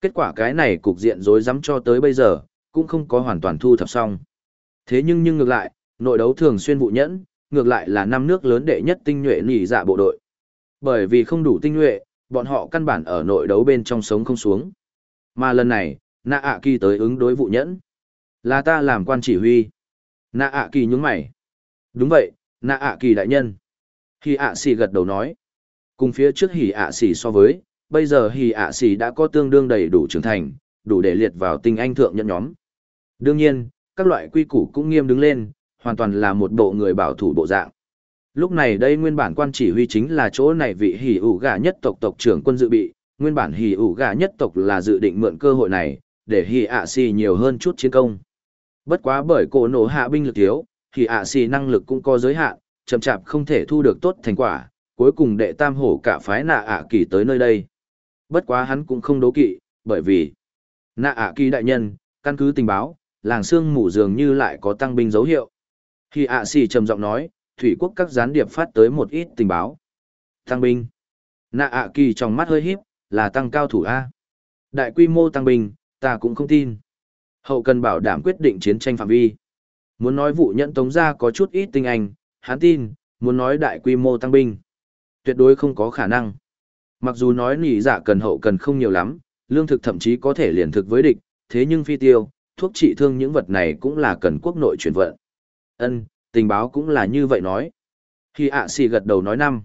Kết quả cái này cục diện rối rắm cho tới bây giờ, cũng không có hoàn toàn thu thập xong. Thế nhưng nhưng ngược lại, nội đấu thường xuyên vụ nhẫn, ngược lại là năm nước lớn đệ nhất tinh nhuệ nỉ dạ bộ đội. Bởi vì không đủ tinh nhuệ, bọn họ căn bản ở nội đấu bên trong sống không xuống. Mà lần này, nạ ạ kỳ tới ứng đối vụ nhẫn. Là ta làm quan chỉ huy. Nạ ạ kỳ nhúng mày. Đúng vậy, nạ ạ kỳ đại nhân. khi ạ xì gật đầu nói. Cùng phía trước hỉ ạ xì so với, bây giờ hì ạ xì đã có tương đương đầy đủ trưởng thành, đủ để liệt vào tinh anh thượng nhân nhóm. Đương nhiên, các loại quy củ cũng nghiêm đứng lên, hoàn toàn là một bộ người bảo thủ bộ dạng. Lúc này đây nguyên bản quan chỉ huy chính là chỗ này vị hỉ ủ gà nhất tộc tộc trưởng quân dự bị, nguyên bản hỉ ủ gà nhất tộc là dự định mượn cơ hội này, để hỉ ạ xì nhiều hơn chút chiến công. Bất quá bởi cổ nổ hạ binh lực thiếu, hỉ ạ xì năng lực cũng có giới hạn, chậm chạp không thể thu được tốt thành quả, cuối cùng đệ tam hổ cả phái nạ ạ kỳ tới nơi đây. Bất quá hắn cũng không đố kỵ, bởi vì nạ ạ kỳ đại nhân, căn cứ tình báo, làng xương mù dường như lại có tăng binh dấu hiệu. Khi ạ xì trầm giọng nói, thủy quốc các gián điệp phát tới một ít tình báo. Tăng binh. Nạ ạ kỳ trong mắt hơi híp, là tăng cao thủ A. Đại quy mô tăng binh, ta cũng không tin. Hậu cần bảo đảm quyết định chiến tranh phạm vi. Muốn nói vụ nhận tống ra có chút ít tinh anh, hắn tin, muốn nói đại quy mô tăng binh. Tuyệt đối không có khả năng. Mặc dù nói nỉ dạ cần hậu cần không nhiều lắm, lương thực thậm chí có thể liền thực với địch, thế nhưng phi tiêu, thuốc trị thương những vật này cũng là cần quốc nội chuyển vận. Ân, tình báo cũng là như vậy nói. Khi ạ xì gật đầu nói năm.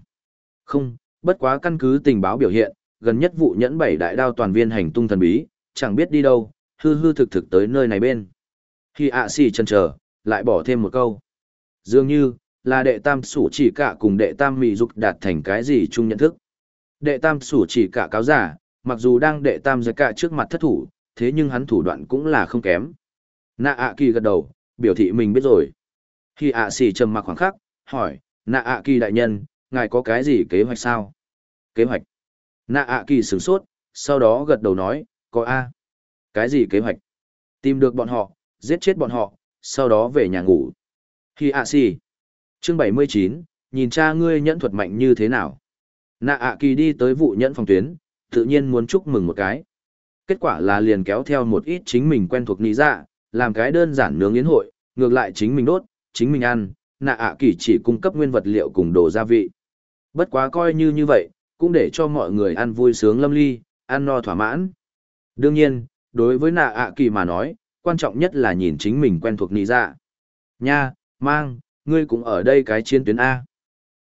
Không, bất quá căn cứ tình báo biểu hiện, gần nhất vụ nhẫn bảy đại đao toàn viên hành tung thần bí, chẳng biết đi đâu, hư hư thực thực tới nơi này bên. Khi ạ xì chân chờ, lại bỏ thêm một câu. Dường như, là đệ tam sủ chỉ cả cùng đệ tam mị dục đạt thành cái gì chung nhận thức. Đệ tam sủ chỉ cả cáo giả, mặc dù đang đệ tam giới cả trước mặt thất thủ, thế nhưng hắn thủ đoạn cũng là không kém. Nạ ạ kỳ gật đầu, biểu thị mình biết rồi. Khi ạ xì trầm mặc khoảng khắc, hỏi, nạ ạ kỳ đại nhân, ngài có cái gì kế hoạch sao? Kế hoạch. Nạ ạ kỳ sửng sốt, sau đó gật đầu nói, có A. Cái gì kế hoạch? Tìm được bọn họ, giết chết bọn họ, sau đó về nhà ngủ. Khi ạ xì. Chương 79, nhìn cha ngươi nhẫn thuật mạnh như thế nào? Nạ ạ kỳ đi tới vụ nhẫn phòng tuyến, tự nhiên muốn chúc mừng một cái. Kết quả là liền kéo theo một ít chính mình quen thuộc lý dạ, làm cái đơn giản nướng yến hội, ngược lại chính mình đốt, chính mình ăn, nạ ạ kỳ chỉ cung cấp nguyên vật liệu cùng đồ gia vị. Bất quá coi như như vậy, cũng để cho mọi người ăn vui sướng lâm ly, ăn no thỏa mãn. Đương nhiên, đối với nạ ạ kỳ mà nói, quan trọng nhất là nhìn chính mình quen thuộc nị dạ. Nha, mang, ngươi cũng ở đây cái chiến tuyến A.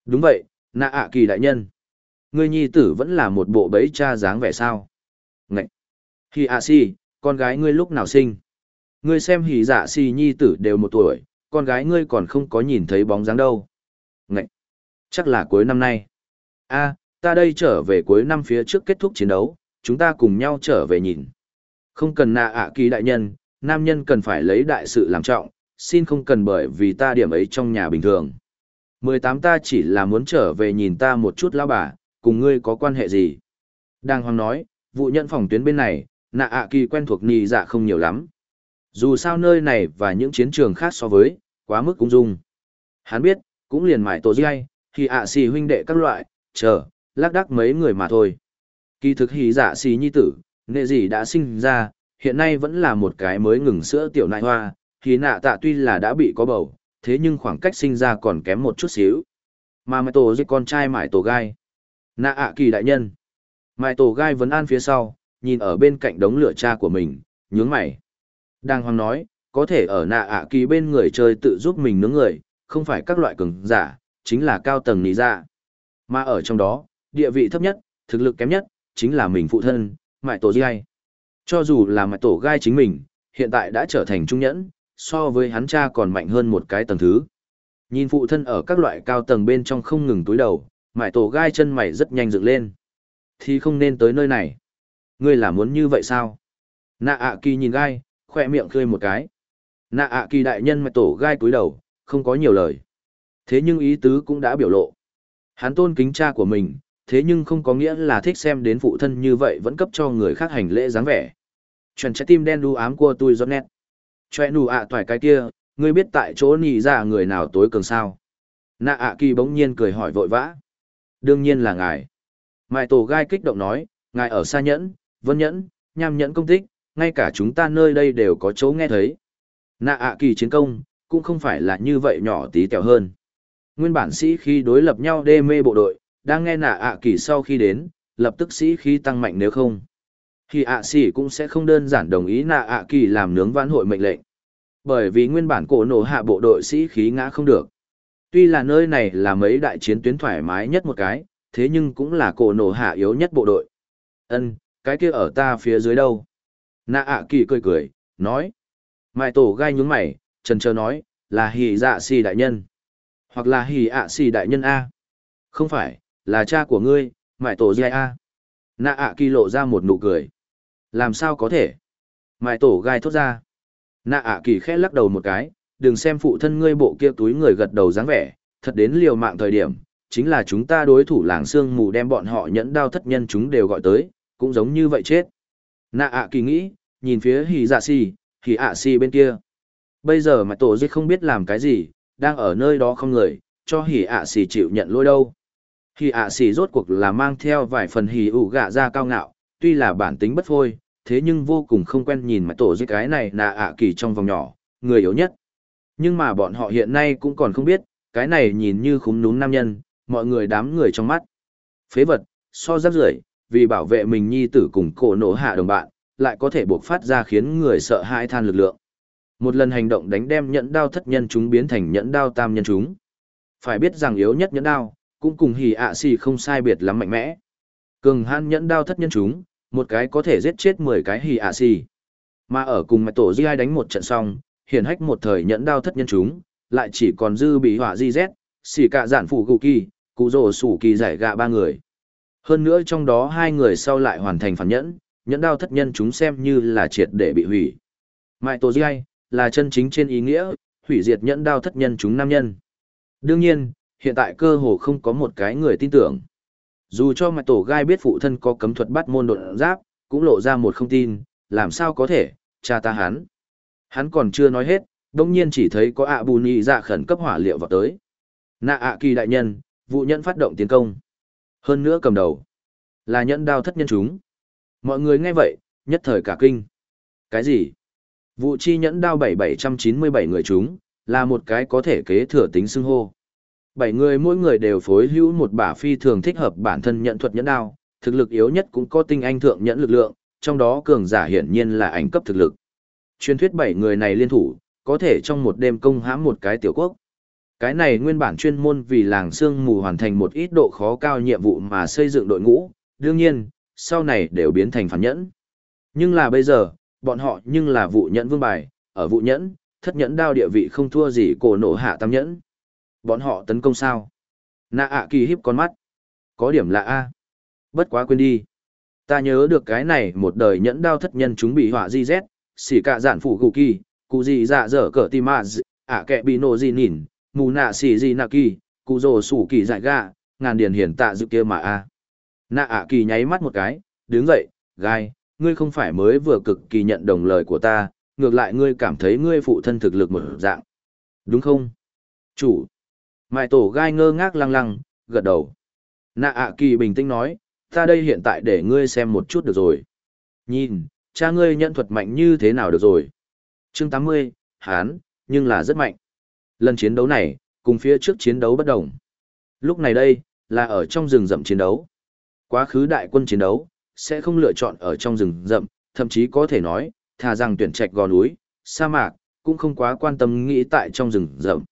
Đúng vậy, nạ ạ kỳ đại nhân. Ngươi nhi tử vẫn là một bộ bẫy cha dáng vẻ sao. Ngậy! Hi A si, con gái ngươi lúc nào sinh? Ngươi xem hỉ dạ si nhi tử đều một tuổi, con gái ngươi còn không có nhìn thấy bóng dáng đâu. Ngậy! Chắc là cuối năm nay. A, ta đây trở về cuối năm phía trước kết thúc chiến đấu, chúng ta cùng nhau trở về nhìn. Không cần nạ ạ kỳ đại nhân, nam nhân cần phải lấy đại sự làm trọng, xin không cần bởi vì ta điểm ấy trong nhà bình thường. 18 ta chỉ là muốn trở về nhìn ta một chút lão bà, cùng ngươi có quan hệ gì? Đang hoàng nói, vụ nhận phòng tuyến bên này, nạ ạ kỳ quen thuộc nì dạ không nhiều lắm. Dù sao nơi này và những chiến trường khác so với, quá mức cung dung. Hắn biết, cũng liền mải tổ dai, thì ạ xì huynh đệ các loại, chờ, lác đắc mấy người mà thôi. Kỳ thực hỉ dạ xì nhi tử, nệ gì đã sinh ra, hiện nay vẫn là một cái mới ngừng sữa tiểu nại hoa, thì nạ tạ tuy là đã bị có bầu, thế nhưng khoảng cách sinh ra còn kém một chút xíu. Mà mải tổ giết con trai mải tổ gai. Nạ ạ kỳ đại nhân. Mải tổ gai vấn an phía sau, nhìn ở bên cạnh đống lửa cha của mình, nhướng mày. Đang hoang nói, có thể ở nạ ạ kỳ bên người chơi tự giúp mình nướng người, không phải các loại cường giả, chính là cao tầng ní ra. Mà ở trong đó, địa vị thấp nhất, thực lực kém nhất, chính là mình phụ thân, mại tổ gai. Cho dù là mại tổ gai chính mình, hiện tại đã trở thành trung nhẫn, so với hắn cha còn mạnh hơn một cái tầng thứ. Nhìn phụ thân ở các loại cao tầng bên trong không ngừng túi đầu, mại tổ gai chân mày rất nhanh dựng lên. Thì không nên tới nơi này. Ngươi là muốn như vậy sao? Nạ ạ kỳ nhìn gai, khoe miệng khơi một cái. Nạ ạ kỳ đại nhân mải tổ gai cúi đầu, không có nhiều lời. Thế nhưng ý tứ cũng đã biểu lộ. Hắn tôn kính cha của mình, thế nhưng không có nghĩa là thích xem đến phụ thân như vậy vẫn cấp cho người khác hành lễ dáng vẻ. Chuẩn trái tim đen đu ám của tôi giọt nét. choe nù ạ toài cái kia, ngươi biết tại chỗ nỉ ra người nào tối cường sao? Nạ ạ kỳ bỗng nhiên cười hỏi vội vã. Đương nhiên là ngài. Mai tổ gai kích động nói, ngài ở xa nhẫn, vân nhẫn, nham nhẫn công tích, ngay cả chúng ta nơi đây đều có chỗ nghe thấy. Nạ ạ kỳ chiến công, cũng không phải là như vậy nhỏ tí tẹo hơn. Nguyên bản sĩ khi đối lập nhau đê mê bộ đội, đang nghe nạ ạ kỳ sau khi đến, lập tức sĩ khí tăng mạnh nếu không. Thì ạ sĩ cũng sẽ không đơn giản đồng ý nạ ạ kỳ làm nướng vãn hội mệnh lệnh. Bởi vì nguyên bản cổ nổ hạ bộ đội sĩ khí ngã không được. Tuy là nơi này là mấy đại chiến tuyến thoải mái nhất một cái, thế nhưng cũng là cổ nổ hạ yếu nhất bộ đội. Ân, cái kia ở ta phía dưới đâu? Nạ ạ kỳ cười cười, nói. Mai tổ gai nhúng mày, trần trờ nói, là hỉ dạ xì đại nhân. Hoặc là hỉ ạ xì đại nhân A. Không phải, là cha của ngươi, mại tổ gai A. Nạ ạ kỳ lộ ra một nụ cười. Làm sao có thể? Mại tổ gai thốt ra. Nạ ạ kỳ khẽ lắc đầu một cái, đừng xem phụ thân ngươi bộ kia túi người gật đầu dáng vẻ, thật đến liều mạng thời điểm, chính là chúng ta đối thủ làng xương mù đem bọn họ nhẫn đao thất nhân chúng đều gọi tới, cũng giống như vậy chết. Nạ ạ kỳ nghĩ, nhìn phía hỉ dạ xì, hỉ ạ xì bên kia. Bây giờ mà tổ dịch không biết làm cái gì, đang ở nơi đó không người, cho hỉ ạ xì chịu nhận lỗi đâu. Hỉ ạ xì rốt cuộc là mang theo vài phần hỉ ủ gạ ra cao ngạo, tuy là bản tính bất phôi, thế nhưng vô cùng không quen nhìn mà tổ dịch cái này nạ ạ kỳ trong vòng nhỏ, người yếu nhất. Nhưng mà bọn họ hiện nay cũng còn không biết, cái này nhìn như khúm núm nam nhân, mọi người đám người trong mắt. Phế vật, so giáp rưởi vì bảo vệ mình nhi tử cùng cổ nổ hạ đồng bạn, lại có thể buộc phát ra khiến người sợ hãi than lực lượng. Một lần hành động đánh đem nhẫn đao thất nhân chúng biến thành nhẫn đao tam nhân chúng. Phải biết rằng yếu nhất nhẫn đao, cũng cùng hỉ ạ xì không sai biệt lắm mạnh mẽ. Cường han nhẫn đao thất nhân chúng, một cái có thể giết chết 10 cái hỉ ạ xì. Mà ở cùng mạch tổ di đánh một trận xong, hiển hách một thời nhẫn đao thất nhân chúng, lại chỉ còn dư bị hỏa di rét, xỉ cả giản phủ cụ kỳ, cụ rồ sủ kỳ giải gạ ba người. Hơn nữa trong đó hai người sau lại hoàn thành phản nhẫn, nhẫn đao thất nhân chúng xem như là triệt để bị hủy. Mại tổ giai, là chân chính trên ý nghĩa, hủy diệt nhẫn đao thất nhân chúng nam nhân. Đương nhiên, hiện tại cơ hồ không có một cái người tin tưởng. Dù cho mại tổ gai biết phụ thân có cấm thuật bắt môn đột giáp, cũng lộ ra một không tin, làm sao có thể, cha ta hắn. Hắn còn chưa nói hết, đông nhiên chỉ thấy có ạ bù nhị dạ khẩn cấp hỏa liệu vào tới. Nạ ạ kỳ đại nhân, vụ nhẫn phát động tiến công. Hơn nữa cầm đầu, là nhẫn đao thất nhân chúng. Mọi người nghe vậy, nhất thời cả kinh. Cái gì? Vụ chi nhẫn đao 7797 người chúng, là một cái có thể kế thừa tính xưng hô. Bảy người mỗi người đều phối hữu một bả phi thường thích hợp bản thân nhận thuật nhẫn đao, thực lực yếu nhất cũng có tinh anh thượng nhẫn lực lượng, trong đó cường giả hiển nhiên là ảnh cấp thực lực. Truyền thuyết bảy người này liên thủ, có thể trong một đêm công hãm một cái tiểu quốc. Cái này nguyên bản chuyên môn vì làng sương mù hoàn thành một ít độ khó cao nhiệm vụ mà xây dựng đội ngũ, đương nhiên, sau này đều biến thành phản nhẫn. Nhưng là bây giờ, bọn họ nhưng là vụ nhẫn vương bài, ở vụ nhẫn, thất nhẫn đao địa vị không thua gì cổ nổ hạ tam nhẫn. Bọn họ tấn công sao? Nạ ạ kỳ hiếp con mắt. Có điểm lạ A. Bất quá quên đi. Ta nhớ được cái này một đời nhẫn đao thất nhân chúng bị họa di rét, xỉ cả giản phủ gù kỳ, cụ gì dạ dở cỡ tim à ạ kẹ bị nổ gì nhìn, mù nạ xỉ gì nạ kỳ, cụ rồ sủ kỳ dại gà, ngàn điền hiển tạ dự kia mà a. Nạ ạ kỳ nháy mắt một cái, đứng dậy, gai, ngươi không phải mới vừa cực kỳ nhận đồng lời của ta, ngược lại ngươi cảm thấy ngươi phụ thân thực lực một dạng. Đúng không? Chủ. Mại tổ gai ngơ ngác lăng lăng, gật đầu. Nạ ạ kỳ bình tĩnh nói, ta đây hiện tại để ngươi xem một chút được rồi. Nhìn, cha ngươi nhận thuật mạnh như thế nào được rồi. Chương 80, Hán, nhưng là rất mạnh. Lần chiến đấu này, cùng phía trước chiến đấu bất đồng. Lúc này đây, là ở trong rừng rậm chiến đấu. Quá khứ đại quân chiến đấu, sẽ không lựa chọn ở trong rừng rậm, thậm chí có thể nói, thà rằng tuyển trạch gò núi, sa mạc, cũng không quá quan tâm nghĩ tại trong rừng rậm.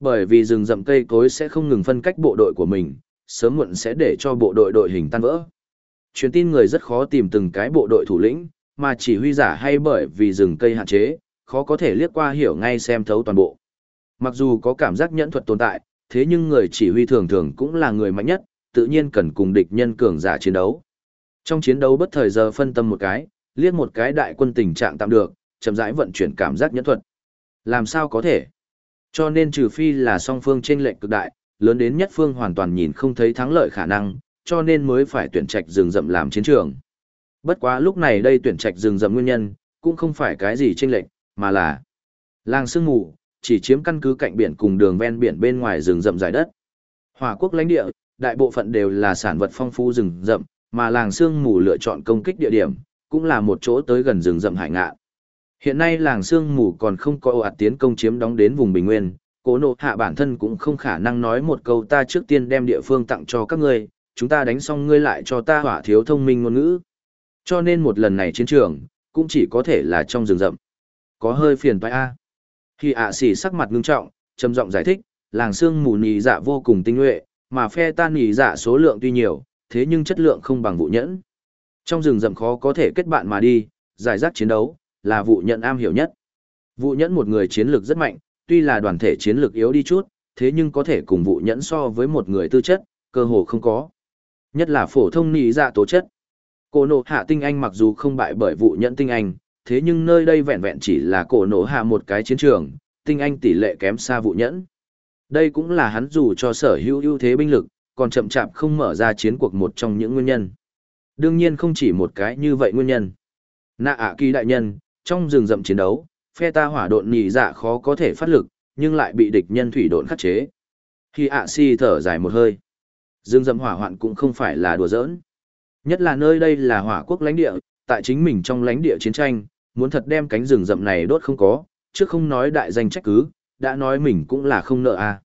Bởi vì rừng rậm cây cối sẽ không ngừng phân cách bộ đội của mình, sớm muộn sẽ để cho bộ đội đội hình tan vỡ. Truyền tin người rất khó tìm từng cái bộ đội thủ lĩnh, mà chỉ huy giả hay bởi vì rừng cây hạn chế, khó có thể liếc qua hiểu ngay xem thấu toàn bộ. Mặc dù có cảm giác nhẫn thuật tồn tại, thế nhưng người chỉ huy thường thường cũng là người mạnh nhất, tự nhiên cần cùng địch nhân cường giả chiến đấu. Trong chiến đấu bất thời giờ phân tâm một cái, liếc một cái đại quân tình trạng tạm được, chậm rãi vận chuyển cảm giác nhẫn thuật. Làm sao có thể? Cho nên trừ phi là song phương trên lệnh cực đại, lớn đến nhất phương hoàn toàn nhìn không thấy thắng lợi khả năng, cho nên mới phải tuyển trạch rừng rậm làm chiến trường. Bất quá lúc này đây tuyển trạch rừng rậm nguyên nhân, cũng không phải cái gì chênh lệnh, mà là làng sương mù, chỉ chiếm căn cứ cạnh biển cùng đường ven biển bên ngoài rừng rậm dài đất. Hòa quốc lãnh địa, đại bộ phận đều là sản vật phong phú rừng rậm, mà làng sương mù lựa chọn công kích địa điểm, cũng là một chỗ tới gần rừng rậm hải ngạn. Hiện nay làng sương mù còn không có ồ ạt tiến công chiếm đóng đến vùng bình nguyên, cố nộ hạ bản thân cũng không khả năng nói một câu ta trước tiên đem địa phương tặng cho các ngươi, chúng ta đánh xong ngươi lại cho ta hỏa thiếu thông minh ngôn ngữ. Cho nên một lần này chiến trường, cũng chỉ có thể là trong rừng rậm. Có hơi phiền toái a. Khi ạ xỉ sắc mặt ngưng trọng, trầm giọng giải thích, làng xương mù nhì dạ vô cùng tinh nhuệ, mà phe tan nhì dạ số lượng tuy nhiều, thế nhưng chất lượng không bằng vụ nhẫn. Trong rừng rậm khó có thể kết bạn mà đi, giải rác chiến đấu, là vụ nhẫn am hiểu nhất. Vụ nhẫn một người chiến lược rất mạnh, tuy là đoàn thể chiến lược yếu đi chút, thế nhưng có thể cùng vụ nhẫn so với một người tư chất, cơ hồ không có. Nhất là phổ thông nhì dạ tố chất. Cổ nổ hạ tinh anh mặc dù không bại bởi vụ nhẫn tinh anh, thế nhưng nơi đây vẹn vẹn chỉ là cổ nổ hạ một cái chiến trường, tinh anh tỷ lệ kém xa vụ nhẫn. Đây cũng là hắn dù cho sở hữu ưu thế binh lực, còn chậm chạp không mở ra chiến cuộc một trong những nguyên nhân. Đương nhiên không chỉ một cái như vậy nguyên nhân. Nạ ạ kỳ đại nhân, trong rừng rậm chiến đấu, phe ta hỏa độn nhị dạ khó có thể phát lực, nhưng lại bị địch nhân thủy độn khắc chế. Khi ạ si thở dài một hơi. rừng rậm hỏa hoạn cũng không phải là đùa giỡn. Nhất là nơi đây là hỏa quốc lãnh địa, tại chính mình trong lãnh địa chiến tranh, muốn thật đem cánh rừng rậm này đốt không có, chứ không nói đại danh trách cứ, đã nói mình cũng là không nợ à.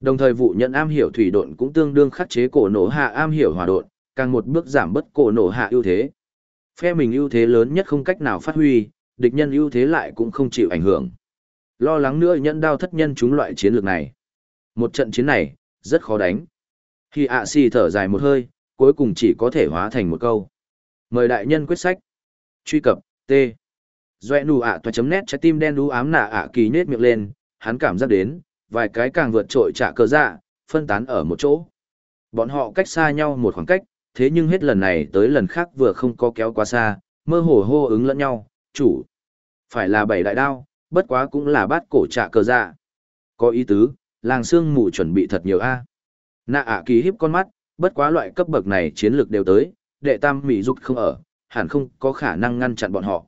Đồng thời vụ nhận am hiểu thủy độn cũng tương đương khắc chế cổ nổ hạ am hiểu hỏa độn, càng một bước giảm bất cổ nổ hạ ưu thế. Phe mình ưu thế lớn nhất không cách nào phát huy, địch nhân ưu thế lại cũng không chịu ảnh hưởng. Lo lắng nữa nhận đao thất nhân chúng loại chiến lược này. Một trận chiến này, rất khó đánh. Khi ạ xì thở dài một hơi, cuối cùng chỉ có thể hóa thành một câu. Mời đại nhân quyết sách. Truy cập, T. Doe nụ ạ toa chấm nét trái tim đen đú ám nạ ạ kỳ nết miệng lên, hắn cảm giác đến, vài cái càng vượt trội trả cờ dạ, phân tán ở một chỗ. Bọn họ cách xa nhau một khoảng cách, thế nhưng hết lần này tới lần khác vừa không có kéo quá xa, mơ hồ hô ứng lẫn nhau, chủ. Phải là bảy đại đao, bất quá cũng là bát cổ trả cờ dạ. Có ý tứ, làng xương mù chuẩn bị thật nhiều a. Nạ ạ kỳ híp con mắt, bất quá loại cấp bậc này chiến lược đều tới, đệ tam mỹ dục không ở, hẳn không có khả năng ngăn chặn bọn họ.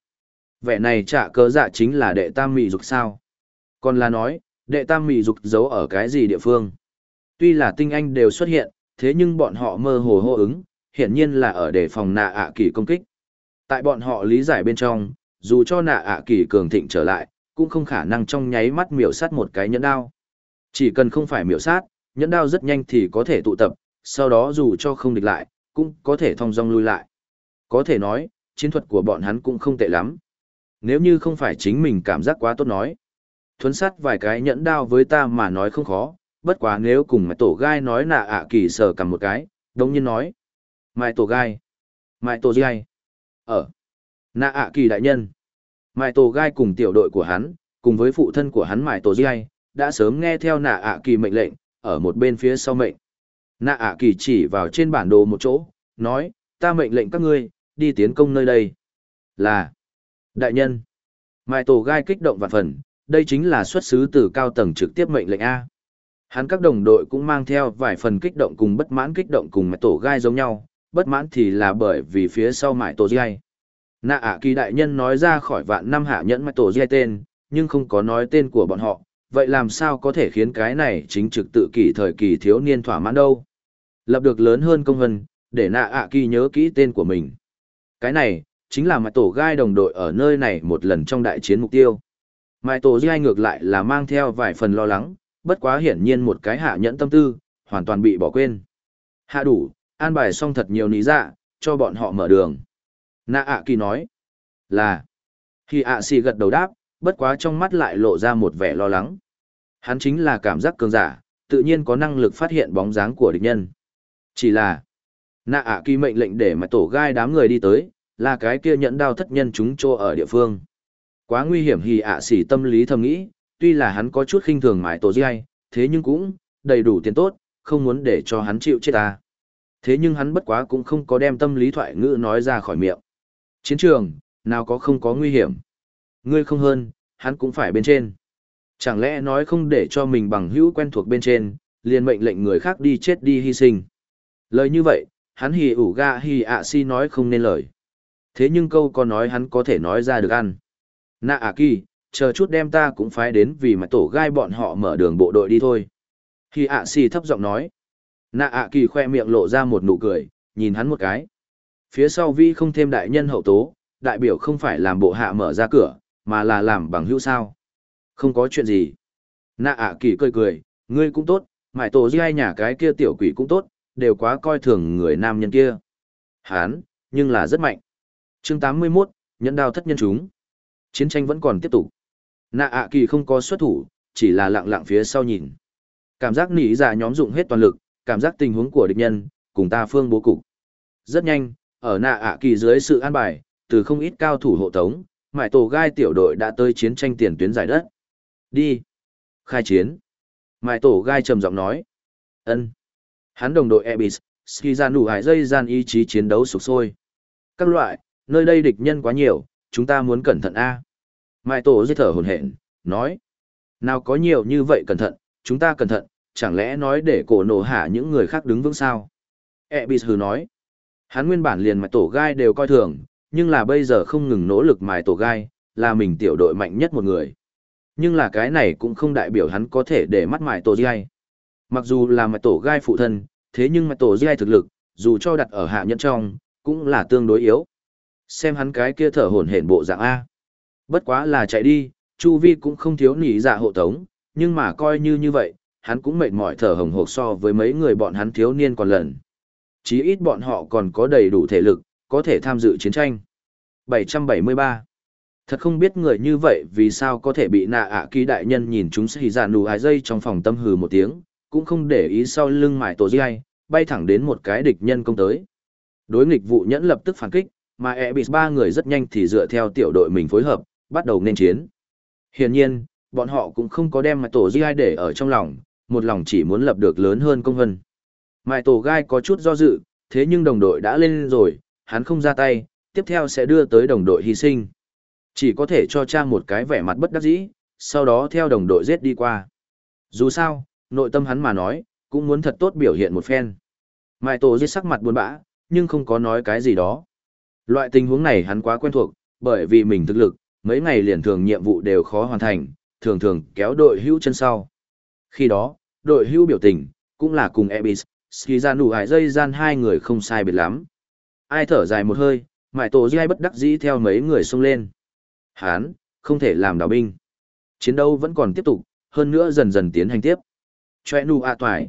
Vẻ này trả cơ dạ chính là đệ tam mỹ dục sao. Còn là nói, đệ tam mỹ dục giấu ở cái gì địa phương. Tuy là tinh anh đều xuất hiện, thế nhưng bọn họ mơ hồ hô ứng, hiển nhiên là ở đề phòng nạ ạ kỳ công kích. Tại bọn họ lý giải bên trong, dù cho nạ ạ kỳ cường thịnh trở lại, cũng không khả năng trong nháy mắt miểu sát một cái nhẫn đao. Chỉ cần không phải miểu sát, nhẫn đao rất nhanh thì có thể tụ tập, sau đó dù cho không địch lại, cũng có thể thong dong lui lại. Có thể nói, chiến thuật của bọn hắn cũng không tệ lắm. Nếu như không phải chính mình cảm giác quá tốt nói. Thuấn sát vài cái nhẫn đao với ta mà nói không khó, bất quá nếu cùng mẹ tổ gai nói là ạ kỳ sờ cầm một cái, đồng nhiên nói. Mai tổ gai. Mai tổ gai. Ở. Nạ ạ kỳ đại nhân. Mai tổ gai cùng tiểu đội của hắn, cùng với phụ thân của hắn Mai tổ gai, đã sớm nghe theo nạ ạ kỳ mệnh lệnh, ở một bên phía sau mệnh. Nạ ạ kỳ chỉ vào trên bản đồ một chỗ, nói, ta mệnh lệnh các ngươi, đi tiến công nơi đây. Là, đại nhân, Mai Tổ Gai kích động vạn phần, đây chính là xuất xứ từ cao tầng trực tiếp mệnh lệnh A. Hắn các đồng đội cũng mang theo vài phần kích động cùng bất mãn kích động cùng mãi Tổ Gai giống nhau, bất mãn thì là bởi vì phía sau mãi Tổ Gai. Nạ ạ kỳ đại nhân nói ra khỏi vạn năm hạ nhẫn mãi Tổ Gai tên, nhưng không có nói tên của bọn họ, vậy làm sao có thể khiến cái này chính trực tự kỷ thời kỳ thiếu niên thỏa mãn đâu? Lập được lớn hơn công vân để nạ ạ kỳ nhớ kỹ tên của mình. Cái này, chính là mãi tổ gai đồng đội ở nơi này một lần trong đại chiến mục tiêu. Mãi tổ gai ngược lại là mang theo vài phần lo lắng, bất quá hiển nhiên một cái hạ nhẫn tâm tư, hoàn toàn bị bỏ quên. Hạ đủ, an bài xong thật nhiều lý dạ cho bọn họ mở đường. Nạ ạ kỳ nói, là, khi ạ xì gật đầu đáp, bất quá trong mắt lại lộ ra một vẻ lo lắng. Hắn chính là cảm giác cường giả, tự nhiên có năng lực phát hiện bóng dáng của địch nhân. Chỉ là, nạ ạ kỳ mệnh lệnh để mà tổ gai đám người đi tới, là cái kia nhẫn đao thất nhân chúng trô ở địa phương. Quá nguy hiểm hì ạ xỉ tâm lý thầm nghĩ, tuy là hắn có chút khinh thường mãi tổ gai, thế nhưng cũng, đầy đủ tiền tốt, không muốn để cho hắn chịu chết ta. Thế nhưng hắn bất quá cũng không có đem tâm lý thoại ngữ nói ra khỏi miệng. Chiến trường, nào có không có nguy hiểm. Ngươi không hơn, hắn cũng phải bên trên. Chẳng lẽ nói không để cho mình bằng hữu quen thuộc bên trên, liền mệnh lệnh người khác đi chết đi hy sinh. Lời như vậy, hắn hì ủ ga hì ạ si nói không nên lời. Thế nhưng câu có nói hắn có thể nói ra được ăn. Nạ ạ kỳ, chờ chút đem ta cũng phải đến vì mà tổ gai bọn họ mở đường bộ đội đi thôi. Hì ạ si thấp giọng nói. Nạ ạ kỳ khoe miệng lộ ra một nụ cười, nhìn hắn một cái. Phía sau vi không thêm đại nhân hậu tố, đại biểu không phải làm bộ hạ mở ra cửa, mà là làm bằng hữu sao. Không có chuyện gì. Nạ ạ kỳ cười cười, ngươi cũng tốt, mải tổ di nhà cái kia tiểu quỷ cũng tốt, đều quá coi thường người nam nhân kia. Hán, nhưng là rất mạnh. chương 81, nhẫn đao thất nhân chúng. Chiến tranh vẫn còn tiếp tục. Nạ ạ kỳ không có xuất thủ, chỉ là lặng lặng phía sau nhìn. Cảm giác nỉ giả dạ nhóm dụng hết toàn lực, cảm giác tình huống của địch nhân, cùng ta phương bố cục. Rất nhanh, ở nạ ạ kỳ dưới sự an bài, từ không ít cao thủ hộ tống, mải tổ gai tiểu đội đã tới chiến tranh tiền tuyến giải đất. Đi. Khai chiến. Mải tổ gai trầm giọng nói. ân Hắn đồng đội Ebis, ski ra nụ hải dây gian ý chí chiến đấu sục sôi. Các loại, nơi đây địch nhân quá nhiều, chúng ta muốn cẩn thận a. Mải tổ dây thở hồn hển, nói. Nào có nhiều như vậy cẩn thận, chúng ta cẩn thận, chẳng lẽ nói để cổ nổ hạ những người khác đứng vững sao? Ebis hừ nói. Hắn nguyên bản liền mài tổ gai đều coi thường, nhưng là bây giờ không ngừng nỗ lực mài tổ gai, là mình tiểu đội mạnh nhất một người. Nhưng là cái này cũng không đại biểu hắn có thể để mắt mài tổ gai. Mặc dù là mài tổ gai phụ thân, thế nhưng mài tổ gai thực lực, dù cho đặt ở hạ nhân trong, cũng là tương đối yếu. Xem hắn cái kia thở hổn hển bộ dạng A. Bất quá là chạy đi, Chu Vi cũng không thiếu nỉ dạ hộ tống, nhưng mà coi như như vậy, hắn cũng mệt mỏi thở hồng hộc so với mấy người bọn hắn thiếu niên còn lần. Chí ít bọn họ còn có đầy đủ thể lực, có thể tham dự chiến tranh. 773. Thật không biết người như vậy vì sao có thể bị nạ ạ à đại nhân nhìn chúng xì dạ nù ái dây trong phòng tâm hừ một tiếng, cũng không để ý sau lưng mải tổ dây bay thẳng đến một cái địch nhân công tới. Đối nghịch vụ nhẫn lập tức phản kích, mà e bị ba người rất nhanh thì dựa theo tiểu đội mình phối hợp, bắt đầu nên chiến. Hiển nhiên, bọn họ cũng không có đem mải tổ dây để ở trong lòng, một lòng chỉ muốn lập được lớn hơn công vân. Mải tổ gai có chút do dự, thế nhưng đồng đội đã lên rồi, hắn không ra tay, tiếp theo sẽ đưa tới đồng đội hy sinh. Chỉ có thể cho Trang một cái vẻ mặt bất đắc dĩ, sau đó theo đồng đội giết đi qua. Dù sao, nội tâm hắn mà nói, cũng muốn thật tốt biểu hiện một phen. Mai Tổ giết sắc mặt buồn bã, nhưng không có nói cái gì đó. Loại tình huống này hắn quá quen thuộc, bởi vì mình thực lực, mấy ngày liền thường nhiệm vụ đều khó hoàn thành, thường thường kéo đội hữu chân sau. Khi đó, đội hữu biểu tình, cũng là cùng Ebis, Skizanu hải dây gian hai người không sai biệt lắm. Ai thở dài một hơi, mại tổ dai bất đắc dĩ theo mấy người xông lên. Hán, không thể làm đào binh. Chiến đấu vẫn còn tiếp tục, hơn nữa dần dần tiến hành tiếp. Choe nu a toài.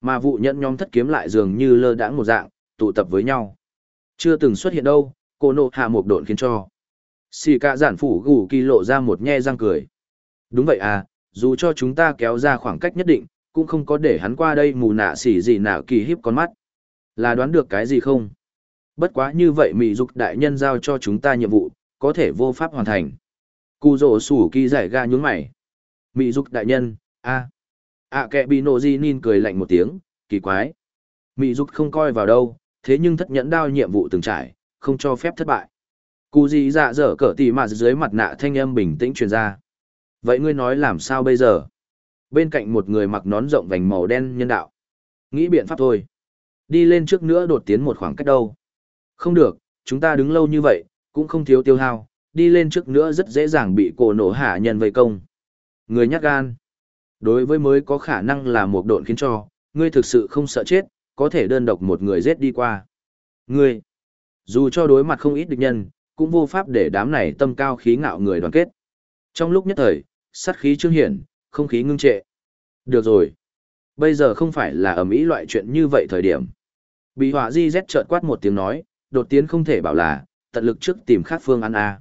Mà vụ nhận nhóm thất kiếm lại dường như lơ đãng một dạng, tụ tập với nhau. Chưa từng xuất hiện đâu, cô nộ hạ một độn khiến cho. Xì cả giản phủ gù kỳ lộ ra một nhe răng cười. Đúng vậy à, dù cho chúng ta kéo ra khoảng cách nhất định, cũng không có để hắn qua đây mù nạ xỉ gì nào kỳ hiếp con mắt. Là đoán được cái gì không? Bất quá như vậy Mỹ Dục đại nhân giao cho chúng ta nhiệm vụ, có thể vô pháp hoàn thành. cụ rổ sủ kỳ giải ga nhún mày. Mỹ Dục đại nhân, a a kệ bị nộ di nin cười lạnh một tiếng, kỳ quái. Mỹ Dục không coi vào đâu, thế nhưng thất nhẫn đao nhiệm vụ từng trải, không cho phép thất bại. cụ gì dạ dở cỡ tỉ mà dưới mặt nạ thanh âm bình tĩnh truyền ra. Vậy ngươi nói làm sao bây giờ? Bên cạnh một người mặc nón rộng vành màu đen nhân đạo. Nghĩ biện pháp thôi. Đi lên trước nữa đột tiến một khoảng cách đâu. Không được, chúng ta đứng lâu như vậy, cũng không thiếu tiêu hao, đi lên trước nữa rất dễ dàng bị cổ nổ hạ nhân vây công. Người nhát gan. Đối với mới có khả năng là một độn khiến cho, ngươi thực sự không sợ chết, có thể đơn độc một người giết đi qua. Ngươi, dù cho đối mặt không ít địch nhân, cũng vô pháp để đám này tâm cao khí ngạo người đoàn kết. Trong lúc nhất thời, sát khí trương hiển, không khí ngưng trệ. Được rồi. Bây giờ không phải là ầm ĩ loại chuyện như vậy thời điểm. Bị họa di rét chợt quát một tiếng nói, đột tiến không thể bảo là, tận lực trước tìm khác phương án A.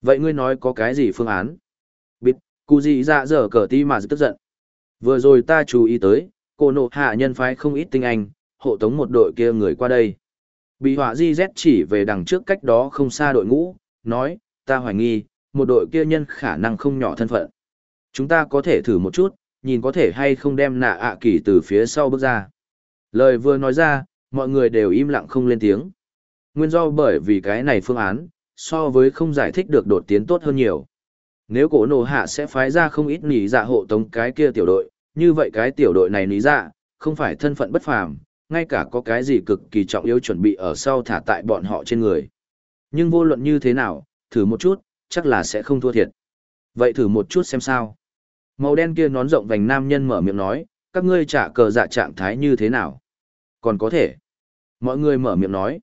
Vậy ngươi nói có cái gì phương án? Bịt, cụ gì dạ dở cờ ti mà tức giận. Vừa rồi ta chú ý tới, cô nộ hạ nhân phái không ít tinh anh, hộ tống một đội kia người qua đây. Bị họa di z chỉ về đằng trước cách đó không xa đội ngũ, nói, ta hoài nghi, một đội kia nhân khả năng không nhỏ thân phận. Chúng ta có thể thử một chút, nhìn có thể hay không đem nạ ạ kỳ từ phía sau bước ra. Lời vừa nói ra, mọi người đều im lặng không lên tiếng. Nguyên do bởi vì cái này phương án, so với không giải thích được đột tiến tốt hơn nhiều. Nếu cổ nổ hạ sẽ phái ra không ít nỉ dạ hộ tống cái kia tiểu đội, như vậy cái tiểu đội này nỉ dạ, không phải thân phận bất phàm, ngay cả có cái gì cực kỳ trọng yếu chuẩn bị ở sau thả tại bọn họ trên người. Nhưng vô luận như thế nào, thử một chút, chắc là sẽ không thua thiệt. Vậy thử một chút xem sao. Màu đen kia nón rộng vành nam nhân mở miệng nói, các ngươi trả cờ dạ trạng thái như thế nào? Còn có thể. Mọi người mở miệng nói.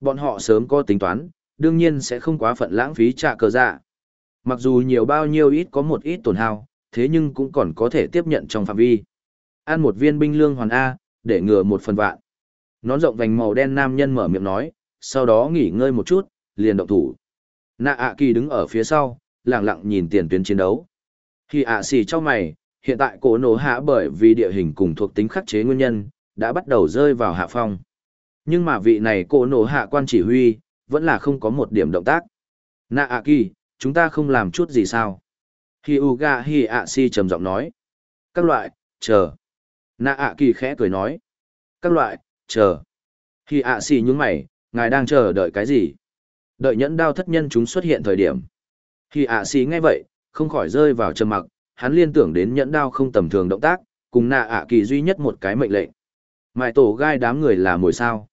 Bọn họ sớm có tính toán, đương nhiên sẽ không quá phận lãng phí trả cờ dạ. Mặc dù nhiều bao nhiêu ít có một ít tổn hao, thế nhưng cũng còn có thể tiếp nhận trong phạm vi. Ăn một viên binh lương hoàn A, để ngừa một phần vạn. Nón rộng vành màu đen nam nhân mở miệng nói, sau đó nghỉ ngơi một chút, liền động thủ. Nạ ạ kỳ đứng ở phía sau, lặng lặng nhìn tiền tuyến chiến đấu. Khi ạ xì cho mày, hiện tại cổ nổ hạ bởi vì địa hình cùng thuộc tính khắc chế nguyên nhân, đã bắt đầu rơi vào hạ phong. Nhưng mà vị này cổ nổ hạ quan chỉ huy, vẫn là không có một điểm động tác. Nạ ạ kỳ, chúng ta không làm chút gì sao? Hi Uga Hi ạ si trầm giọng nói. Các loại, chờ. Nạ ạ kỳ khẽ cười nói. Các loại, chờ. Hi ạ si nhún mày, ngài đang chờ đợi cái gì? Đợi nhẫn đao thất nhân chúng xuất hiện thời điểm. Hi ạ si nghe vậy, không khỏi rơi vào trầm mặc, hắn liên tưởng đến nhẫn đao không tầm thường động tác, cùng nạ ạ kỳ duy nhất một cái mệnh lệnh. Mại tổ gai đám người là mồi sao.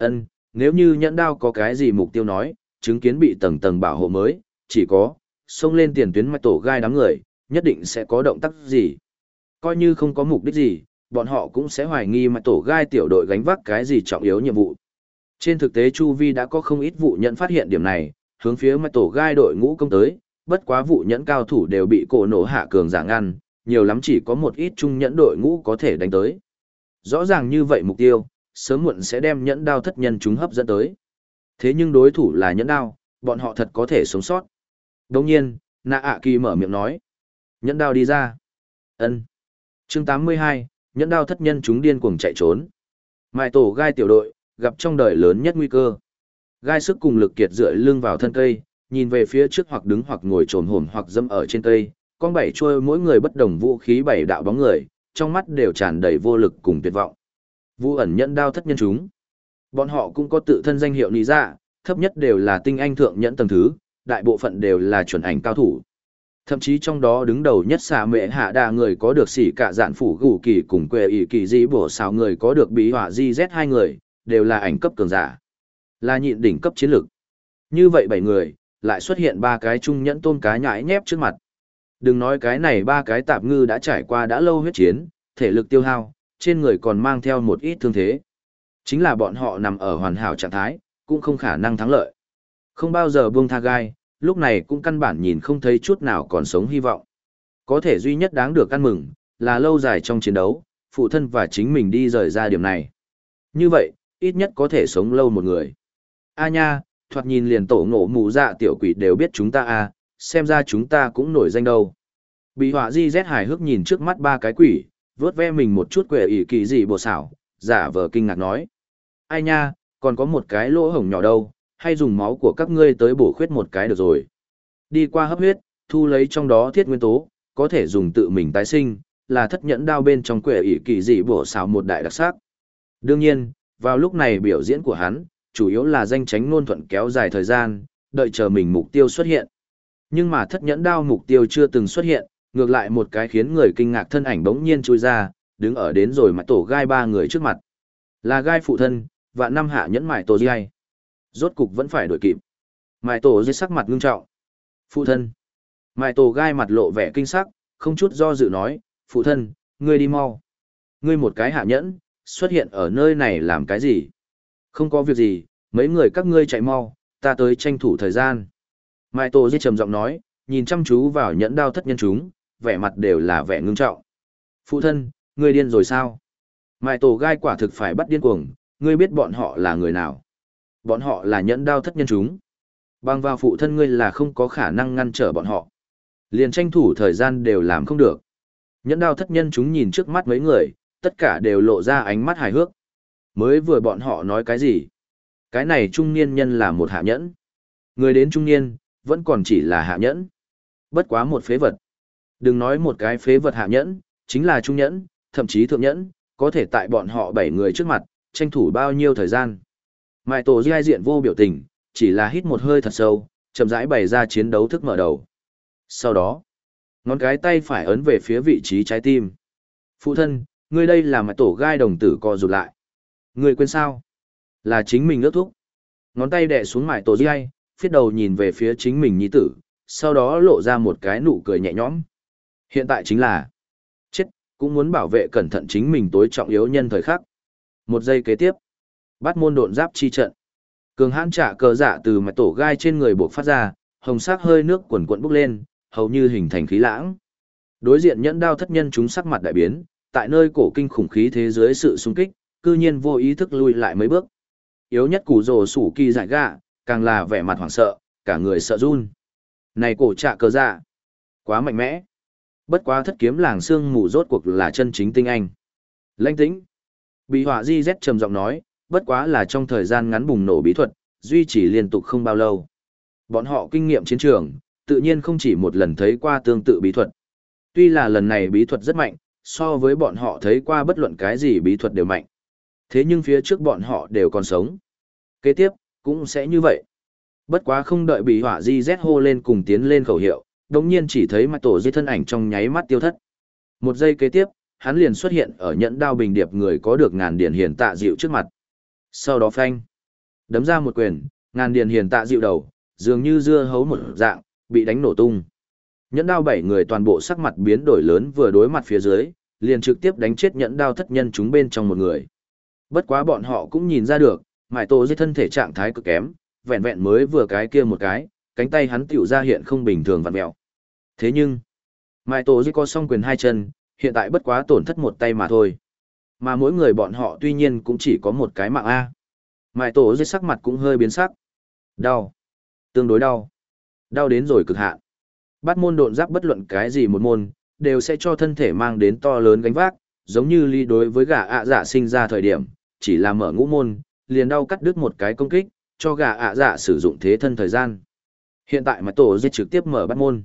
Ân, nếu như nhẫn đao có cái gì mục tiêu nói, chứng kiến bị tầng tầng bảo hộ mới, chỉ có, xông lên tiền tuyến mạch tổ gai đám người, nhất định sẽ có động tác gì. Coi như không có mục đích gì, bọn họ cũng sẽ hoài nghi mạch tổ gai tiểu đội gánh vác cái gì trọng yếu nhiệm vụ. Trên thực tế Chu Vi đã có không ít vụ nhận phát hiện điểm này, hướng phía mạch tổ gai đội ngũ công tới, bất quá vụ nhẫn cao thủ đều bị cổ nổ hạ cường giả ngăn, nhiều lắm chỉ có một ít trung nhẫn đội ngũ có thể đánh tới. Rõ ràng như vậy mục tiêu, sớm muộn sẽ đem nhẫn đao thất nhân chúng hấp dẫn tới. Thế nhưng đối thủ là nhẫn đao, bọn họ thật có thể sống sót. Đồng nhiên, nạ ạ kỳ mở miệng nói. Nhẫn đao đi ra. ân chương 82, nhẫn đao thất nhân chúng điên cuồng chạy trốn. Mai tổ gai tiểu đội, gặp trong đời lớn nhất nguy cơ. Gai sức cùng lực kiệt dựa lưng vào thân cây, nhìn về phía trước hoặc đứng hoặc ngồi trồn hổm hoặc dâm ở trên cây, con bảy trôi mỗi người bất đồng vũ khí bảy đạo bóng người, trong mắt đều tràn đầy vô lực cùng tuyệt vọng. Vu ẩn nhẫn đao thất nhân chúng. Bọn họ cũng có tự thân danh hiệu nị ra, thấp nhất đều là tinh anh thượng nhẫn tầng thứ, đại bộ phận đều là chuẩn ảnh cao thủ. Thậm chí trong đó đứng đầu nhất xà mệ hạ đà người có được xỉ cả dạn phủ gù kỳ cùng quê ỷ kỳ dĩ bổ xào người có được bí hỏa di z hai người, đều là ảnh cấp cường giả. Là nhịn đỉnh cấp chiến lược. Như vậy bảy người, lại xuất hiện ba cái trung nhẫn tôn cá nhãi nhép trước mặt. Đừng nói cái này ba cái tạp ngư đã trải qua đã lâu huyết chiến, thể lực tiêu hao, trên người còn mang theo một ít thương thế. Chính là bọn họ nằm ở hoàn hảo trạng thái, cũng không khả năng thắng lợi. Không bao giờ buông tha gai, lúc này cũng căn bản nhìn không thấy chút nào còn sống hy vọng. Có thể duy nhất đáng được ăn mừng, là lâu dài trong chiến đấu, phụ thân và chính mình đi rời ra điểm này. Như vậy, ít nhất có thể sống lâu một người. A nha, thoạt nhìn liền tổ ngộ mù dạ tiểu quỷ đều biết chúng ta a xem ra chúng ta cũng nổi danh đâu. Bị họa di rét hài hước nhìn trước mắt ba cái quỷ, vớt ve mình một chút quệ ỷ kỳ dị bồ xảo, giả vờ kinh ngạc nói. Ai nha, còn có một cái lỗ hổng nhỏ đâu, hay dùng máu của các ngươi tới bổ khuyết một cái được rồi. Đi qua hấp huyết, thu lấy trong đó thiết nguyên tố, có thể dùng tự mình tái sinh, là thất nhẫn đao bên trong quệ ỷ kỳ dị bổ xảo một đại đặc sắc. Đương nhiên, vào lúc này biểu diễn của hắn, chủ yếu là danh tránh nôn thuận kéo dài thời gian, đợi chờ mình mục tiêu xuất hiện. Nhưng mà thất nhẫn đao mục tiêu chưa từng xuất hiện, ngược lại một cái khiến người kinh ngạc thân ảnh bỗng nhiên chui ra, đứng ở đến rồi mặt tổ gai ba người trước mặt. Là gai phụ thân, và năm hạ nhẫn mại tổ gai. Rốt cục vẫn phải đổi kịp. Mại tổ dưới sắc mặt ngưng trọng. Phụ thân. Mại tổ gai mặt lộ vẻ kinh sắc, không chút do dự nói, phụ thân, ngươi đi mau. Ngươi một cái hạ nhẫn, xuất hiện ở nơi này làm cái gì? Không có việc gì, mấy người các ngươi chạy mau, ta tới tranh thủ thời gian. Mai Tô Di trầm giọng nói, nhìn chăm chú vào nhẫn đao thất nhân chúng, vẻ mặt đều là vẻ ngưng trọng. Phụ thân, ngươi điên rồi sao? Mai Tổ gai quả thực phải bắt điên cuồng, ngươi biết bọn họ là người nào? Bọn họ là nhẫn đao thất nhân chúng. Bằng vào phụ thân ngươi là không có khả năng ngăn trở bọn họ. Liền tranh thủ thời gian đều làm không được. Nhẫn đao thất nhân chúng nhìn trước mắt mấy người, tất cả đều lộ ra ánh mắt hài hước. Mới vừa bọn họ nói cái gì? Cái này trung niên nhân là một hạ nhẫn. Người đến trung niên, vẫn còn chỉ là hạ nhẫn. Bất quá một phế vật. Đừng nói một cái phế vật hạ nhẫn, chính là trung nhẫn, thậm chí thượng nhẫn, có thể tại bọn họ bảy người trước mặt, tranh thủ bao nhiêu thời gian. Mai tổ giai diện vô biểu tình, chỉ là hít một hơi thật sâu, chậm rãi bày ra chiến đấu thức mở đầu. Sau đó, ngón cái tay phải ấn về phía vị trí trái tim. Phụ thân, ngươi đây là mại tổ gai đồng tử co rụt lại. Ngươi quên sao? Là chính mình ước thúc. Ngón tay đè xuống mại tổ giai, phiết đầu nhìn về phía chính mình nhi tử, sau đó lộ ra một cái nụ cười nhẹ nhõm. Hiện tại chính là chết, cũng muốn bảo vệ cẩn thận chính mình tối trọng yếu nhân thời khắc. Một giây kế tiếp, bắt môn độn giáp chi trận. Cường hãn trả cờ dạ từ mặt tổ gai trên người buộc phát ra, hồng sắc hơi nước quần quận bốc lên, hầu như hình thành khí lãng. Đối diện nhẫn đao thất nhân chúng sắc mặt đại biến, tại nơi cổ kinh khủng khí thế giới sự xung kích, cư nhiên vô ý thức lui lại mấy bước. Yếu nhất củ rồ sủ kỳ giải gạ, càng là vẻ mặt hoảng sợ, cả người sợ run. Này cổ trạ cờ dạ, quá mạnh mẽ. Bất quá thất kiếm làng xương mù rốt cuộc là chân chính tinh anh. Lãnh tĩnh. Bị họa di rét trầm giọng nói, bất quá là trong thời gian ngắn bùng nổ bí thuật, duy trì liên tục không bao lâu. Bọn họ kinh nghiệm chiến trường, tự nhiên không chỉ một lần thấy qua tương tự bí thuật. Tuy là lần này bí thuật rất mạnh, so với bọn họ thấy qua bất luận cái gì bí thuật đều mạnh. Thế nhưng phía trước bọn họ đều còn sống. Kế tiếp, cũng sẽ như vậy. Bất quá không đợi bị hỏa di rét hô lên cùng tiến lên khẩu hiệu, đồng nhiên chỉ thấy mặt tổ dây thân ảnh trong nháy mắt tiêu thất. Một giây kế tiếp, hắn liền xuất hiện ở nhẫn đao bình điệp người có được ngàn điển hiền tạ dịu trước mặt. Sau đó phanh. Đấm ra một quyền, ngàn điển hiền tạ dịu đầu, dường như dưa hấu một dạng, bị đánh nổ tung. Nhẫn đao bảy người toàn bộ sắc mặt biến đổi lớn vừa đối mặt phía dưới, liền trực tiếp đánh chết nhẫn đao thất nhân chúng bên trong một người. Bất quá bọn họ cũng nhìn ra được, mải tổ dây thân thể trạng thái cực kém, vẹn vẹn mới vừa cái kia một cái, cánh tay hắn tiểu ra hiện không bình thường vặn mẹo. Thế nhưng, Mai tổ Di có song quyền hai chân, hiện tại bất quá tổn thất một tay mà thôi. Mà mỗi người bọn họ tuy nhiên cũng chỉ có một cái mạng A. Mai tổ Di sắc mặt cũng hơi biến sắc. Đau. Tương đối đau. Đau đến rồi cực hạn. Bắt môn độn giáp bất luận cái gì một môn, đều sẽ cho thân thể mang đến to lớn gánh vác, giống như ly đối với gà ạ dạ sinh ra thời điểm, chỉ là mở ngũ môn, liền đau cắt đứt một cái công kích, cho gà ạ dạ sử dụng thế thân thời gian. Hiện tại mà tổ giết trực tiếp mở bắt môn.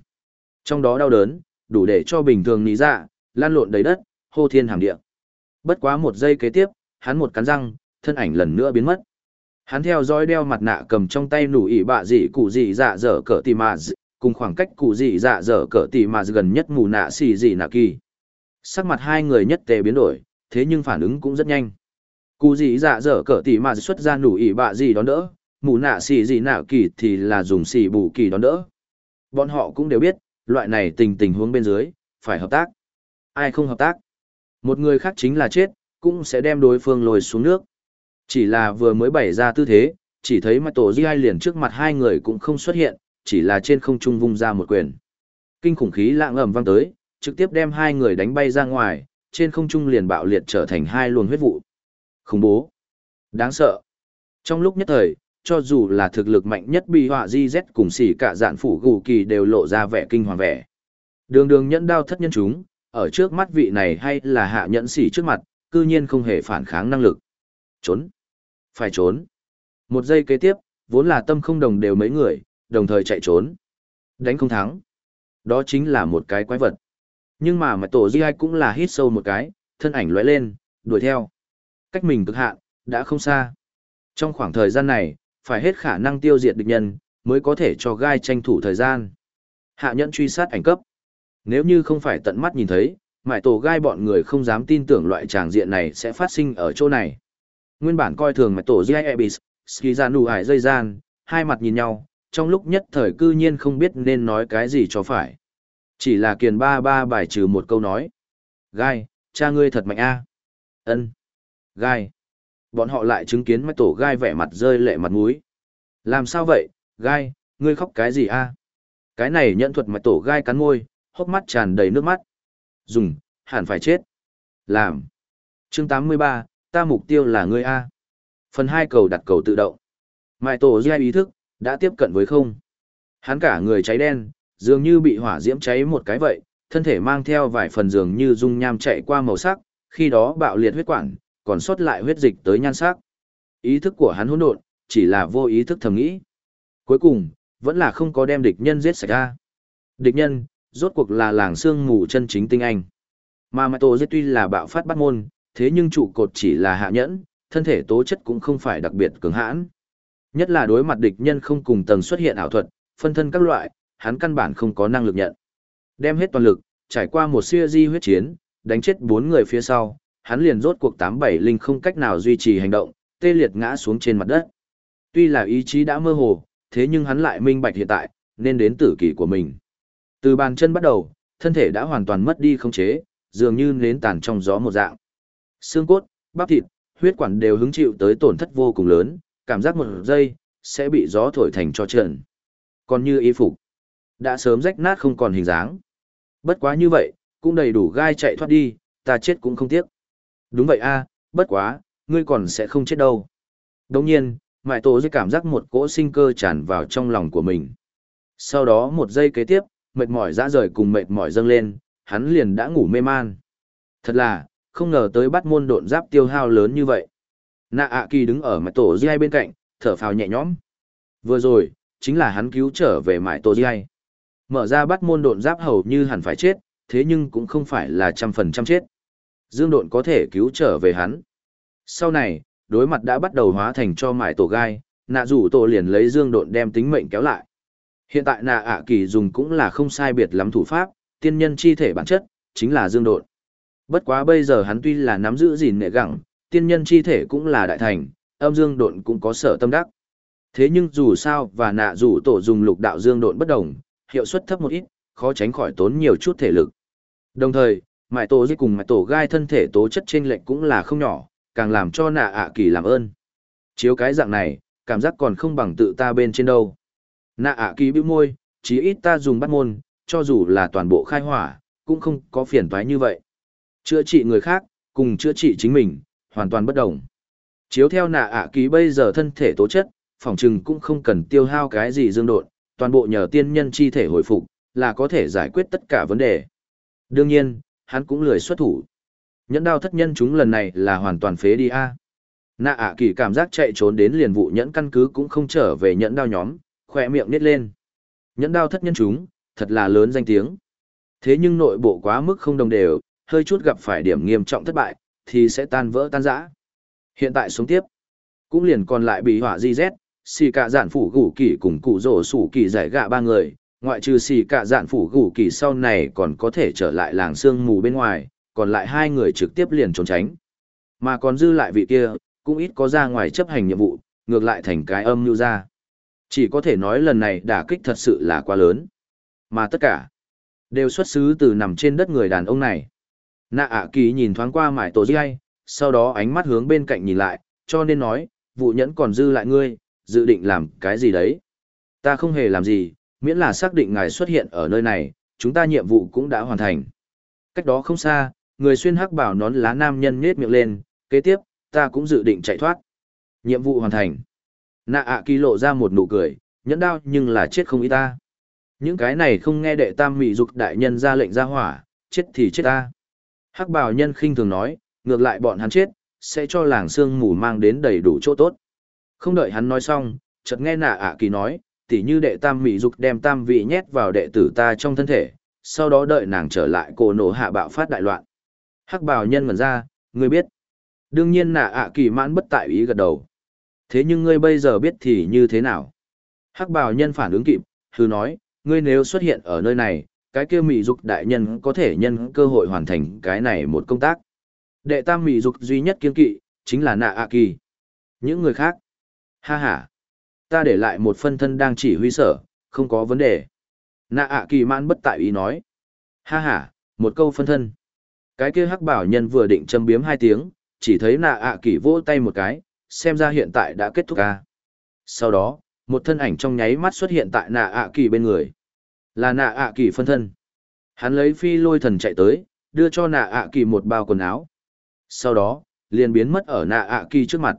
Trong đó đau đớn, đủ để cho bình thường ní dạ, lan lộn đầy đất, hô thiên hàng địa. Bất quá một giây kế tiếp, hắn một cắn răng, thân ảnh lần nữa biến mất. Hắn theo dõi đeo mặt nạ cầm trong tay nủ ỉ bạ dị cụ dị dạ dở cỡ tì mà cùng khoảng cách cụ dị dạ dở cỡ tì mà gần nhất mù nạ xì dị nạ kỳ. Sắc mặt hai người nhất tề biến đổi, thế nhưng phản ứng cũng rất nhanh. Cụ dị dạ dở cỡ tì mà xuất ra nủ ỉ bạ dị đón đỡ, mù nạ xì dị nạ kỳ thì là dùng xì bù kỳ đón đỡ. Bọn họ cũng đều biết, loại này tình tình huống bên dưới, phải hợp tác. Ai không hợp tác? Một người khác chính là chết, cũng sẽ đem đối phương lồi xuống nước. Chỉ là vừa mới bày ra tư thế, chỉ thấy mặt tổ di ai liền trước mặt hai người cũng không xuất hiện, chỉ là trên không trung vung ra một quyền. Kinh khủng khí lạng ầm vang tới, trực tiếp đem hai người đánh bay ra ngoài, trên không trung liền bạo liệt trở thành hai luồng huyết vụ. Khủng bố. Đáng sợ. Trong lúc nhất thời, cho dù là thực lực mạnh nhất bị họa di z cùng xỉ cả dạn phủ gù kỳ đều lộ ra vẻ kinh hoàng vẻ. Đường đường nhẫn đao thất nhân chúng, ở trước mắt vị này hay là hạ nhẫn xỉ trước mặt, cư nhiên không hề phản kháng năng lực. Trốn. Phải trốn. Một giây kế tiếp, vốn là tâm không đồng đều mấy người, đồng thời chạy trốn. Đánh không thắng. Đó chính là một cái quái vật. Nhưng mà mặt tổ di ai cũng là hít sâu một cái, thân ảnh lóe lên, đuổi theo. Cách mình cực hạn, đã không xa. Trong khoảng thời gian này, phải hết khả năng tiêu diệt địch nhân, mới có thể cho gai tranh thủ thời gian. Hạ nhẫn truy sát ảnh cấp. Nếu như không phải tận mắt nhìn thấy, mại tổ gai bọn người không dám tin tưởng loại tràng diện này sẽ phát sinh ở chỗ này. Nguyên bản coi thường mại tổ Gai Ebis, Ski ra nụ ải dây gian, hai mặt nhìn nhau, trong lúc nhất thời cư nhiên không biết nên nói cái gì cho phải. Chỉ là kiền ba ba bài trừ một câu nói. Gai, cha ngươi thật mạnh a. Ân. Gai. Bọn họ lại chứng kiến mạch tổ gai vẻ mặt rơi lệ mặt mũi. Làm sao vậy, gai, ngươi khóc cái gì a? Cái này nhận thuật mạch tổ gai cắn môi, hốc mắt tràn đầy nước mắt. Dùng, hẳn phải chết. Làm. Chương 83, ta mục tiêu là ngươi a. Phần hai cầu đặt cầu tự động. Mại tổ gai ý thức, đã tiếp cận với không. Hắn cả người cháy đen, dường như bị hỏa diễm cháy một cái vậy, thân thể mang theo vài phần dường như dung nham chạy qua màu sắc, khi đó bạo liệt huyết quản, còn sót lại huyết dịch tới nhan sắc. Ý thức của hắn hỗn độn, chỉ là vô ý thức thầm nghĩ. Cuối cùng, vẫn là không có đem địch nhân giết sạch ra. Địch nhân, rốt cuộc là làng xương mù chân chính tinh anh. Mà Mại Tổ Giết tuy là bạo phát bắt môn, thế nhưng trụ cột chỉ là hạ nhẫn, thân thể tố chất cũng không phải đặc biệt cứng hãn. Nhất là đối mặt địch nhân không cùng tầng xuất hiện ảo thuật, phân thân các loại, hắn căn bản không có năng lực nhận. Đem hết toàn lực, trải qua một siêu di huyết chiến, đánh chết bốn người phía sau, hắn liền rốt cuộc tám bảy linh không cách nào duy trì hành động, tê liệt ngã xuống trên mặt đất. Tuy là ý chí đã mơ hồ, thế nhưng hắn lại minh bạch hiện tại, nên đến tử kỳ của mình. Từ bàn chân bắt đầu, thân thể đã hoàn toàn mất đi không chế, dường như nến tàn trong gió một dạng. Xương cốt, bắp thịt, huyết quản đều hứng chịu tới tổn thất vô cùng lớn, cảm giác một giây, sẽ bị gió thổi thành cho trần. Còn như y phục, đã sớm rách nát không còn hình dáng. Bất quá như vậy, cũng đầy đủ gai chạy thoát đi, ta chết cũng không tiếc. Đúng vậy a, bất quá, ngươi còn sẽ không chết đâu. Đồng nhiên, mại tổ dây cảm giác một cỗ sinh cơ tràn vào trong lòng của mình. Sau đó một giây kế tiếp, mệt mỏi dã rời cùng mệt mỏi dâng lên, hắn liền đã ngủ mê man. Thật là, không ngờ tới bắt môn độn giáp tiêu hao lớn như vậy. Nạ ạ kỳ đứng ở mại tổ dây bên cạnh, thở phào nhẹ nhõm. Vừa rồi, chính là hắn cứu trở về mại tổ dây. Mở ra bắt môn độn giáp hầu như hẳn phải chết, thế nhưng cũng không phải là trăm phần trăm chết. Dương độn có thể cứu trở về hắn. Sau này, đối mặt đã bắt đầu hóa thành cho mải tổ gai, nạ rủ tổ liền lấy dương độn đem tính mệnh kéo lại. Hiện tại nạ ạ kỳ dùng cũng là không sai biệt lắm thủ pháp, tiên nhân chi thể bản chất, chính là dương độn. Bất quá bây giờ hắn tuy là nắm giữ gìn nệ gẳng, tiên nhân chi thể cũng là đại thành, âm dương độn cũng có sở tâm đắc. Thế nhưng dù sao và nạ rủ tổ dùng lục đạo dương độn bất đồng, hiệu suất thấp một ít, khó tránh khỏi tốn nhiều chút thể lực. Đồng thời, mại tổ dưới cùng mại tổ gai thân thể tố chất trên lệnh cũng là không nhỏ, càng làm cho nạ ạ kỳ làm ơn. Chiếu cái dạng này, cảm giác còn không bằng tự ta bên trên đâu. Nạ ạ kỳ bĩu môi, chí ít ta dùng bắt môn, cho dù là toàn bộ khai hỏa, cũng không có phiền toái như vậy. Chữa trị người khác, cùng chữa trị chính mình, hoàn toàn bất đồng. Chiếu theo nạ ạ kỳ bây giờ thân thể tố chất, phòng trừng cũng không cần tiêu hao cái gì dương đột, toàn bộ nhờ tiên nhân chi thể hồi phục, là có thể giải quyết tất cả vấn đề. Đương nhiên, hắn cũng lười xuất thủ. Nhẫn đao thất nhân chúng lần này là hoàn toàn phế đi a. Nạ ạ kỳ cảm giác chạy trốn đến liền vụ nhẫn căn cứ cũng không trở về nhẫn đao nhóm, khỏe miệng nít lên. Nhẫn đao thất nhân chúng, thật là lớn danh tiếng. Thế nhưng nội bộ quá mức không đồng đều, hơi chút gặp phải điểm nghiêm trọng thất bại, thì sẽ tan vỡ tan rã. Hiện tại xuống tiếp, cũng liền còn lại bị hỏa di rét, xì cả giản phủ gủ kỳ cùng cụ rổ sủ kỳ giải gạ ba người, ngoại trừ xì cả dạn phủ gủ kỳ sau này còn có thể trở lại làng sương mù bên ngoài, còn lại hai người trực tiếp liền trốn tránh. Mà còn dư lại vị kia, cũng ít có ra ngoài chấp hành nhiệm vụ, ngược lại thành cái âm như ra. Chỉ có thể nói lần này đả kích thật sự là quá lớn. Mà tất cả, đều xuất xứ từ nằm trên đất người đàn ông này. Nạ ạ kỳ nhìn thoáng qua mải tổ dây, sau đó ánh mắt hướng bên cạnh nhìn lại, cho nên nói, vụ nhẫn còn dư lại ngươi, dự định làm cái gì đấy. Ta không hề làm gì, miễn là xác định ngài xuất hiện ở nơi này, chúng ta nhiệm vụ cũng đã hoàn thành. Cách đó không xa, người xuyên hắc bảo nón lá nam nhân nhếch miệng lên, kế tiếp, ta cũng dự định chạy thoát. Nhiệm vụ hoàn thành. Nạ ạ kỳ lộ ra một nụ cười, nhẫn đau nhưng là chết không ý ta. Những cái này không nghe đệ tam mị dục đại nhân ra lệnh ra hỏa, chết thì chết ta. Hắc bảo nhân khinh thường nói, ngược lại bọn hắn chết, sẽ cho làng sương mù mang đến đầy đủ chỗ tốt. Không đợi hắn nói xong, chợt nghe nạ ạ kỳ nói, tỉ như đệ tam mỹ dục đem tam vị nhét vào đệ tử ta trong thân thể, sau đó đợi nàng trở lại cổ nổ hạ bạo phát đại loạn. Hắc bào nhân ngẩn ra, ngươi biết. Đương nhiên nạ ạ kỳ mãn bất tại ý gật đầu. Thế nhưng ngươi bây giờ biết thì như thế nào? Hắc bào nhân phản ứng kịp, hư nói, ngươi nếu xuất hiện ở nơi này, cái kia mỹ dục đại nhân có thể nhân cơ hội hoàn thành cái này một công tác. Đệ tam mỹ dục duy nhất kiên kỵ, chính là nạ ạ kỳ. Những người khác. Ha ha. Ta để lại một phân thân đang chỉ huy sở, không có vấn đề. Nạ ạ kỳ mãn bất tại ý nói. Ha ha, một câu phân thân. Cái kia hắc bảo nhân vừa định châm biếm hai tiếng, chỉ thấy nạ ạ kỳ vỗ tay một cái, xem ra hiện tại đã kết thúc ca. Sau đó, một thân ảnh trong nháy mắt xuất hiện tại nạ ạ kỳ bên người. Là nạ ạ kỳ phân thân. Hắn lấy phi lôi thần chạy tới, đưa cho nạ ạ kỳ một bao quần áo. Sau đó, liền biến mất ở nạ ạ kỳ trước mặt.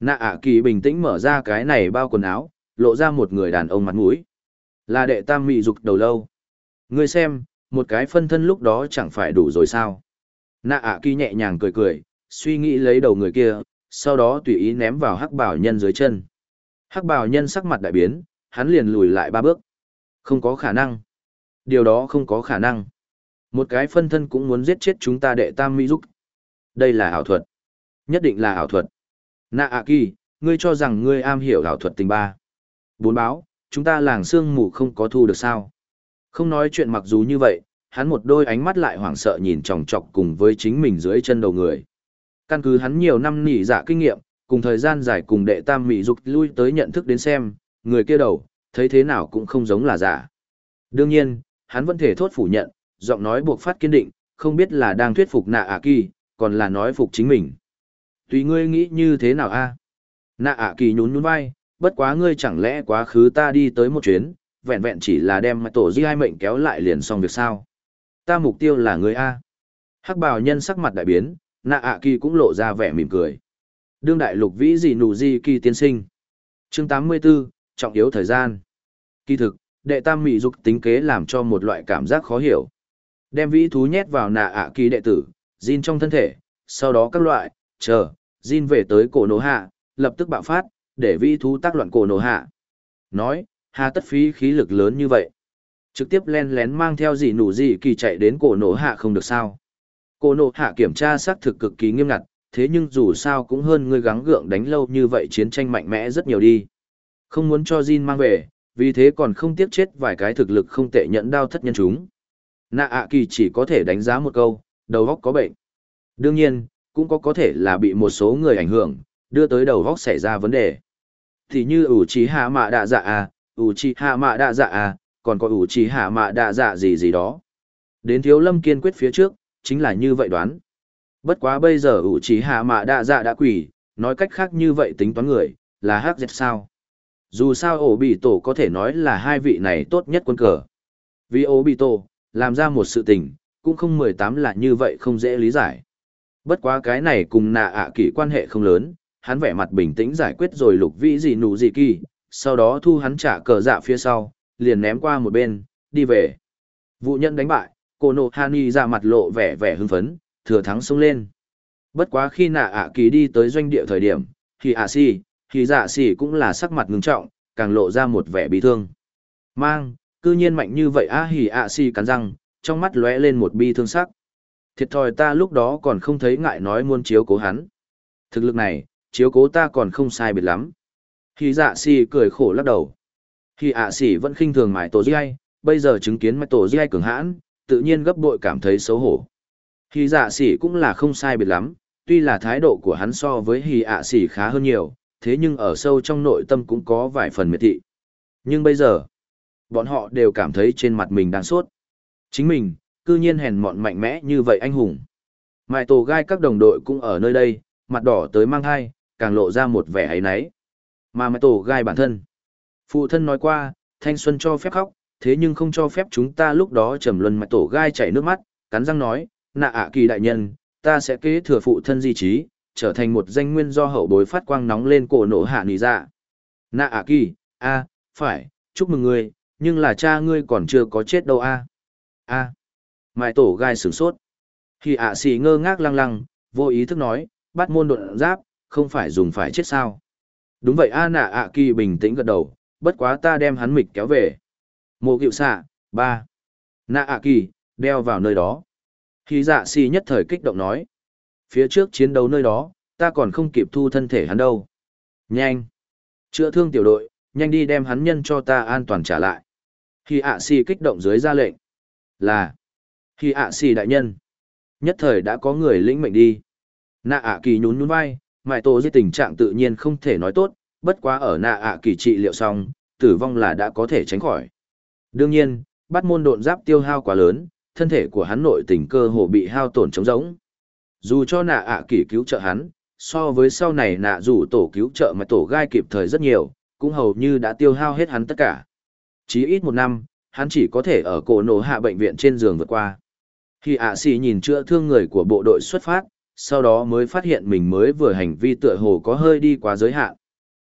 Nạ ạ kỳ bình tĩnh mở ra cái này bao quần áo, lộ ra một người đàn ông mặt mũi. Là đệ tam mị dục đầu lâu. Ngươi xem, một cái phân thân lúc đó chẳng phải đủ rồi sao. Nạ ạ kỳ nhẹ nhàng cười cười, suy nghĩ lấy đầu người kia, sau đó tùy ý ném vào hắc bảo nhân dưới chân. Hắc bảo nhân sắc mặt đại biến, hắn liền lùi lại ba bước. Không có khả năng. Điều đó không có khả năng. Một cái phân thân cũng muốn giết chết chúng ta đệ tam mỹ dục. Đây là ảo thuật. Nhất định là ảo thuật. Nạ ạ kỳ, ngươi cho rằng ngươi am hiểu ảo thuật tình ba. Bốn báo, chúng ta làng sương mù không có thu được sao. Không nói chuyện mặc dù như vậy, hắn một đôi ánh mắt lại hoảng sợ nhìn chòng chọc cùng với chính mình dưới chân đầu người. Căn cứ hắn nhiều năm nỉ dạ kinh nghiệm, cùng thời gian dài cùng đệ tam mỹ dục lui tới nhận thức đến xem, người kia đầu, thấy thế nào cũng không giống là giả. Đương nhiên, hắn vẫn thể thốt phủ nhận, giọng nói buộc phát kiên định, không biết là đang thuyết phục nạ ạ kỳ, còn là nói phục chính mình. Tùy ngươi nghĩ như thế nào a Nạ ạ kỳ nhún nhún vai, bất quá ngươi chẳng lẽ quá khứ ta đi tới một chuyến, vẹn vẹn chỉ là đem tổ di hai mệnh kéo lại liền xong việc sao. Ta mục tiêu là ngươi A. Hắc bào nhân sắc mặt đại biến, nạ ạ kỳ cũng lộ ra vẻ mỉm cười. Đương đại lục vĩ gì nụ di kỳ tiên sinh. Chương 84, trọng yếu thời gian. Kỳ thực, đệ tam mỹ dục tính kế làm cho một loại cảm giác khó hiểu. Đem vĩ thú nhét vào nạ ạ kỳ đệ tử, Jin trong thân thể, sau đó các loại, chờ, Jin về tới cổ nổ hạ, lập tức bạo phát, để vi thú tác loạn cổ nổ hạ. Nói, hà tất phí khí lực lớn như vậy. Trực tiếp len lén mang theo gì nụ gì kỳ chạy đến cổ nổ hạ không được sao. Cổ nổ hạ kiểm tra xác thực cực kỳ nghiêm ngặt, thế nhưng dù sao cũng hơn người gắng gượng đánh lâu như vậy chiến tranh mạnh mẽ rất nhiều đi. Không muốn cho Jin mang về, vì thế còn không tiếc chết vài cái thực lực không tệ nhẫn đao thất nhân chúng. Nạ ạ kỳ chỉ có thể đánh giá một câu, đầu góc có bệnh. Đương nhiên, cũng có có thể là bị một số người ảnh hưởng, đưa tới đầu góc xảy ra vấn đề. Thì như ủ trí hạ mạ đạ dạ à, ủ trí hạ mạ đạ dạ à, còn có ủ trí hạ mạ đạ dạ gì gì đó. Đến thiếu lâm kiên quyết phía trước, chính là như vậy đoán. Bất quá bây giờ ủ trí hạ mạ đạ dạ đã quỷ, nói cách khác như vậy tính toán người, là hắc dẹp sao. Dù sao ổ bị tổ có thể nói là hai vị này tốt nhất quân cờ. Vì ổ bị tổ, làm ra một sự tình, cũng không mười tám là như vậy không dễ lý giải. Bất quá cái này cùng nạ ạ à quan hệ không lớn, hắn vẻ mặt bình tĩnh giải quyết rồi lục vĩ gì nụ gì kỳ, sau đó thu hắn trả cờ dạ phía sau, liền ném qua một bên, đi về. Vụ nhân đánh bại, cô nộ Hani ra mặt lộ vẻ vẻ hưng phấn, thừa thắng xông lên. Bất quá khi nạ ạ à kỳ đi tới doanh địa thời điểm, thì ạ si, thì dạ si cũng là sắc mặt ngưng trọng, càng lộ ra một vẻ bị thương. Mang, cư nhiên mạnh như vậy á hỉ ạ si cắn răng, trong mắt lóe lên một bi thương sắc. Thiệt thòi ta lúc đó còn không thấy ngại nói muôn chiếu cố hắn. Thực lực này, chiếu cố ta còn không sai biệt lắm. khi dạ si cười khổ lắc đầu. khi ạ si vẫn khinh thường mải tổ dây, bây giờ chứng kiến mải tổ dây cường hãn, tự nhiên gấp bội cảm thấy xấu hổ. khi dạ si cũng là không sai biệt lắm, tuy là thái độ của hắn so với hì ạ si khá hơn nhiều, thế nhưng ở sâu trong nội tâm cũng có vài phần miệt thị. Nhưng bây giờ, bọn họ đều cảm thấy trên mặt mình đang sốt. Chính mình, cư nhiên hèn mọn mạnh mẽ như vậy anh hùng. Mại tổ gai các đồng đội cũng ở nơi đây, mặt đỏ tới mang hai, càng lộ ra một vẻ ấy náy. Mà mại tổ gai bản thân. Phụ thân nói qua, thanh xuân cho phép khóc, thế nhưng không cho phép chúng ta lúc đó trầm luân mại tổ gai chảy nước mắt, cắn răng nói, nạ ạ kỳ đại nhân, ta sẽ kế thừa phụ thân di trí, trở thành một danh nguyên do hậu bối phát quang nóng lên cổ nổ hạ nì dạ. Nạ ạ kỳ, a, phải, chúc mừng ngươi, nhưng là cha ngươi còn chưa có chết đâu a a Mai tổ gai sửng sốt. Khi ạ xì ngơ ngác lăng lăng, vô ý thức nói, bắt môn đột giáp, không phải dùng phải chết sao. Đúng vậy a nạ ạ kỳ bình tĩnh gật đầu, bất quá ta đem hắn mịch kéo về. Mộ cựu xạ, ba. Nạ ạ kỳ, đeo vào nơi đó. Khi dạ xì nhất thời kích động nói, phía trước chiến đấu nơi đó, ta còn không kịp thu thân thể hắn đâu. Nhanh. Chữa thương tiểu đội, nhanh đi đem hắn nhân cho ta an toàn trả lại. Khi ạ xì kích động dưới ra lệnh, là khi ạ xì đại nhân nhất thời đã có người lĩnh mệnh đi. Nạ ạ kỳ nhún nhún vai mãi tổ dưới tình trạng tự nhiên không thể nói tốt bất quá ở nạ ạ kỳ trị liệu xong tử vong là đã có thể tránh khỏi. Đương nhiên bắt môn độn giáp tiêu hao quá lớn thân thể của hắn nội tình cơ hồ bị hao tổn trống rỗng. Dù cho nạ ạ kỳ cứu trợ hắn so với sau này nạ dù tổ cứu trợ mà tổ gai kịp thời rất nhiều cũng hầu như đã tiêu hao hết hắn tất cả. Chí ít một năm, hắn chỉ có thể ở cổ nổ hạ bệnh viện trên giường vượt qua. Khi ạ xì nhìn chữa thương người của bộ đội xuất phát, sau đó mới phát hiện mình mới vừa hành vi tựa hồ có hơi đi quá giới hạn.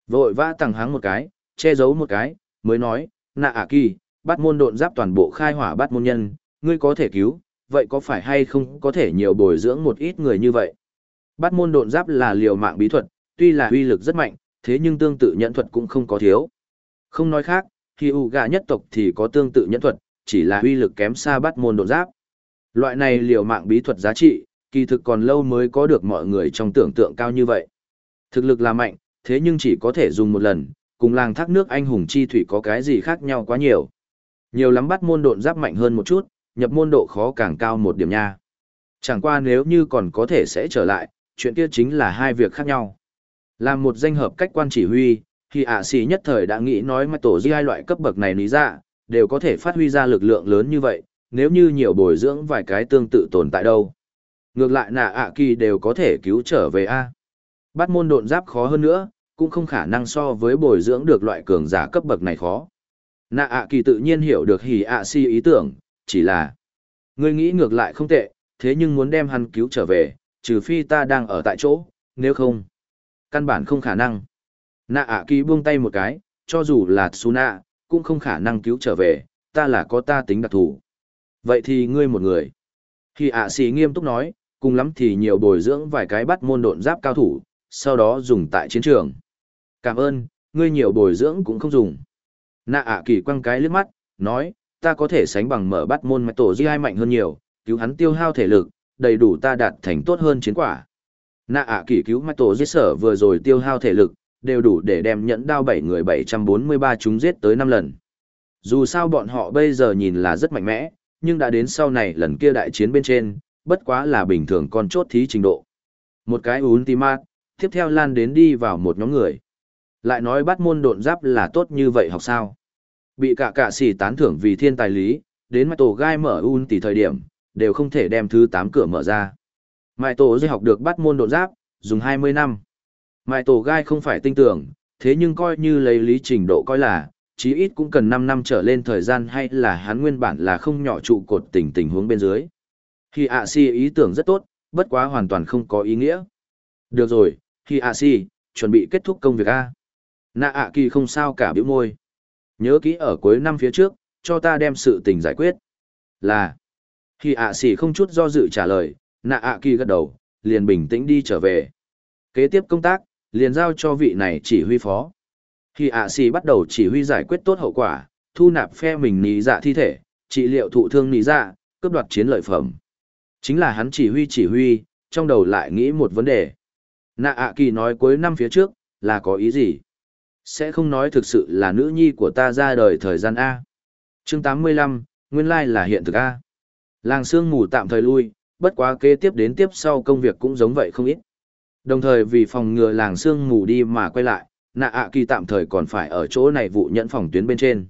Vội vã tăng hắng một cái, che giấu một cái, mới nói, nạ ạ kỳ, bắt môn độn giáp toàn bộ khai hỏa bắt môn nhân, ngươi có thể cứu, vậy có phải hay không có thể nhiều bồi dưỡng một ít người như vậy? Bắt môn độn giáp là liều mạng bí thuật, tuy là uy lực rất mạnh, thế nhưng tương tự nhận thuật cũng không có thiếu. Không nói khác, khi u gà nhất tộc thì có tương tự nhẫn thuật, chỉ là uy lực kém xa bắt môn độn giáp. Loại này liều mạng bí thuật giá trị, kỳ thực còn lâu mới có được mọi người trong tưởng tượng cao như vậy. Thực lực là mạnh, thế nhưng chỉ có thể dùng một lần, cùng làng thác nước anh hùng chi thủy có cái gì khác nhau quá nhiều. Nhiều lắm bắt môn độn giáp mạnh hơn một chút, nhập môn độ khó càng cao một điểm nha. Chẳng qua nếu như còn có thể sẽ trở lại, chuyện kia chính là hai việc khác nhau. Làm một danh hợp cách quan chỉ huy, thì ạ xì nhất thời đã nghĩ nói mà tổ di hai loại cấp bậc này lý ra, đều có thể phát huy ra lực lượng lớn như vậy, nếu như nhiều bồi dưỡng vài cái tương tự tồn tại đâu. Ngược lại nạ ạ kỳ đều có thể cứu trở về A. Bắt môn độn giáp khó hơn nữa, cũng không khả năng so với bồi dưỡng được loại cường giả cấp bậc này khó. Nạ ạ kỳ tự nhiên hiểu được hỉ ạ si ý tưởng, chỉ là ngươi nghĩ ngược lại không tệ, thế nhưng muốn đem hắn cứu trở về, trừ phi ta đang ở tại chỗ, nếu không, căn bản không khả năng. Nạ ạ kỳ buông tay một cái, cho dù là Tsuna, cũng không khả năng cứu trở về, ta là có ta tính đặc thù. Vậy thì ngươi một người. Khi ạ sĩ nghiêm túc nói, cùng lắm thì nhiều bồi dưỡng vài cái bắt môn độn giáp cao thủ, sau đó dùng tại chiến trường. Cảm ơn, ngươi nhiều bồi dưỡng cũng không dùng. Nạ ạ kỳ quăng cái liếc mắt, nói, ta có thể sánh bằng mở bắt môn mạch tổ di hai mạnh hơn nhiều, cứu hắn tiêu hao thể lực, đầy đủ ta đạt thành tốt hơn chiến quả. Nạ ạ kỳ cứu mạch tổ di sở vừa rồi tiêu hao thể lực, đều đủ để đem nhẫn đao bảy người 743 chúng giết tới 5 lần. Dù sao bọn họ bây giờ nhìn là rất mạnh mẽ, nhưng đã đến sau này lần kia đại chiến bên trên, bất quá là bình thường con chốt thí trình độ. Một cái ultimat, tiếp theo lan đến đi vào một nhóm người. Lại nói bắt môn độn giáp là tốt như vậy học sao. Bị cả cả xỉ tán thưởng vì thiên tài lý, đến mai tổ gai mở un tỷ thời điểm, đều không thể đem thứ 8 cửa mở ra. Mai tổ dây học được bắt môn độn giáp, dùng 20 năm. Mai tổ gai không phải tinh tưởng, thế nhưng coi như lấy lý trình độ coi là, chí ít cũng cần 5 năm trở lên thời gian hay là hắn nguyên bản là không nhỏ trụ cột tình tình huống bên dưới. Khi ạ si ý tưởng rất tốt, bất quá hoàn toàn không có ý nghĩa. Được rồi, khi ạ si, chuẩn bị kết thúc công việc A. Nạ ạ kỳ không sao cả biểu môi. Nhớ kỹ ở cuối năm phía trước, cho ta đem sự tình giải quyết. Là, khi ạ si không chút do dự trả lời, nạ ạ kỳ gật đầu, liền bình tĩnh đi trở về. Kế tiếp công tác, liền giao cho vị này chỉ huy phó. Khi ạ xì bắt đầu chỉ huy giải quyết tốt hậu quả, thu nạp phe mình nì dạ thi thể, trị liệu thụ thương nì dạ, cướp đoạt chiến lợi phẩm. Chính là hắn chỉ huy chỉ huy, trong đầu lại nghĩ một vấn đề. Nạ ạ kỳ nói cuối năm phía trước, là có ý gì? Sẽ không nói thực sự là nữ nhi của ta ra đời thời gian A. chương 85, nguyên lai là hiện thực A. Làng sương mù tạm thời lui, bất quá kế tiếp đến tiếp sau công việc cũng giống vậy không ít. Đồng thời vì phòng ngừa làng sương mù đi mà quay lại, nạ ạ kỳ tạm thời còn phải ở chỗ này vụ nhẫn phòng tuyến bên trên.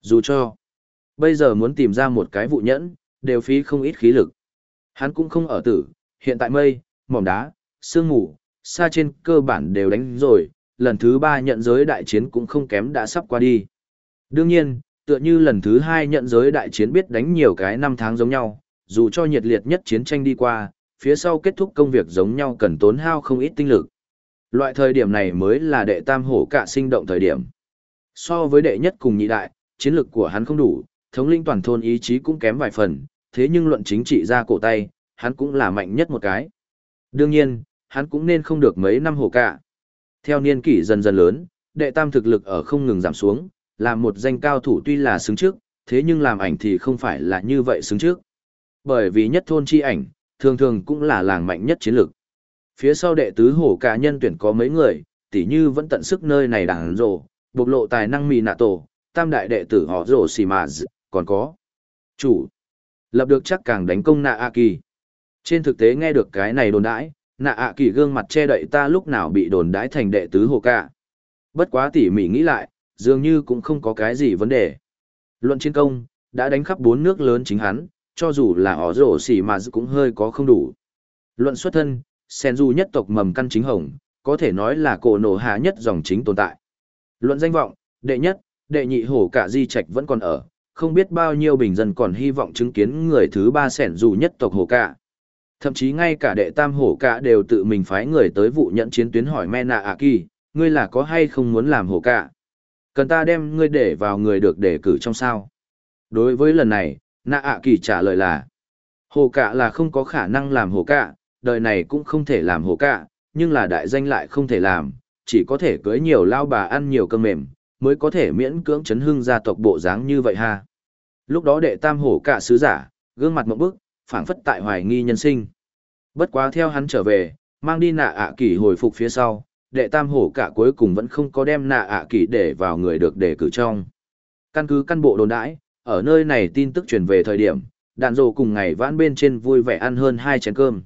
Dù cho, bây giờ muốn tìm ra một cái vụ nhẫn, đều phí không ít khí lực. Hắn cũng không ở tử, hiện tại mây, mỏm đá, sương mù, xa trên cơ bản đều đánh rồi, lần thứ ba nhận giới đại chiến cũng không kém đã sắp qua đi. Đương nhiên, tựa như lần thứ hai nhận giới đại chiến biết đánh nhiều cái năm tháng giống nhau, dù cho nhiệt liệt nhất chiến tranh đi qua, phía sau kết thúc công việc giống nhau cần tốn hao không ít tinh lực. Loại thời điểm này mới là đệ tam hổ cả sinh động thời điểm. So với đệ nhất cùng nhị đại, chiến lực của hắn không đủ, thống linh toàn thôn ý chí cũng kém vài phần, thế nhưng luận chính trị ra cổ tay, hắn cũng là mạnh nhất một cái. Đương nhiên, hắn cũng nên không được mấy năm hổ cả. Theo niên kỷ dần dần lớn, đệ tam thực lực ở không ngừng giảm xuống, làm một danh cao thủ tuy là xứng trước, thế nhưng làm ảnh thì không phải là như vậy xứng trước. Bởi vì nhất thôn chi ảnh, thường thường cũng là làng mạnh nhất chiến lực. Phía sau đệ tứ hổ cả nhân tuyển có mấy người, tỉ như vẫn tận sức nơi này đảng rồ, bộc lộ tài năng mì nạ tổ, tam đại đệ tử họ rồ xì mà còn có. Chủ. Lập được chắc càng đánh công nạ A kỳ. Trên thực tế nghe được cái này đồn đãi, nạ A kỳ gương mặt che đậy ta lúc nào bị đồn đãi thành đệ tứ hổ cả. Bất quá tỉ mỉ nghĩ lại, dường như cũng không có cái gì vấn đề. Luận chiến công, đã đánh khắp bốn nước lớn chính hắn, cho dù là họ rổ xì mà cũng hơi có không đủ. Luận xuất thân, sen du nhất tộc mầm căn chính hồng, có thể nói là cổ nổ hạ nhất dòng chính tồn tại. Luận danh vọng, đệ nhất, đệ nhị hổ cả di trạch vẫn còn ở, không biết bao nhiêu bình dân còn hy vọng chứng kiến người thứ ba sẻn dù nhất tộc hổ cả. Thậm chí ngay cả đệ tam hổ cả đều tự mình phái người tới vụ nhận chiến tuyến hỏi Mena A Kỳ, ngươi là có hay không muốn làm hổ cả? Cần ta đem ngươi để vào người được đề cử trong sao? Đối với lần này, Nạ ạ kỳ trả lời là, hổ cả là không có khả năng làm hổ cả, đời này cũng không thể làm hồ cả, nhưng là đại danh lại không thể làm, chỉ có thể cưới nhiều lao bà ăn nhiều cơm mềm, mới có thể miễn cưỡng chấn hưng gia tộc bộ dáng như vậy ha. Lúc đó đệ tam hổ cả sứ giả, gương mặt một bức, phảng phất tại hoài nghi nhân sinh. Bất quá theo hắn trở về, mang đi nạ ạ kỳ hồi phục phía sau, đệ tam hổ cả cuối cùng vẫn không có đem nạ ạ kỳ để vào người được đề cử trong. Căn cứ căn bộ đồn đãi, ở nơi này tin tức truyền về thời điểm, đạn rồ cùng ngày vãn bên trên vui vẻ ăn hơn hai chén cơm.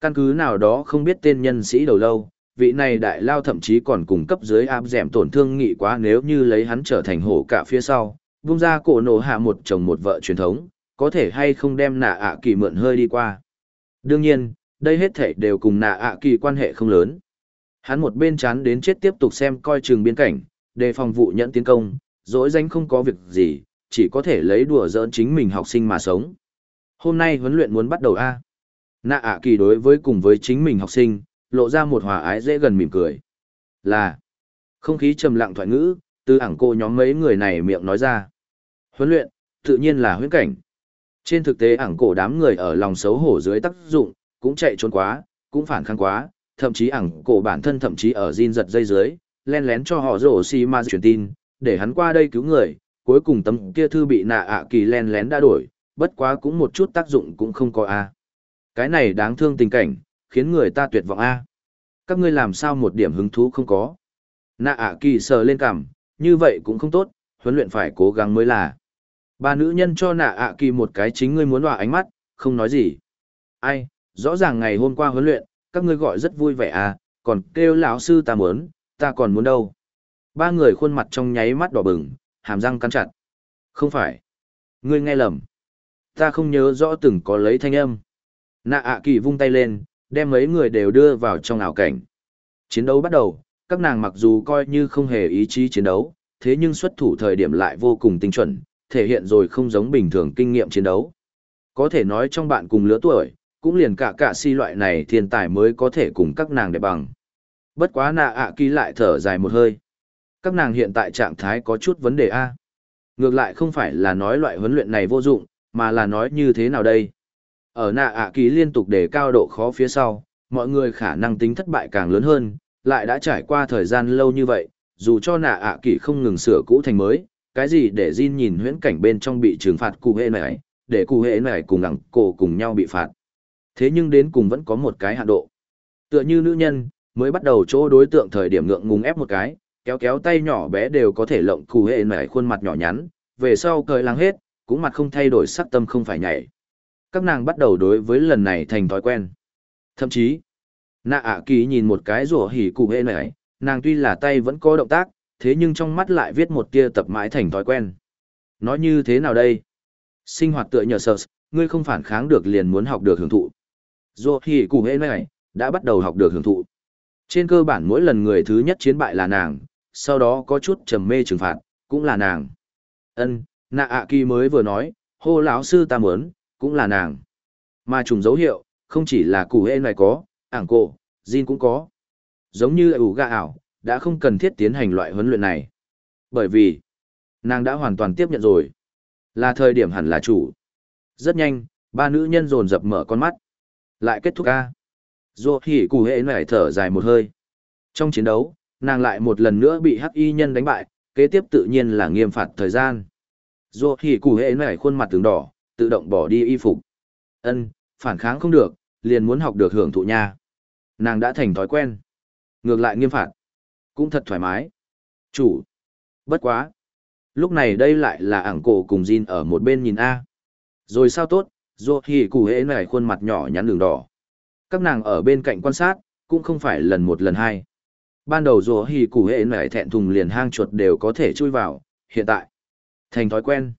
Căn cứ nào đó không biết tên nhân sĩ đầu lâu, vị này đại lao thậm chí còn cung cấp dưới áp dẻm tổn thương nghị quá nếu như lấy hắn trở thành hổ cả phía sau, vung ra cổ nổ hạ một chồng một vợ truyền thống, có thể hay không đem nạ ạ kỳ mượn hơi đi qua. Đương nhiên, đây hết thể đều cùng nạ ạ kỳ quan hệ không lớn. Hắn một bên chán đến chết tiếp tục xem coi trường biên cảnh, đề phòng vụ nhận tiến công, dỗi danh không có việc gì, chỉ có thể lấy đùa giỡn chính mình học sinh mà sống. Hôm nay huấn luyện muốn bắt đầu a. Nạ ạ kỳ đối với cùng với chính mình học sinh, lộ ra một hòa ái dễ gần mỉm cười. Là, không khí trầm lặng thoại ngữ, từ ảng cô nhóm mấy người này miệng nói ra. Huấn luyện, tự nhiên là huyễn cảnh. Trên thực tế ảng cổ đám người ở lòng xấu hổ dưới tác dụng, cũng chạy trốn quá, cũng phản kháng quá, thậm chí ảng cổ bản thân thậm chí ở diên giật dây dưới, len lén cho họ rổ xi ma truyền tin, để hắn qua đây cứu người, cuối cùng tấm kia thư bị nạ ạ kỳ len lén đã đổi, bất quá cũng một chút tác dụng cũng không có a. Cái này đáng thương tình cảnh, khiến người ta tuyệt vọng a. Các ngươi làm sao một điểm hứng thú không có? Nạ ạ kỳ sờ lên cằm, như vậy cũng không tốt, huấn luyện phải cố gắng mới là. Ba nữ nhân cho nạ ạ kỳ một cái chính ngươi muốn đọa ánh mắt, không nói gì. Ai, rõ ràng ngày hôm qua huấn luyện, các ngươi gọi rất vui vẻ à, còn kêu lão sư ta muốn, ta còn muốn đâu. Ba người khuôn mặt trong nháy mắt đỏ bừng, hàm răng cắn chặt. Không phải. Ngươi nghe lầm. Ta không nhớ rõ từng có lấy thanh âm. Nạ ạ kỳ vung tay lên, đem mấy người đều đưa vào trong ảo cảnh. Chiến đấu bắt đầu, các nàng mặc dù coi như không hề ý chí chiến đấu, thế nhưng xuất thủ thời điểm lại vô cùng tinh chuẩn, thể hiện rồi không giống bình thường kinh nghiệm chiến đấu. Có thể nói trong bạn cùng lứa tuổi, cũng liền cả cả si loại này thiên tài mới có thể cùng các nàng để bằng. Bất quá nạ ạ kỳ lại thở dài một hơi. Các nàng hiện tại trạng thái có chút vấn đề A. Ngược lại không phải là nói loại huấn luyện này vô dụng, mà là nói như thế nào đây. Ở nạ ạ kỳ liên tục để cao độ khó phía sau, mọi người khả năng tính thất bại càng lớn hơn, lại đã trải qua thời gian lâu như vậy, dù cho nạ ạ kỳ không ngừng sửa cũ thành mới, cái gì để Jin nhìn huyễn cảnh bên trong bị trừng phạt cụ hệ này, để cụ hệ này cùng ẳng cổ cùng nhau bị phạt. Thế nhưng đến cùng vẫn có một cái hạn độ. Tựa như nữ nhân, mới bắt đầu chỗ đối tượng thời điểm ngượng ngùng ép một cái, kéo kéo tay nhỏ bé đều có thể lộng cụ hệ này khuôn mặt nhỏ nhắn, về sau cười lắng hết, cũng mặt không thay đổi sắc tâm không phải nhảy. Các nàng bắt đầu đối với lần này thành thói quen. Thậm chí, nạ ạ kỳ nhìn một cái rủa hỉ cụ hễ này, nàng tuy là tay vẫn có động tác, thế nhưng trong mắt lại viết một tia tập mãi thành thói quen. Nói như thế nào đây? Sinh hoạt tựa nhờ sợ, ngươi không phản kháng được liền muốn học được hưởng thụ. rủa hỉ cụ hễ này, đã bắt đầu học được hưởng thụ. Trên cơ bản mỗi lần người thứ nhất chiến bại là nàng, sau đó có chút trầm mê trừng phạt, cũng là nàng. Ân, nạ ạ kỳ mới vừa nói, hô lão sư ta muốn, cũng là nàng. Mà trùng dấu hiệu, không chỉ là củ hê này có, ảng cổ, Jin cũng có. Giống như ủ gà ảo, đã không cần thiết tiến hành loại huấn luyện này. Bởi vì, nàng đã hoàn toàn tiếp nhận rồi. Là thời điểm hẳn là chủ. Rất nhanh, ba nữ nhân dồn dập mở con mắt. Lại kết thúc ca. Dù hỉ củ hệ nải thở dài một hơi. Trong chiến đấu, nàng lại một lần nữa bị hắc y nhân đánh bại, kế tiếp tự nhiên là nghiêm phạt thời gian. Dù hỉ củ hệ nải khuôn mặt tướng đỏ, tự động bỏ đi y phục. Ân, phản kháng không được, liền muốn học được hưởng thụ nha. Nàng đã thành thói quen. Ngược lại nghiêm phạt. Cũng thật thoải mái. Chủ. Bất quá. Lúc này đây lại là ảng cổ cùng Jin ở một bên nhìn A. Rồi sao tốt, dù thì cụ hệ này khuôn mặt nhỏ nhắn đường đỏ các nàng ở bên cạnh quan sát, cũng không phải lần một lần hai. Ban đầu dù hì củ hệ nải thẹn thùng liền hang chuột đều có thể chui vào, hiện tại, thành thói quen.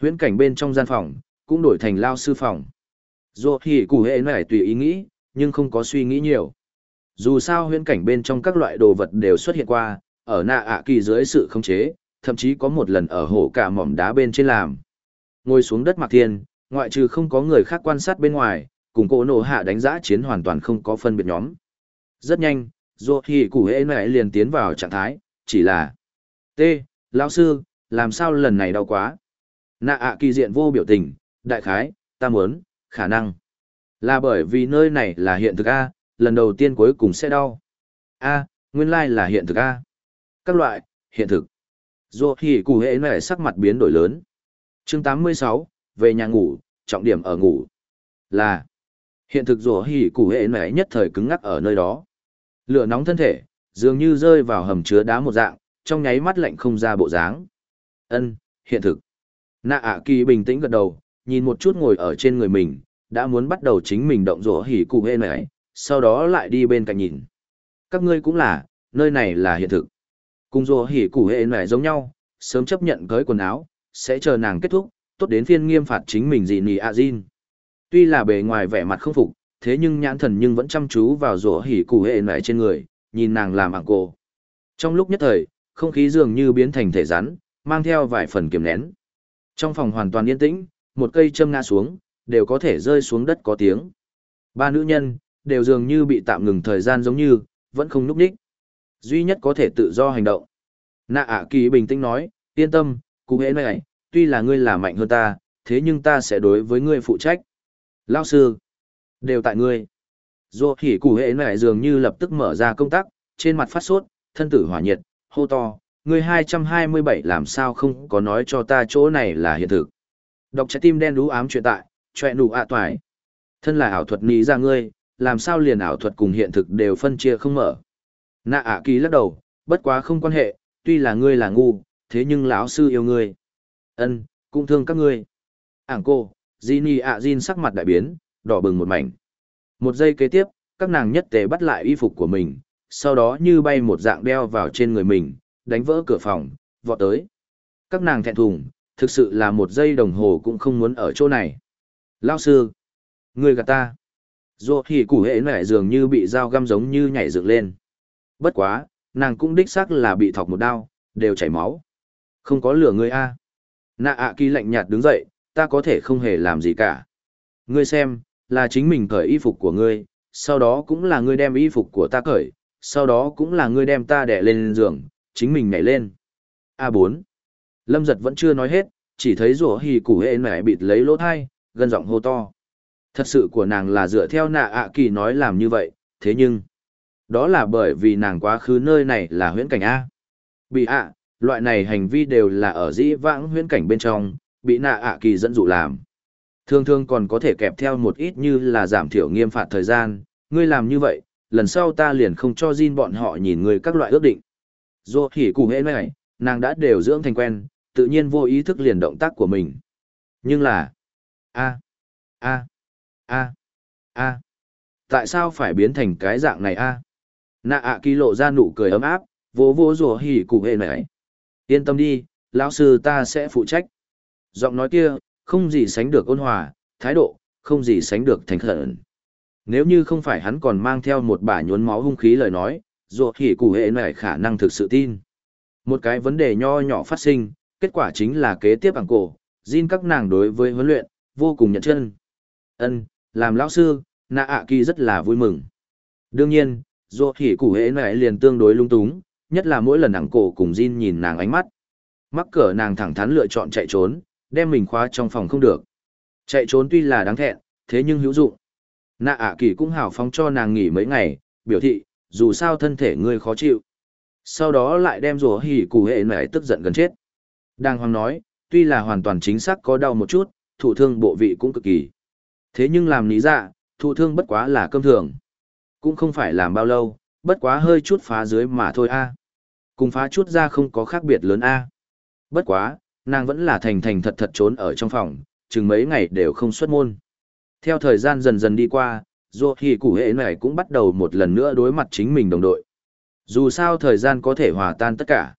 Huyễn cảnh bên trong gian phòng, cũng đổi thành lao sư phòng. Dù thì cụ hệ nải tùy ý nghĩ, nhưng không có suy nghĩ nhiều. Dù sao huyễn cảnh bên trong các loại đồ vật đều xuất hiện qua, ở nạ ạ kỳ dưới sự khống chế, thậm chí có một lần ở hổ cả mỏm đá bên trên làm. Ngồi xuống đất mặc thiên, ngoại trừ không có người khác quan sát bên ngoài, cùng cổ nổ hạ đánh giá chiến hoàn toàn không có phân biệt nhóm. Rất nhanh, dù thì cụ hệ này liền tiến vào trạng thái, chỉ là T, lão sư, làm sao lần này đau quá? Nạ ạ kỳ diện vô biểu tình, đại khái, ta muốn, khả năng. Là bởi vì nơi này là hiện thực A, lần đầu tiên cuối cùng sẽ đau. A, nguyên lai là hiện thực A. Các loại, hiện thực. Dô thì cụ hệ này sắc mặt biến đổi lớn. chương 86, về nhà ngủ, trọng điểm ở ngủ. Là Hiện thực rủa hỉ cụ hệ mẹ nhất thời cứng ngắc ở nơi đó. Lửa nóng thân thể, dường như rơi vào hầm chứa đá một dạng, trong nháy mắt lạnh không ra bộ dáng. Ân, hiện thực. Nạ ạ kỳ bình tĩnh gật đầu, nhìn một chút ngồi ở trên người mình, đã muốn bắt đầu chính mình động rủa hỉ củ hê này sau đó lại đi bên cạnh nhìn. Các ngươi cũng là, nơi này là hiện thực. Cùng rủa hỉ củ hê này giống nhau, sớm chấp nhận cưới quần áo, sẽ chờ nàng kết thúc, tốt đến phiên nghiêm phạt chính mình gì nì ạ à Tuy là bề ngoài vẻ mặt không phục, thế nhưng nhãn thần nhưng vẫn chăm chú vào rổ hỉ cụ hê này trên người, nhìn nàng làm ảng cổ. Trong lúc nhất thời, không khí dường như biến thành thể rắn, mang theo vài phần kiềm nén. Trong phòng hoàn toàn yên tĩnh, một cây châm ngã xuống, đều có thể rơi xuống đất có tiếng. Ba nữ nhân, đều dường như bị tạm ngừng thời gian giống như, vẫn không núp đích. Duy nhất có thể tự do hành động. Nạ ạ kỳ bình tĩnh nói, yên tâm, cụ hễ này, tuy là ngươi là mạnh hơn ta, thế nhưng ta sẽ đối với ngươi phụ trách. Lao sư, đều tại ngươi. Dù hỉ cụ hệ này dường như lập tức mở ra công tác, trên mặt phát sốt, thân tử hỏa nhiệt, hô to, người 227 làm sao không có nói cho ta chỗ này là hiện thực. Đọc trái tim đen đú ám chuyện tại, chọe nụ ạ toài. Thân là ảo thuật ní ra ngươi, làm sao liền ảo thuật cùng hiện thực đều phân chia không mở. Nạ ạ kỳ lắc đầu, bất quá không quan hệ, tuy là ngươi là ngu, thế nhưng lão sư yêu ngươi. ân cũng thương các ngươi. Ảng cô, Jinny ạ Jin sắc mặt đại biến, đỏ bừng một mảnh. Một giây kế tiếp, các nàng nhất tề bắt lại y phục của mình, sau đó như bay một dạng đeo vào trên người mình, đánh vỡ cửa phòng, vọt tới. Các nàng thẹn thùng, thực sự là một giây đồng hồ cũng không muốn ở chỗ này. Lao sư, người gạt ta. Dù thì củ hệ nẻ dường như bị dao găm giống như nhảy dựng lên. Bất quá, nàng cũng đích xác là bị thọc một đao, đều chảy máu. Không có lửa ngươi a. Nạ ạ kỳ lạnh nhạt đứng dậy, ta có thể không hề làm gì cả. Ngươi xem, là chính mình cởi y phục của ngươi, sau đó cũng là ngươi đem y phục của ta cởi, sau đó cũng là ngươi đem ta đẻ lên giường, chính mình nhảy lên. A4. Lâm giật vẫn chưa nói hết, chỉ thấy rủa hì củ hệ nẻ bịt lấy lỗ thai, gần giọng hô to. Thật sự của nàng là dựa theo nạ ạ kỳ nói làm như vậy, thế nhưng, đó là bởi vì nàng quá khứ nơi này là huyễn cảnh A. Bị ạ, loại này hành vi đều là ở dĩ vãng huyễn cảnh bên trong, bị nạ ạ kỳ dẫn dụ làm. Thường thường còn có thể kẹp theo một ít như là giảm thiểu nghiêm phạt thời gian, ngươi làm như vậy, lần sau ta liền không cho Jin bọn họ nhìn ngươi các loại ước định. Dô hỉ cụ hễ này, nàng đã đều dưỡng thành quen, tự nhiên vô ý thức liền động tác của mình. Nhưng là, a a a a tại sao phải biến thành cái dạng này a? Nạ ạ kỳ lộ ra nụ cười ấm áp vỗ vỗ rùa hỉ cụ hệ này. Yên tâm đi lão sư ta sẽ phụ trách. Giọng nói kia không gì sánh được ôn hòa thái độ không gì sánh được thành khẩn. Nếu như không phải hắn còn mang theo một bả nhuốm máu hung khí lời nói ruột hỉ cụ hệ này khả năng thực sự tin. Một cái vấn đề nho nhỏ phát sinh, kết quả chính là kế tiếp bằng cổ, Jin các nàng đối với huấn luyện, vô cùng nhận chân. Ân, làm lão sư nạ ạ kỳ rất là vui mừng. Đương nhiên ruột hỉ cụ hệ này liền tương đối lung túng, nhất là mỗi lần nàng cổ cùng Jin nhìn nàng ánh mắt. Mắc cỡ nàng thẳng thắn lựa chọn chạy trốn, đem mình khóa trong phòng không được. Chạy trốn tuy là đáng thẹn, thế nhưng hữu dụng. Nạ ạ kỳ cũng hào phóng cho nàng nghỉ mấy ngày, biểu thị dù sao thân thể ngươi khó chịu sau đó lại đem rủa hỉ cụ hệ này tức giận gần chết đang hoàng nói tuy là hoàn toàn chính xác có đau một chút thụ thương bộ vị cũng cực kỳ Thế nhưng làm lý dạ, thụ thương bất quá là cơm thường. Cũng không phải làm bao lâu, bất quá hơi chút phá dưới mà thôi a. Cùng phá chút ra không có khác biệt lớn a. Bất quá, nàng vẫn là thành thành thật thật trốn ở trong phòng, chừng mấy ngày đều không xuất môn. Theo thời gian dần dần đi qua, dù thì Củ Hệ này cũng bắt đầu một lần nữa đối mặt chính mình đồng đội. Dù sao thời gian có thể hòa tan tất cả.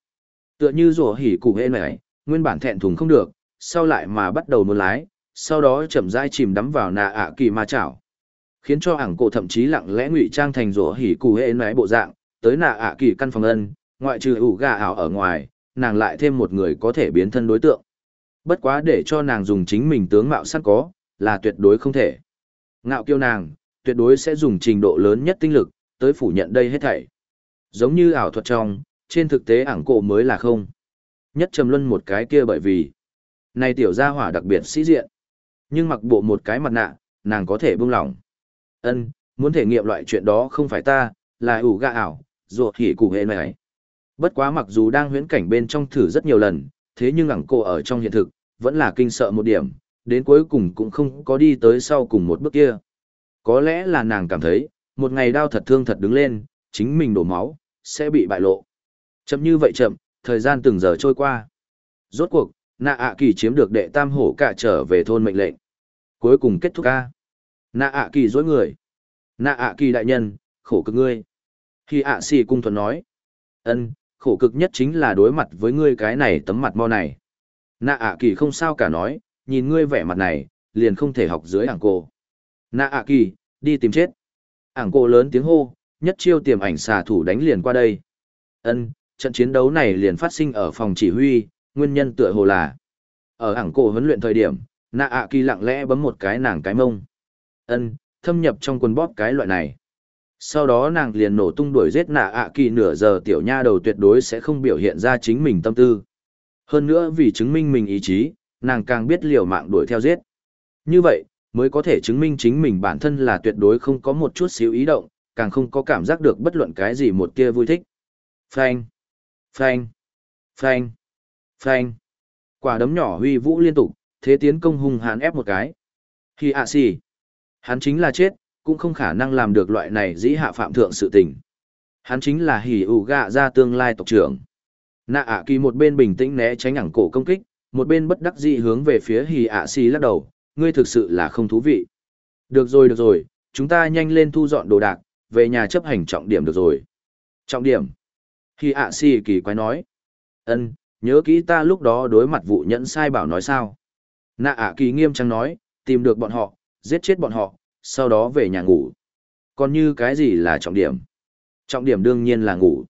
Tựa như Dô hỉ Củ Hệ này, nguyên bản thẹn thùng không được, sau lại mà bắt đầu muốn lái, sau đó chậm rãi chìm đắm vào nạ ạ kỳ ma chảo khiến cho ảng cổ thậm chí lặng lẽ ngụy trang thành rổ hỉ cụ hệ nái bộ dạng tới nạ ạ kỳ căn phòng ân ngoại trừ ủ gà ảo ở ngoài nàng lại thêm một người có thể biến thân đối tượng bất quá để cho nàng dùng chính mình tướng mạo sẵn có là tuyệt đối không thể ngạo kiêu nàng tuyệt đối sẽ dùng trình độ lớn nhất tinh lực tới phủ nhận đây hết thảy giống như ảo thuật trong trên thực tế ảng cổ mới là không nhất trầm luân một cái kia bởi vì này tiểu gia hỏa đặc biệt sĩ diện nhưng mặc bộ một cái mặt nạ, nàng có thể buông lỏng. Ân, muốn thể nghiệm loại chuyện đó không phải ta, là ủ gạ ảo, ruột hỉ cụ hệ này. Bất quá mặc dù đang huyễn cảnh bên trong thử rất nhiều lần, thế nhưng ảng cổ ở trong hiện thực, vẫn là kinh sợ một điểm, đến cuối cùng cũng không có đi tới sau cùng một bước kia. Có lẽ là nàng cảm thấy, một ngày đau thật thương thật đứng lên, chính mình đổ máu, sẽ bị bại lộ. Chậm như vậy chậm, thời gian từng giờ trôi qua. Rốt cuộc, nạ ạ kỳ chiếm được đệ tam hổ cả trở về thôn mệnh lệnh. Cuối cùng kết thúc ca. Nạ ạ kỳ dối người. Nạ ạ kỳ đại nhân khổ cực ngươi. Khi ạ xì cung thuận nói ân khổ cực nhất chính là đối mặt với ngươi cái này tấm mặt mo này. Nạ ạ kỳ không sao cả nói nhìn ngươi vẻ mặt này liền không thể học dưới hàng cô. Nạ ạ kỳ đi tìm chết ảng cô lớn tiếng hô nhất chiêu tiềm ảnh xà thủ đánh liền qua đây. Ân, trận chiến đấu này liền phát sinh ở phòng chỉ huy, nguyên nhân tựa hồ là ở ảng cổ huấn luyện thời điểm, nạ ạ kỳ lặng lẽ bấm một cái nàng cái mông. Ân, thâm nhập trong quần bóp cái loại này. Sau đó nàng liền nổ tung đuổi giết nạ ạ kỳ nửa giờ tiểu nha đầu tuyệt đối sẽ không biểu hiện ra chính mình tâm tư. Hơn nữa vì chứng minh mình ý chí, nàng càng biết liều mạng đuổi theo giết. Như vậy, mới có thể chứng minh chính mình bản thân là tuyệt đối không có một chút xíu ý động, càng không có cảm giác được bất luận cái gì một kia vui thích. Phanh, phanh, phanh, phanh. Quả đấm nhỏ huy vũ liên tục, thế tiến công hung hãn ép một cái. Khi ạ xì, hắn chính là chết, cũng không khả năng làm được loại này dĩ hạ phạm thượng sự tình. Hắn chính là hỉ ủ gạ ra tương lai tộc trưởng. Nạ ạ kỳ một bên bình tĩnh né tránh ẳng cổ công kích, một bên bất đắc dĩ hướng về phía hỉ ạ xì lắc đầu, ngươi thực sự là không thú vị. Được rồi được rồi, chúng ta nhanh lên thu dọn đồ đạc, về nhà chấp hành trọng điểm được rồi. Trọng điểm. Khi ạ si kỳ quái nói. ân nhớ kỹ ta lúc đó đối mặt vụ nhẫn sai bảo nói sao. Nạ ạ kỳ nghiêm trang nói, tìm được bọn họ, giết chết bọn họ, sau đó về nhà ngủ. Còn như cái gì là trọng điểm? Trọng điểm đương nhiên là ngủ.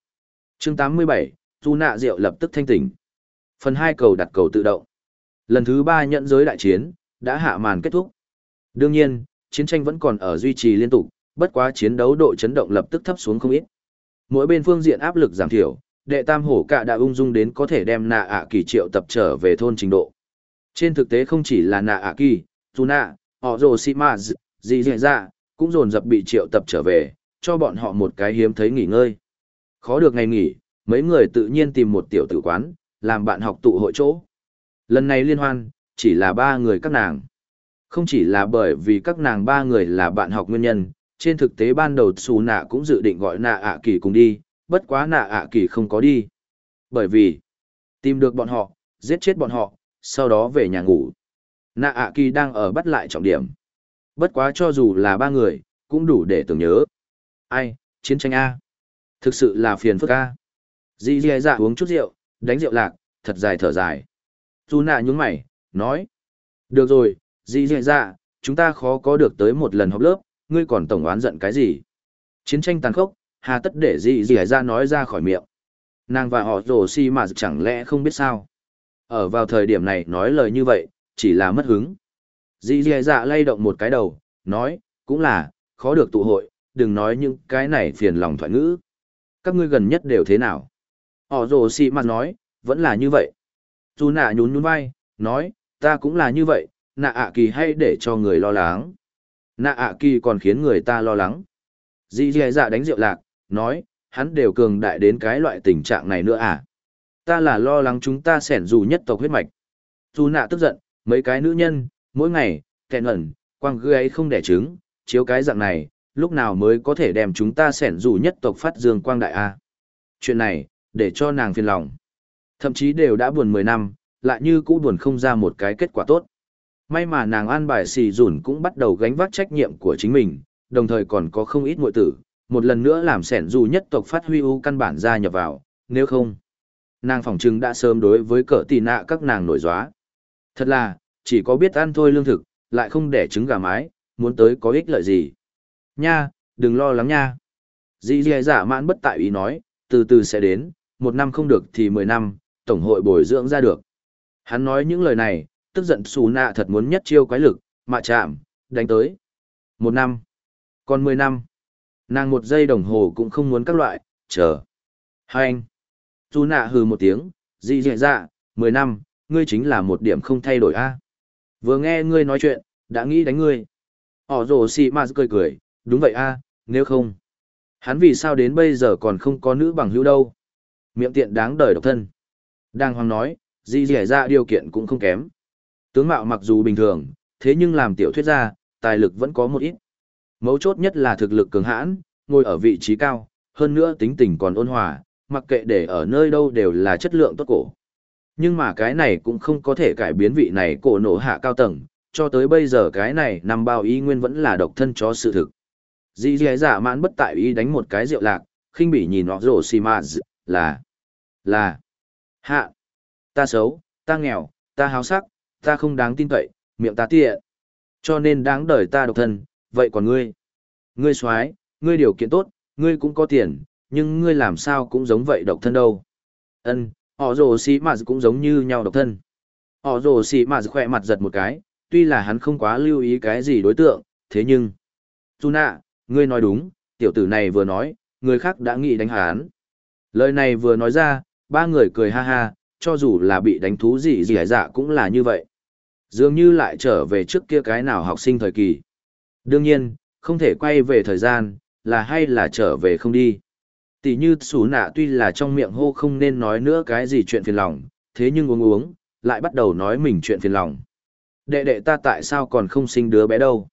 chương 87, Tu nạ rượu lập tức thanh tỉnh. Phần 2 cầu đặt cầu tự động. Lần thứ 3 nhận giới đại chiến, đã hạ màn kết thúc. Đương nhiên, chiến tranh vẫn còn ở duy trì liên tục, bất quá chiến đấu độ chấn động lập tức thấp xuống không ít. Mỗi bên phương diện áp lực giảm thiểu, đệ tam hổ cả đã ung dung đến có thể đem nạ ạ kỳ triệu tập trở về thôn trình độ. Trên thực tế không chỉ là nạ ạ kỳ, tu nạ, họ rồ si ma gì dễ ra, cũng dồn dập bị triệu tập trở về, cho bọn họ một cái hiếm thấy nghỉ ngơi. Khó được ngày nghỉ, mấy người tự nhiên tìm một tiểu tử quán, làm bạn học tụ hội chỗ. Lần này liên hoan, chỉ là ba người các nàng. Không chỉ là bởi vì các nàng ba người là bạn học nguyên nhân, trên thực tế ban đầu xù nạ cũng dự định gọi nạ ạ kỳ cùng đi, bất quá nạ ạ kỳ không có đi. Bởi vì, tìm được bọn họ, giết chết bọn họ, sau đó về nhà ngủ. Nạ ạ kỳ đang ở bắt lại trọng điểm. Bất quá cho dù là ba người, cũng đủ để tưởng nhớ. Ai, chiến tranh A. Thực sự là phiền phức A. Dì dì dạ uống chút rượu, đánh rượu lạc, thật dài thở dài. Dù nạ nhúng mày, nói. Được rồi, dì dì dạ, chúng ta khó có được tới một lần học lớp, ngươi còn tổng oán giận cái gì. Chiến tranh tàn khốc, hà tất để dì dì dạ nói ra khỏi miệng. Nàng và họ rồ si mà chẳng lẽ không biết sao. Ở vào thời điểm này nói lời như vậy, chỉ là mất hứng. Dì dì dạ lay động một cái đầu, nói, cũng là, khó được tụ hội, đừng nói những cái này phiền lòng thoại ngữ. Các ngươi gần nhất đều thế nào? Họ rồ si mà nói, vẫn là như vậy. Dù nạ nhún nhún vai, nói, ta cũng là như vậy, nạ ạ kỳ hay để cho người lo lắng. Nạ ạ kỳ còn khiến người ta lo lắng. Dì dì dạ đánh rượu lạc, nói, hắn đều cường đại đến cái loại tình trạng này nữa à? Ta là lo lắng chúng ta sẻn dù nhất tộc huyết mạch. Dù nạ tức giận, mấy cái nữ nhân, mỗi ngày, kẹn ẩn, quang gư ấy không đẻ trứng, chiếu cái dạng này, lúc nào mới có thể đem chúng ta sẻn dù nhất tộc phát dương quang đại a Chuyện này, để cho nàng phiền lòng. Thậm chí đều đã buồn 10 năm, lại như cũ buồn không ra một cái kết quả tốt. May mà nàng an bài xì dùn cũng bắt đầu gánh vác trách nhiệm của chính mình, đồng thời còn có không ít muội tử, một lần nữa làm sẻn dù nhất tộc phát huy ưu căn bản ra nhập vào, nếu không. Nàng phỏng chừng đã sớm đối với cỡ tì nạ các nàng nổi gióa. Thật là, chỉ có biết ăn thôi lương thực, lại không để trứng gà mái, muốn tới có ích lợi gì. Nha, đừng lo lắng nha. Dì dì giả mãn bất tại ý nói, từ từ sẽ đến, một năm không được thì mười năm, tổng hội bồi dưỡng ra được. Hắn nói những lời này, tức giận xù nạ thật muốn nhất chiêu quái lực, mạ chạm, đánh tới. Một năm, còn mười năm. Nàng một giây đồng hồ cũng không muốn các loại, chờ. Hai anh. Xù nạ hừ một tiếng, dị dị dạ, mười năm, ngươi chính là một điểm không thay đổi a Vừa nghe ngươi nói chuyện, đã nghĩ đánh ngươi. Ỏ rồ xì mà cười cười, đúng vậy a nếu không. Hắn vì sao đến bây giờ còn không có nữ bằng hữu đâu. Miệng tiện đáng đời độc thân. Đang hoàng nói, di dẻ ra điều kiện cũng không kém. Tướng mạo mặc dù bình thường, thế nhưng làm tiểu thuyết gia, tài lực vẫn có một ít. Mấu chốt nhất là thực lực cường hãn, ngồi ở vị trí cao, hơn nữa tính tình còn ôn hòa, mặc kệ để ở nơi đâu đều là chất lượng tốt cổ. Nhưng mà cái này cũng không có thể cải biến vị này cổ nổ hạ cao tầng, cho tới bây giờ cái này nằm bao ý nguyên vẫn là độc thân cho sự thực. Dì dì giả mãn bất tại ý đánh một cái rượu lạc, khinh bỉ nhìn họ rổ xì mà là, là, hạ, ta xấu, ta nghèo, ta háo sắc, ta không đáng tin cậy, miệng ta tiện. Cho nên đáng đời ta độc thân, vậy còn ngươi? Ngươi xoái, ngươi điều kiện tốt, Ngươi cũng có tiền, nhưng ngươi làm sao cũng giống vậy độc thân đâu. Ân, họ rồ xì mà cũng giống như nhau độc thân. Họ rồ xì mà khỏe mặt giật một cái, tuy là hắn không quá lưu ý cái gì đối tượng, thế nhưng... Tuna, ngươi nói đúng, tiểu tử này vừa nói, người khác đã nghĩ đánh hắn. Lời này vừa nói ra, ba người cười ha ha, cho dù là bị đánh thú gì gì dạ cũng là như vậy. Dường như lại trở về trước kia cái nào học sinh thời kỳ. Đương nhiên, không thể quay về thời gian, là hay là trở về không đi. Tỷ như sủ nạ tuy là trong miệng hô không nên nói nữa cái gì chuyện phiền lòng, thế nhưng uống uống, lại bắt đầu nói mình chuyện phiền lòng. Đệ đệ ta tại sao còn không sinh đứa bé đâu?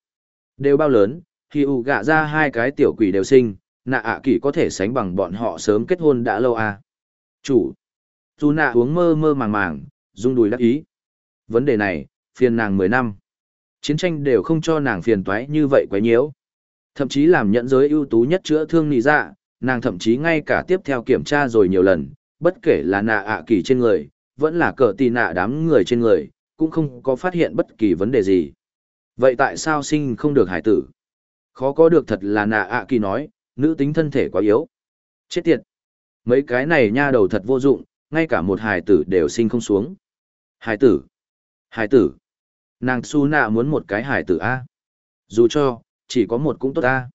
Đều bao lớn, khi ủ gạ ra hai cái tiểu quỷ đều sinh, nạ ạ à kỳ có thể sánh bằng bọn họ sớm kết hôn đã lâu à? Chủ. Dù nạ uống mơ mơ màng màng, rung đùi đắc ý. Vấn đề này, phiền nàng mười năm. Chiến tranh đều không cho nàng phiền toái như vậy quấy nhiễu. Thậm chí làm nhận giới ưu tú nhất chữa thương nị dạ, nàng thậm chí ngay cả tiếp theo kiểm tra rồi nhiều lần, bất kể là nạ ạ kỳ trên người, vẫn là cờ tì nạ đám người trên người, cũng không có phát hiện bất kỳ vấn đề gì. Vậy tại sao sinh không được hải tử? Khó có được thật là nạ ạ kỳ nói, nữ tính thân thể quá yếu. Chết tiệt! Mấy cái này nha đầu thật vô dụng, ngay cả một hài tử đều sinh không xuống. Hải tử! Hải tử! Nàng su nạ muốn một cái hài tử A. Dù cho, chỉ có một cũng tốt A.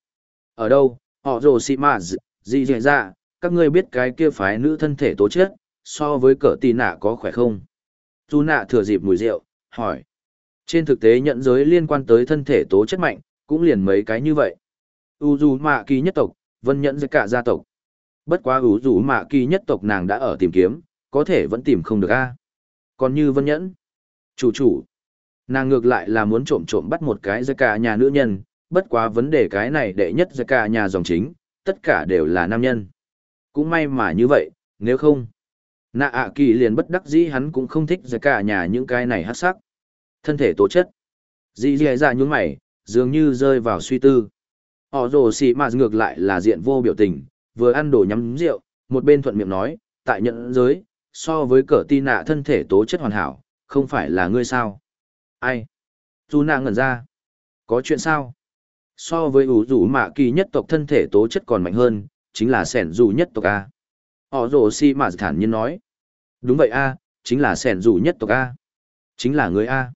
Ở đâu, họ rồ xị mạ gì dạy ra, các ngươi biết cái kia phái nữ thân thể tố chết, so với cỡ tì nạ có khỏe không? Su nạ thừa dịp mùi rượu, hỏi. Trên thực tế nhận giới liên quan tới thân thể tố chất mạnh, cũng liền mấy cái như vậy. U dù mạ kỳ nhất tộc, vân nhẫn với cả gia tộc. Bất quá u dù mạ kỳ nhất tộc nàng đã ở tìm kiếm, có thể vẫn tìm không được a. Còn như vân nhẫn, chủ chủ, nàng ngược lại là muốn trộm trộm bắt một cái ra cả nhà nữ nhân, bất quá vấn đề cái này đệ nhất giai cả nhà dòng chính, tất cả đều là nam nhân. Cũng may mà như vậy, nếu không, nạ ạ kỳ liền bất đắc dĩ hắn cũng không thích giai cả nhà những cái này hát sắc. Thân thể tố chất. Dì dì dạ nhún mày, dường như rơi vào suy tư. Họ rồ xì mà ngược lại là diện vô biểu tình, vừa ăn đồ nhắm rượu, một bên thuận miệng nói, tại nhận giới, so với cờ ti nạ thân thể tố chất hoàn hảo, không phải là ngươi sao? Ai? Dù nạ ngẩn ra. Có chuyện sao? So với ủ rủ mạ kỳ nhất tộc thân thể tố chất còn mạnh hơn, chính là sẻn dù nhất tộc A. Họ rồ si mà thản nhiên nói. Đúng vậy A, chính là sẻn dù nhất tộc A. Chính là người A.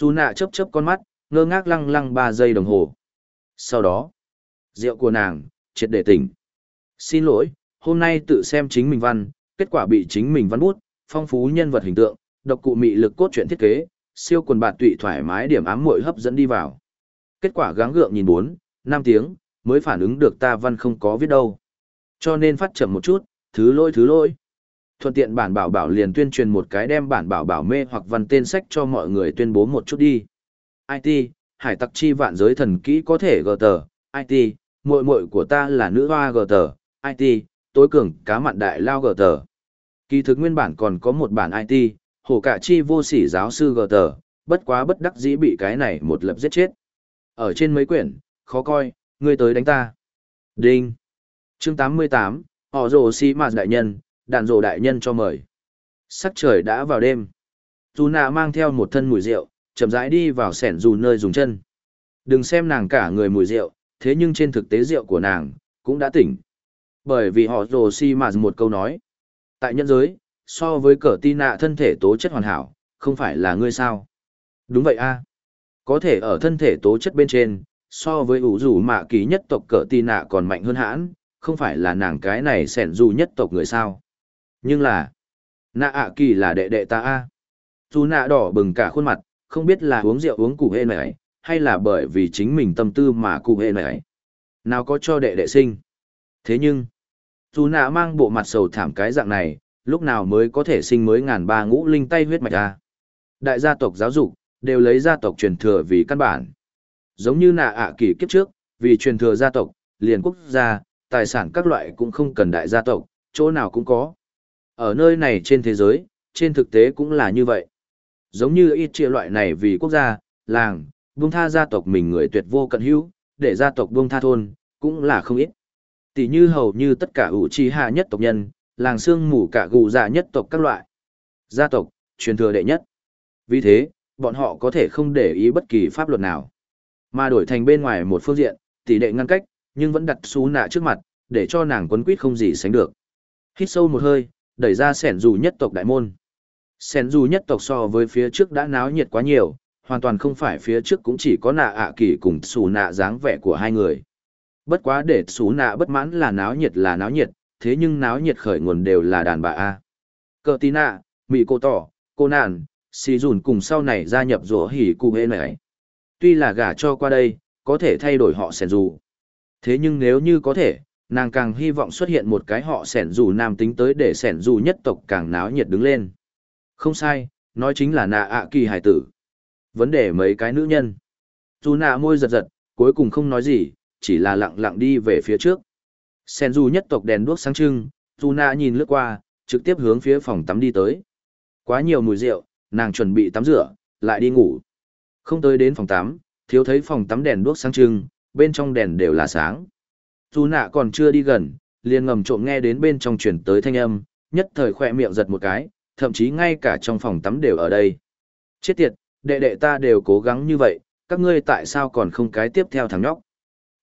Dù nạ chớp chớp con mắt, ngơ ngác lăng lăng ba giây đồng hồ. Sau đó, rượu của nàng, triệt để tỉnh. Xin lỗi, hôm nay tự xem chính mình văn, kết quả bị chính mình văn bút, phong phú nhân vật hình tượng, độc cụ mị lực cốt truyện thiết kế, siêu quần bạt tụy thoải mái điểm ám muội hấp dẫn đi vào. Kết quả gắng gượng nhìn bốn, năm tiếng, mới phản ứng được ta văn không có viết đâu. Cho nên phát chậm một chút, thứ lỗi thứ lỗi. Thuận tiện bản bảo bảo liền tuyên truyền một cái đem bản bảo bảo mê hoặc văn tên sách cho mọi người tuyên bố một chút đi. IT, hải tặc chi vạn giới thần kỹ có thể gờ tờ, IT, muội muội của ta là nữ hoa gờ tờ, IT, tối cường cá mặn đại lao gờ tờ. Kỳ thực nguyên bản còn có một bản IT, hồ cả chi vô sỉ giáo sư gờ tờ, bất quá bất đắc dĩ bị cái này một lập giết chết. Ở trên mấy quyển, khó coi, ngươi tới đánh ta. Đinh. Chương 88, họ rồ si mà đại nhân, đàn rồ đại nhân cho mời. Sắc trời đã vào đêm. Dù nạ mang theo một thân mùi rượu, chậm rãi đi vào sẻn dù nơi dùng chân. Đừng xem nàng cả người mùi rượu, thế nhưng trên thực tế rượu của nàng, cũng đã tỉnh. Bởi vì họ rồ si mà một câu nói. Tại nhân giới, so với cờ ti nạ thân thể tố chất hoàn hảo, không phải là ngươi sao. Đúng vậy a Có thể ở thân thể tố chất bên trên, so với ủ rủ mạ ký nhất tộc cờ ti nạ còn mạnh hơn hãn, không phải là nàng cái này sẻn dù nhất tộc người sao. Nhưng là, nạ ạ kỳ là đệ đệ ta a dù nạ đỏ bừng cả khuôn mặt không biết là uống rượu uống cụ hê này, hay là bởi vì chính mình tâm tư mà cụ hê này. Nào có cho đệ đệ sinh. Thế nhưng, dù nạ mang bộ mặt sầu thảm cái dạng này, lúc nào mới có thể sinh mới ngàn ba ngũ linh tay huyết mạch ra. Đại gia tộc giáo dục, đều lấy gia tộc truyền thừa vì căn bản. Giống như nạ ạ kỳ kiếp trước, vì truyền thừa gia tộc, liền quốc gia, tài sản các loại cũng không cần đại gia tộc, chỗ nào cũng có. Ở nơi này trên thế giới, trên thực tế cũng là như vậy giống như ít chia loại này vì quốc gia, làng, buông tha gia tộc mình người tuyệt vô cận hữu, để gia tộc buông tha thôn, cũng là không ít. Tỷ như hầu như tất cả ủ trì hạ nhất tộc nhân, làng xương mù cả gù dạ nhất tộc các loại. Gia tộc, truyền thừa đệ nhất. Vì thế, bọn họ có thể không để ý bất kỳ pháp luật nào. Mà đổi thành bên ngoài một phương diện, tỷ đệ ngăn cách, nhưng vẫn đặt xú nạ trước mặt, để cho nàng quấn quýt không gì sánh được. Hít sâu một hơi, đẩy ra sẻn dù nhất tộc đại môn. Sẻn dù nhất tộc so với phía trước đã náo nhiệt quá nhiều, hoàn toàn không phải phía trước cũng chỉ có nạ ạ kỳ cùng xù nạ dáng vẻ của hai người. Bất quá để xú nạ bất mãn là náo nhiệt là náo nhiệt, thế nhưng náo nhiệt khởi nguồn đều là đàn bà A. Cờ tí nạ, mị cô tỏ, cô nàn, xì dùn cùng sau này gia nhập rủa hỉ cụ hê này. Tuy là gả cho qua đây, có thể thay đổi họ sẻn dù. Thế nhưng nếu như có thể, nàng càng hy vọng xuất hiện một cái họ sẻn dù nam tính tới để sẻn dù nhất tộc càng náo nhiệt đứng lên. Không sai, nói chính là nạ ạ kỳ hải tử. Vấn đề mấy cái nữ nhân. Dù nạ môi giật giật, cuối cùng không nói gì, chỉ là lặng lặng đi về phía trước. Sen du nhất tộc đèn đuốc sáng trưng, Tuna nhìn lướt qua, trực tiếp hướng phía phòng tắm đi tới. Quá nhiều mùi rượu, nàng chuẩn bị tắm rửa, lại đi ngủ. Không tới đến phòng tắm, thiếu thấy phòng tắm đèn đuốc sáng trưng, bên trong đèn đều là sáng. Tuna còn chưa đi gần, liền ngầm trộm nghe đến bên trong truyền tới thanh âm, nhất thời khỏe miệng giật một cái, thậm chí ngay cả trong phòng tắm đều ở đây. Chết tiệt, đệ đệ ta đều cố gắng như vậy, các ngươi tại sao còn không cái tiếp theo thằng nhóc?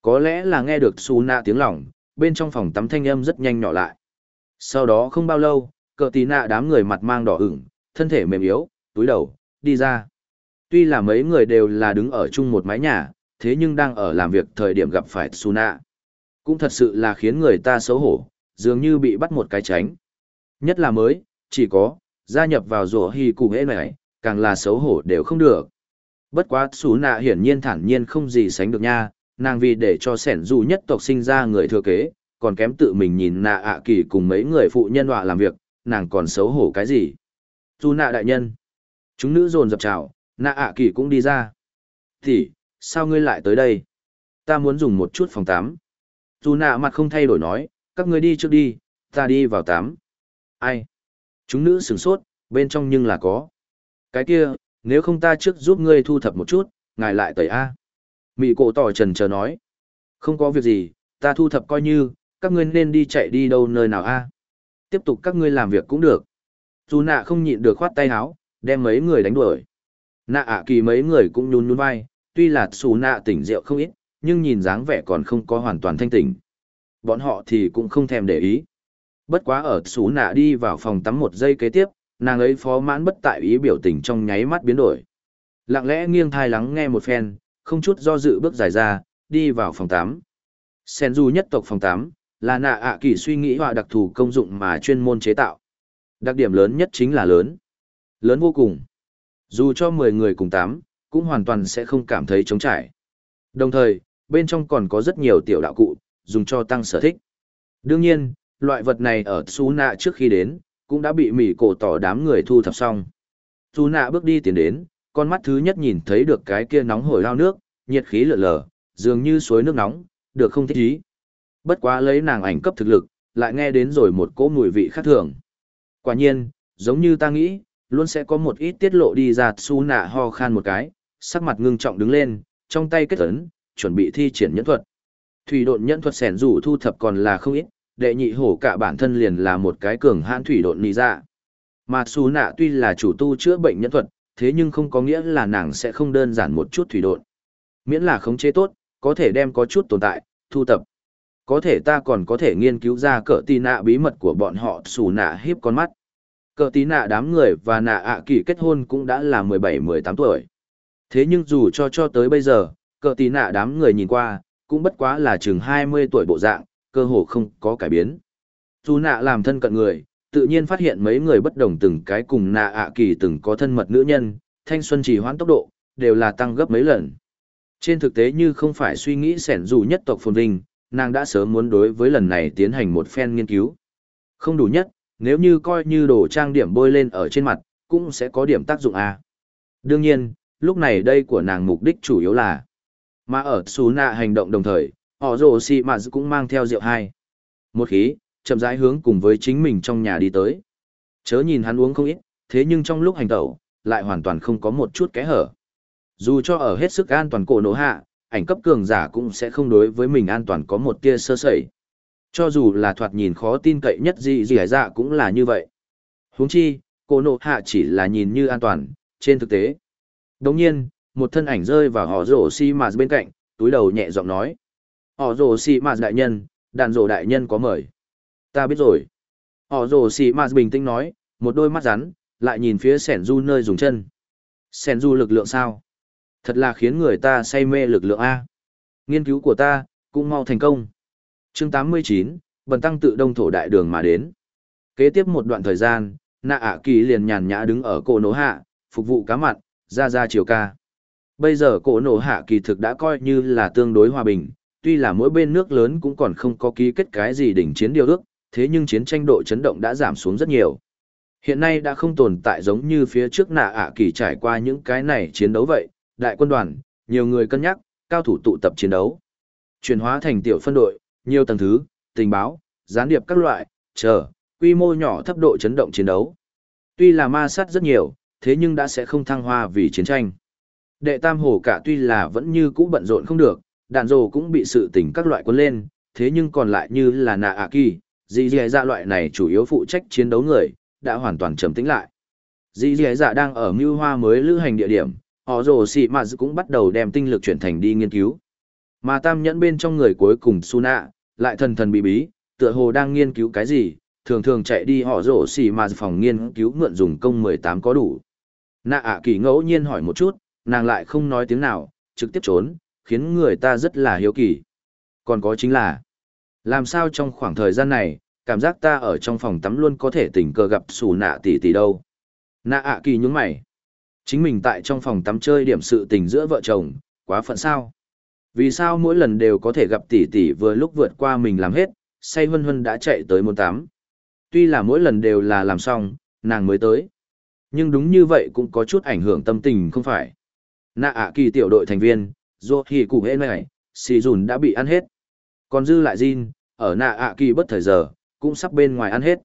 Có lẽ là nghe được Su nạ tiếng lỏng, bên trong phòng tắm thanh âm rất nhanh nhỏ lại. Sau đó không bao lâu, cờ tí nạ đám người mặt mang đỏ ửng, thân thể mềm yếu, túi đầu, đi ra. Tuy là mấy người đều là đứng ở chung một mái nhà, thế nhưng đang ở làm việc thời điểm gặp phải Suna. Cũng thật sự là khiến người ta xấu hổ, dường như bị bắt một cái tránh. Nhất là mới, chỉ có, gia nhập vào rổ hy cụ hễ này, càng là xấu hổ đều không được. Bất quá Suna hiển nhiên thản nhiên không gì sánh được nha, nàng vì để cho sẻn dù nhất tộc sinh ra người thừa kế, còn kém tự mình nhìn nạ ạ kỳ cùng mấy người phụ nhân họa làm việc, nàng còn xấu hổ cái gì. Dù nạ đại nhân. Chúng nữ dồn dập chào, nạ ạ kỳ cũng đi ra. Thì, sao ngươi lại tới đây? Ta muốn dùng một chút phòng tắm. Dù nạ mặt không thay đổi nói, các ngươi đi trước đi, ta đi vào tắm. Ai? Chúng nữ sửng sốt, bên trong nhưng là có. Cái kia, nếu không ta trước giúp ngươi thu thập một chút, ngài lại tẩy A. Mị cổ tỏ trần chờ nói. Không có việc gì, ta thu thập coi như, các ngươi nên đi chạy đi đâu nơi nào A. Tiếp tục các ngươi làm việc cũng được. Dù nạ không nhịn được khoát tay áo, đem mấy người đánh đuổi. Nạ ạ kỳ mấy người cũng nhún nhún vai, tuy là xù nạ tỉnh rượu không ít, nhưng nhìn dáng vẻ còn không có hoàn toàn thanh tỉnh. Bọn họ thì cũng không thèm để ý. Bất quá ở xù nạ đi vào phòng tắm một giây kế tiếp, nàng ấy phó mãn bất tại ý biểu tình trong nháy mắt biến đổi. Lặng lẽ nghiêng thai lắng nghe một phen, không chút do dự bước dài ra, đi vào phòng tắm. Sen du nhất tộc phòng tắm, là nạ ạ kỳ suy nghĩ họa đặc thù công dụng mà chuyên môn chế tạo. Đặc điểm lớn nhất chính là lớn. Lớn vô cùng. Dù cho 10 người cùng tắm, cũng hoàn toàn sẽ không cảm thấy trống trải. Đồng thời, bên trong còn có rất nhiều tiểu đạo cụ, dùng cho tăng sở thích. Đương nhiên, loại vật này ở Su Nạ trước khi đến, cũng đã bị mỉ cổ tỏ đám người thu thập xong. Su Nạ bước đi tiến đến, con mắt thứ nhất nhìn thấy được cái kia nóng hổi lao nước, nhiệt khí lở lở, dường như suối nước nóng, được không thích ý. Bất quá lấy nàng ảnh cấp thực lực, lại nghe đến rồi một cỗ mùi vị khác thường. Quả nhiên, giống như ta nghĩ, luôn sẽ có một ít tiết lộ đi ra su nạ ho khan một cái, sắc mặt ngưng trọng đứng lên, trong tay kết ấn, chuẩn bị thi triển nhẫn thuật. Thủy độn nhẫn thuật sẻn rủ thu thập còn là không ít, đệ nhị hổ cả bản thân liền là một cái cường hãn thủy độn nì ra. Dạ. Mà su nạ tuy là chủ tu chữa bệnh nhẫn thuật, thế nhưng không có nghĩa là nàng sẽ không đơn giản một chút thủy độn. Miễn là khống chế tốt, có thể đem có chút tồn tại, thu tập. Có thể ta còn có thể nghiên cứu ra cỡ tì nạ bí mật của bọn họ xù nạ hiếp con mắt. Cỡ tì nạ đám người và nạ ạ kỳ kết hôn cũng đã là 17-18 tuổi. Thế nhưng dù cho cho tới bây giờ, cỡ tì nạ đám người nhìn qua, cũng bất quá là chừng 20 tuổi bộ dạng, cơ hồ không có cải biến. Dù nạ làm thân cận người, tự nhiên phát hiện mấy người bất đồng từng cái cùng nạ ạ kỳ từng có thân mật nữ nhân, thanh xuân trì hoãn tốc độ, đều là tăng gấp mấy lần. Trên thực tế như không phải suy nghĩ sẻn dù nhất tộc phồn vinh, nàng đã sớm muốn đối với lần này tiến hành một phen nghiên cứu. Không đủ nhất, nếu như coi như đồ trang điểm bôi lên ở trên mặt, cũng sẽ có điểm tác dụng A. Đương nhiên, lúc này đây của nàng mục đích chủ yếu là, mà ở xù nạ hành động đồng thời, họ rồ xì mà cũng mang theo rượu hai. Một khí, chậm rãi hướng cùng với chính mình trong nhà đi tới. Chớ nhìn hắn uống không ít, thế nhưng trong lúc hành tẩu, lại hoàn toàn không có một chút kẽ hở. Dù cho ở hết sức an toàn cổ nổ hạ, ảnh cấp cường giả cũng sẽ không đối với mình an toàn có một tia sơ sẩy. Cho dù là thoạt nhìn khó tin cậy nhất gì gì dạ cũng là như vậy. huống chi, cổ nổ hạ chỉ là nhìn như an toàn, trên thực tế. Đồng nhiên, một thân ảnh rơi vào họ rổ si mà bên cạnh, túi đầu nhẹ giọng nói. Họ rổ si mà đại nhân, đàn rổ đại nhân có mời. Ta biết rồi. Họ rồ xì mà bình tĩnh nói, một đôi mắt rắn, lại nhìn phía sẻn du nơi dùng chân. Sẻn du lực lượng sao? Thật là khiến người ta say mê lực lượng A. Nghiên cứu của ta, cũng mau thành công. chương 89, bần tăng tự đông thổ đại đường mà đến. Kế tiếp một đoạn thời gian, nạ ạ kỳ liền nhàn nhã đứng ở cổ nổ hạ, phục vụ cá mặn, ra ra chiều ca. Bây giờ cổ nổ hạ kỳ thực đã coi như là tương đối hòa bình, tuy là mỗi bên nước lớn cũng còn không có ký kết cái gì đỉnh chiến điều ước, thế nhưng chiến tranh độ chấn động đã giảm xuống rất nhiều. Hiện nay đã không tồn tại giống như phía trước nạ ạ kỳ trải qua những cái này chiến đấu vậy, đại quân đoàn, nhiều người cân nhắc, cao thủ tụ tập chiến đấu. Chuyển hóa thành tiểu phân đội, nhiều tầng thứ, tình báo, gián điệp các loại, chờ, quy mô nhỏ thấp độ chấn động chiến đấu. Tuy là ma sát rất nhiều, thế nhưng đã sẽ không thăng hoa vì chiến tranh. Đệ tam hồ cả tuy là vẫn như cũ bận rộn không được, đạn rồ cũng bị sự tình các loại quân lên, thế nhưng còn lại như là nạ ạ kỳ, dì dì dạ loại này chủ yếu phụ trách chiến đấu người, đã hoàn toàn trầm tĩnh lại. Dì dì dạ đang ở mưu hoa mới lữ hành địa điểm, họ rồ xì mà cũng bắt đầu đem tinh lực chuyển thành đi nghiên cứu. Mà tam nhẫn bên trong người cuối cùng Suna, lại thần thần bí bí, tựa hồ đang nghiên cứu cái gì, thường thường chạy đi họ rổ xì mà phòng nghiên cứu mượn dùng công 18 có đủ. Nạ ạ kỳ ngẫu nhiên hỏi một chút, nàng lại không nói tiếng nào, trực tiếp trốn, khiến người ta rất là hiếu kỳ. Còn có chính là, làm sao trong khoảng thời gian này, cảm giác ta ở trong phòng tắm luôn có thể tình cờ gặp xù nạ tỷ tỷ đâu. Nạ ạ kỳ nhúng mày. Chính mình tại trong phòng tắm chơi điểm sự tình giữa vợ chồng, quá phận sao? Vì sao mỗi lần đều có thể gặp tỷ tỷ vừa lúc vượt qua mình làm hết, say hân hân đã chạy tới môn tắm. Tuy là mỗi lần đều là làm xong, nàng mới tới. Nhưng đúng như vậy cũng có chút ảnh hưởng tâm tình không phải. Nạ ạ kỳ tiểu đội thành viên, dù thì cụ hệ này, xì dùn đã bị ăn hết. Còn dư lại Jin, ở nạ ạ kỳ bất thời giờ, cũng sắp bên ngoài ăn hết.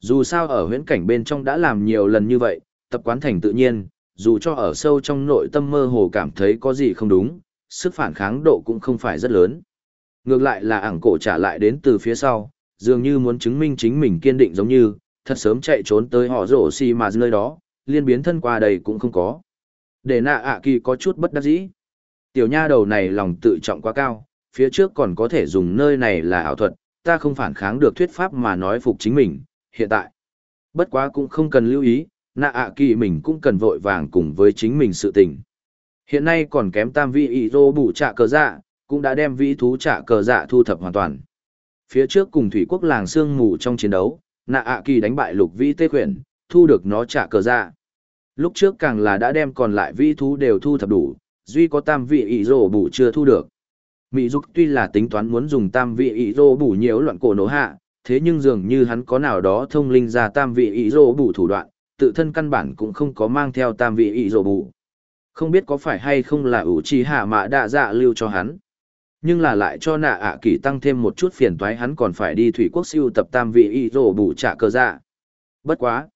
Dù sao ở huyễn cảnh bên trong đã làm nhiều lần như vậy, tập quán thành tự nhiên, dù cho ở sâu trong nội tâm mơ hồ cảm thấy có gì không đúng, sức phản kháng độ cũng không phải rất lớn. Ngược lại là ảng cổ trả lại đến từ phía sau, dường như muốn chứng minh chính mình kiên định giống như, thật sớm chạy trốn tới họ rổ xì mà nơi đó, liên biến thân qua đây cũng không có. Để nạ ạ kỳ có chút bất đắc dĩ. Tiểu nha đầu này lòng tự trọng quá cao, phía trước còn có thể dùng nơi này là ảo thuật, ta không phản kháng được thuyết pháp mà nói phục chính mình, hiện tại. Bất quá cũng không cần lưu ý, nạ ạ kỳ mình cũng cần vội vàng cùng với chính mình sự tình. Hiện nay còn kém tam vị ý rô bù trạ cờ dạ, cũng đã đem vĩ thú trạ cờ dạ thu thập hoàn toàn. Phía trước cùng thủy quốc làng sương mù trong chiến đấu, nạ ạ kỳ đánh bại lục vĩ tê khuyển, thu được nó trạ cờ dạ. Lúc trước càng là đã đem còn lại vĩ thú đều thu thập đủ, duy có tam vị ý rô bù chưa thu được. Mỹ Dục tuy là tính toán muốn dùng tam vị ý rô bù nhiễu loạn cổ nổ hạ, thế nhưng dường như hắn có nào đó thông linh ra tam vị ý rô bù thủ đoạn, tự thân căn bản cũng không có mang theo tam vị ý rô bù. Không biết có phải hay không là ủ trì hạ mạ đạ dạ lưu cho hắn. Nhưng là lại cho nạ ạ kỳ tăng thêm một chút phiền toái hắn còn phải đi thủy quốc siêu tập tam vị ý rô bù trả cờ dạ. Bất quá.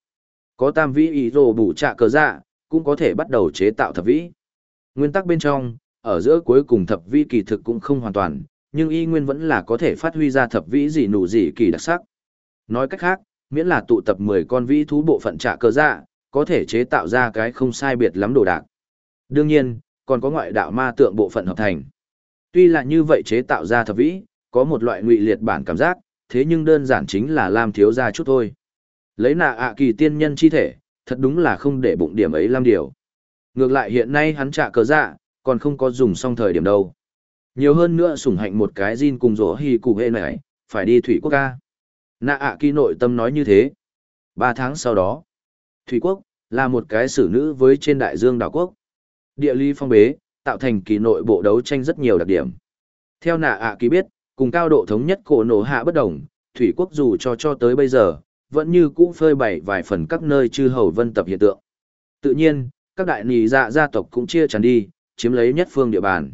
Có tam vị ý rô bù trả cờ dạ, cũng có thể bắt đầu chế tạo thập vĩ. Nguyên tắc bên trong, ở giữa cuối cùng thập vĩ kỳ thực cũng không hoàn toàn, nhưng y nguyên vẫn là có thể phát huy ra thập vĩ gì nụ gì kỳ đặc sắc. Nói cách khác, miễn là tụ tập 10 con vĩ thú bộ phận trả cơ dạ, có thể chế tạo ra cái không sai biệt lắm đồ đạc. Đương nhiên, còn có ngoại đạo ma tượng bộ phận hợp thành. Tuy là như vậy chế tạo ra thập vĩ, có một loại ngụy liệt bản cảm giác, thế nhưng đơn giản chính là làm thiếu ra chút thôi. Lấy nạ ạ kỳ tiên nhân chi thể, thật đúng là không để bụng điểm ấy làm điều. Ngược lại hiện nay hắn trả cờ dạ, còn không có dùng xong thời điểm đâu. Nhiều hơn nữa sủng hạnh một cái Jin cùng rổ hì cụ hệ này, phải đi thủy quốc ca. Nạ ạ kỳ nội tâm nói như thế. Ba tháng sau đó, thủy quốc, là một cái xử nữ với trên đại dương đảo quốc. Địa lý phong bế, tạo thành kỳ nội bộ đấu tranh rất nhiều đặc điểm. Theo nạ ạ kỳ biết, cùng cao độ thống nhất cổ nổ hạ bất đồng, thủy quốc dù cho cho tới bây giờ, vẫn như cũ phơi bày vài phần các nơi chư hầu vân tập hiện tượng. Tự nhiên, các đại nì dạ gia tộc cũng chia tràn đi, chiếm lấy nhất phương địa bàn.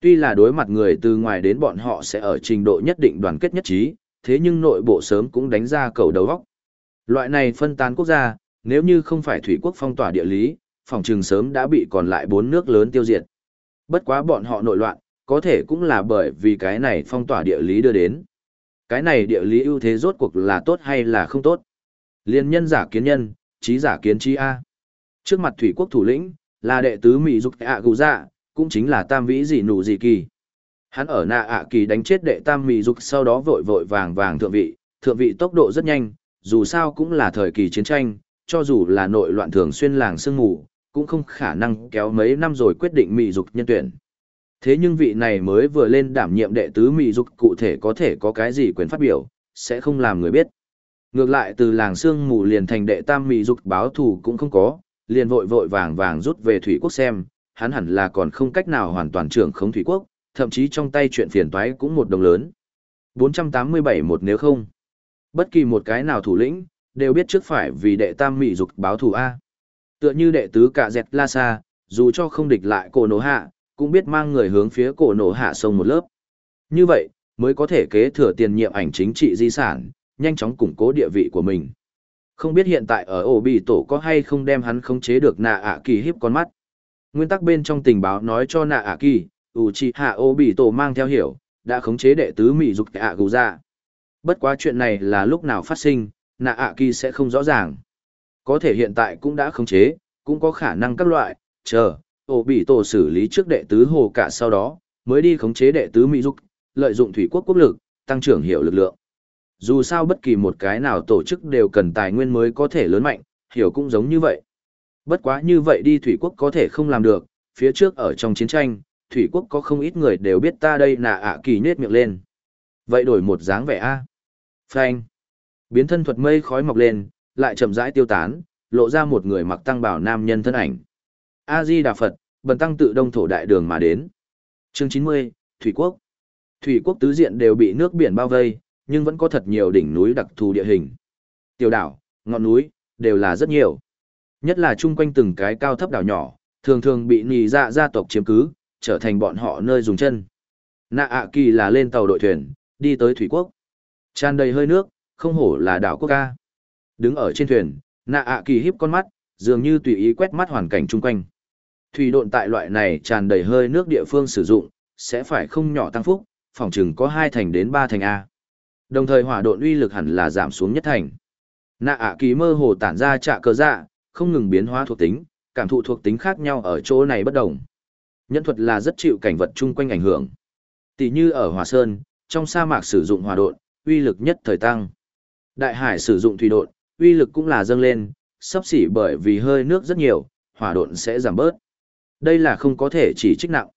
Tuy là đối mặt người từ ngoài đến bọn họ sẽ ở trình độ nhất định đoàn kết nhất trí, thế nhưng nội bộ sớm cũng đánh ra cầu đầu góc. Loại này phân tán quốc gia, nếu như không phải thủy quốc phong tỏa địa lý, phòng trường sớm đã bị còn lại bốn nước lớn tiêu diệt. Bất quá bọn họ nội loạn, có thể cũng là bởi vì cái này phong tỏa địa lý đưa đến. Cái này địa lý ưu thế rốt cuộc là tốt hay là không tốt. Liên nhân giả kiến nhân, trí giả kiến trí A. Trước mặt thủy quốc thủ lĩnh, là đệ tứ Mỹ Dục ạ Gù Dạ, cũng chính là tam vĩ dị nụ dị kỳ. Hắn ở nạ ạ kỳ đánh chết đệ tam mỹ dục sau đó vội vội vàng vàng thượng vị, thượng vị tốc độ rất nhanh, dù sao cũng là thời kỳ chiến tranh, cho dù là nội loạn thường xuyên làng sương mù, cũng không khả năng kéo mấy năm rồi quyết định mỹ dục nhân tuyển. Thế nhưng vị này mới vừa lên đảm nhiệm đệ tứ mỹ dục cụ thể có thể có cái gì quyền phát biểu, sẽ không làm người biết. Ngược lại từ làng sương mù liền thành đệ tam mỹ dục báo thù cũng không có, liền vội vội vàng vàng rút về thủy quốc xem, hắn hẳn là còn không cách nào hoàn toàn trưởng khống thủy quốc, thậm chí trong tay chuyện phiền toái cũng một đồng lớn. 487 một nếu không. Bất kỳ một cái nào thủ lĩnh, đều biết trước phải vì đệ tam mị dục báo thù A. Tựa như đệ tứ cả dẹt la xa, dù cho không địch lại cổ nổ hạ, cũng biết mang người hướng phía cổ nổ hạ sông một lớp. Như vậy, mới có thể kế thừa tiền nhiệm ảnh chính trị di sản, nhanh chóng củng cố địa vị của mình. Không biết hiện tại ở ổ bị tổ có hay không đem hắn khống chế được nạ ạ kỳ hiếp con mắt. Nguyên tắc bên trong tình báo nói cho nạ ạ kỳ, ủ trì hạ ổ bị tổ mang theo hiểu, đã khống chế đệ tứ mỹ dục ạ gù ra. Bất quá chuyện này là lúc nào phát sinh, nạ ạ kỳ sẽ không rõ ràng. Có thể hiện tại cũng đã khống chế, cũng có khả năng các loại, chờ, ổ bị tổ xử lý trước đệ tứ hồ cả sau đó, mới đi khống chế đệ tứ mỹ dục, lợi dụng thủy quốc quốc lực, tăng trưởng hiệu lực lượng. Dù sao bất kỳ một cái nào tổ chức đều cần tài nguyên mới có thể lớn mạnh, hiểu cũng giống như vậy. Bất quá như vậy đi thủy quốc có thể không làm được, phía trước ở trong chiến tranh, thủy quốc có không ít người đều biết ta đây là ạ kỳ nết miệng lên. Vậy đổi một dáng vẻ a Phanh. Biến thân thuật mây khói mọc lên, lại chậm rãi tiêu tán, lộ ra một người mặc tăng bảo nam nhân thân ảnh. A-di Đà Phật, bần tăng tự đông thổ đại đường mà đến. Chương 90, Thủy Quốc. Thủy Quốc tứ diện đều bị nước biển bao vây, nhưng vẫn có thật nhiều đỉnh núi đặc thù địa hình. Tiểu đảo, ngọn núi, đều là rất nhiều. Nhất là chung quanh từng cái cao thấp đảo nhỏ, thường thường bị nì dạ gia tộc chiếm cứ, trở thành bọn họ nơi dùng chân. Nạ ạ kỳ là lên tàu đội thuyền, đi tới Thủy Quốc. Tràn đầy hơi nước, không hổ là đảo quốc ca. Đứng ở trên thuyền, nạ ạ kỳ híp con mắt, dường như tùy ý quét mắt hoàn cảnh chung quanh. Thủy độn tại loại này tràn đầy hơi nước địa phương sử dụng, sẽ phải không nhỏ tăng phúc, phòng chừng có hai thành đến ba thành A. Đồng thời hỏa độn uy lực hẳn là giảm xuống nhất thành. Nạ ạ kỳ mơ hồ tản ra trạ cơ dạ, không ngừng biến hóa thuộc tính, cảm thụ thuộc tính khác nhau ở chỗ này bất đồng. Nhân thuật là rất chịu cảnh vật chung quanh ảnh hưởng. Tỷ như ở Hòa Sơn, trong sa mạc sử dụng hỏa độn, uy lực nhất thời tăng. Đại hải sử dụng thủy độn, uy lực cũng là dâng lên, sắp xỉ bởi vì hơi nước rất nhiều, hỏa độn sẽ giảm bớt. Đây là không có thể chỉ trích nặng.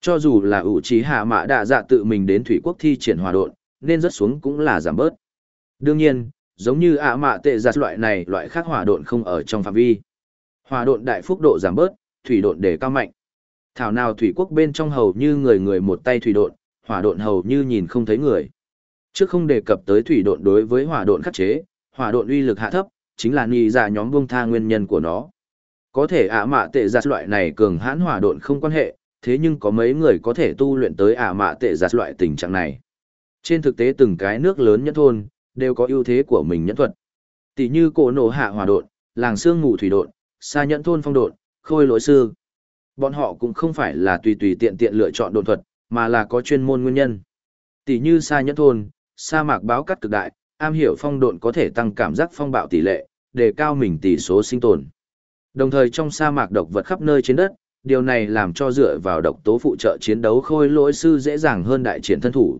Cho dù là ủ trí hạ mã đạ dạ tự mình đến thủy quốc thi triển hỏa độn, nên rất xuống cũng là giảm bớt. Đương nhiên, giống như ạ mạ tệ giặt loại này loại khác hỏa độn không ở trong phạm vi. Hỏa độn đại phúc độ giảm bớt, thủy độn để cao mạnh. Thảo nào thủy quốc bên trong hầu như người người một tay thủy độn, hỏa độn hầu như nhìn không thấy người. Trước không đề cập tới thủy độn đối với hỏa độn khắc chế, hỏa độn uy lực hạ thấp, chính là nì giả dạ nhóm bông tha nguyên nhân của nó. Có thể ả mạ tệ giặt loại này cường hãn hỏa độn không quan hệ, thế nhưng có mấy người có thể tu luyện tới ả mạ tệ giặt loại tình trạng này. Trên thực tế từng cái nước lớn nhẫn thôn, đều có ưu thế của mình nhẫn thuật. Tỷ như cổ nổ hạ hỏa độn, làng xương ngủ thủy độn, xa nhẫn thôn phong độn, khôi lỗi sư. Bọn họ cũng không phải là tùy tùy tiện tiện lựa chọn độn thuật, mà là có chuyên môn nguyên nhân. Tỷ như xa nhẫn thôn, sa mạc báo cắt cực đại, am hiểu phong độn có thể tăng cảm giác phong bạo tỷ lệ, đề cao mình tỷ số sinh tồn. Đồng thời trong sa mạc độc vật khắp nơi trên đất, điều này làm cho dựa vào độc tố phụ trợ chiến đấu khôi lỗi sư dễ dàng hơn đại chiến thân thủ.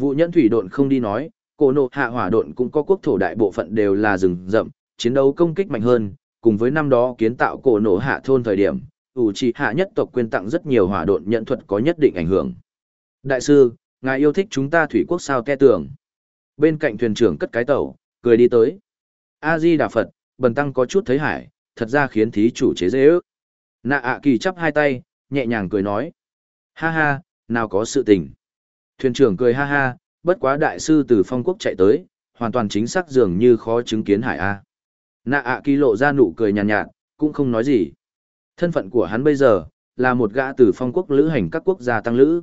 Vụ nhẫn thủy độn không đi nói, cổ nộ hạ hỏa độn cũng có quốc thổ đại bộ phận đều là rừng rậm, chiến đấu công kích mạnh hơn, cùng với năm đó kiến tạo cổ nộ hạ thôn thời điểm, ủ trì hạ nhất tộc quyên tặng rất nhiều hỏa độn nhận thuật có nhất định ảnh hưởng. Đại sư, ngài yêu thích chúng ta thủy quốc sao ke tưởng. Bên cạnh thuyền trưởng cất cái tàu, cười đi tới. A-di Đà Phật, bần tăng có chút thấy hải, thật ra khiến thí chủ chế dễ ước. Nạ ạ kỳ chắp hai tay, nhẹ nhàng cười nói. Ha ha, nào có sự tình. Thuyền trưởng cười ha ha, bất quá đại sư từ phong quốc chạy tới, hoàn toàn chính xác dường như khó chứng kiến hải A. Nạ ạ kỳ lộ ra nụ cười nhàn nhạt, nhạt, cũng không nói gì. Thân phận của hắn bây giờ, là một gã từ phong quốc lữ hành các quốc gia tăng lữ.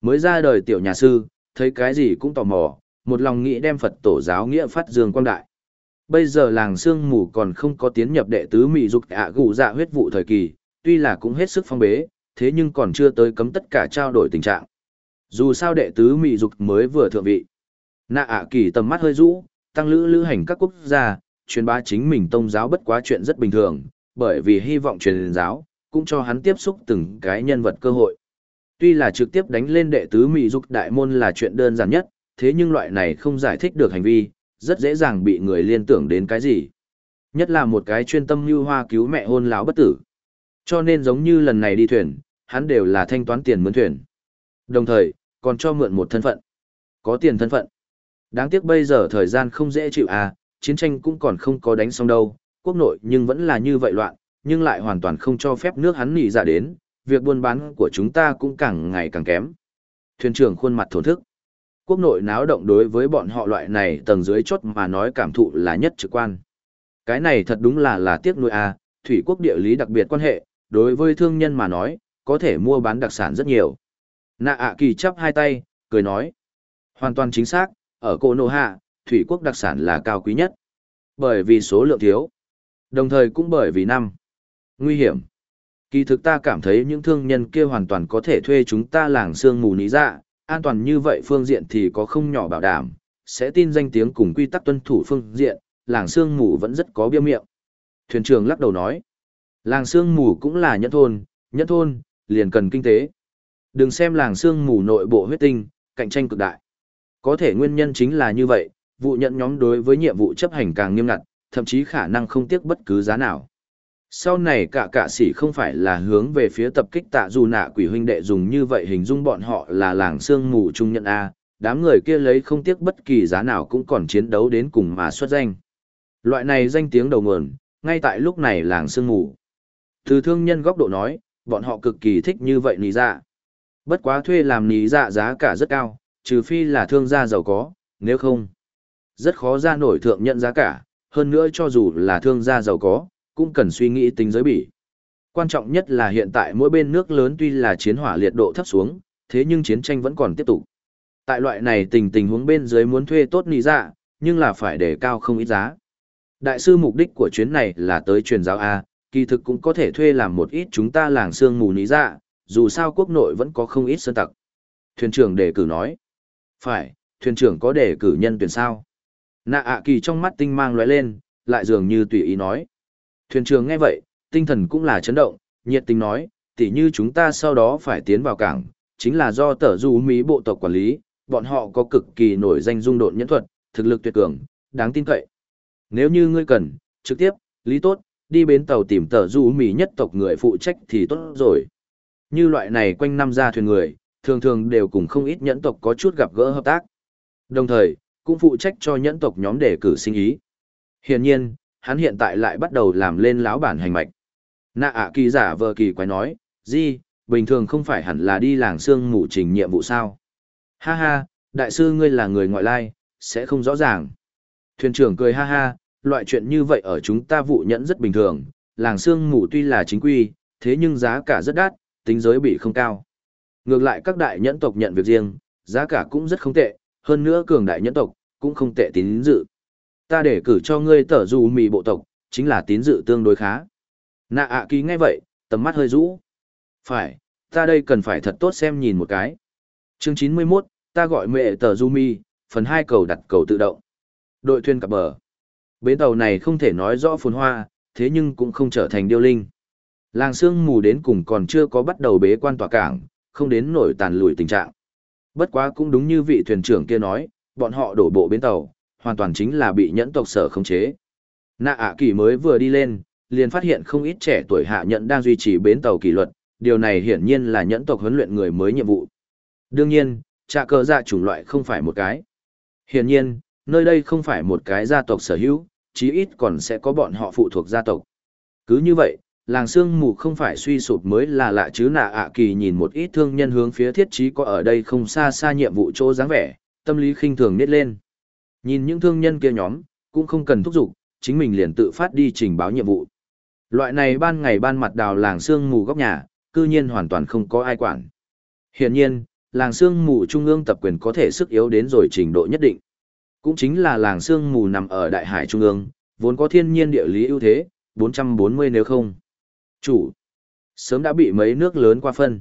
Mới ra đời tiểu nhà sư, thấy cái gì cũng tò mò, một lòng nghĩ đem Phật tổ giáo nghĩa phát dương quang đại. Bây giờ làng sương mù còn không có tiến nhập đệ tứ mị dục ạ gụ dạ huyết vụ thời kỳ, tuy là cũng hết sức phong bế, thế nhưng còn chưa tới cấm tất cả trao đổi tình trạng. Dù sao đệ tứ mỹ dục mới vừa thượng vị. Nạ ạ kỳ tầm mắt hơi rũ, tăng lữ lữ hành các quốc gia, truyền bá chính mình tôn giáo bất quá chuyện rất bình thường, bởi vì hy vọng truyền giáo, cũng cho hắn tiếp xúc từng cái nhân vật cơ hội. Tuy là trực tiếp đánh lên đệ tứ Mỹ dục đại môn là chuyện đơn giản nhất, thế nhưng loại này không giải thích được hành vi, rất dễ dàng bị người liên tưởng đến cái gì. Nhất là một cái chuyên tâm như hoa cứu mẹ hôn láo bất tử. Cho nên giống như lần này đi thuyền, hắn đều là thanh toán tiền mướn thuyền. Đồng thời, còn cho mượn một thân phận. Có tiền thân phận. Đáng tiếc bây giờ thời gian không dễ chịu à, chiến tranh cũng còn không có đánh xong đâu, quốc nội nhưng vẫn là như vậy loạn, nhưng lại hoàn toàn không cho phép nước hắn nỉ ra dạ đến, việc buôn bán của chúng ta cũng càng ngày càng kém. Thuyền trưởng khuôn mặt thổn thức. Quốc nội náo động đối với bọn họ loại này tầng dưới chốt mà nói cảm thụ là nhất trực quan. Cái này thật đúng là là tiếc nuôi à, thủy quốc địa lý đặc biệt quan hệ, đối với thương nhân mà nói, có thể mua bán đặc sản rất nhiều. Nạ ạ kỳ chắp hai tay, cười nói. Hoàn toàn chính xác, ở cô nô hạ, thủy quốc đặc sản là cao quý nhất. Bởi vì số lượng thiếu. Đồng thời cũng bởi vì năm. Nguy hiểm. Kỳ thực ta cảm thấy những thương nhân kia hoàn toàn có thể thuê chúng ta làng xương mù ní dạ, an toàn như vậy phương diện thì có không nhỏ bảo đảm, sẽ tin danh tiếng cùng quy tắc tuân thủ phương diện, làng xương mù vẫn rất có bia miệng. Thuyền trưởng lắc đầu nói, làng xương mù cũng là nhẫn thôn, nhẫn thôn, liền cần kinh tế. Đừng xem làng xương mù nội bộ huyết tinh, cạnh tranh cực đại. Có thể nguyên nhân chính là như vậy, vụ nhận nhóm đối với nhiệm vụ chấp hành càng nghiêm ngặt, thậm chí khả năng không tiếc bất cứ giá nào. Sau này cả cả sĩ không phải là hướng về phía tập kích tạ dù nạ quỷ huynh đệ dùng như vậy hình dung bọn họ là làng xương mù trung nhận A, đám người kia lấy không tiếc bất kỳ giá nào cũng còn chiến đấu đến cùng mà xuất danh. Loại này danh tiếng đầu nguồn, ngay tại lúc này làng xương mù. Từ thương nhân góc độ nói, bọn họ cực kỳ thích như vậy nì ra Bất quá thuê làm ní dạ giá cả rất cao, trừ phi là thương gia giàu có, nếu không, rất khó ra nổi thượng nhận giá cả, hơn nữa cho dù là thương gia giàu có, cũng cần suy nghĩ tính giới bỉ. Quan trọng nhất là hiện tại mỗi bên nước lớn tuy là chiến hỏa liệt độ thấp xuống, thế nhưng chiến tranh vẫn còn tiếp tục. Tại loại này tình tình huống bên dưới muốn thuê tốt nì dạ, nhưng là phải để cao không ít giá. Đại sư mục đích của chuyến này là tới truyền giáo A, kỳ thực cũng có thể thuê làm một ít chúng ta làng xương mù nì dạ, dù sao quốc nội vẫn có không ít sơn tặc. Thuyền trưởng đề cử nói. Phải, thuyền trưởng có đề cử nhân tuyển sao? Nạ ạ kỳ trong mắt tinh mang lóe lên, lại dường như tùy ý nói. Thuyền trưởng nghe vậy, tinh thần cũng là chấn động, nhiệt tình nói, tỉ như chúng ta sau đó phải tiến vào cảng, chính là do tờ du Mỹ bộ tộc quản lý, bọn họ có cực kỳ nổi danh dung độn nhẫn thuật, thực lực tuyệt cường, đáng tin cậy. Nếu như ngươi cần, trực tiếp, lý tốt, đi bến tàu tìm tờ du Mỹ nhất tộc người phụ trách thì tốt rồi. Như loại này quanh năm ra thuyền người, thường thường đều cùng không ít nhẫn tộc có chút gặp gỡ hợp tác. Đồng thời, cũng phụ trách cho nhẫn tộc nhóm đề cử sinh ý. Hiển nhiên, hắn hiện tại lại bắt đầu làm lên lão bản hành mạch. Nạ ạ kỳ giả vờ kỳ quái nói, gì, bình thường không phải hẳn là đi làng xương ngủ trình nhiệm vụ sao? Ha ha, đại sư ngươi là người ngoại lai, sẽ không rõ ràng. Thuyền trưởng cười ha ha, loại chuyện như vậy ở chúng ta vụ nhẫn rất bình thường, làng xương ngủ tuy là chính quy, thế nhưng giá cả rất đắt, tính giới bị không cao. Ngược lại các đại nhẫn tộc nhận việc riêng, giá cả cũng rất không tệ, hơn nữa cường đại nhẫn tộc, cũng không tệ tín dự. Ta để cử cho ngươi tở dù mì bộ tộc, chính là tín dự tương đối khá. Nạ ạ à ký ngay vậy, tầm mắt hơi rũ. Phải, ta đây cần phải thật tốt xem nhìn một cái. Chương 91, ta gọi mẹ tờ du mi, phần 2 cầu đặt cầu tự động. Đội thuyền cập bờ. Bến tàu này không thể nói rõ phồn hoa, thế nhưng cũng không trở thành điêu linh. Làng sương mù đến cùng còn chưa có bắt đầu bế quan tỏa cảng, không đến nổi tàn lùi tình trạng. Bất quá cũng đúng như vị thuyền trưởng kia nói, bọn họ đổ bộ bến tàu, hoàn toàn chính là bị nhẫn tộc sở khống chế. Nạ ạ kỳ mới vừa đi lên, liền phát hiện không ít trẻ tuổi hạ nhẫn đang duy trì bến tàu kỷ luật, điều này hiển nhiên là nhẫn tộc huấn luyện người mới nhiệm vụ. Đương nhiên, trạ cờ dạ chủng loại không phải một cái. Hiển nhiên, nơi đây không phải một cái gia tộc sở hữu, chí ít còn sẽ có bọn họ phụ thuộc gia tộc. Cứ như vậy, làng sương mù không phải suy sụp mới là lạ chứ nạ ạ kỳ nhìn một ít thương nhân hướng phía thiết trí có ở đây không xa xa nhiệm vụ chỗ dáng vẻ, tâm lý khinh thường nít lên. Nhìn những thương nhân kia nhóm, cũng không cần thúc giục, chính mình liền tự phát đi trình báo nhiệm vụ. Loại này ban ngày ban mặt đào làng sương mù góc nhà, cư nhiên hoàn toàn không có ai quản. Hiển nhiên, làng sương mù trung ương tập quyền có thể sức yếu đến rồi trình độ nhất định. Cũng chính là làng sương mù nằm ở đại hải trung ương, vốn có thiên nhiên địa lý ưu thế, 440 nếu không. Chủ, sớm đã bị mấy nước lớn qua phân.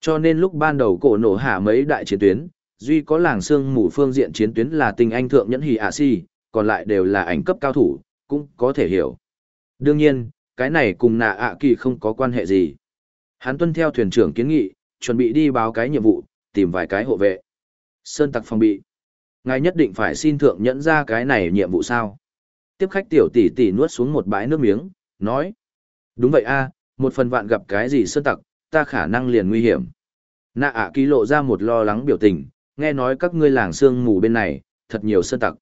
Cho nên lúc ban đầu cổ nổ hạ mấy đại chiến tuyến, duy có làng xương mù phương diện chiến tuyến là tình anh thượng nhẫn hỉ ạ si, còn lại đều là ảnh cấp cao thủ, cũng có thể hiểu. Đương nhiên, cái này cùng nạ ạ kỳ không có quan hệ gì. Hắn tuân theo thuyền trưởng kiến nghị, chuẩn bị đi báo cái nhiệm vụ, tìm vài cái hộ vệ. Sơn tặc phòng bị. Ngài nhất định phải xin thượng nhẫn ra cái này nhiệm vụ sao. Tiếp khách tiểu tỷ tỷ nuốt xuống một bãi nước miếng, nói. Đúng vậy a một phần vạn gặp cái gì sơn tặc, ta khả năng liền nguy hiểm. Nạ ạ ký lộ ra một lo lắng biểu tình, nghe nói các ngươi làng sương mù bên này, thật nhiều sơn tặc.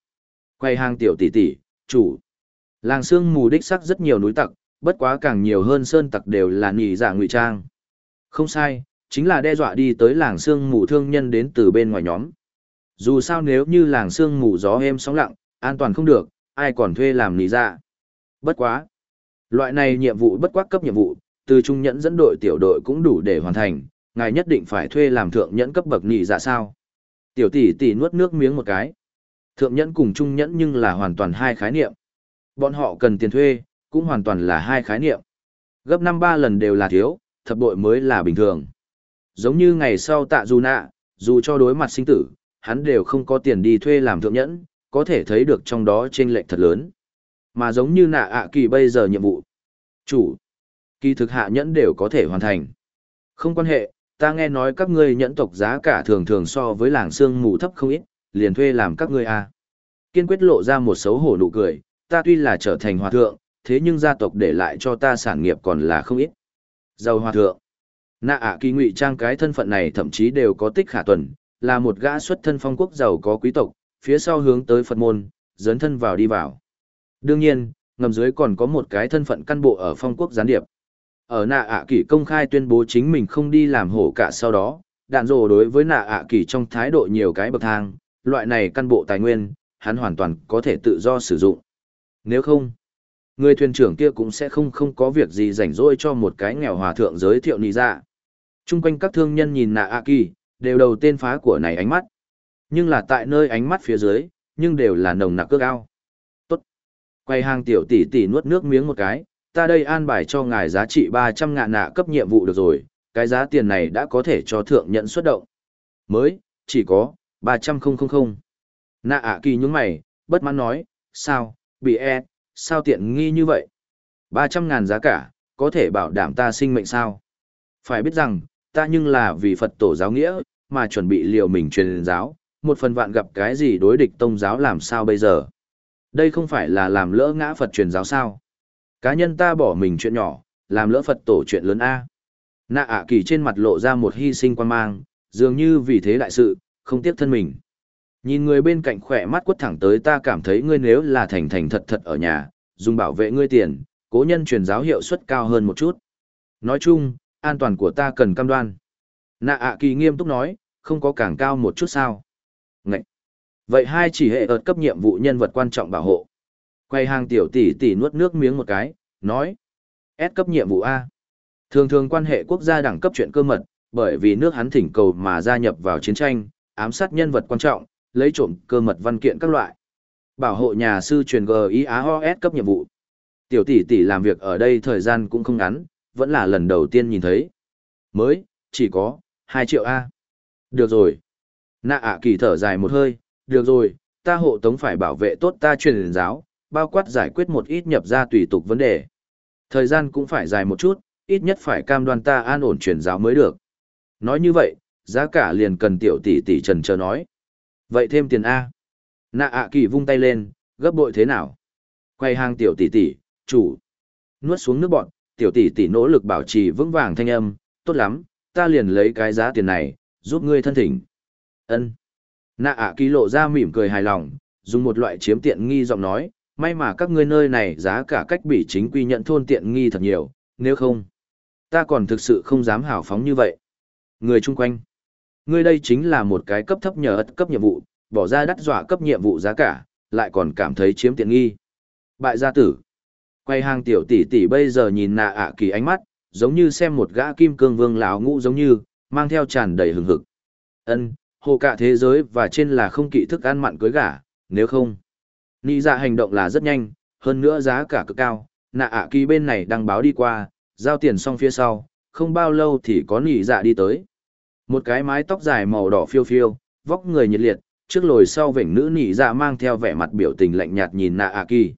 Quay hàng tiểu tỷ tỷ, chủ. Làng sương mù đích sắc rất nhiều núi tặc, bất quá càng nhiều hơn sơn tặc đều là nhị giả dạ ngụy trang. Không sai, chính là đe dọa đi tới làng sương mù thương nhân đến từ bên ngoài nhóm. Dù sao nếu như làng sương mù gió êm sóng lặng, an toàn không được, ai còn thuê làm nhị giả. Dạ? Bất quá. Loại này nhiệm vụ bất quắc cấp nhiệm vụ, từ trung nhẫn dẫn đội tiểu đội cũng đủ để hoàn thành, ngài nhất định phải thuê làm thượng nhẫn cấp bậc nhị giả sao. Tiểu tỷ tỷ nuốt nước miếng một cái. Thượng nhẫn cùng trung nhẫn nhưng là hoàn toàn hai khái niệm. Bọn họ cần tiền thuê, cũng hoàn toàn là hai khái niệm. Gấp năm ba lần đều là thiếu, thập bội mới là bình thường. Giống như ngày sau tạ dù nạ, dù cho đối mặt sinh tử, hắn đều không có tiền đi thuê làm thượng nhẫn, có thể thấy được trong đó chênh lệch thật lớn. Mà giống như nạ ạ kỳ bây giờ nhiệm vụ. Chủ, kỳ thực hạ nhẫn đều có thể hoàn thành. Không quan hệ, ta nghe nói các ngươi nhẫn tộc giá cả thường thường so với làng xương mù thấp không ít, liền thuê làm các ngươi à. Kiên quyết lộ ra một xấu hổ nụ cười, ta tuy là trở thành hòa thượng, thế nhưng gia tộc để lại cho ta sản nghiệp còn là không ít. Giàu hòa thượng. Nạ ạ kỳ ngụy trang cái thân phận này thậm chí đều có tích khả tuần, là một gã xuất thân phong quốc giàu có quý tộc, phía sau hướng tới Phật môn, dấn thân vào đi vào. Đương nhiên, ngầm dưới còn có một cái thân phận căn bộ ở phong quốc gián điệp. Ở nạ ạ kỳ công khai tuyên bố chính mình không đi làm hổ cả sau đó, đạn rồ đối với nạ ạ kỳ trong thái độ nhiều cái bậc thang, loại này căn bộ tài nguyên, hắn hoàn toàn có thể tự do sử dụng. Nếu không, người thuyền trưởng kia cũng sẽ không không có việc gì rảnh rỗi cho một cái nghèo hòa thượng giới thiệu nì ra. Dạ. Trung quanh các thương nhân nhìn nạ ạ kỳ, đều đầu tên phá của này ánh mắt. Nhưng là tại nơi ánh mắt phía dưới, nhưng đều là nồng nặc cước ao. Quay hàng tiểu tỷ tỷ nuốt nước miếng một cái, ta đây an bài cho ngài giá trị 300 ngàn nạ cấp nhiệm vụ được rồi, cái giá tiền này đã có thể cho thượng nhận xuất động. Mới, chỉ có, 300 không không không. Nạ ạ kỳ nhúng mày, bất mãn nói, sao, bị e, sao tiện nghi như vậy? 300 ngàn giá cả, có thể bảo đảm ta sinh mệnh sao? Phải biết rằng, ta nhưng là vì Phật tổ giáo nghĩa, mà chuẩn bị liều mình truyền giáo, một phần vạn gặp cái gì đối địch tông giáo làm sao bây giờ? Đây không phải là làm lỡ ngã Phật truyền giáo sao? Cá nhân ta bỏ mình chuyện nhỏ, làm lỡ Phật tổ chuyện lớn A. Nạ ạ kỳ trên mặt lộ ra một hy sinh quan mang, dường như vì thế đại sự, không tiếc thân mình. Nhìn người bên cạnh khỏe mắt quất thẳng tới ta cảm thấy ngươi nếu là thành thành thật thật ở nhà, dùng bảo vệ ngươi tiền, cố nhân truyền giáo hiệu suất cao hơn một chút. Nói chung, an toàn của ta cần cam đoan. Nạ ạ kỳ nghiêm túc nói, không có càng cao một chút sao. Vậy hai chỉ hệ ợt cấp nhiệm vụ nhân vật quan trọng bảo hộ. Quay hàng tiểu tỷ tỷ nuốt nước miếng một cái, nói. S cấp nhiệm vụ A. Thường thường quan hệ quốc gia đẳng cấp chuyện cơ mật, bởi vì nước hắn thỉnh cầu mà gia nhập vào chiến tranh, ám sát nhân vật quan trọng, lấy trộm cơ mật văn kiện các loại. Bảo hộ nhà sư truyền GIAOS cấp nhiệm vụ. Tiểu tỷ tỷ làm việc ở đây thời gian cũng không ngắn, vẫn là lần đầu tiên nhìn thấy. Mới, chỉ có, 2 triệu A. Được rồi. Nạ ạ kỳ thở dài một hơi, được rồi, ta hộ tống phải bảo vệ tốt ta truyền giáo, bao quát giải quyết một ít nhập ra tùy tục vấn đề. Thời gian cũng phải dài một chút, ít nhất phải cam đoan ta an ổn truyền giáo mới được. Nói như vậy, giá cả liền cần tiểu tỷ tỷ trần chờ nói. Vậy thêm tiền A. Nạ ạ kỳ vung tay lên, gấp bội thế nào? Quay hàng tiểu tỷ tỷ, chủ. Nuốt xuống nước bọn, tiểu tỷ tỷ nỗ lực bảo trì vững vàng thanh âm, tốt lắm, ta liền lấy cái giá tiền này, giúp ngươi thân thỉnh. Ân. Nạ ạ kỳ lộ ra mỉm cười hài lòng, dùng một loại chiếm tiện nghi giọng nói, may mà các ngươi nơi này giá cả cách bị chính quy nhận thôn tiện nghi thật nhiều, nếu không, ta còn thực sự không dám hào phóng như vậy. Người chung quanh, ngươi đây chính là một cái cấp thấp nhờ ất cấp nhiệm vụ, bỏ ra đắt dọa cấp nhiệm vụ giá cả, lại còn cảm thấy chiếm tiện nghi. Bại gia tử, quay hàng tiểu tỷ tỷ bây giờ nhìn nạ ạ kỳ ánh mắt, giống như xem một gã kim cương vương lão ngũ giống như, mang theo tràn đầy hừng hực. Ân, hồ cả thế giới và trên là không kỵ thức ăn mặn cưới gả, nếu không. nghĩ dạ hành động là rất nhanh, hơn nữa giá cả cực cao, nạ ạ kỳ bên này đăng báo đi qua, giao tiền xong phía sau, không bao lâu thì có nị dạ đi tới. Một cái mái tóc dài màu đỏ phiêu phiêu, vóc người nhiệt liệt, trước lồi sau vểnh nữ nị dạ mang theo vẻ mặt biểu tình lạnh nhạt nhìn nạ ạ kỳ.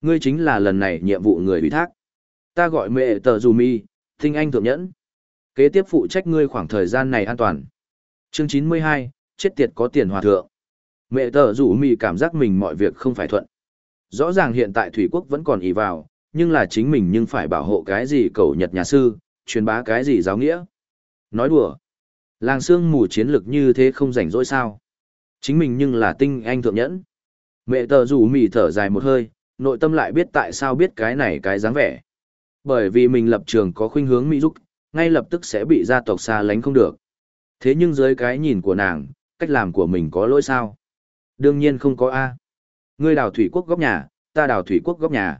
Ngươi chính là lần này nhiệm vụ người ủy thác. Ta gọi mẹ tờ dù mi, thinh anh thượng nhẫn. Kế tiếp phụ trách ngươi khoảng thời gian này an toàn. Chương 92, chết tiệt có tiền hòa thượng. Mẹ tờ rủ mì cảm giác mình mọi việc không phải thuận. Rõ ràng hiện tại Thủy Quốc vẫn còn ý vào, nhưng là chính mình nhưng phải bảo hộ cái gì cầu nhật nhà sư, truyền bá cái gì giáo nghĩa. Nói đùa. Làng xương mù chiến lực như thế không rảnh rỗi sao. Chính mình nhưng là tinh anh thượng nhẫn. Mẹ tờ rủ mì thở dài một hơi, nội tâm lại biết tại sao biết cái này cái dáng vẻ. Bởi vì mình lập trường có khuynh hướng Mỹ giúp, ngay lập tức sẽ bị gia tộc xa lánh không được. Thế nhưng dưới cái nhìn của nàng, cách làm của mình có lỗi sao? Đương nhiên không có A. Ngươi đào thủy quốc góc nhà, ta đào thủy quốc góc nhà.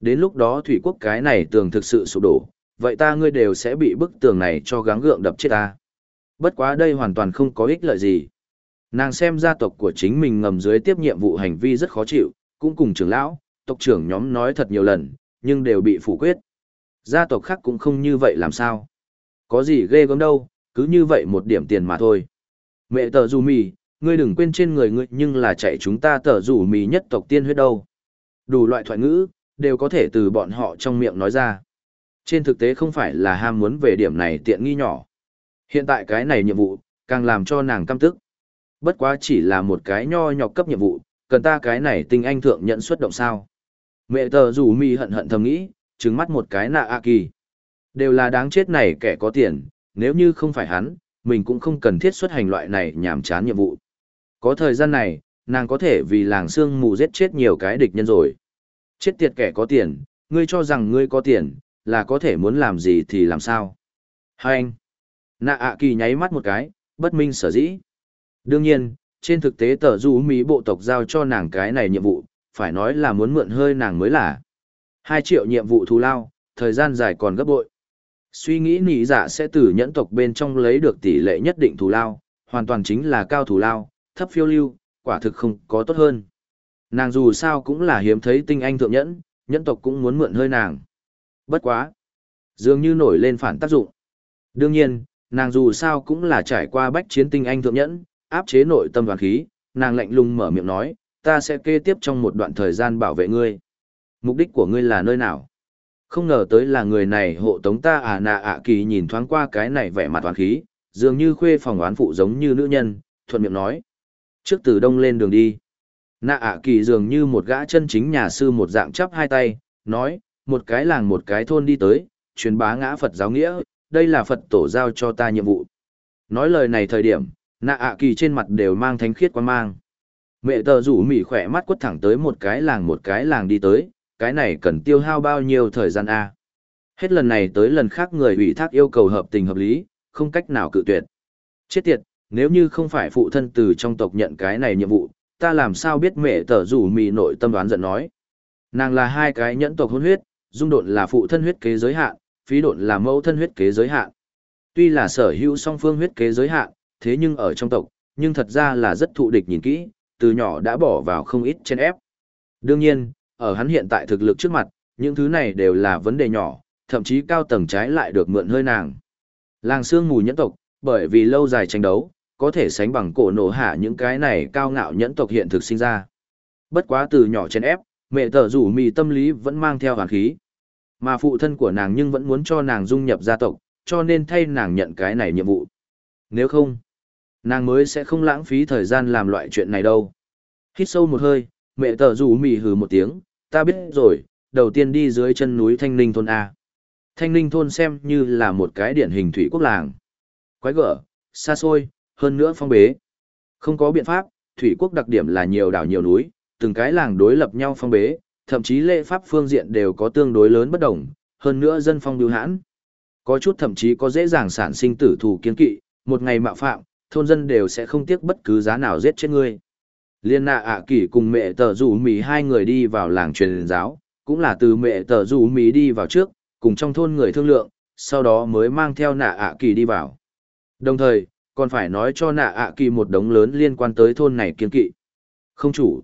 Đến lúc đó thủy quốc cái này tường thực sự sụp đổ, vậy ta ngươi đều sẽ bị bức tường này cho gắng gượng đập chết ta. Bất quá đây hoàn toàn không có ích lợi gì. Nàng xem gia tộc của chính mình ngầm dưới tiếp nhiệm vụ hành vi rất khó chịu, cũng cùng trưởng lão, tộc trưởng nhóm nói thật nhiều lần, nhưng đều bị phủ quyết. Gia tộc khác cũng không như vậy làm sao. Có gì ghê gớm đâu, cứ như vậy một điểm tiền mà thôi. Mẹ tờ dù mì, ngươi đừng quên trên người ngươi nhưng là chạy chúng ta tờ dù mì nhất tộc tiên huyết đâu. Đủ loại thoại ngữ, đều có thể từ bọn họ trong miệng nói ra. Trên thực tế không phải là ham muốn về điểm này tiện nghi nhỏ. Hiện tại cái này nhiệm vụ, càng làm cho nàng căm tức. Bất quá chỉ là một cái nho nhọc cấp nhiệm vụ, cần ta cái này tinh anh thượng nhận xuất động sao. Mẹ tờ rủ mì hận hận thầm nghĩ, trừng mắt một cái nạ a kỳ. Đều là đáng chết này kẻ có tiền, nếu như không phải hắn, mình cũng không cần thiết xuất hành loại này nhảm chán nhiệm vụ. Có thời gian này, nàng có thể vì làng xương mù giết chết nhiều cái địch nhân rồi. Chết tiệt kẻ có tiền, ngươi cho rằng ngươi có tiền, là có thể muốn làm gì thì làm sao. Hai anh. Nạ ạ kỳ nháy mắt một cái, bất minh sở dĩ. Đương nhiên, trên thực tế tờ du Mỹ bộ tộc giao cho nàng cái này nhiệm vụ, phải nói là muốn mượn hơi nàng mới là. Hai triệu nhiệm vụ thù lao, thời gian dài còn gấp bội. Suy nghĩ nỉ dạ sẽ từ nhẫn tộc bên trong lấy được tỷ lệ nhất định thù lao, hoàn toàn chính là cao thù lao, thấp phiêu lưu, quả thực không có tốt hơn. Nàng dù sao cũng là hiếm thấy tinh anh thượng nhẫn, nhẫn tộc cũng muốn mượn hơi nàng. Bất quá. Dường như nổi lên phản tác dụng. Đương nhiên, nàng dù sao cũng là trải qua bách chiến tinh anh thượng nhẫn, áp chế nội tâm đoàn khí, nàng lạnh lùng mở miệng nói, ta sẽ kế tiếp trong một đoạn thời gian bảo vệ ngươi. Mục đích của ngươi là nơi nào? Không ngờ tới là người này hộ tống ta à nạ ạ kỳ nhìn thoáng qua cái này vẻ mặt toàn khí, dường như khuê phòng oán phụ giống như nữ nhân, thuận miệng nói. Trước từ đông lên đường đi. Nạ ạ kỳ dường như một gã chân chính nhà sư một dạng chắp hai tay, nói, một cái làng một cái thôn đi tới, truyền bá ngã Phật giáo nghĩa, đây là Phật tổ giao cho ta nhiệm vụ. Nói lời này thời điểm, nạ ạ kỳ trên mặt đều mang thánh khiết quan mang. Mẹ tờ rủ mỉ khỏe mắt quất thẳng tới một cái làng một cái làng đi tới, cái này cần tiêu hao bao nhiêu thời gian a Hết lần này tới lần khác người ủy thác yêu cầu hợp tình hợp lý, không cách nào cự tuyệt. Chết tiệt, nếu như không phải phụ thân từ trong tộc nhận cái này nhiệm vụ, ta làm sao biết mẹ tở rủ mì nội tâm đoán giận nói. Nàng là hai cái nhẫn tộc hôn huyết, dung độn là phụ thân huyết kế giới hạn, phí độn là mẫu thân huyết kế giới hạn. Tuy là sở hữu song phương huyết kế giới hạn, thế nhưng ở trong tộc, nhưng thật ra là rất thụ địch nhìn kỹ, từ nhỏ đã bỏ vào không ít chen ép. Đương nhiên, ở hắn hiện tại thực lực trước mặt, những thứ này đều là vấn đề nhỏ, thậm chí cao tầng trái lại được mượn hơi nàng. Làng xương mù nhẫn tộc, bởi vì lâu dài tranh đấu, có thể sánh bằng cổ nổ hạ những cái này cao ngạo nhẫn tộc hiện thực sinh ra. Bất quá từ nhỏ trên ép, mẹ tờ rủ mì tâm lý vẫn mang theo hoàn khí. Mà phụ thân của nàng nhưng vẫn muốn cho nàng dung nhập gia tộc, cho nên thay nàng nhận cái này nhiệm vụ. Nếu không, nàng mới sẽ không lãng phí thời gian làm loại chuyện này đâu. Hít sâu một hơi, mẹ tờ rủ mì hừ một tiếng, ta biết rồi, đầu tiên đi dưới chân núi Thanh Ninh thôn A. Thanh Ninh thôn xem như là một cái điển hình thủy quốc làng. Quái gở, xa xôi, hơn nữa phong bế. Không có biện pháp, thủy quốc đặc điểm là nhiều đảo nhiều núi, từng cái làng đối lập nhau phong bế, thậm chí lệ pháp phương diện đều có tương đối lớn bất đồng, hơn nữa dân phong biểu hãn. Có chút thậm chí có dễ dàng sản sinh tử thù kiên kỵ, một ngày mạo phạm, thôn dân đều sẽ không tiếc bất cứ giá nào giết chết ngươi. Liên nạ ạ kỷ cùng mẹ tờ rủ mì hai người đi vào làng truyền giáo, cũng là từ mẹ tờ rủ mì đi vào trước, cùng trong thôn người thương lượng, sau đó mới mang theo nạ ạ kỳ đi vào. Đồng thời, còn phải nói cho nạ ạ kỳ một đống lớn liên quan tới thôn này kiên kỵ. Không chủ.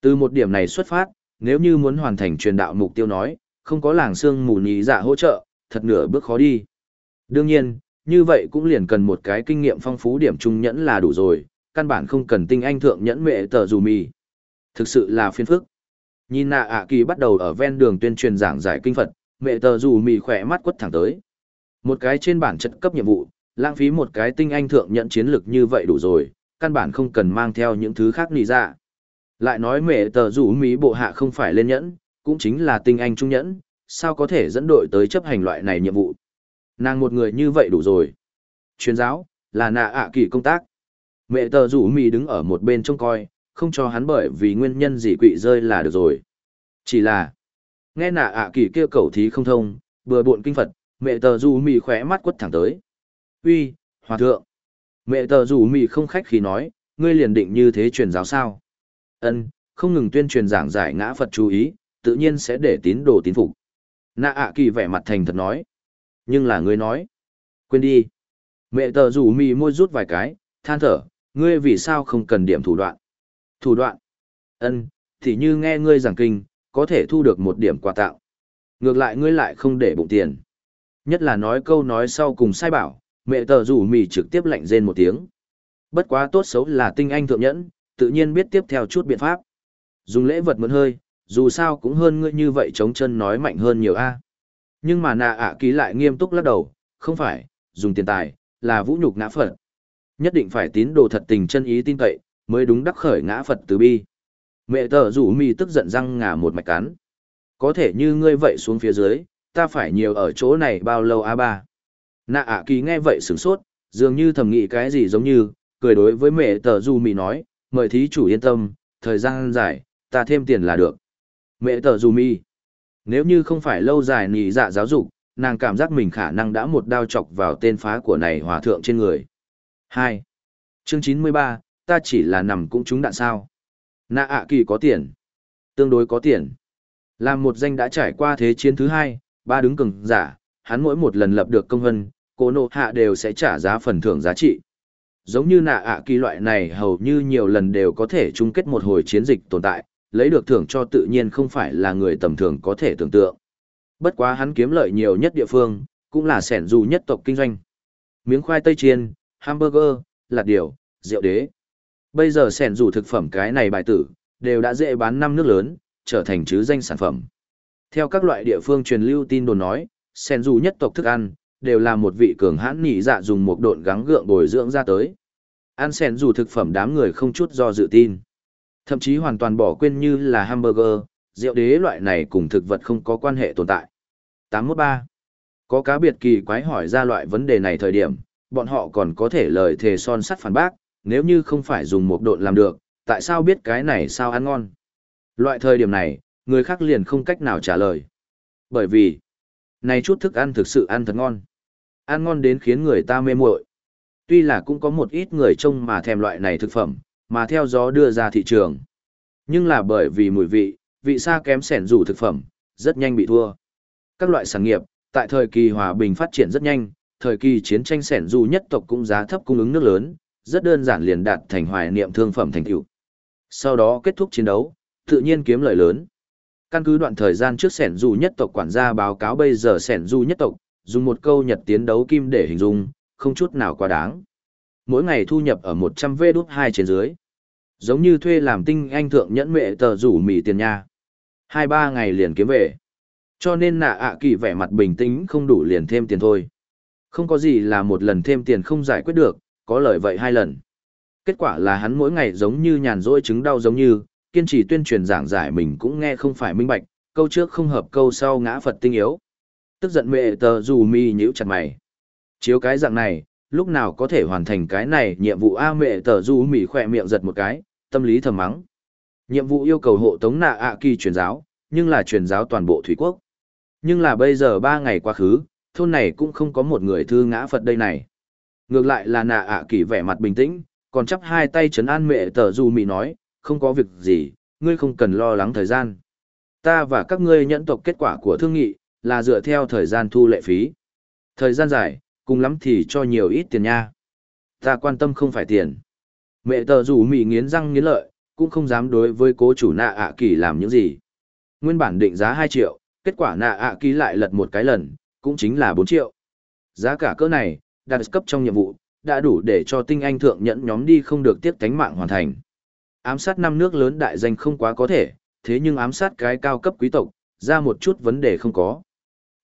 Từ một điểm này xuất phát, nếu như muốn hoàn thành truyền đạo mục tiêu nói, không có làng xương mù nhí dạ hỗ trợ, thật nửa bước khó đi. Đương nhiên, như vậy cũng liền cần một cái kinh nghiệm phong phú điểm trung nhẫn là đủ rồi, căn bản không cần tinh anh thượng nhẫn mệ tờ dù mì. Thực sự là phiên phức. Nhìn nạ ạ kỳ bắt đầu ở ven đường tuyên truyền giảng giải kinh Phật, mẹ tờ dù mì khỏe mắt quất thẳng tới. Một cái trên bản chất cấp nhiệm vụ, lãng phí một cái tinh anh thượng nhận chiến lực như vậy đủ rồi, căn bản không cần mang theo những thứ khác nì ra. Lại nói mẹ tờ rủ Mỹ bộ hạ không phải lên nhẫn, cũng chính là tinh anh trung nhẫn, sao có thể dẫn đội tới chấp hành loại này nhiệm vụ. Nàng một người như vậy đủ rồi. Chuyên giáo, là nạ ạ kỳ công tác. Mẹ tờ rủ mì đứng ở một bên trông coi, không cho hắn bởi vì nguyên nhân gì quỵ rơi là được rồi. Chỉ là, nghe nạ ạ kỳ kia cầu thí không thông, bừa bộn kinh Phật, mẹ tờ rủ mì khỏe mắt quất thẳng tới. Uy, hòa thượng. Mẹ tờ rủ mì không khách khí nói, ngươi liền định như thế truyền giáo sao. Ân, không ngừng tuyên truyền giảng giải ngã Phật chú ý, tự nhiên sẽ để tín đồ tín phục. Nạ ạ kỳ vẻ mặt thành thật nói. Nhưng là ngươi nói. Quên đi. Mẹ tờ rủ mì môi rút vài cái, than thở, ngươi vì sao không cần điểm thủ đoạn. Thủ đoạn. Ân, thì như nghe ngươi giảng kinh, có thể thu được một điểm quà tạo. Ngược lại ngươi lại không để bụng tiền. Nhất là nói câu nói sau cùng sai bảo, mẹ tờ rủ mì trực tiếp lạnh rên một tiếng. Bất quá tốt xấu là tinh anh thượng nhẫn, tự nhiên biết tiếp theo chút biện pháp. Dùng lễ vật mượn hơi, dù sao cũng hơn ngươi như vậy chống chân nói mạnh hơn nhiều a. Nhưng mà nạ ạ ký lại nghiêm túc lắc đầu, không phải, dùng tiền tài, là vũ nhục ngã Phật. Nhất định phải tín đồ thật tình chân ý tin cậy, mới đúng đắc khởi ngã Phật từ bi. Mẹ tờ rủ mi tức giận răng ngà một mạch cắn. Có thể như ngươi vậy xuống phía dưới, ta phải nhiều ở chỗ này bao lâu a ba. Nạ ạ kỳ nghe vậy sửng sốt, dường như thầm nghĩ cái gì giống như, cười đối với mẹ tờ rủ mi nói, mời thí chủ yên tâm, thời gian dài, ta thêm tiền là được. Mẹ tờ rủ mi. Nếu như không phải lâu dài nỉ dạ giáo dục, nàng cảm giác mình khả năng đã một đao chọc vào tên phá của này hòa thượng trên người. 2. Chương 93, ta chỉ là nằm cũng trúng đạn sao. Nạ ạ kỳ có tiền. Tương đối có tiền. Làm một danh đã trải qua thế chiến thứ hai, ba đứng cường giả, hắn mỗi một lần lập được công hân, cô nộ hạ đều sẽ trả giá phần thưởng giá trị. Giống như nạ ạ kỳ loại này hầu như nhiều lần đều có thể chung kết một hồi chiến dịch tồn tại, lấy được thưởng cho tự nhiên không phải là người tầm thường có thể tưởng tượng. Bất quá hắn kiếm lợi nhiều nhất địa phương, cũng là sẻn dù nhất tộc kinh doanh. Miếng khoai tây chiên, hamburger, lạt điều, rượu đế. Bây giờ sẻn dù thực phẩm cái này bài tử, đều đã dễ bán năm nước lớn, trở thành chứ danh sản phẩm. Theo các loại địa phương truyền lưu tin đồn nói, sẻn dù nhất tộc thức ăn, đều là một vị cường hãn nhị dạ dùng một độn gắng gượng bồi dưỡng ra tới. Ăn sẻn dù thực phẩm đám người không chút do dự tin. Thậm chí hoàn toàn bỏ quên như là hamburger, rượu đế loại này cùng thực vật không có quan hệ tồn tại. 813. Có cá biệt kỳ quái hỏi ra loại vấn đề này thời điểm, bọn họ còn có thể lời thề son sắt phản bác, nếu như không phải dùng một độn làm được, tại sao biết cái này sao ăn ngon? Loại thời điểm này, người khác liền không cách nào trả lời. Bởi vì, này chút thức ăn thực sự ăn thật ngon. Ăn ngon đến khiến người ta mê muội. Tuy là cũng có một ít người trông mà thèm loại này thực phẩm, mà theo gió đưa ra thị trường. Nhưng là bởi vì mùi vị, vị xa kém sẻn rủ thực phẩm, rất nhanh bị thua. Các loại sản nghiệp, tại thời kỳ hòa bình phát triển rất nhanh, thời kỳ chiến tranh sẻn dù nhất tộc cũng giá thấp cung ứng nước lớn, rất đơn giản liền đạt thành hoài niệm thương phẩm thành tựu. Sau đó kết thúc chiến đấu, tự nhiên kiếm lợi lớn. Căn cứ đoạn thời gian trước sẻn dù nhất tộc quản gia báo cáo bây giờ sẻn dù nhất tộc, dùng một câu nhật tiến đấu kim để hình dung, không chút nào quá đáng. Mỗi ngày thu nhập ở 100 v đút 2 trên dưới. Giống như thuê làm tinh anh thượng nhẫn mệ tờ rủ mì tiền nha. Hai ba ngày liền kiếm về. Cho nên nạ ạ kỳ vẻ mặt bình tĩnh không đủ liền thêm tiền thôi. Không có gì là một lần thêm tiền không giải quyết được, có lời vậy hai lần. Kết quả là hắn mỗi ngày giống như nhàn rỗi chứng đau giống như, kiên trì tuyên truyền giảng giải mình cũng nghe không phải minh bạch, câu trước không hợp câu sau ngã Phật tinh yếu. Tức giận mẹ tờ dù mi nhíu chặt mày. Chiếu cái dạng này, lúc nào có thể hoàn thành cái này nhiệm vụ A mẹ tờ dù mỉ khỏe miệng giật một cái, tâm lý thầm mắng. Nhiệm vụ yêu cầu hộ tống nạ ạ kỳ truyền giáo, nhưng là truyền giáo toàn bộ thủy quốc. Nhưng là bây giờ ba ngày quá khứ, thôn này cũng không có một người thư ngã Phật đây này. Ngược lại là nạ ạ kỳ vẻ mặt bình tĩnh, còn chắp hai tay chấn an mẹ tờ dù mị nói, không có việc gì, ngươi không cần lo lắng thời gian. Ta và các ngươi nhẫn tộc kết quả của thương nghị, là dựa theo thời gian thu lệ phí. Thời gian dài, cùng lắm thì cho nhiều ít tiền nha. Ta quan tâm không phải tiền. Mẹ tờ dù mị nghiến răng nghiến lợi, cũng không dám đối với cố chủ nạ ạ kỳ làm những gì. Nguyên bản định giá 2 triệu, kết quả nạ ạ kỳ lại lật một cái lần, cũng chính là 4 triệu. Giá cả cỡ này, đạt cấp trong nhiệm vụ, đã đủ để cho tinh anh thượng nhẫn nhóm đi không được tiếp cánh mạng hoàn thành. Ám sát năm nước lớn đại danh không quá có thể, thế nhưng ám sát cái cao cấp quý tộc, ra một chút vấn đề không có.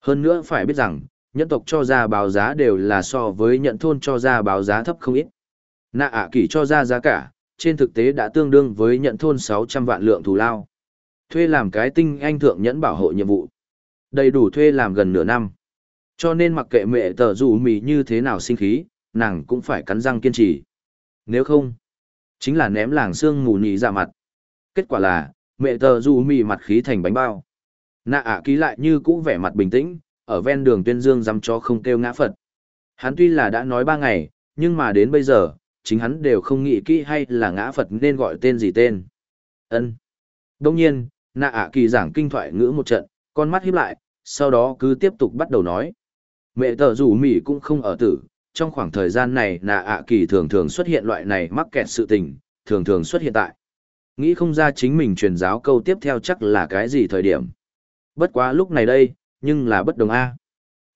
Hơn nữa phải biết rằng, nhẫn tộc cho ra báo giá đều là so với nhận thôn cho ra báo giá thấp không ít. Nạ ạ kỷ cho ra giá cả, trên thực tế đã tương đương với nhận thôn 600 vạn lượng thù lao. Thuê làm cái tinh anh thượng nhẫn bảo hộ nhiệm vụ. Đầy đủ thuê làm gần nửa năm. Cho nên mặc kệ mẹ tờ rủ mì như thế nào sinh khí, nàng cũng phải cắn răng kiên trì. Nếu không, chính là ném làng xương mù nhì ra mặt. Kết quả là, mẹ tờ rủ mì mặt khí thành bánh bao. Nạ ạ ký lại như cũ vẻ mặt bình tĩnh, ở ven đường tuyên dương dám cho không kêu ngã Phật. Hắn tuy là đã nói ba ngày, nhưng mà đến bây giờ, chính hắn đều không nghĩ kỹ hay là ngã Phật nên gọi tên gì tên. ân Đông nhiên, nạ ạ kỳ giảng kinh thoại ngữ một trận, con mắt híp lại, sau đó cứ tiếp tục bắt đầu nói. Mẹ tờ rủ mỉ cũng không ở tử, trong khoảng thời gian này nạ ạ kỳ thường thường xuất hiện loại này mắc kẹt sự tình, thường thường xuất hiện tại. Nghĩ không ra chính mình truyền giáo câu tiếp theo chắc là cái gì thời điểm. Bất quá lúc này đây, nhưng là bất đồng A.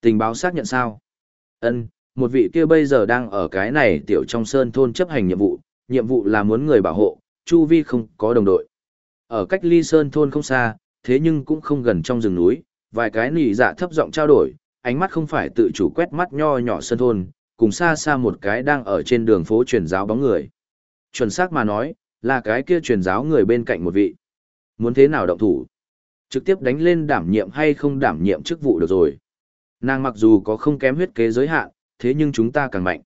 Tình báo xác nhận sao? ân một vị kia bây giờ đang ở cái này tiểu trong sơn thôn chấp hành nhiệm vụ, nhiệm vụ là muốn người bảo hộ, chu vi không có đồng đội. Ở cách ly sơn thôn không xa, thế nhưng cũng không gần trong rừng núi, vài cái nỉ dạ thấp giọng trao đổi, ánh mắt không phải tự chủ quét mắt nho nhỏ sơn thôn, cùng xa xa một cái đang ở trên đường phố truyền giáo bóng người. Chuẩn xác mà nói, là cái kia truyền giáo người bên cạnh một vị. Muốn thế nào động thủ? Trực tiếp đánh lên đảm nhiệm hay không đảm nhiệm chức vụ được rồi. Nàng mặc dù có không kém huyết kế giới hạn, thế nhưng chúng ta càng mạnh.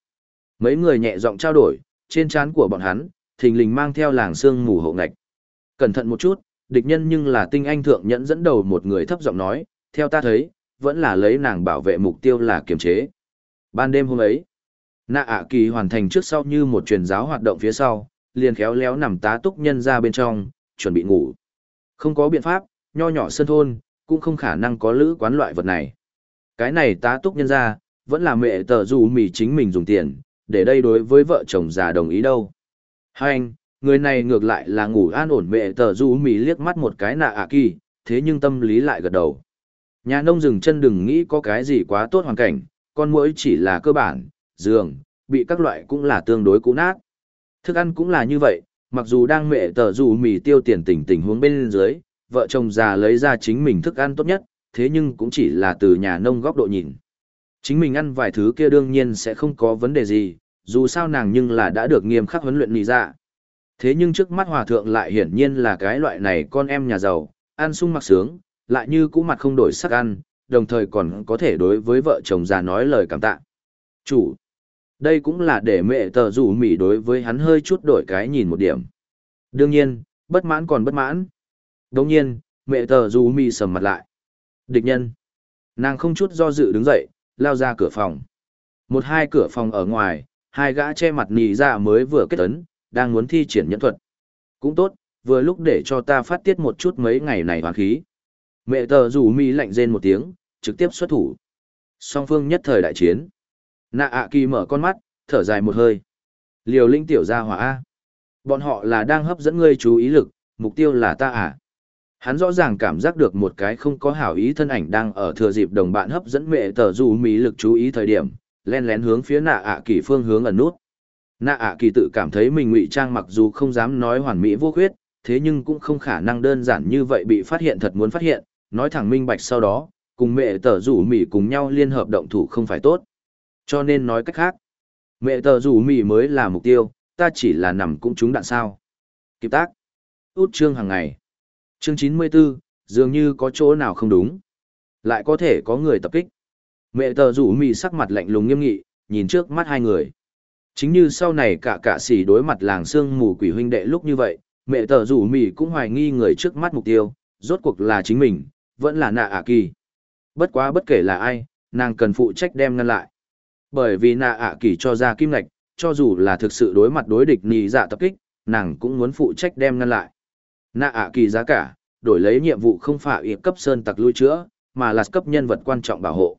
Mấy người nhẹ giọng trao đổi, trên trán của bọn hắn, thình lình mang theo làng xương mù hậu ngạch. Cẩn thận một chút, địch nhân nhưng là tinh anh thượng nhẫn dẫn đầu một người thấp giọng nói, theo ta thấy, vẫn là lấy nàng bảo vệ mục tiêu là kiềm chế. Ban đêm hôm ấy, nạ ạ kỳ hoàn thành trước sau như một truyền giáo hoạt động phía sau, liền khéo léo nằm tá túc nhân ra bên trong, chuẩn bị ngủ. Không có biện pháp, nho nhỏ sân thôn, cũng không khả năng có lữ quán loại vật này. Cái này tá túc nhân ra, vẫn là mẹ tờ dù mì chính mình dùng tiền, để đây đối với vợ chồng già đồng ý đâu. Hai anh, người này ngược lại là ngủ an ổn mẹ tờ dù mì liếc mắt một cái nạ ạ kỳ, thế nhưng tâm lý lại gật đầu. Nhà nông dừng chân đừng nghĩ có cái gì quá tốt hoàn cảnh, con muỗi chỉ là cơ bản, giường, bị các loại cũng là tương đối cũ nát. Thức ăn cũng là như vậy, mặc dù đang mẹ tờ dù mì tiêu tiền tình tình huống bên dưới, vợ chồng già lấy ra chính mình thức ăn tốt nhất, thế nhưng cũng chỉ là từ nhà nông góc độ nhìn. Chính mình ăn vài thứ kia đương nhiên sẽ không có vấn đề gì, dù sao nàng nhưng là đã được nghiêm khắc huấn luyện nì ra. Dạ. Thế nhưng trước mắt hòa thượng lại hiển nhiên là cái loại này con em nhà giàu, ăn sung mặc sướng, lại như cũ mặt không đổi sắc ăn, đồng thời còn có thể đối với vợ chồng già nói lời cảm tạ. Chủ, đây cũng là để mẹ tờ rủ mỉ đối với hắn hơi chút đổi cái nhìn một điểm. Đương nhiên, bất mãn còn bất mãn. Đồng nhiên, mẹ tờ rủ mỉ sầm mặt lại. Địch nhân. Nàng không chút do dự đứng dậy, lao ra cửa phòng. Một hai cửa phòng ở ngoài, hai gã che mặt nì ra mới vừa kết ấn, đang muốn thi triển nhẫn thuật. Cũng tốt, vừa lúc để cho ta phát tiết một chút mấy ngày này hoàn khí. Mẹ tờ rủ mi lạnh rên một tiếng, trực tiếp xuất thủ. Song phương nhất thời đại chiến. Nạ ạ kỳ mở con mắt, thở dài một hơi. Liều linh tiểu gia hỏa A. Bọn họ là đang hấp dẫn ngươi chú ý lực, mục tiêu là ta à. Hắn rõ ràng cảm giác được một cái không có hảo ý thân ảnh đang ở thừa dịp đồng bạn hấp dẫn mẹ tờ rủ mỹ lực chú ý thời điểm, len lén hướng phía nạ ạ kỳ phương hướng ẩn nút. Nạ ạ kỳ tự cảm thấy mình ngụy trang mặc dù không dám nói hoàn mỹ vô khuyết, thế nhưng cũng không khả năng đơn giản như vậy bị phát hiện thật muốn phát hiện, nói thẳng minh bạch sau đó, cùng mẹ tờ rủ mỉ cùng nhau liên hợp động thủ không phải tốt. Cho nên nói cách khác, mẹ tờ rủ mỉ mới là mục tiêu, ta chỉ là nằm cũng trúng đạn sao. Kịp tác. Út chương hàng ngày. Chương 94, dường như có chỗ nào không đúng. Lại có thể có người tập kích. Mẹ tờ rủ mỉ sắc mặt lạnh lùng nghiêm nghị, nhìn trước mắt hai người. Chính như sau này cả cả sỉ đối mặt làng xương mù quỷ huynh đệ lúc như vậy, mẹ tờ rủ mỉ cũng hoài nghi người trước mắt mục tiêu, rốt cuộc là chính mình, vẫn là nạ ạ kỳ. Bất quá bất kể là ai, nàng cần phụ trách đem ngăn lại. Bởi vì nạ ạ kỳ cho ra kim lạch, cho dù là thực sự đối mặt đối địch nì dạ tập kích, nàng cũng muốn phụ trách đem ngăn lại. Nạ ạ kỳ giá cả, đổi lấy nhiệm vụ không phải ịp cấp sơn tặc lui chữa, mà là cấp nhân vật quan trọng bảo hộ.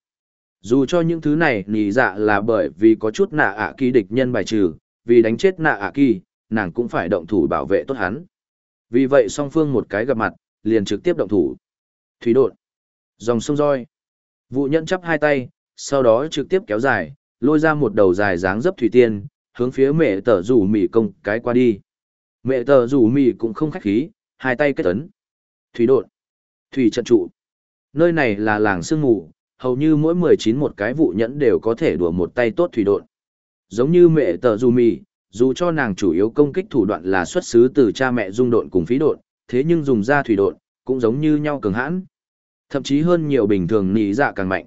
Dù cho những thứ này nì dạ là bởi vì có chút nạ ạ kỳ địch nhân bài trừ, vì đánh chết nạ ạ kỳ, nàng cũng phải động thủ bảo vệ tốt hắn. Vì vậy song phương một cái gặp mặt, liền trực tiếp động thủ. Thủy đột. Dòng sông roi. Vụ nhận chắp hai tay, sau đó trực tiếp kéo dài, lôi ra một đầu dài dáng dấp thủy tiên, hướng phía mẹ tờ rủ mỉ công cái qua đi. Mẹ tờ rủ mỉ cũng không khách khí, hai tay kết ấn. Thủy đột. Thủy trận trụ. Nơi này là làng sương mù, hầu như mỗi 19 một cái vụ nhẫn đều có thể đùa một tay tốt thủy đột. Giống như mẹ tờ rủ mỉ, dù cho nàng chủ yếu công kích thủ đoạn là xuất xứ từ cha mẹ dung độn cùng phí độn, thế nhưng dùng ra thủy độn, cũng giống như nhau cường hãn. Thậm chí hơn nhiều bình thường nỉ dạ càng mạnh.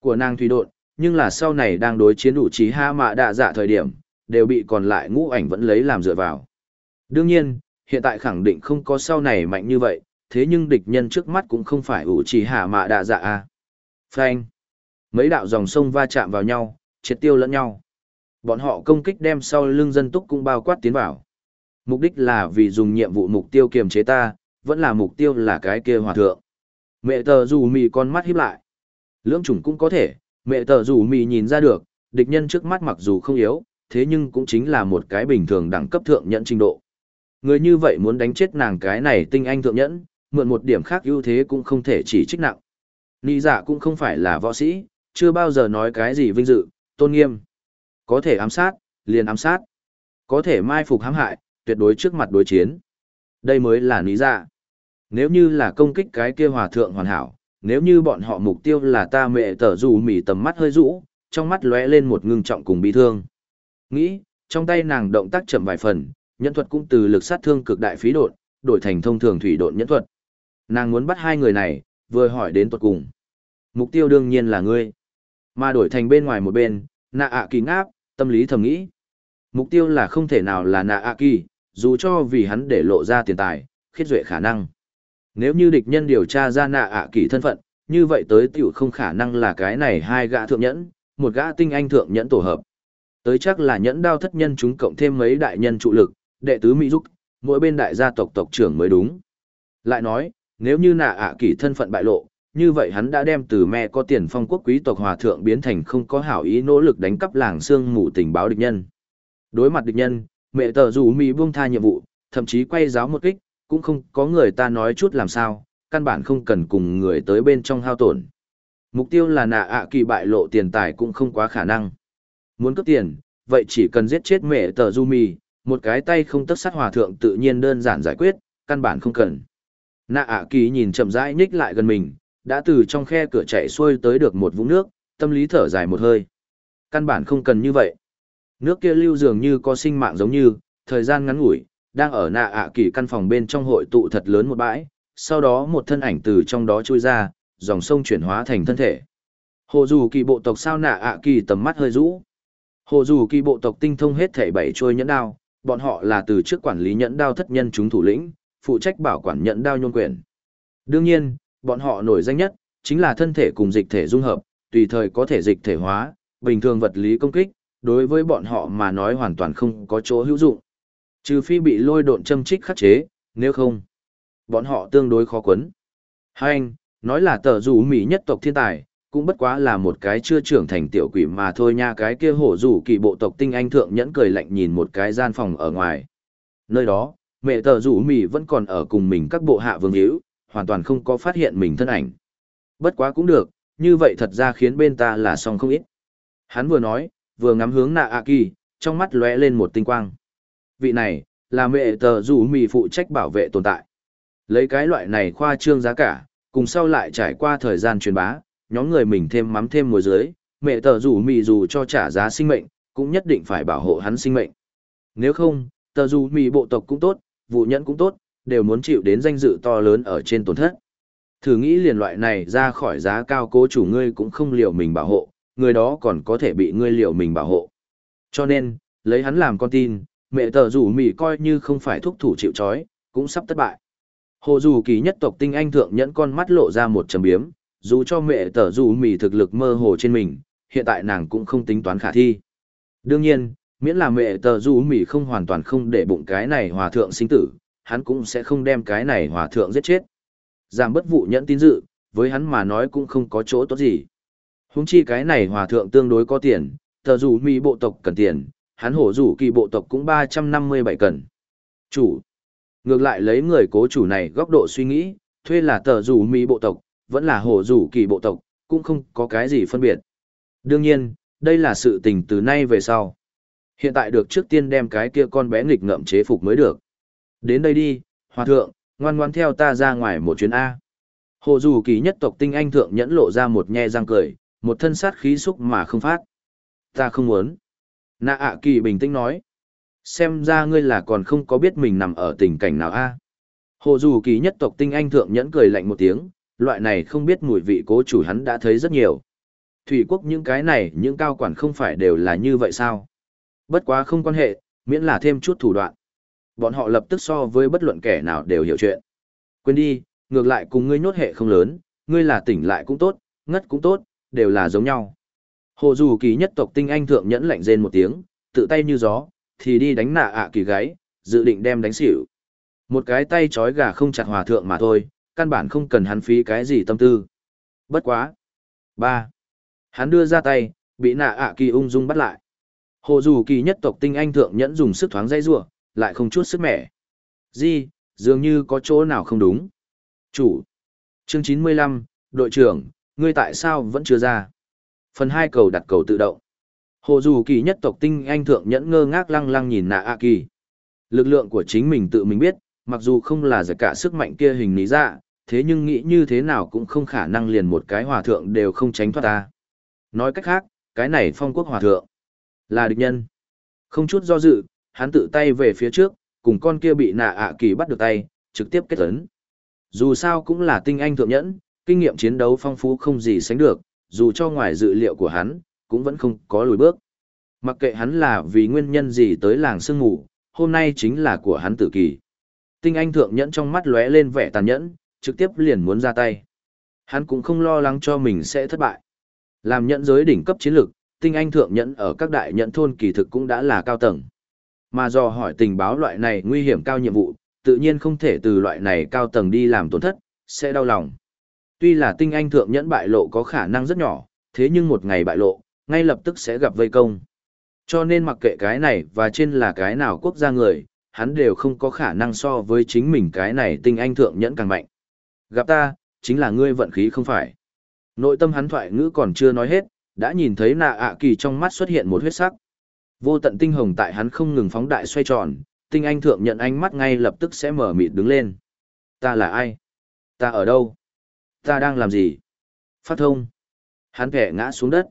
Của nàng thủy độn, nhưng là sau này đang đối chiến đủ trí ha mạ đạ dạ thời điểm, đều bị còn lại ngũ ảnh vẫn lấy làm dựa vào. Đương nhiên, hiện tại khẳng định không có sau này mạnh như vậy, thế nhưng địch nhân trước mắt cũng không phải ủ trì hạ mạ đạ dạ a phanh mấy đạo dòng sông va chạm vào nhau triệt tiêu lẫn nhau bọn họ công kích đem sau lưng dân túc cũng bao quát tiến vào mục đích là vì dùng nhiệm vụ mục tiêu kiềm chế ta vẫn là mục tiêu là cái kia hòa thượng mẹ tờ dù mì con mắt hiếp lại lưỡng chủng cũng có thể mẹ tờ dù mì nhìn ra được địch nhân trước mắt mặc dù không yếu thế nhưng cũng chính là một cái bình thường đẳng cấp thượng nhẫn trình độ người như vậy muốn đánh chết nàng cái này tinh anh thượng nhẫn mượn một điểm khác ưu thế cũng không thể chỉ trích nặng. Nị dạ cũng không phải là võ sĩ, chưa bao giờ nói cái gì vinh dự, tôn nghiêm. Có thể ám sát, liền ám sát. Có thể mai phục hãm hại, tuyệt đối trước mặt đối chiến. Đây mới là lý dạ. Nếu như là công kích cái kia hòa thượng hoàn hảo, nếu như bọn họ mục tiêu là ta mẹ tở dù mỉ tầm mắt hơi rũ, trong mắt lóe lên một ngưng trọng cùng bi thương. Nghĩ, trong tay nàng động tác chậm vài phần, nhân thuật cũng từ lực sát thương cực đại phí đột, đổi thành thông thường thủy độn nhẫn thuật. Nàng muốn bắt hai người này, vừa hỏi đến tuột cùng. Mục tiêu đương nhiên là ngươi. Mà đổi thành bên ngoài một bên, nạ ạ kỳ ngáp, tâm lý thầm nghĩ. Mục tiêu là không thể nào là nạ ạ kỳ, dù cho vì hắn để lộ ra tiền tài, khiết duệ khả năng. Nếu như địch nhân điều tra ra nạ ạ kỳ thân phận, như vậy tới tiểu không khả năng là cái này hai gã thượng nhẫn, một gã tinh anh thượng nhẫn tổ hợp. Tới chắc là nhẫn đao thất nhân chúng cộng thêm mấy đại nhân trụ lực, đệ tứ Mỹ Dục, mỗi bên đại gia tộc tộc trưởng mới đúng. Lại nói, nếu như nạ ạ à kỳ thân phận bại lộ, như vậy hắn đã đem từ mẹ có tiền phong quốc quý tộc hòa thượng biến thành không có hảo ý nỗ lực đánh cắp làng xương mù tình báo địch nhân. Đối mặt địch nhân, mẹ tờ dù mỹ buông tha nhiệm vụ, thậm chí quay giáo một kích, cũng không có người ta nói chút làm sao, căn bản không cần cùng người tới bên trong hao tổn. Mục tiêu là nạ ạ à kỳ bại lộ tiền tài cũng không quá khả năng. Muốn cướp tiền, vậy chỉ cần giết chết mẹ tờ du mì, một cái tay không tất sát hòa thượng tự nhiên đơn giản giải quyết, căn bản không cần. Nạ ạ kỳ nhìn chậm rãi nhích lại gần mình, đã từ trong khe cửa chạy xuôi tới được một vũng nước, tâm lý thở dài một hơi. Căn bản không cần như vậy. Nước kia lưu dường như có sinh mạng giống như, thời gian ngắn ngủi, đang ở nạ ạ kỳ căn phòng bên trong hội tụ thật lớn một bãi, sau đó một thân ảnh từ trong đó trôi ra, dòng sông chuyển hóa thành thân thể. Hồ dù kỳ bộ tộc sao nạ ạ kỳ tầm mắt hơi rũ. Hồ dù kỳ bộ tộc tinh thông hết thể bảy trôi nhẫn đao, bọn họ là từ trước quản lý nhẫn đao thất nhân chúng thủ lĩnh, phụ trách bảo quản nhẫn đao nhôn quyền. Đương nhiên, bọn họ nổi danh nhất, chính là thân thể cùng dịch thể dung hợp, tùy thời có thể dịch thể hóa, bình thường vật lý công kích, đối với bọn họ mà nói hoàn toàn không có chỗ hữu dụng. Trừ phi bị lôi độn châm trích khắc chế, nếu không, bọn họ tương đối khó quấn. Hai anh, nói là tờ rủ mỹ nhất tộc thiên tài, cũng bất quá là một cái chưa trưởng thành tiểu quỷ mà thôi nha cái kia hổ rủ kỳ bộ tộc tinh anh thượng nhẫn cười lạnh nhìn một cái gian phòng ở ngoài. Nơi đó, mẹ tờ rủ mỹ vẫn còn ở cùng mình các bộ hạ vương hữu, hoàn toàn không có phát hiện mình thân ảnh. Bất quá cũng được, như vậy thật ra khiến bên ta là xong không ít. Hắn vừa nói, vừa ngắm hướng nạ A Kỳ, trong mắt lóe lên một tinh quang. Vị này, là mẹ tờ rủ mì phụ trách bảo vệ tồn tại. Lấy cái loại này khoa trương giá cả, cùng sau lại trải qua thời gian truyền bá, nhóm người mình thêm mắm thêm mùa dưới, mẹ tờ rủ mì dù cho trả giá sinh mệnh, cũng nhất định phải bảo hộ hắn sinh mệnh. Nếu không, tờ rủ mì bộ tộc cũng tốt, vụ nhẫn cũng tốt, đều muốn chịu đến danh dự to lớn ở trên tổn thất. Thử nghĩ liền loại này ra khỏi giá cao cố chủ ngươi cũng không liều mình bảo hộ, người đó còn có thể bị ngươi liệu mình bảo hộ. Cho nên, lấy hắn làm con tin, mẹ tờ rủ mỉ coi như không phải thúc thủ chịu chói, cũng sắp thất bại. Hồ dù kỳ nhất tộc tinh anh thượng nhẫn con mắt lộ ra một trầm biếm, dù cho mẹ tờ rủ mỉ thực lực mơ hồ trên mình, hiện tại nàng cũng không tính toán khả thi. Đương nhiên, miễn là mẹ tờ rủ mỉ không hoàn toàn không để bụng cái này hòa thượng sinh tử, hắn cũng sẽ không đem cái này hòa thượng giết chết. Giảm bất vụ nhẫn tín dự, với hắn mà nói cũng không có chỗ tốt gì. Húng chi cái này hòa thượng tương đối có tiền, tờ rủ mì bộ tộc cần tiền, hắn hổ rủ kỳ bộ tộc cũng 357 cần. Chủ. Ngược lại lấy người cố chủ này góc độ suy nghĩ, thuê là tờ rủ mì bộ tộc, vẫn là hổ rủ kỳ bộ tộc, cũng không có cái gì phân biệt. Đương nhiên, đây là sự tình từ nay về sau. Hiện tại được trước tiên đem cái kia con bé nghịch ngợm chế phục mới được. Đến đây đi, hòa thượng, ngoan ngoan theo ta ra ngoài một chuyến A. Hồ dù kỳ nhất tộc tinh anh thượng nhẫn lộ ra một nhe răng cười, một thân sát khí xúc mà không phát. Ta không muốn. Nạ ạ kỳ bình tĩnh nói. Xem ra ngươi là còn không có biết mình nằm ở tình cảnh nào a. Hồ dù kỳ nhất tộc tinh anh thượng nhẫn cười lạnh một tiếng, loại này không biết mùi vị cố chủ hắn đã thấy rất nhiều. Thủy quốc những cái này những cao quản không phải đều là như vậy sao? Bất quá không quan hệ, miễn là thêm chút thủ đoạn. Bọn họ lập tức so với bất luận kẻ nào đều hiểu chuyện. Quên đi, ngược lại cùng ngươi nhốt hệ không lớn, ngươi là tỉnh lại cũng tốt, ngất cũng tốt, đều là giống nhau. Hồ dù kỳ nhất tộc tinh anh thượng nhẫn lạnh rên một tiếng, tự tay như gió, thì đi đánh nạ ạ kỳ gáy, dự định đem đánh xỉu. Một cái tay trói gà không chặt hòa thượng mà thôi, căn bản không cần hắn phí cái gì tâm tư. Bất quá. ba Hắn đưa ra tay, bị nạ ạ kỳ ung dung bắt lại. Hồ dù kỳ nhất tộc tinh anh thượng nhẫn dùng sức thoáng dây rủa lại không chút sức mẻ. Di, dường như có chỗ nào không đúng. Chủ. Chương chín mươi lăm đội trưởng, ngươi tại sao vẫn chưa ra? Phần hai cầu đặt cầu tự động. Hồ dù kỳ nhất tộc tinh anh thượng nhẫn ngơ ngác lăng lăng nhìn nạ a kỳ. Lực lượng của chính mình tự mình biết, mặc dù không là giải cả sức mạnh kia hình lý dạ, thế nhưng nghĩ như thế nào cũng không khả năng liền một cái hòa thượng đều không tránh thoát ta. Nói cách khác, cái này phong quốc hòa thượng là địch nhân. Không chút do dự, hắn tự tay về phía trước, cùng con kia bị nạ ạ kỳ bắt được tay, trực tiếp kết ấn. Dù sao cũng là tinh anh thượng nhẫn, kinh nghiệm chiến đấu phong phú không gì sánh được, dù cho ngoài dự liệu của hắn, cũng vẫn không có lùi bước. Mặc kệ hắn là vì nguyên nhân gì tới làng sương ngủ, hôm nay chính là của hắn tử kỳ. Tinh anh thượng nhẫn trong mắt lóe lên vẻ tàn nhẫn, trực tiếp liền muốn ra tay. Hắn cũng không lo lắng cho mình sẽ thất bại. Làm nhẫn giới đỉnh cấp chiến lược, tinh anh thượng nhẫn ở các đại nhẫn thôn kỳ thực cũng đã là cao tầng. Mà do hỏi tình báo loại này nguy hiểm cao nhiệm vụ, tự nhiên không thể từ loại này cao tầng đi làm tổn thất, sẽ đau lòng. Tuy là tinh anh thượng nhẫn bại lộ có khả năng rất nhỏ, thế nhưng một ngày bại lộ, ngay lập tức sẽ gặp vây công. Cho nên mặc kệ cái này và trên là cái nào quốc gia người, hắn đều không có khả năng so với chính mình cái này tinh anh thượng nhẫn càng mạnh. Gặp ta, chính là ngươi vận khí không phải. Nội tâm hắn thoại ngữ còn chưa nói hết, đã nhìn thấy nạ ạ kỳ trong mắt xuất hiện một huyết sắc. Vô tận tinh hồng tại hắn không ngừng phóng đại xoay tròn, tinh anh thượng nhận ánh mắt ngay lập tức sẽ mở mịt đứng lên. Ta là ai? Ta ở đâu? Ta đang làm gì? Phát thông. Hắn kẻ ngã xuống đất.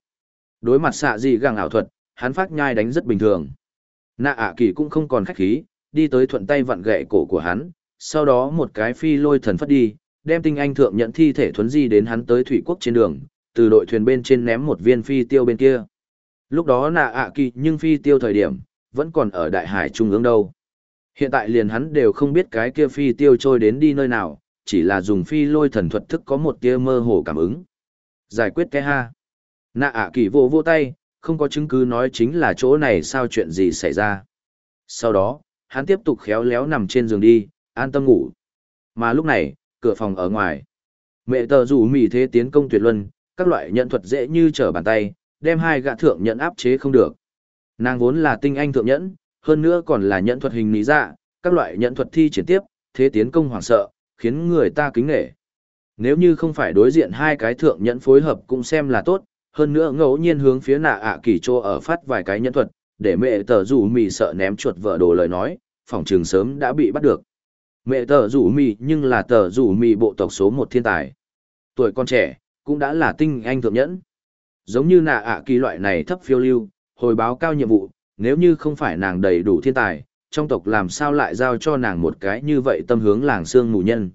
Đối mặt xạ dị gàng ảo thuật, hắn phát nhai đánh rất bình thường. Nạ ạ kỳ cũng không còn khách khí, đi tới thuận tay vặn gậy cổ của hắn, sau đó một cái phi lôi thần phất đi, đem tinh anh thượng nhận thi thể thuấn di đến hắn tới thủy quốc trên đường, từ đội thuyền bên trên ném một viên phi tiêu bên kia. Lúc đó nạ ạ kỳ nhưng phi tiêu thời điểm, vẫn còn ở đại hải trung ương đâu. Hiện tại liền hắn đều không biết cái kia phi tiêu trôi đến đi nơi nào, chỉ là dùng phi lôi thần thuật thức có một tia mơ hồ cảm ứng. Giải quyết cái ha. Nạ ạ kỳ vô vô tay, không có chứng cứ nói chính là chỗ này sao chuyện gì xảy ra. Sau đó, hắn tiếp tục khéo léo nằm trên giường đi, an tâm ngủ. Mà lúc này, cửa phòng ở ngoài. Mẹ tờ rủ mỉ thế tiến công tuyệt luân, các loại nhận thuật dễ như trở bàn tay, đem hai gã thượng nhận áp chế không được. Nàng vốn là tinh anh thượng nhẫn, hơn nữa còn là nhận thuật hình lý dạ, các loại nhận thuật thi triển tiếp, thế tiến công hoảng sợ, khiến người ta kính nể. Nếu như không phải đối diện hai cái thượng nhẫn phối hợp cũng xem là tốt, hơn nữa ngẫu nhiên hướng phía nạ ạ kỳ trô ở phát vài cái nhẫn thuật, để mẹ tờ rủ mì sợ ném chuột vợ đồ lời nói, phòng trường sớm đã bị bắt được. Mẹ tờ rủ mì nhưng là tờ rủ mì bộ tộc số một thiên tài. Tuổi con trẻ, cũng đã là tinh anh thượng nhẫn. Giống như nạ ạ kỳ loại này thấp phiêu lưu, hồi báo cao nhiệm vụ, nếu như không phải nàng đầy đủ thiên tài, trong tộc làm sao lại giao cho nàng một cái như vậy tâm hướng làng xương mù nhân.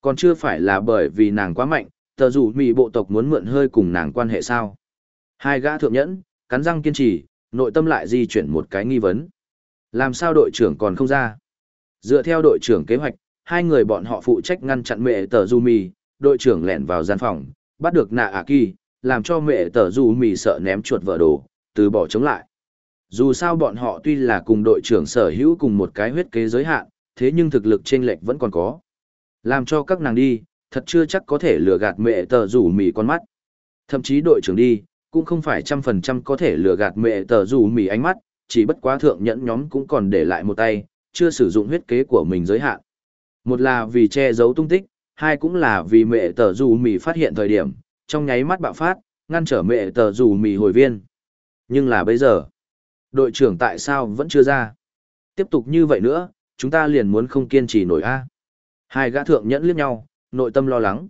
Còn chưa phải là bởi vì nàng quá mạnh, tờ dù mì bộ tộc muốn mượn hơi cùng nàng quan hệ sao. Hai gã thượng nhẫn, cắn răng kiên trì, nội tâm lại di chuyển một cái nghi vấn. Làm sao đội trưởng còn không ra? Dựa theo đội trưởng kế hoạch, hai người bọn họ phụ trách ngăn chặn mẹ tờ du mì, đội trưởng lẻn vào gian phòng, bắt được nạ ả kỳ, làm cho mẹ tờ du mì sợ ném chuột vợ đồ, từ bỏ chống lại. Dù sao bọn họ tuy là cùng đội trưởng sở hữu cùng một cái huyết kế giới hạn, thế nhưng thực lực chênh lệch vẫn còn có. Làm cho các nàng đi, thật chưa chắc có thể lừa gạt mẹ tờ rủ mì con mắt. Thậm chí đội trưởng đi, cũng không phải trăm phần trăm có thể lừa gạt mẹ tờ rủ mì ánh mắt, chỉ bất quá thượng nhẫn nhóm cũng còn để lại một tay, chưa sử dụng huyết kế của mình giới hạn. Một là vì che giấu tung tích, hai cũng là vì mẹ tờ rủ mì phát hiện thời điểm, trong nháy mắt bạo phát, ngăn trở mẹ tờ rủ mì hồi viên. Nhưng là bây giờ, đội trưởng tại sao vẫn chưa ra? Tiếp tục như vậy nữa, chúng ta liền muốn không kiên trì nổi a. Hai gã thượng nhẫn liếc nhau, nội tâm lo lắng.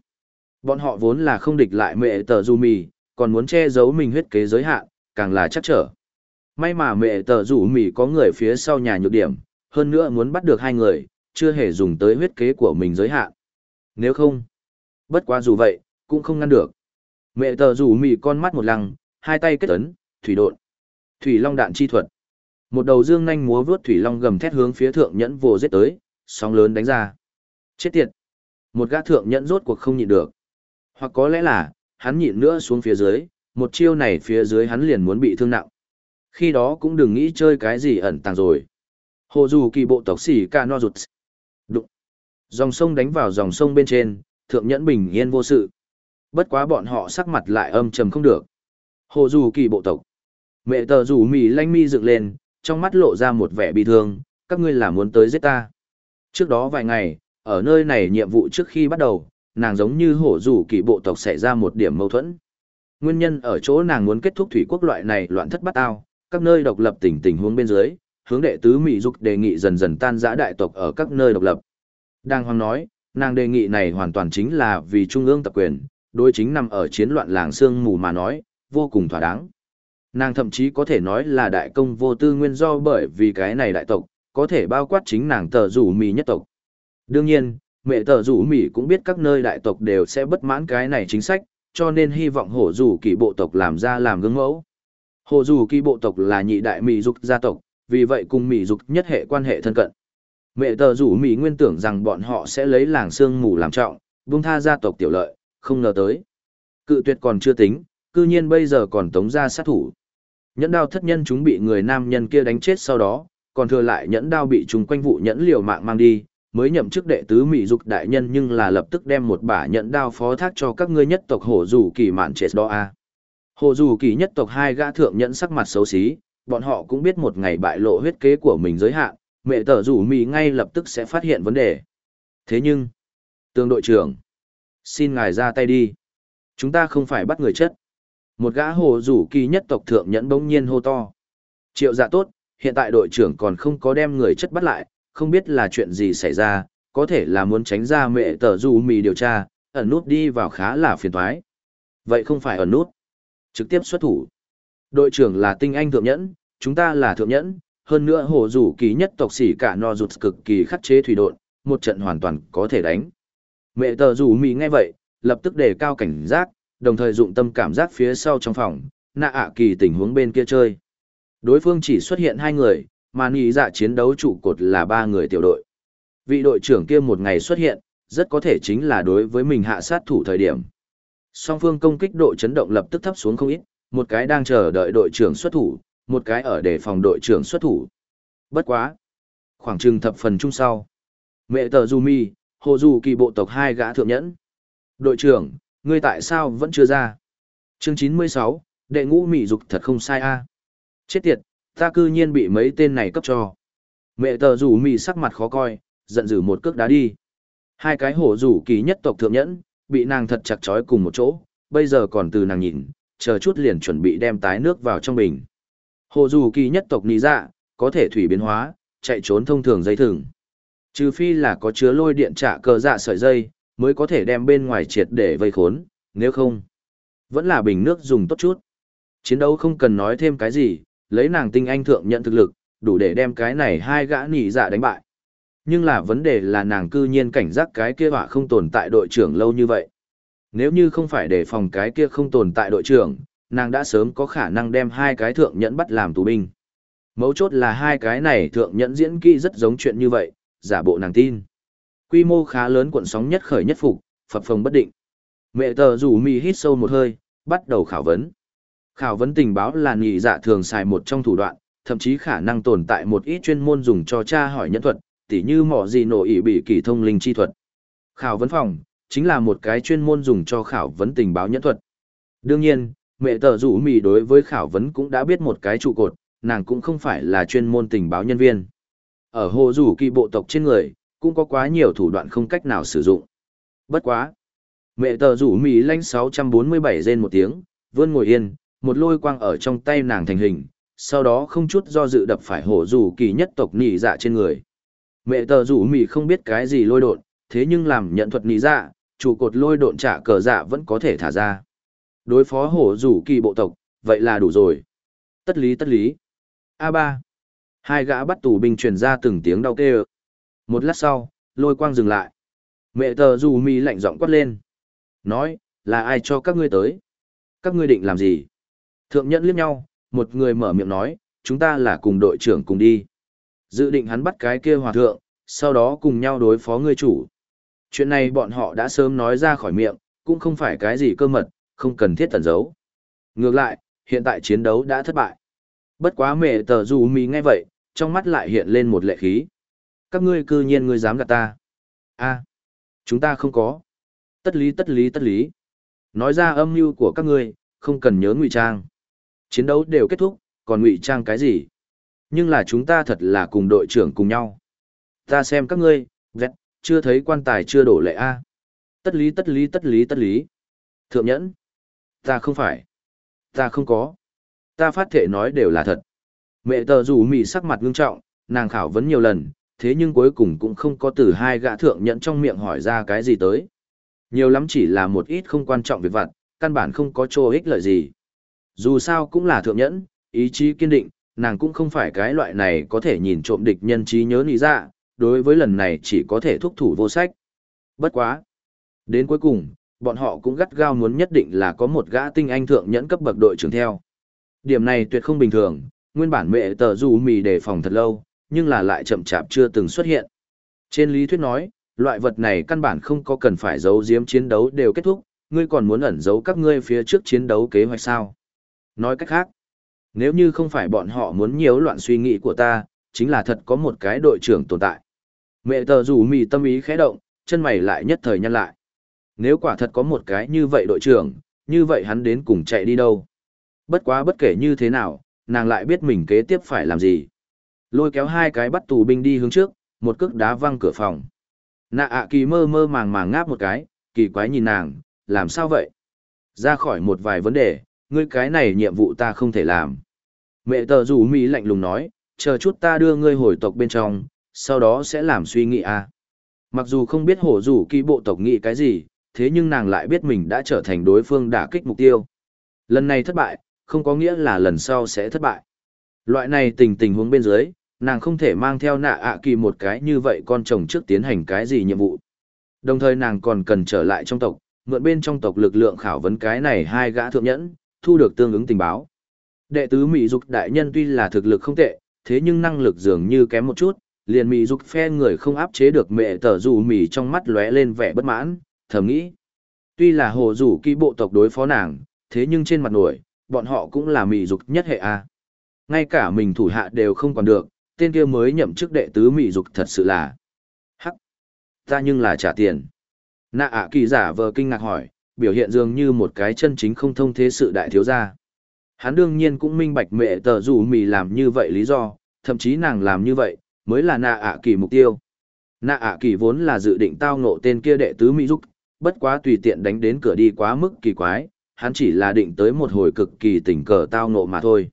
Bọn họ vốn là không địch lại mẹ tờ dù mì, còn muốn che giấu mình huyết kế giới hạn, càng là chắc trở. May mà mẹ tờ rủ mì có người phía sau nhà nhược điểm, hơn nữa muốn bắt được hai người, chưa hề dùng tới huyết kế của mình giới hạn. Nếu không, bất quá dù vậy, cũng không ngăn được. Mẹ tờ rủ mì con mắt một lăng, hai tay kết ấn, thủy độn. Thủy long đạn chi thuật. Một đầu dương nhanh múa vướt thủy long gầm thét hướng phía thượng nhẫn vồ giết tới, sóng lớn đánh ra. Chết tiệt. Một gã thượng nhẫn rốt cuộc không nhịn được. Hoặc có lẽ là, hắn nhịn nữa xuống phía dưới, một chiêu này phía dưới hắn liền muốn bị thương nặng. Khi đó cũng đừng nghĩ chơi cái gì ẩn tàng rồi. Hồ dù kỳ bộ tộc xỉ ca no rụt. Đụng. Dòng sông đánh vào dòng sông bên trên, thượng nhẫn bình yên vô sự. Bất quá bọn họ sắc mặt lại âm trầm không được. Hồ dù kỳ bộ tộc. Mẹ tờ rủ mì lanh mi dựng lên, trong mắt lộ ra một vẻ bi thương, các ngươi là muốn tới giết ta. Trước đó vài ngày, ở nơi này nhiệm vụ trước khi bắt đầu, nàng giống như hổ rủ kỳ bộ tộc xảy ra một điểm mâu thuẫn. Nguyên nhân ở chỗ nàng muốn kết thúc thủy quốc loại này loạn thất bắt ao, các nơi độc lập tỉnh tình huống bên dưới, hướng đệ tứ Mỹ dục đề nghị dần dần tan rã đại tộc ở các nơi độc lập. Đang hoang nói, nàng đề nghị này hoàn toàn chính là vì trung ương tập quyền, đối chính nằm ở chiến loạn làng sương mù mà nói, vô cùng thỏa đáng. Nàng thậm chí có thể nói là đại công vô tư nguyên do bởi vì cái này đại tộc, có thể bao quát chính nàng tờ rủ mì nhất tộc. Đương nhiên, mẹ tờ rủ mì cũng biết các nơi đại tộc đều sẽ bất mãn cái này chính sách, cho nên hy vọng hổ rủ kỳ bộ tộc làm ra làm gương mẫu. Hổ rủ kỳ bộ tộc là nhị đại mì dục gia tộc, vì vậy cùng mì dục nhất hệ quan hệ thân cận. Mẹ tờ rủ mì nguyên tưởng rằng bọn họ sẽ lấy làng xương mù làm trọng, buông tha gia tộc tiểu lợi, không ngờ tới. Cự tuyệt còn chưa tính, cư nhiên bây giờ còn tống ra sát thủ. Nhẫn đao thất nhân chúng bị người nam nhân kia đánh chết sau đó, còn thừa lại nhẫn đao bị chúng quanh vụ nhẫn liều mạng mang đi, mới nhậm chức đệ tứ mỹ dục đại nhân nhưng là lập tức đem một bả nhẫn đao phó thác cho các ngươi nhất tộc hổ dù kỳ mạn chết đó a. À. Hổ dù kỳ nhất tộc hai gã thượng nhẫn sắc mặt xấu xí, bọn họ cũng biết một ngày bại lộ huyết kế của mình giới hạn, mẹ tờ rủ mỹ ngay lập tức sẽ phát hiện vấn đề. Thế nhưng, tương đội trưởng, xin ngài ra tay đi. Chúng ta không phải bắt người chất. Một gã hồ rủ kỳ nhất tộc thượng nhẫn bỗng nhiên hô to. Triệu dạ tốt, hiện tại đội trưởng còn không có đem người chất bắt lại, không biết là chuyện gì xảy ra, có thể là muốn tránh ra mẹ tờ rủ mì điều tra, ẩn nút đi vào khá là phiền toái. Vậy không phải ẩn nút. Trực tiếp xuất thủ. Đội trưởng là tinh anh thượng nhẫn, chúng ta là thượng nhẫn, hơn nữa hồ rủ kỳ nhất tộc xỉ cả no rụt cực kỳ khắc chế thủy độn, một trận hoàn toàn có thể đánh. Mẹ tờ rủ mì nghe vậy, lập tức đề cao cảnh giác, đồng thời dụng tâm cảm giác phía sau trong phòng, nạ ạ kỳ tình huống bên kia chơi. Đối phương chỉ xuất hiện hai người, mà nghĩ dạ chiến đấu trụ cột là ba người tiểu đội. Vị đội trưởng kia một ngày xuất hiện, rất có thể chính là đối với mình hạ sát thủ thời điểm. Song phương công kích độ chấn động lập tức thấp xuống không ít, một cái đang chờ đợi đội trưởng xuất thủ, một cái ở để phòng đội trưởng xuất thủ. Bất quá. Khoảng chừng thập phần chung sau. Mẹ tờ Jumi, hồ dù kỳ bộ tộc hai gã thượng nhẫn. Đội trưởng, ngươi tại sao vẫn chưa ra? Chương 96, đệ ngũ mị dục thật không sai a. Chết tiệt, ta cư nhiên bị mấy tên này cấp cho. Mẹ tờ rủ mị sắc mặt khó coi, giận dữ một cước đá đi. Hai cái hổ rủ kỳ nhất tộc thượng nhẫn, bị nàng thật chặt chói cùng một chỗ, bây giờ còn từ nàng nhìn, chờ chút liền chuẩn bị đem tái nước vào trong bình. Hồ rủ kỳ nhất tộc nì dạ, có thể thủy biến hóa, chạy trốn thông thường dây thừng. Trừ phi là có chứa lôi điện trả cờ dạ sợi dây, mới có thể đem bên ngoài triệt để vây khốn, nếu không, vẫn là bình nước dùng tốt chút. Chiến đấu không cần nói thêm cái gì, lấy nàng tinh anh thượng nhận thực lực, đủ để đem cái này hai gã nỉ dạ đánh bại. Nhưng là vấn đề là nàng cư nhiên cảnh giác cái kia họa không tồn tại đội trưởng lâu như vậy. Nếu như không phải để phòng cái kia không tồn tại đội trưởng, nàng đã sớm có khả năng đem hai cái thượng nhẫn bắt làm tù binh. Mấu chốt là hai cái này thượng nhẫn diễn kỹ rất giống chuyện như vậy, giả bộ nàng tin. Quy mô khá lớn cuộn sóng nhất khởi nhất phục, phập phồng bất định. Mẹ tờ rủ mì hít sâu một hơi, bắt đầu khảo vấn. Khảo vấn tình báo là nhị dạ thường xài một trong thủ đoạn, thậm chí khả năng tồn tại một ít chuyên môn dùng cho tra hỏi nhân thuật, tỉ như mỏ gì nổ ỉ bị kỳ thông linh chi thuật. Khảo vấn phòng, chính là một cái chuyên môn dùng cho khảo vấn tình báo nhân thuật. Đương nhiên, mẹ tờ rủ mì đối với khảo vấn cũng đã biết một cái trụ cột, nàng cũng không phải là chuyên môn tình báo nhân viên. Ở hồ rủ kỳ bộ tộc trên người, cũng có quá nhiều thủ đoạn không cách nào sử dụng. Bất quá. Mẹ tờ rủ mì lanh 647 rên một tiếng, vươn ngồi yên, một lôi quang ở trong tay nàng thành hình, sau đó không chút do dự đập phải hổ rủ kỳ nhất tộc nỉ dạ trên người. Mẹ tờ rủ mì không biết cái gì lôi đột, thế nhưng làm nhận thuật nỉ dạ, trụ cột lôi độn trả cờ dạ vẫn có thể thả ra. Đối phó hổ rủ kỳ bộ tộc, vậy là đủ rồi. Tất lý tất lý. A3. Hai gã bắt tù binh truyền ra từng tiếng đau kêu. Một lát sau, lôi quang dừng lại. Mẹ tờ dù mi lạnh giọng quát lên. Nói, là ai cho các ngươi tới? Các ngươi định làm gì? Thượng nhẫn liếc nhau, một người mở miệng nói, chúng ta là cùng đội trưởng cùng đi. Dự định hắn bắt cái kia hòa thượng, sau đó cùng nhau đối phó ngươi chủ. Chuyện này bọn họ đã sớm nói ra khỏi miệng, cũng không phải cái gì cơ mật, không cần thiết tẩn giấu. Ngược lại, hiện tại chiến đấu đã thất bại. Bất quá mẹ tờ dù mi nghe vậy, trong mắt lại hiện lên một lệ khí. Các ngươi cư nhiên ngươi dám gạt ta. a chúng ta không có. Tất lý tất lý tất lý. Nói ra âm mưu của các ngươi, không cần nhớ ngụy trang. Chiến đấu đều kết thúc, còn ngụy trang cái gì? Nhưng là chúng ta thật là cùng đội trưởng cùng nhau. Ta xem các ngươi, vẹt, chưa thấy quan tài chưa đổ lệ a. Tất lý tất lý tất lý tất lý. Thượng nhẫn. Ta không phải. Ta không có. Ta phát thể nói đều là thật. Mẹ tờ rủ mị sắc mặt ngưng trọng, nàng khảo vấn nhiều lần, thế nhưng cuối cùng cũng không có từ hai gã thượng nhẫn trong miệng hỏi ra cái gì tới. Nhiều lắm chỉ là một ít không quan trọng việc vặt, căn bản không có chỗ ích lợi gì. Dù sao cũng là thượng nhẫn, ý chí kiên định, nàng cũng không phải cái loại này có thể nhìn trộm địch nhân trí nhớ nì ra, dạ, đối với lần này chỉ có thể thúc thủ vô sách. Bất quá. Đến cuối cùng, bọn họ cũng gắt gao muốn nhất định là có một gã tinh anh thượng nhẫn cấp bậc đội trưởng theo. Điểm này tuyệt không bình thường, nguyên bản mẹ tờ dù mì đề phòng thật lâu, nhưng là lại chậm chạp chưa từng xuất hiện. Trên lý thuyết nói, loại vật này căn bản không có cần phải giấu giếm chiến đấu đều kết thúc, ngươi còn muốn ẩn giấu các ngươi phía trước chiến đấu kế hoạch sao. Nói cách khác, nếu như không phải bọn họ muốn nhiễu loạn suy nghĩ của ta, chính là thật có một cái đội trưởng tồn tại. Mẹ tờ rủ mì tâm ý khẽ động, chân mày lại nhất thời nhăn lại. Nếu quả thật có một cái như vậy đội trưởng, như vậy hắn đến cùng chạy đi đâu. Bất quá bất kể như thế nào, nàng lại biết mình kế tiếp phải làm gì. Lôi kéo hai cái bắt tù binh đi hướng trước, một cước đá văng cửa phòng. Nạ ạ kỳ mơ mơ màng màng ngáp một cái, kỳ quái nhìn nàng, làm sao vậy? Ra khỏi một vài vấn đề, ngươi cái này nhiệm vụ ta không thể làm. Mẹ tờ rủ Mỹ lạnh lùng nói, chờ chút ta đưa ngươi hồi tộc bên trong, sau đó sẽ làm suy nghĩ à. Mặc dù không biết hổ rủ kỳ bộ tộc nghĩ cái gì, thế nhưng nàng lại biết mình đã trở thành đối phương đả kích mục tiêu. Lần này thất bại, không có nghĩa là lần sau sẽ thất bại. Loại này tình tình huống bên dưới, nàng không thể mang theo nạ ạ kỳ một cái như vậy con chồng trước tiến hành cái gì nhiệm vụ. Đồng thời nàng còn cần trở lại trong tộc, mượn bên trong tộc lực lượng khảo vấn cái này hai gã thượng nhẫn, thu được tương ứng tình báo. Đệ tứ Mỹ Dục đại nhân tuy là thực lực không tệ, thế nhưng năng lực dường như kém một chút, liền Mỹ Dục phe người không áp chế được mẹ tở dù Mỹ trong mắt lóe lên vẻ bất mãn, thầm nghĩ. Tuy là hồ rủ kỹ bộ tộc đối phó nàng, thế nhưng trên mặt nổi, bọn họ cũng là Mỹ Dục nhất hệ A. Ngay cả mình thủ hạ đều không còn được, tên kia mới nhậm chức đệ tứ Mỹ Dục thật sự là. Hắc! Ta nhưng là trả tiền. Nạ ạ kỳ giả vờ kinh ngạc hỏi, biểu hiện dường như một cái chân chính không thông thế sự đại thiếu gia. Hắn đương nhiên cũng minh bạch mẹ tờ rủ mì làm như vậy lý do, thậm chí nàng làm như vậy, mới là nạ ạ kỳ mục tiêu. Nạ ạ kỳ vốn là dự định tao nộ tên kia đệ tứ Mỹ Dục, bất quá tùy tiện đánh đến cửa đi quá mức kỳ quái, hắn chỉ là định tới một hồi cực kỳ tình cờ tao nộ mà thôi.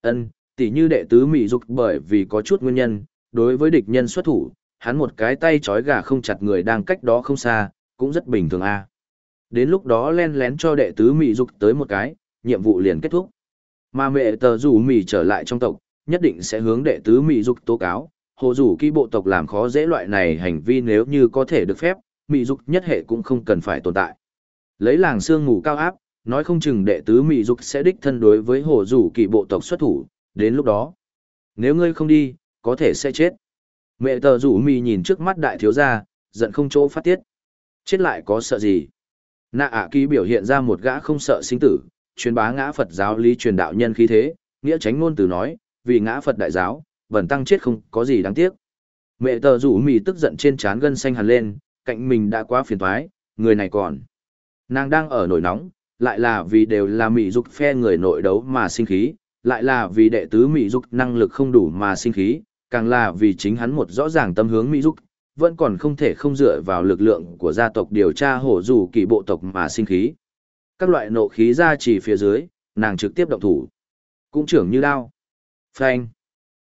Ân, tỉ như đệ tứ Mỹ Dục bởi vì có chút nguyên nhân, đối với địch nhân xuất thủ, hắn một cái tay trói gà không chặt người đang cách đó không xa, cũng rất bình thường a. Đến lúc đó len lén cho đệ tứ Mỹ Dục tới một cái, nhiệm vụ liền kết thúc. Mà mẹ tờ rủ Mỹ trở lại trong tộc, nhất định sẽ hướng đệ tứ Mỹ Dục tố cáo, hồ rủ kỹ bộ tộc làm khó dễ loại này hành vi nếu như có thể được phép, Mỹ Dục nhất hệ cũng không cần phải tồn tại. Lấy làng xương ngủ cao áp, nói không chừng đệ tứ Mỹ Dục sẽ đích thân đối với hồ rủ kỳ bộ tộc xuất thủ, đến lúc đó. Nếu ngươi không đi, có thể sẽ chết. Mẹ tờ rủ mì nhìn trước mắt đại thiếu gia, giận không chỗ phát tiết. Chết lại có sợ gì? Nạ ả à biểu hiện ra một gã không sợ sinh tử, truyền bá ngã Phật giáo lý truyền đạo nhân khí thế, nghĩa tránh ngôn từ nói, vì ngã Phật đại giáo, vẩn tăng chết không có gì đáng tiếc. Mẹ tờ rủ mì tức giận trên trán gân xanh hẳn lên, cạnh mình đã quá phiền thoái, người này còn. Nàng đang ở nổi nóng, lại là vì đều là mỹ dục phe người nội đấu mà sinh khí, lại là vì đệ tứ mỹ dục năng lực không đủ mà sinh khí, càng là vì chính hắn một rõ ràng tâm hướng mỹ dục, vẫn còn không thể không dựa vào lực lượng của gia tộc điều tra hổ dù kỳ bộ tộc mà sinh khí. Các loại nộ khí ra chỉ phía dưới, nàng trực tiếp động thủ. Cũng trưởng như đao. Phanh.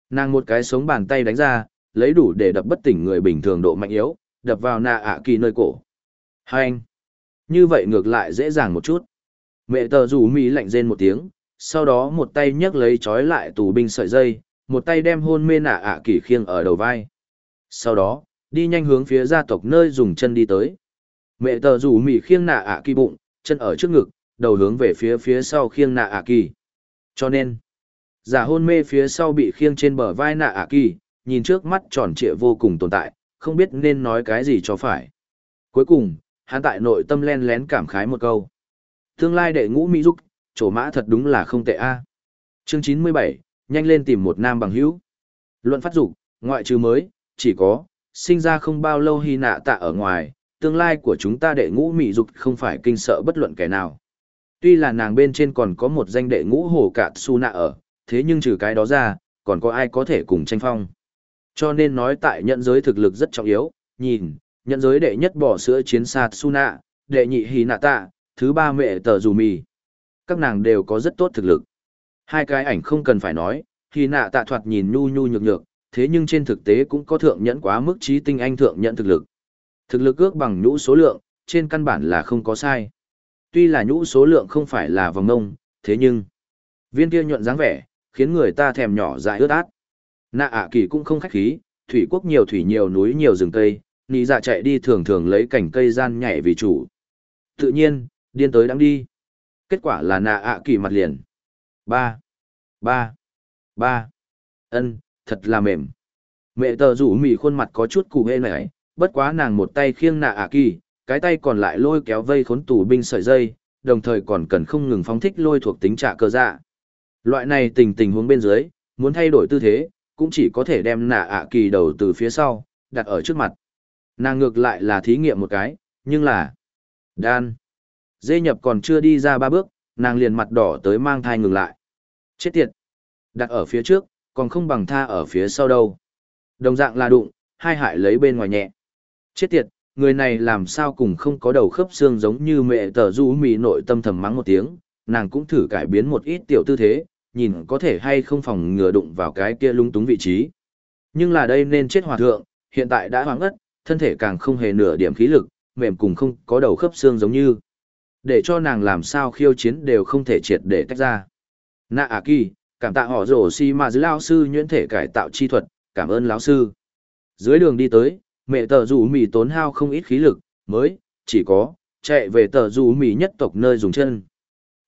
Nàng một cái sống bàn tay đánh ra, lấy đủ để đập bất tỉnh người bình thường độ mạnh yếu, đập vào nạ ạ kỳ nơi cổ. Hành. Như vậy ngược lại dễ dàng một chút. Mẹ tờ rủ mỹ lạnh rên một tiếng, sau đó một tay nhấc lấy trói lại tù binh sợi dây, một tay đem hôn mê nạ ạ à kỳ khiêng ở đầu vai. Sau đó, đi nhanh hướng phía gia tộc nơi dùng chân đi tới. Mẹ tờ rủ mỉ khiêng nạ ạ à kỳ bụng, chân ở trước ngực, đầu hướng về phía phía sau khiêng nạ ạ à kỳ. Cho nên, giả hôn mê phía sau bị khiêng trên bờ vai nạ ạ kỳ, nhìn trước mắt tròn trịa vô cùng tồn tại, không biết nên nói cái gì cho phải. Cuối cùng, hắn tại nội tâm len lén cảm khái một câu. Tương lai đệ ngũ Mỹ Dục, chỗ mã thật đúng là không tệ a. Chương chín mươi bảy, nhanh lên tìm một nam bằng hữu. Luận phát dục, ngoại trừ mới, chỉ có, sinh ra không bao lâu hy nạ tạ ở ngoài, tương lai của chúng ta đệ ngũ Mỹ Dục không phải kinh sợ bất luận kẻ nào. Tuy là nàng bên trên còn có một danh đệ ngũ hồ cạn su nạ ở, thế nhưng trừ cái đó ra, còn có ai có thể cùng tranh phong. Cho nên nói tại nhận giới thực lực rất trọng yếu, nhìn, nhận giới đệ nhất bỏ sữa chiến sạt nạ, đệ nhị hi Nạ Tạ, thứ ba mẹ tờ dù mì. Các nàng đều có rất tốt thực lực. Hai cái ảnh không cần phải nói, khi Nạ Tạ thoạt nhìn nhu nhu nhược nhược, thế nhưng trên thực tế cũng có thượng nhẫn quá mức trí tinh anh thượng nhẫn thực lực. Thực lực ước bằng nhũ số lượng, trên căn bản là không có sai. Tuy là nhũ số lượng không phải là vòng ngông, thế nhưng viên kia nhuận dáng vẻ, khiến người ta thèm nhỏ dại ướt át. Nạ ạ kỳ cũng không khách khí, thủy quốc nhiều thủy nhiều núi nhiều rừng cây, nị dạ chạy đi thường thường lấy cảnh cây gian nhảy vì chủ. Tự nhiên, điên tới đang đi. Kết quả là nạ ạ kỳ mặt liền. Ba, ba, ba, ân, thật là mềm. Mẹ tờ rủ mì khuôn mặt có chút cụ hê này, bất quá nàng một tay khiêng nạ ạ kỳ, cái tay còn lại lôi kéo vây khốn tù binh sợi dây, đồng thời còn cần không ngừng phóng thích lôi thuộc tính trả cơ dạ. Loại này tình tình huống bên dưới, muốn thay đổi tư thế, cũng chỉ có thể đem nạ ạ kỳ đầu từ phía sau, đặt ở trước mặt. Nàng ngược lại là thí nghiệm một cái, nhưng là... Đan. Dê nhập còn chưa đi ra ba bước, nàng liền mặt đỏ tới mang thai ngừng lại. Chết tiệt. Đặt ở phía trước, còn không bằng tha ở phía sau đâu. Đồng dạng là đụng, hai hại lấy bên ngoài nhẹ. Chết tiệt, người này làm sao cùng không có đầu khớp xương giống như mẹ tờ du mì nội tâm thầm mắng một tiếng, nàng cũng thử cải biến một ít tiểu tư thế, nhìn có thể hay không phòng ngừa đụng vào cái kia lung túng vị trí. Nhưng là đây nên chết hòa thượng, hiện tại đã hoang ất, thân thể càng không hề nửa điểm khí lực, mềm cùng không có đầu khớp xương giống như. Để cho nàng làm sao khiêu chiến đều không thể triệt để tách ra. Nạ à kỳ, cảm tạ họ rổ si mà dưới lao sư nhuyễn thể cải tạo chi thuật, cảm ơn lão sư. Dưới đường đi tới, mẹ tờ rủ mì tốn hao không ít khí lực, mới, chỉ có, chạy về tờ rủ mì nhất tộc nơi dùng chân.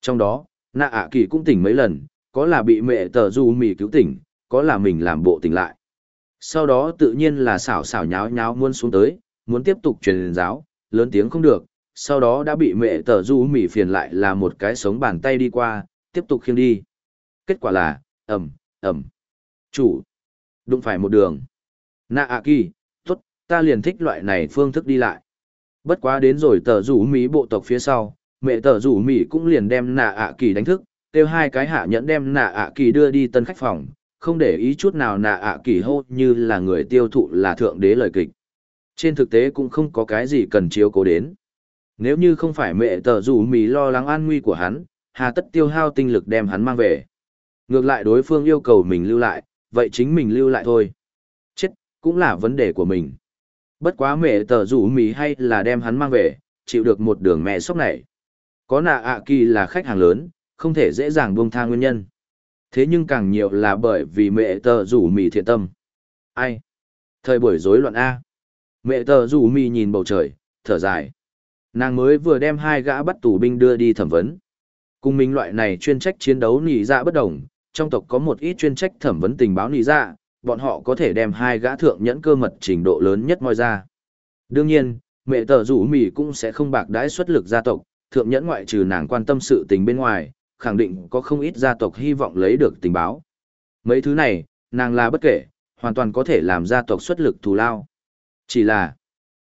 Trong đó, nạ ạ kỳ cũng tỉnh mấy lần, có là bị mẹ tờ rủ mì cứu tỉnh, có là mình làm bộ tỉnh lại. Sau đó tự nhiên là xảo xảo nháo nháo muốn xuống tới, muốn tiếp tục truyền giáo, lớn tiếng không được, sau đó đã bị mẹ tờ du mỉ phiền lại là một cái sống bàn tay đi qua, tiếp tục khiêng đi. Kết quả là, ẩm, ẩm, chủ, đụng phải một đường. Nạ ạ kỳ, tốt, ta liền thích loại này phương thức đi lại. Bất quá đến rồi tờ rủ mỹ bộ tộc phía sau, mẹ tờ rủ mỹ cũng liền đem nạ ạ kỳ đánh thức, kêu hai cái hạ nhẫn đem nạ ạ kỳ đưa đi tân khách phòng, không để ý chút nào nạ ạ kỳ hô như là người tiêu thụ là thượng đế lời kịch. Trên thực tế cũng không có cái gì cần chiếu cố đến. Nếu như không phải mẹ tờ rủ mì lo lắng an nguy của hắn, hà tất tiêu hao tinh lực đem hắn mang về. Ngược lại đối phương yêu cầu mình lưu lại, vậy chính mình lưu lại thôi. Chết, cũng là vấn đề của mình. Bất quá mẹ tờ rủ mì hay là đem hắn mang về, chịu được một đường mẹ sốc này. Có nạ ạ kỳ là khách hàng lớn, không thể dễ dàng buông tha nguyên nhân. Thế nhưng càng nhiều là bởi vì mẹ tờ rủ mì thiện tâm. Ai? Thời buổi rối loạn A. Mẹ tờ rủ mì nhìn bầu trời, thở dài. Nàng mới vừa đem hai gã bắt tù binh đưa đi thẩm vấn. Cùng mình loại này chuyên trách chiến đấu nỉ dạ bất đồng, trong tộc có một ít chuyên trách thẩm vấn tình báo nỉ dạ, bọn họ có thể đem hai gã thượng nhẫn cơ mật trình độ lớn nhất moi ra. Đương nhiên, mẹ tờ rủ mì cũng sẽ không bạc đãi xuất lực gia tộc, thượng nhẫn ngoại trừ nàng quan tâm sự tình bên ngoài, khẳng định có không ít gia tộc hy vọng lấy được tình báo. Mấy thứ này, nàng là bất kể, hoàn toàn có thể làm gia tộc xuất lực thù lao. Chỉ là,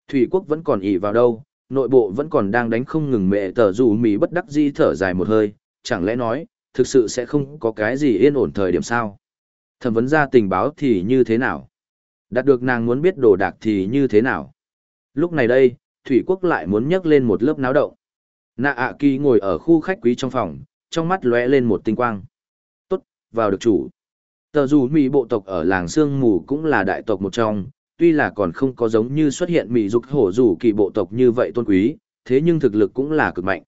Thủy quốc vẫn còn ỉ vào đâu, nội bộ vẫn còn đang đánh không ngừng mẹ tờ dù mì bất đắc di thở dài một hơi, chẳng lẽ nói, thực sự sẽ không có cái gì yên ổn thời điểm sao? Thẩm vấn ra tình báo thì như thế nào? Đạt được nàng muốn biết đồ đạc thì như thế nào? Lúc này đây, Thủy quốc lại muốn nhấc lên một lớp náo động. Nạ ạ kỳ ngồi ở khu khách quý trong phòng, trong mắt lóe lên một tinh quang. Tốt, vào được chủ. Tờ dù Mỹ bộ tộc ở làng Sương Mù cũng là đại tộc một trong, tuy là còn không có giống như xuất hiện Mỹ dục hổ rủ kỳ bộ tộc như vậy tôn quý, thế nhưng thực lực cũng là cực mạnh.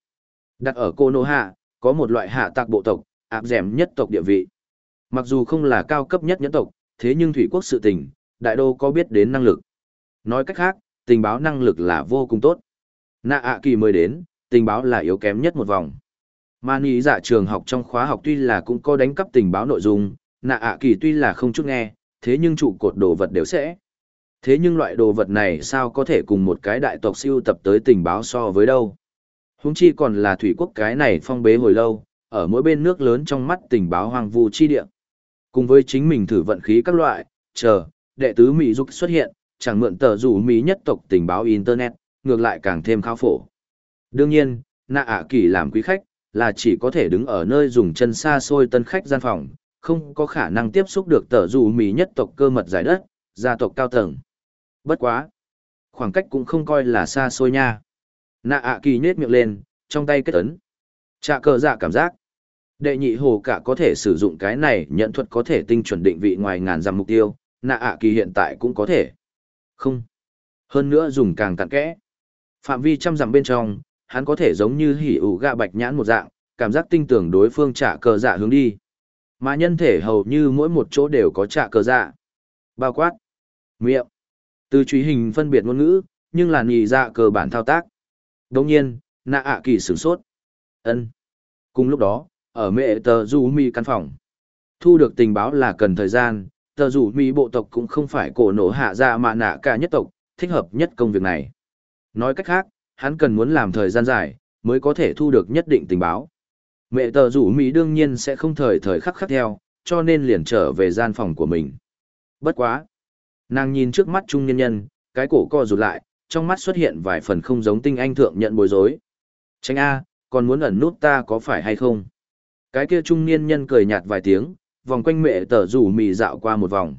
Đặt ở cô nô hạ, có một loại hạ tạc bộ tộc, áp dẻm nhất tộc địa vị. Mặc dù không là cao cấp nhất nhẫn tộc, thế nhưng thủy quốc sự tình, đại đô có biết đến năng lực. Nói cách khác, tình báo năng lực là vô cùng tốt. Nạ ạ kỳ mới đến, tình báo là yếu kém nhất một vòng. Mà ý giả dạ trường học trong khóa học tuy là cũng có đánh cắp tình báo nội dung, nạ ạ kỳ tuy là không chút nghe, thế nhưng trụ cột đồ vật đều sẽ. Thế nhưng loại đồ vật này sao có thể cùng một cái đại tộc siêu tập tới tình báo so với đâu. Húng chi còn là thủy quốc cái này phong bế hồi lâu, ở mỗi bên nước lớn trong mắt tình báo hoàng vu chi địa. Cùng với chính mình thử vận khí các loại, chờ, đệ tứ Mỹ dục xuất hiện, chẳng mượn tờ rủ Mỹ nhất tộc tình báo Internet, ngược lại càng thêm khao phổ. Đương nhiên, nạ ạ kỳ làm quý khách, là chỉ có thể đứng ở nơi dùng chân xa xôi tân khách gian phòng, không có khả năng tiếp xúc được tờ rủ Mỹ nhất tộc cơ mật giải đất, gia tộc cao tầng. Bất quá. Khoảng cách cũng không coi là xa xôi nha. Nạ ạ kỳ nhết miệng lên, trong tay kết ấn. Trạ cờ dạ cảm giác. Đệ nhị hồ cả có thể sử dụng cái này nhận thuật có thể tinh chuẩn định vị ngoài ngàn dặm mục tiêu, nạ ạ kỳ hiện tại cũng có thể. Không. Hơn nữa dùng càng tặng kẽ. Phạm vi trăm dặm bên trong, hắn có thể giống như hỉ ủ gạ bạch nhãn một dạng, cảm giác tinh tưởng đối phương trả cờ dạ hướng đi. Mà nhân thể hầu như mỗi một chỗ đều có trả cờ dạ. Bao quát. Miệng. Từ truy hình phân biệt ngôn ngữ, nhưng là nhị dạ cơ bản thao tác. Đồng nhiên, nạ ạ kỳ sửng sốt. ân Cùng lúc đó, ở mẹ tờ du mi căn phòng. Thu được tình báo là cần thời gian, tờ du mi bộ tộc cũng không phải cổ nổ hạ ra mà nạ cả nhất tộc, thích hợp nhất công việc này. Nói cách khác, hắn cần muốn làm thời gian dài, mới có thể thu được nhất định tình báo. Mẹ tờ rủ Mỹ đương nhiên sẽ không thời thời khắc khắc theo, cho nên liền trở về gian phòng của mình. Bất quá. Nàng nhìn trước mắt trung nhân nhân, cái cổ co rụt lại, trong mắt xuất hiện vài phần không giống tinh anh thượng nhận bối rối. Tránh A, còn muốn ẩn nút ta có phải hay không? Cái kia trung niên nhân cười nhạt vài tiếng, vòng quanh mẹ tở rủ mì dạo qua một vòng.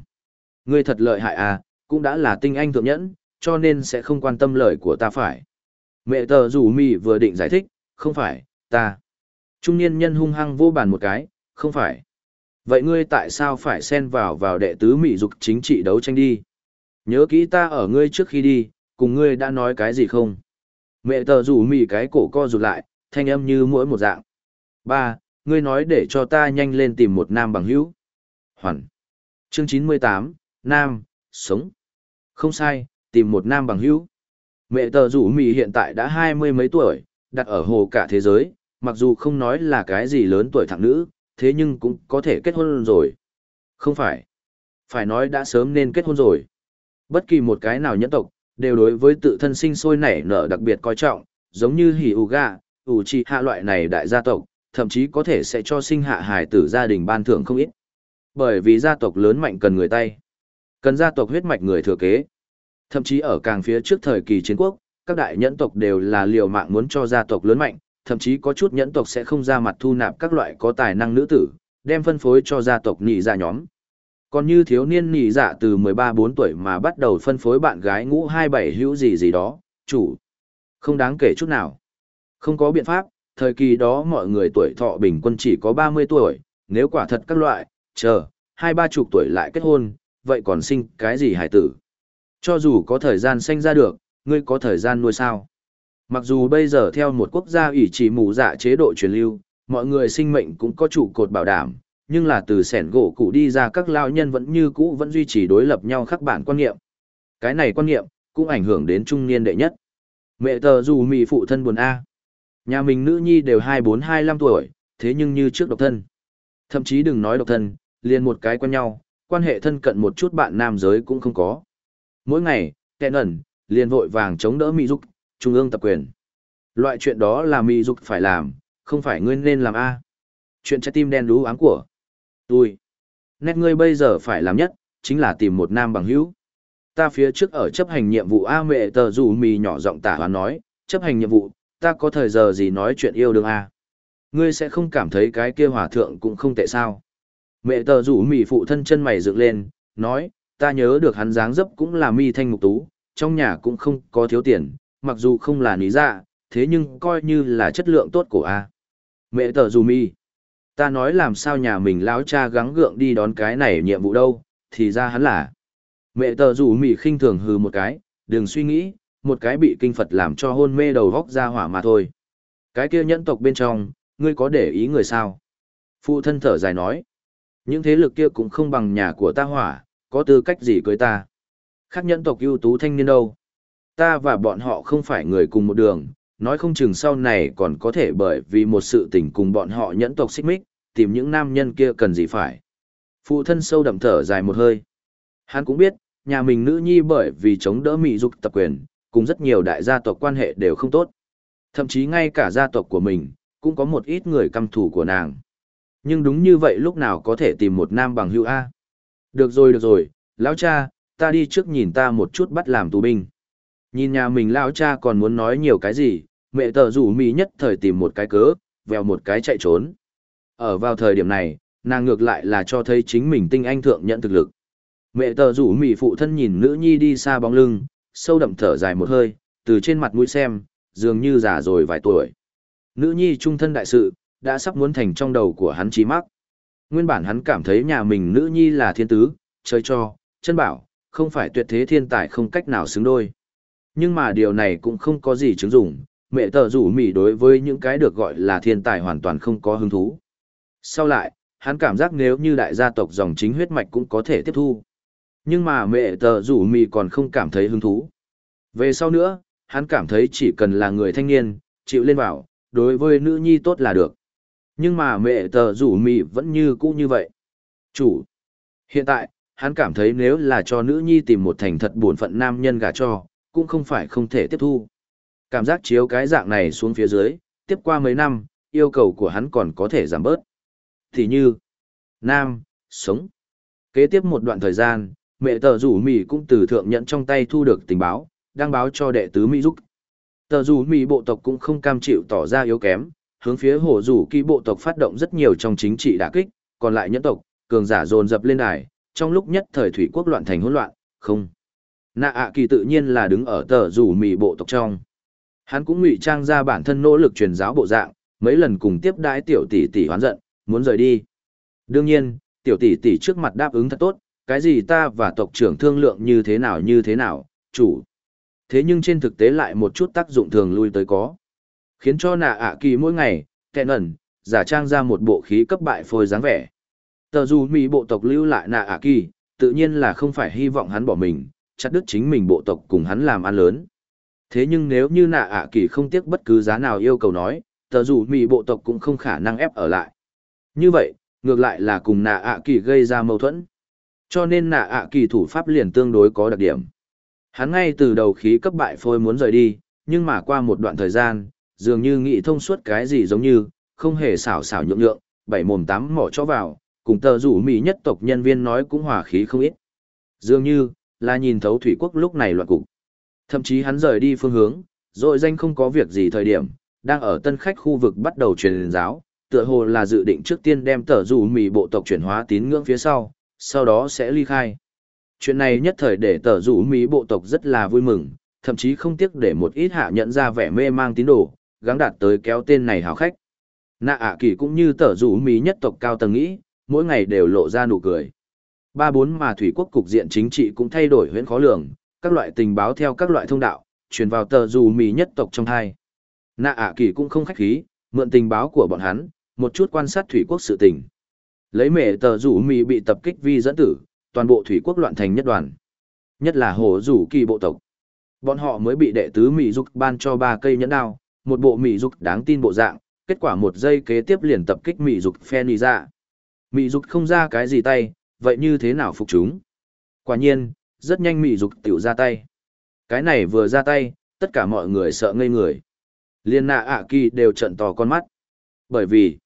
Ngươi thật lợi hại à, cũng đã là tinh anh thượng nhẫn, cho nên sẽ không quan tâm lời của ta phải. Mẹ tờ rủ mì vừa định giải thích, không phải, ta. Trung niên nhân hung hăng vô bàn một cái, không phải. Vậy ngươi tại sao phải xen vào vào đệ tứ mỹ dục chính trị đấu tranh đi? Nhớ kỹ ta ở ngươi trước khi đi, cùng ngươi đã nói cái gì không? Mẹ tờ rủ mì cái cổ co rụt lại, thanh âm như mỗi một dạng. Ba, ngươi nói để cho ta nhanh lên tìm một nam bằng hữu. Hoàn. Chương chín mươi tám, Nam, sống. Không sai, tìm một nam bằng hữu. Mẹ tờ rủ mì hiện tại đã hai mươi mấy tuổi, đặt ở hồ cả thế giới, mặc dù không nói là cái gì lớn tuổi thẳng nữ, thế nhưng cũng có thể kết hôn rồi. Không phải. Phải nói đã sớm nên kết hôn rồi. Bất kỳ một cái nào nhẫn tộc, đều đối với tự thân sinh sôi nảy nở đặc biệt coi trọng, giống như hỉ ủ gà, ủ trì hạ loại này đại gia tộc, thậm chí có thể sẽ cho sinh hạ hài tử gia đình ban thưởng không ít. Bởi vì gia tộc lớn mạnh cần người tay. Cần gia tộc huyết mạch người thừa kế. Thậm chí ở càng phía trước thời kỳ chiến quốc, các đại nhẫn tộc đều là liều mạng muốn cho gia tộc lớn mạnh, thậm chí có chút nhẫn tộc sẽ không ra mặt thu nạp các loại có tài năng nữ tử, đem phân phối cho gia tộc nị dạ nhóm. Còn như thiếu niên nị dạ từ 13-4 tuổi mà bắt đầu phân phối bạn gái ngũ 27 hữu gì gì đó, chủ. Không đáng kể chút nào. Không có biện pháp, thời kỳ đó mọi người tuổi thọ bình quân chỉ có 30 tuổi, nếu quả thật các loại, chờ, hai ba chục tuổi lại kết hôn, vậy còn sinh cái gì hải tử. Cho dù có thời gian sinh ra được, ngươi có thời gian nuôi sao. Mặc dù bây giờ theo một quốc gia ủy chỉ mù dạ chế độ truyền lưu, mọi người sinh mệnh cũng có trụ cột bảo đảm, nhưng là từ sẻn gỗ cũ đi ra các lao nhân vẫn như cũ vẫn duy trì đối lập nhau khắc bản quan niệm. Cái này quan niệm, cũng ảnh hưởng đến trung niên đệ nhất. Mẹ tờ dù mì phụ thân buồn A. Nhà mình nữ nhi đều 24-25 tuổi, thế nhưng như trước độc thân. Thậm chí đừng nói độc thân, liền một cái quen nhau, quan hệ thân cận một chút bạn nam giới cũng không có. Mỗi ngày, kẹn ẩn, liền vội vàng chống đỡ Mỹ Dục, trung ương tập quyền. Loại chuyện đó là Mỹ Dục phải làm, không phải ngươi nên làm A. Chuyện trái tim đen đú áng của. Tôi. Nét ngươi bây giờ phải làm nhất, chính là tìm một nam bằng hữu. Ta phía trước ở chấp hành nhiệm vụ A mẹ tờ dù mì nhỏ giọng tả hoán nói, chấp hành nhiệm vụ, ta có thời giờ gì nói chuyện yêu đương A. Ngươi sẽ không cảm thấy cái kia hòa thượng cũng không tệ sao. Mẹ tờ rủ mì phụ thân chân mày dựng lên, nói, ta nhớ được hắn dáng dấp cũng là mi thanh mục tú, trong nhà cũng không có thiếu tiền, mặc dù không là lý dạ, thế nhưng coi như là chất lượng tốt của A. Mẹ tờ dù mi, ta nói làm sao nhà mình lão cha gắng gượng đi đón cái này nhiệm vụ đâu, thì ra hắn là. Mẹ tờ dù mì khinh thường hừ một cái, đừng suy nghĩ, một cái bị kinh Phật làm cho hôn mê đầu góc ra hỏa mà thôi. Cái kia nhẫn tộc bên trong, ngươi có để ý người sao? Phụ thân thở dài nói, những thế lực kia cũng không bằng nhà của ta hỏa, có tư cách gì cưới ta. Khác nhẫn tộc ưu tú thanh niên đâu. Ta và bọn họ không phải người cùng một đường, nói không chừng sau này còn có thể bởi vì một sự tình cùng bọn họ nhẫn tộc xích mích, tìm những nam nhân kia cần gì phải. Phụ thân sâu đậm thở dài một hơi. Hắn cũng biết, nhà mình nữ nhi bởi vì chống đỡ mỹ dục tập quyền, cùng rất nhiều đại gia tộc quan hệ đều không tốt. Thậm chí ngay cả gia tộc của mình, cũng có một ít người căm thù của nàng. Nhưng đúng như vậy lúc nào có thể tìm một nam bằng hữu A. Được rồi được rồi, lão cha, ta đi trước nhìn ta một chút bắt làm tù binh. Nhìn nhà mình lão cha còn muốn nói nhiều cái gì, mẹ tờ rủ mỹ nhất thời tìm một cái cớ, vèo một cái chạy trốn. Ở vào thời điểm này, nàng ngược lại là cho thấy chính mình tinh anh thượng nhận thực lực. Mẹ tờ rủ mỹ phụ thân nhìn nữ nhi đi xa bóng lưng, sâu đậm thở dài một hơi, từ trên mặt mũi xem, dường như già rồi vài tuổi. Nữ nhi trung thân đại sự, đã sắp muốn thành trong đầu của hắn trí mắc. Nguyên bản hắn cảm thấy nhà mình nữ nhi là thiên tứ, chơi cho, chân bảo, không phải tuyệt thế thiên tài không cách nào xứng đôi. Nhưng mà điều này cũng không có gì chứng dụng, mẹ tờ rủ mỉ đối với những cái được gọi là thiên tài hoàn toàn không có hứng thú. Sau lại, hắn cảm giác nếu như đại gia tộc dòng chính huyết mạch cũng có thể tiếp thu. Nhưng mà mẹ tờ rủ mỉ còn không cảm thấy hứng thú. Về sau nữa, hắn cảm thấy chỉ cần là người thanh niên, chịu lên vào, đối với nữ nhi tốt là được. Nhưng mà mẹ tờ rủ mỉ vẫn như cũ như vậy. Chủ. Hiện tại, hắn cảm thấy nếu là cho nữ nhi tìm một thành thật bổn phận nam nhân gả cho, cũng không phải không thể tiếp thu. Cảm giác chiếu cái dạng này xuống phía dưới, tiếp qua mấy năm, yêu cầu của hắn còn có thể giảm bớt. Thì như, nam, sống. Kế tiếp một đoạn thời gian, mẹ tờ rủ mì cũng từ thượng nhận trong tay thu được tình báo, đang báo cho đệ tứ Mỹ giúp. Tờ rủ mì bộ tộc cũng không cam chịu tỏ ra yếu kém, hướng phía hồ rủ kỳ bộ tộc phát động rất nhiều trong chính trị đả kích, còn lại nhẫn tộc, cường giả dồn dập lên đài, trong lúc nhất thời thủy quốc loạn thành hỗn loạn, không. Nạ ạ kỳ tự nhiên là đứng ở tờ rủ mì bộ tộc trong. Hắn cũng ngụy trang ra bản thân nỗ lực truyền giáo bộ dạng, mấy lần cùng tiếp đãi tiểu tỷ tỷ hoán giận, muốn rời đi. Đương nhiên, tiểu tỷ tỷ trước mặt đáp ứng thật tốt, cái gì ta và tộc trưởng thương lượng như thế nào như thế nào, chủ. Thế nhưng trên thực tế lại một chút tác dụng thường lui tới có. Khiến cho nạ ạ kỳ mỗi ngày, kẹn ẩn, giả trang ra một bộ khí cấp bại phôi dáng vẻ. Tờ dù mỹ bộ tộc lưu lại nạ ạ kỳ, tự nhiên là không phải hy vọng hắn bỏ mình, chặt đứt chính mình bộ tộc cùng hắn làm ăn lớn. Thế nhưng nếu như nạ ạ kỳ không tiếc bất cứ giá nào yêu cầu nói, tờ dù mì bộ tộc cũng không khả năng ép ở lại. Như vậy, ngược lại là cùng nạ ạ kỳ gây ra mâu thuẫn. Cho nên nạ ạ kỳ thủ pháp liền tương đối có đặc điểm. Hắn ngay từ đầu khí cấp bại phôi muốn rời đi, nhưng mà qua một đoạn thời gian, dường như nghĩ thông suốt cái gì giống như, không hề xảo xảo nhượng nhượng, bảy mồm tám mỏ cho vào, cùng tờ rủ mỹ nhất tộc nhân viên nói cũng hòa khí không ít. Dường như, là nhìn thấu thủy quốc lúc này loạn cục. Thậm chí hắn rời đi phương hướng, rồi danh không có việc gì thời điểm, đang ở tân khách khu vực bắt đầu truyền giáo, tựa hồ là dự định trước tiên đem tờ rủ mì bộ tộc chuyển hóa tín ngưỡng phía sau, sau đó sẽ ly khai. Chuyện này nhất thời để tờ rủ mì bộ tộc rất là vui mừng, thậm chí không tiếc để một ít hạ nhận ra vẻ mê mang tín đồ, gắng đạt tới kéo tên này hào khách. Nạ ạ kỳ cũng như tờ rủ mì nhất tộc cao tầng nghĩ, mỗi ngày đều lộ ra nụ cười. Ba bốn mà thủy quốc cục diện chính trị cũng thay đổi huyễn khó lường, các loại tình báo theo các loại thông đạo, truyền vào tờ dù mì nhất tộc trong hai. Nạ ạ kỳ cũng không khách khí, mượn tình báo của bọn hắn, một chút quan sát thủy quốc sự tình. Lấy mẹ tờ rủ mì bị tập kích vi dẫn tử, toàn bộ thủy quốc loạn thành nhất đoàn. Nhất là hồ rủ kỳ bộ tộc. Bọn họ mới bị đệ tứ mì dục ban cho ba cây nhẫn đao, một bộ mì dục đáng tin bộ dạng, kết quả một giây kế tiếp liền tập kích mì dục phen đi ra. Mị dục không ra cái gì tay, vậy như thế nào phục chúng? Quả nhiên, rất nhanh mị dục tiểu ra tay. Cái này vừa ra tay, tất cả mọi người sợ ngây người. Liên nạ ạ kỳ đều trận to con mắt. Bởi vì,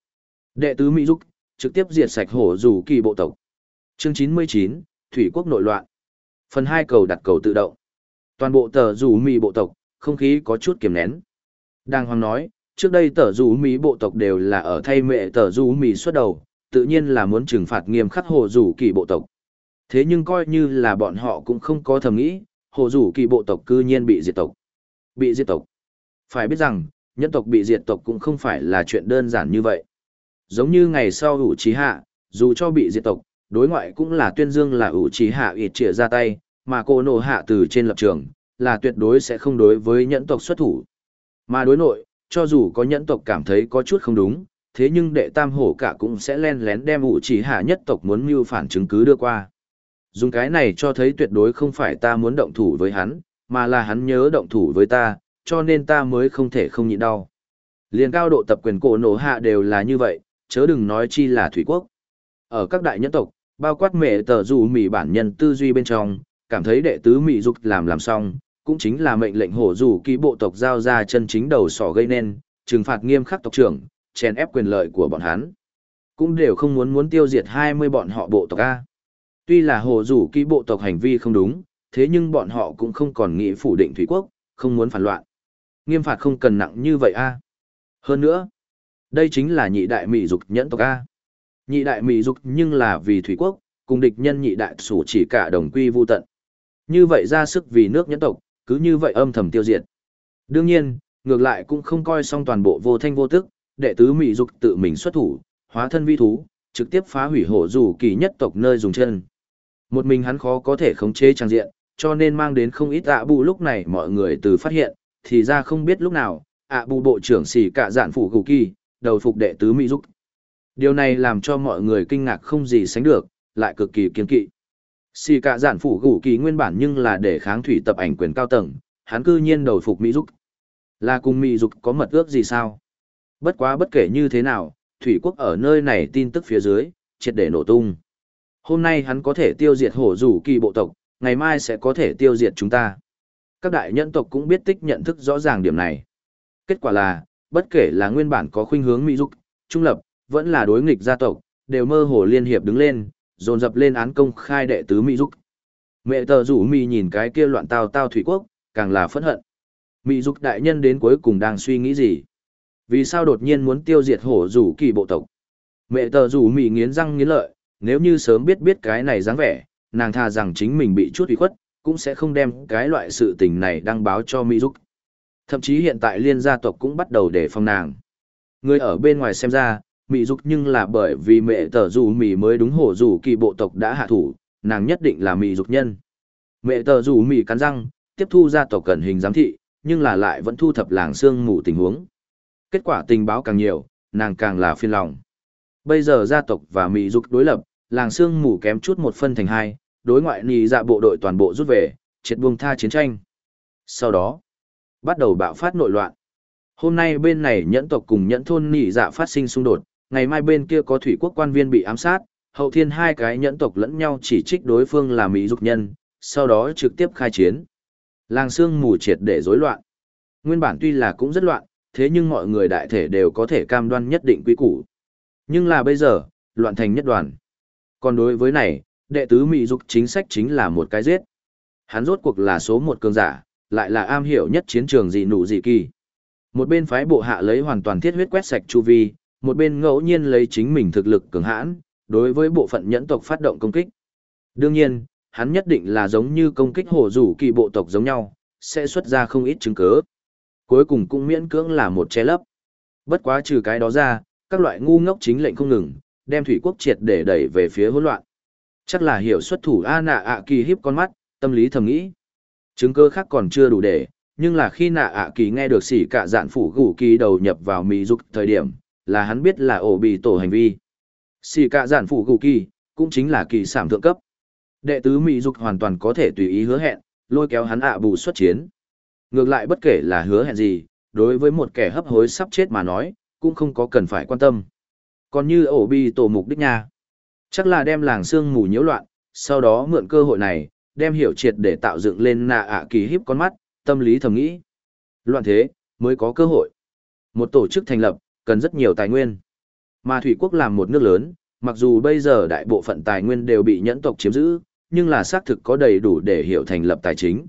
đệ tứ Mỹ Dục, trực tiếp diệt sạch hổ rủ kỳ bộ tộc. Chương 99, Thủy quốc nội loạn. Phần 2 cầu đặt cầu tự động. Toàn bộ tờ rủ Mỹ bộ tộc, không khí có chút kiềm nén. Đang hoàng nói, trước đây tờ rủ Mỹ bộ tộc đều là ở thay mẹ tờ rủ Mỹ xuất đầu, tự nhiên là muốn trừng phạt nghiêm khắc hồ rủ kỳ bộ tộc. Thế nhưng coi như là bọn họ cũng không có thầm nghĩ, hồ rủ kỳ bộ tộc cư nhiên bị diệt tộc. Bị diệt tộc. Phải biết rằng, nhân tộc bị diệt tộc cũng không phải là chuyện đơn giản như vậy. Giống như ngày sau ủ trí hạ, dù cho bị diệt tộc, đối ngoại cũng là tuyên dương là ủ trí hạ ịt trịa ra tay, mà cô nổ hạ từ trên lập trường, là tuyệt đối sẽ không đối với nhẫn tộc xuất thủ. Mà đối nội, cho dù có nhẫn tộc cảm thấy có chút không đúng, thế nhưng đệ tam hổ cả cũng sẽ len lén đem ủ chỉ hạ nhất tộc muốn mưu phản chứng cứ đưa qua. Dùng cái này cho thấy tuyệt đối không phải ta muốn động thủ với hắn, mà là hắn nhớ động thủ với ta, cho nên ta mới không thể không nhịn đau. Liên cao độ tập quyền cổ nổ hạ đều là như vậy, chớ đừng nói chi là thủy quốc. Ở các đại nhân tộc, bao quát mẹ tờ dù mỉ bản nhân tư duy bên trong, cảm thấy đệ tứ mị dục làm làm xong, cũng chính là mệnh lệnh hổ dù ký bộ tộc giao ra chân chính đầu sỏ gây nên, trừng phạt nghiêm khắc tộc trưởng, chèn ép quyền lợi của bọn hắn. Cũng đều không muốn muốn tiêu diệt 20 bọn họ bộ tộc A. Tuy là hồ rủ ký bộ tộc hành vi không đúng, thế nhưng bọn họ cũng không còn nghĩ phủ định thủy quốc, không muốn phản loạn. Nghiêm phạt không cần nặng như vậy A. Hơn nữa, đây chính là nhị đại mỹ dục nhẫn tộc A. Nhị đại mỹ dục nhưng là vì thủy quốc, cùng địch nhân nhị đại sủ chỉ cả đồng quy vu tận. Như vậy ra sức vì nước nhẫn tộc, cứ như vậy âm thầm tiêu diệt. Đương nhiên, ngược lại cũng không coi xong toàn bộ vô thanh vô tức, đệ tứ mỹ dục tự mình xuất thủ, hóa thân vi thú, trực tiếp phá hủy hổ dù kỳ nhất tộc nơi dùng chân. Một mình hắn khó có thể khống chế trang diện, cho nên mang đến không ít ạ bù lúc này mọi người từ phát hiện, thì ra không biết lúc nào, ạ bù bộ trưởng xỉ cả dạn phủ gù kỳ, đầu phục đệ tứ mỹ dục. Điều này làm cho mọi người kinh ngạc không gì sánh được, lại cực kỳ kiên kỵ. Xì cả giản phủ gủ kỳ nguyên bản nhưng là để kháng thủy tập ảnh quyền cao tầng, hắn cư nhiên đầu phục Mỹ Dục. Là cùng Mỹ Dục có mật ước gì sao? Bất quá bất kể như thế nào, thủy quốc ở nơi này tin tức phía dưới, triệt để nổ tung. Hôm nay hắn có thể tiêu diệt hổ rủ kỳ bộ tộc, ngày mai sẽ có thể tiêu diệt chúng ta. Các đại nhân tộc cũng biết tích nhận thức rõ ràng điểm này. Kết quả là, bất kể là nguyên bản có khuynh hướng Mỹ Dục, trung lập, vẫn là đối nghịch gia tộc, đều mơ hồ liên hiệp đứng lên, dồn dập lên án công khai đệ tứ Mỹ Dục. Mẹ tờ rủ Mỹ nhìn cái kia loạn tao tao thủy quốc, càng là phẫn hận. Mỹ Dục đại nhân đến cuối cùng đang suy nghĩ gì? Vì sao đột nhiên muốn tiêu diệt hổ rủ kỳ bộ tộc? Mẹ tờ rủ Mỹ nghiến răng nghiến lợi, nếu như sớm biết biết cái này dáng vẻ, nàng thà rằng chính mình bị chút ủy khuất, cũng sẽ không đem cái loại sự tình này đăng báo cho Mỹ Dục. Thậm chí hiện tại liên gia tộc cũng bắt đầu để phòng nàng. Người ở bên ngoài xem ra, Mỹ Dục nhưng là bởi vì mẹ tờ dù Mỹ mới đúng hổ dù kỳ bộ tộc đã hạ thủ, nàng nhất định là Mỹ Dục nhân. Mẹ tờ dù Mỹ cắn răng, tiếp thu gia tộc cẩn hình giám thị, nhưng là lại vẫn thu thập làng xương mù tình huống. Kết quả tình báo càng nhiều, nàng càng là phiền lòng. Bây giờ gia tộc và Mỹ Dục đối lập, làng xương mù kém chút một phân thành hai, đối ngoại nì dạ bộ đội toàn bộ rút về, triệt buông tha chiến tranh. Sau đó, bắt đầu bạo phát nội loạn. Hôm nay bên này nhẫn tộc cùng nhẫn thôn nị dạ phát sinh xung đột, ngày mai bên kia có thủy quốc quan viên bị ám sát, hậu thiên hai cái nhẫn tộc lẫn nhau chỉ trích đối phương là mỹ dục nhân, sau đó trực tiếp khai chiến. Làng xương mù triệt để rối loạn. Nguyên bản tuy là cũng rất loạn, thế nhưng mọi người đại thể đều có thể cam đoan nhất định quy củ. Nhưng là bây giờ, loạn thành nhất đoàn. Còn đối với này, đệ tứ mỹ dục chính sách chính là một cái giết. Hắn rốt cuộc là số một cường giả, lại là am hiểu nhất chiến trường dị nụ dị kỳ. Một bên phái bộ hạ lấy hoàn toàn thiết huyết quét sạch chu vi, một bên ngẫu nhiên lấy chính mình thực lực cường hãn, đối với bộ phận nhẫn tộc phát động công kích. Đương nhiên, hắn nhất định là giống như công kích hổ rủ kỳ bộ tộc giống nhau, sẽ xuất ra không ít chứng cứ. Cuối cùng cũng miễn cưỡng là một che lấp. Bất quá trừ cái đó ra, các loại ngu ngốc chính lệnh không ngừng, đem thủy quốc triệt để đẩy về phía hỗn loạn. Chắc là hiểu xuất thủ A nạ ạ kỳ hiếp con mắt, tâm lý thầm nghĩ. Chứng cơ khác còn chưa đủ để, nhưng là khi nạ ạ kỳ nghe được xỉ cả dạn phủ gủ kỳ đầu nhập vào mỹ dục thời điểm, là hắn biết là ổ bị tổ hành vi. Xỉ cả dạn phủ gủ kỳ, cũng chính là kỳ sản thượng cấp. Đệ tứ mỹ dục hoàn toàn có thể tùy ý hứa hẹn, lôi kéo hắn ạ bù xuất chiến. Ngược lại bất kể là hứa hẹn gì, đối với một kẻ hấp hối sắp chết mà nói, cũng không có cần phải quan tâm. Còn như ổ bi tổ mục đích nha, chắc là đem làng xương mù nhiễu loạn, sau đó mượn cơ hội này, đem hiểu triệt để tạo dựng lên nạ ạ kỳ híp con mắt, tâm lý thầm nghĩ. Loạn thế, mới có cơ hội. Một tổ chức thành lập, cần rất nhiều tài nguyên. Mà Thủy Quốc làm một nước lớn, mặc dù bây giờ đại bộ phận tài nguyên đều bị nhẫn tộc chiếm giữ, nhưng là xác thực có đầy đủ để hiểu thành lập tài chính.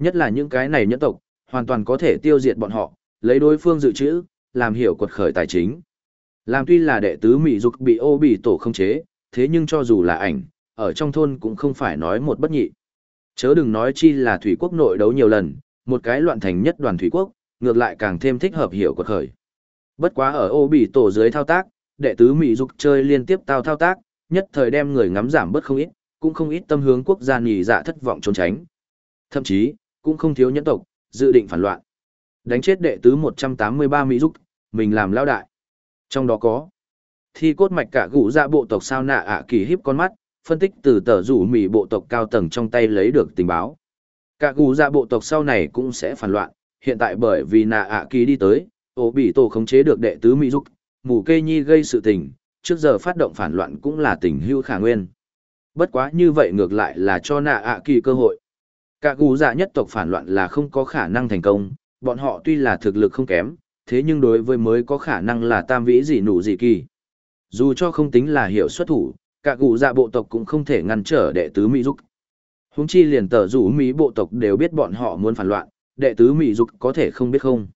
Nhất là những cái này nhân tộc, hoàn toàn có thể tiêu diệt bọn họ, lấy đối phương dự trữ, làm hiểu quật khởi tài chính. Làm tuy là đệ tứ Mỹ dục bị ô bị tổ không chế, thế nhưng cho dù là ảnh, ở trong thôn cũng không phải nói một bất nhị. Chớ đừng nói chi là thủy quốc nội đấu nhiều lần, một cái loạn thành nhất đoàn thủy quốc, ngược lại càng thêm thích hợp hiểu quật khởi. Bất quá ở ô bị tổ dưới thao tác, đệ tứ Mỹ dục chơi liên tiếp tao thao tác, nhất thời đem người ngắm giảm bớt không ít, cũng không ít tâm hướng quốc gia nhì dạ thất vọng trốn tránh. Thậm chí, cũng không thiếu nhẫn tộc, dự định phản loạn. Đánh chết đệ tứ 183 Mỹ Dục, mình làm lao đại. Trong đó có thi cốt mạch cả gũ ra dạ bộ tộc sao nạ ạ kỳ hiếp con mắt, phân tích từ tờ rủ mỹ bộ tộc cao tầng trong tay lấy được tình báo. Cả gũ ra dạ bộ tộc sau này cũng sẽ phản loạn, hiện tại bởi vì nạ ạ kỳ đi tới, ổ bị tổ khống chế được đệ tứ Mỹ Dục, mù kê nhi gây sự tình, trước giờ phát động phản loạn cũng là tình hữu khả nguyên. Bất quá như vậy ngược lại là cho nạ ạ kỳ cơ hội. Cả gù dạ nhất tộc phản loạn là không có khả năng thành công, bọn họ tuy là thực lực không kém, thế nhưng đối với mới có khả năng là tam vĩ gì nụ gì kỳ. Dù cho không tính là hiểu xuất thủ, cả gù dạ bộ tộc cũng không thể ngăn trở đệ tứ Mỹ Dục. Húng chi liền tờ rủ Mỹ bộ tộc đều biết bọn họ muốn phản loạn, đệ tứ Mỹ Dục có thể không biết không.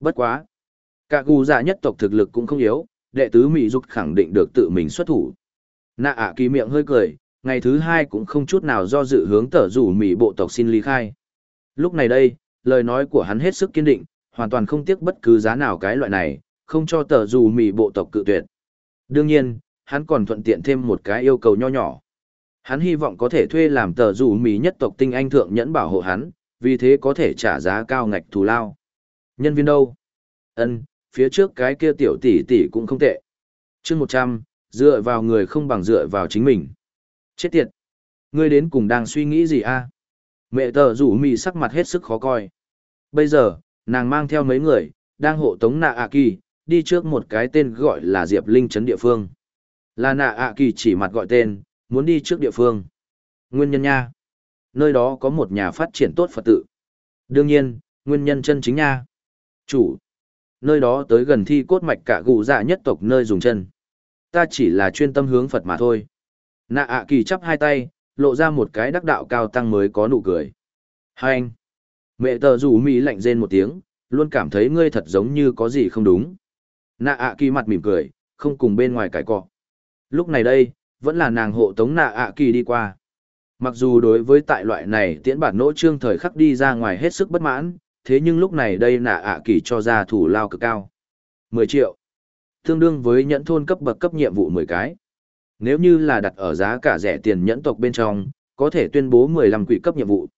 Bất quá. Cả gù dạ nhất tộc thực lực cũng không yếu, đệ tứ Mỹ Dục khẳng định được tự mình xuất thủ. Nạ ạ kỳ miệng hơi cười, ngày thứ hai cũng không chút nào do dự hướng tở rủ Mỹ bộ tộc xin ly khai. Lúc này đây, lời nói của hắn hết sức kiên định, hoàn toàn không tiếc bất cứ giá nào cái loại này, không cho tở rủ Mỹ bộ tộc cự tuyệt. Đương nhiên, hắn còn thuận tiện thêm một cái yêu cầu nho nhỏ. Hắn hy vọng có thể thuê làm tờ rủ Mỹ nhất tộc tinh anh thượng nhẫn bảo hộ hắn, vì thế có thể trả giá cao ngạch thù lao. Nhân viên đâu? Ân, phía trước cái kia tiểu tỷ tỷ cũng không tệ. chương 100, dựa vào người không bằng dựa vào chính mình. Chết tiệt! Ngươi đến cùng đang suy nghĩ gì a? Mẹ tờ rủ mì sắc mặt hết sức khó coi. Bây giờ, nàng mang theo mấy người, đang hộ tống nạ ạ kỳ, đi trước một cái tên gọi là Diệp Linh Trấn địa phương. Là nạ ạ kỳ chỉ mặt gọi tên, muốn đi trước địa phương. Nguyên nhân nha. Nơi đó có một nhà phát triển tốt Phật tự. Đương nhiên, nguyên nhân chân chính nha. Chủ. Nơi đó tới gần thi cốt mạch cả gù dạ nhất tộc nơi dùng chân. Ta chỉ là chuyên tâm hướng Phật mà thôi. Nạ ạ kỳ chắp hai tay, lộ ra một cái đắc đạo cao tăng mới có nụ cười. Hai anh. Mẹ tờ rủ mỹ lạnh rên một tiếng, luôn cảm thấy ngươi thật giống như có gì không đúng. Nạ ạ kỳ mặt mỉm cười, không cùng bên ngoài cãi cọ. Lúc này đây, vẫn là nàng hộ tống nạ ạ kỳ đi qua. Mặc dù đối với tại loại này tiễn bản nỗ trương thời khắc đi ra ngoài hết sức bất mãn, thế nhưng lúc này đây nạ ạ kỳ cho ra thủ lao cực cao. 10 triệu. Tương đương với nhẫn thôn cấp bậc cấp nhiệm vụ 10 cái. Nếu như là đặt ở giá cả rẻ tiền nhẫn tộc bên trong, có thể tuyên bố 15 quỷ cấp nhiệm vụ.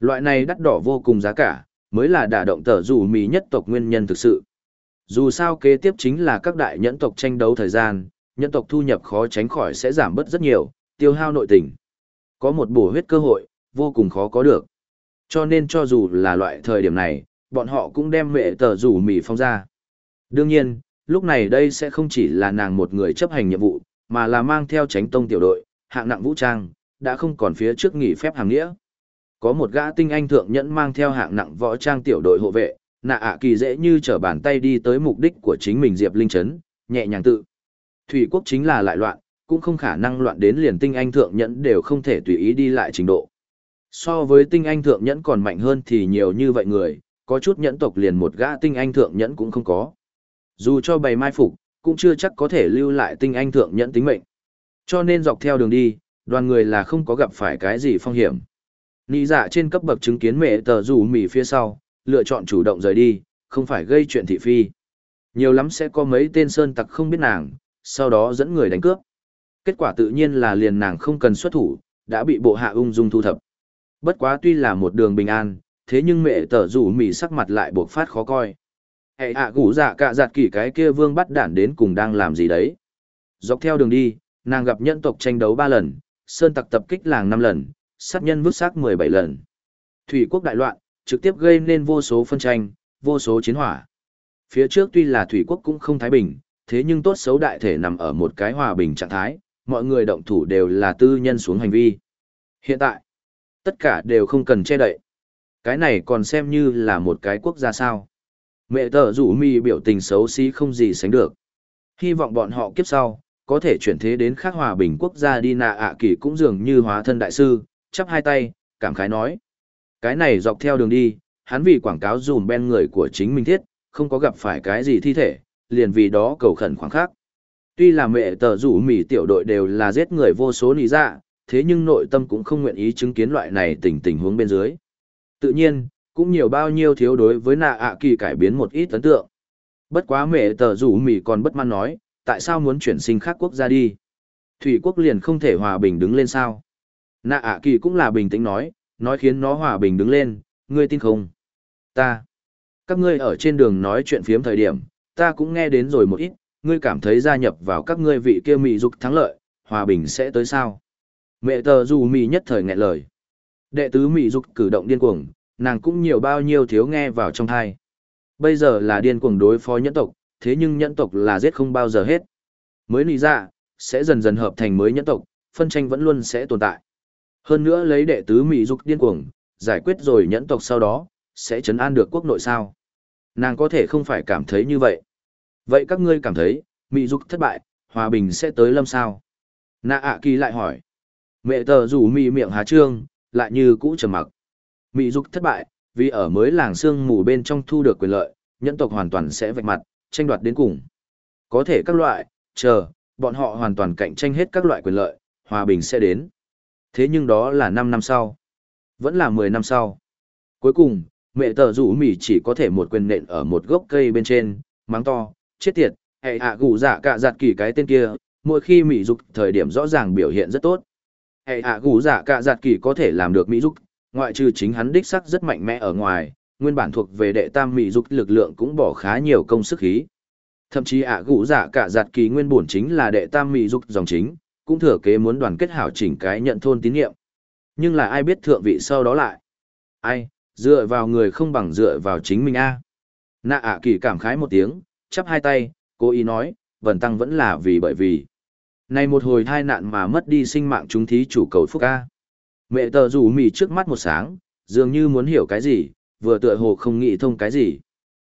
Loại này đắt đỏ vô cùng giá cả, mới là đả động tờ rủ mì nhất tộc nguyên nhân thực sự. Dù sao kế tiếp chính là các đại nhẫn tộc tranh đấu thời gian, nhẫn tộc thu nhập khó tránh khỏi sẽ giảm bớt rất nhiều, tiêu hao nội tình. Có một bổ huyết cơ hội, vô cùng khó có được. Cho nên cho dù là loại thời điểm này, bọn họ cũng đem mẹ tờ rủ mì phong ra. Đương nhiên, lúc này đây sẽ không chỉ là nàng một người chấp hành nhiệm vụ, mà là mang theo tránh tông tiểu đội, hạng nặng vũ trang, đã không còn phía trước nghỉ phép hàng nghĩa. Có một gã tinh anh thượng nhẫn mang theo hạng nặng võ trang tiểu đội hộ vệ, nạ ạ kỳ dễ như trở bàn tay đi tới mục đích của chính mình Diệp Linh Trấn, nhẹ nhàng tự. Thủy quốc chính là lại loạn, cũng không khả năng loạn đến liền tinh anh thượng nhẫn đều không thể tùy ý đi lại trình độ. So với tinh anh thượng nhẫn còn mạnh hơn thì nhiều như vậy người, có chút nhẫn tộc liền một gã tinh anh thượng nhẫn cũng không có. Dù cho bày mai phục, cũng chưa chắc có thể lưu lại tinh anh thượng nhẫn tính mệnh. Cho nên dọc theo đường đi, đoàn người là không có gặp phải cái gì phong hiểm. Nị dạ trên cấp bậc chứng kiến mẹ tờ rủ mỉ phía sau, lựa chọn chủ động rời đi, không phải gây chuyện thị phi. Nhiều lắm sẽ có mấy tên sơn tặc không biết nàng, sau đó dẫn người đánh cướp. Kết quả tự nhiên là liền nàng không cần xuất thủ, đã bị bộ hạ ung dung thu thập. Bất quá tuy là một đường bình an, thế nhưng mẹ tờ rủ mỉ sắc mặt lại buộc phát khó coi. Hệ hạ gủ dạ cả giặt kỷ cái kia vương bắt đản đến cùng đang làm gì đấy. Dọc theo đường đi, nàng gặp nhân tộc tranh đấu ba lần, sơn tặc tập kích làng năm lần, sát nhân vứt xác mười bảy lần. Thủy quốc đại loạn, trực tiếp gây nên vô số phân tranh, vô số chiến hỏa. Phía trước tuy là thủy quốc cũng không thái bình, thế nhưng tốt xấu đại thể nằm ở một cái hòa bình trạng thái, mọi người động thủ đều là tư nhân xuống hành vi. Hiện tại, tất cả đều không cần che đậy. Cái này còn xem như là một cái quốc gia sao. Mẹ tờ rủ mi biểu tình xấu xí không gì sánh được. Hy vọng bọn họ kiếp sau, có thể chuyển thế đến khác hòa bình quốc gia đi nạ ạ kỳ cũng dường như hóa thân đại sư, chắp hai tay, cảm khái nói. Cái này dọc theo đường đi, hắn vì quảng cáo dùm ben người của chính mình thiết, không có gặp phải cái gì thi thể, liền vì đó cầu khẩn khoảng khắc. Tuy là mẹ tờ rủ mỉ tiểu đội đều là giết người vô số nì dạ, thế nhưng nội tâm cũng không nguyện ý chứng kiến loại này tình tình huống bên dưới. Tự nhiên, cũng nhiều bao nhiêu thiếu đối với nạ ạ kỳ cải biến một ít ấn tượng. Bất quá mẹ tờ rủ mỉ còn bất mãn nói, tại sao muốn chuyển sinh khác quốc gia đi? Thủy quốc liền không thể hòa bình đứng lên sao? Nạ ạ kỳ cũng là bình tĩnh nói, nói khiến nó hòa bình đứng lên, ngươi tin không? Ta. Các ngươi ở trên đường nói chuyện phiếm thời điểm, ta cũng nghe đến rồi một ít, ngươi cảm thấy gia nhập vào các ngươi vị kia mị dục thắng lợi, hòa bình sẽ tới sao? Mẹ tờ dù mị nhất thời nghẹn lời. Đệ tứ mị dục cử động điên cuồng, nàng cũng nhiều bao nhiêu thiếu nghe vào trong thai. Bây giờ là điên cuồng đối phó nhẫn tộc, thế nhưng nhẫn tộc là giết không bao giờ hết. Mới nị ra, sẽ dần dần hợp thành mới nhẫn tộc, phân tranh vẫn luôn sẽ tồn tại. Hơn nữa lấy đệ tứ mỹ dục điên cuồng, giải quyết rồi nhẫn tộc sau đó, sẽ chấn an được quốc nội sao. Nàng có thể không phải cảm thấy như vậy. Vậy các ngươi cảm thấy, mỹ dục thất bại, hòa bình sẽ tới lâm sao? Nạ ạ kỳ lại hỏi. Mẹ tờ rủ mị miệng há trương, lại như cũ trầm mặc. Mị dục thất bại, vì ở mới làng xương mù bên trong thu được quyền lợi, nhẫn tộc hoàn toàn sẽ vạch mặt, tranh đoạt đến cùng. Có thể các loại, chờ, bọn họ hoàn toàn cạnh tranh hết các loại quyền lợi, hòa bình sẽ đến. Thế nhưng đó là 5 năm sau. Vẫn là 10 năm sau. Cuối cùng, mẹ tờ rủ mỉ chỉ có thể một quyền nện ở một gốc cây bên trên, mắng to, chết tiệt, hệ hạ gù dạ cả giặt kỳ cái tên kia, mỗi khi mỉ dục thời điểm rõ ràng biểu hiện rất tốt. Hệ hạ gù dạ cả giặt kỳ có thể làm được mỹ dục, ngoại trừ chính hắn đích sắc rất mạnh mẽ ở ngoài, nguyên bản thuộc về đệ tam mỹ dục lực lượng cũng bỏ khá nhiều công sức khí. Thậm chí ạ gũ giả cả giặt kỳ nguyên bổn chính là đệ tam mỹ dục dòng chính, cũng thừa kế muốn đoàn kết hảo chỉnh cái nhận thôn tín nhiệm. Nhưng là ai biết thượng vị sau đó lại? Ai, dựa vào người không bằng dựa vào chính mình a nạ ạ kỳ cảm khái một tiếng chắp hai tay cố ý nói vần tăng vẫn là vì bởi vì này một hồi thai nạn mà mất đi sinh mạng chúng thí chủ cầu phúc a mẹ tờ rủ mì trước mắt một sáng dường như muốn hiểu cái gì vừa tựa hồ không nghĩ thông cái gì.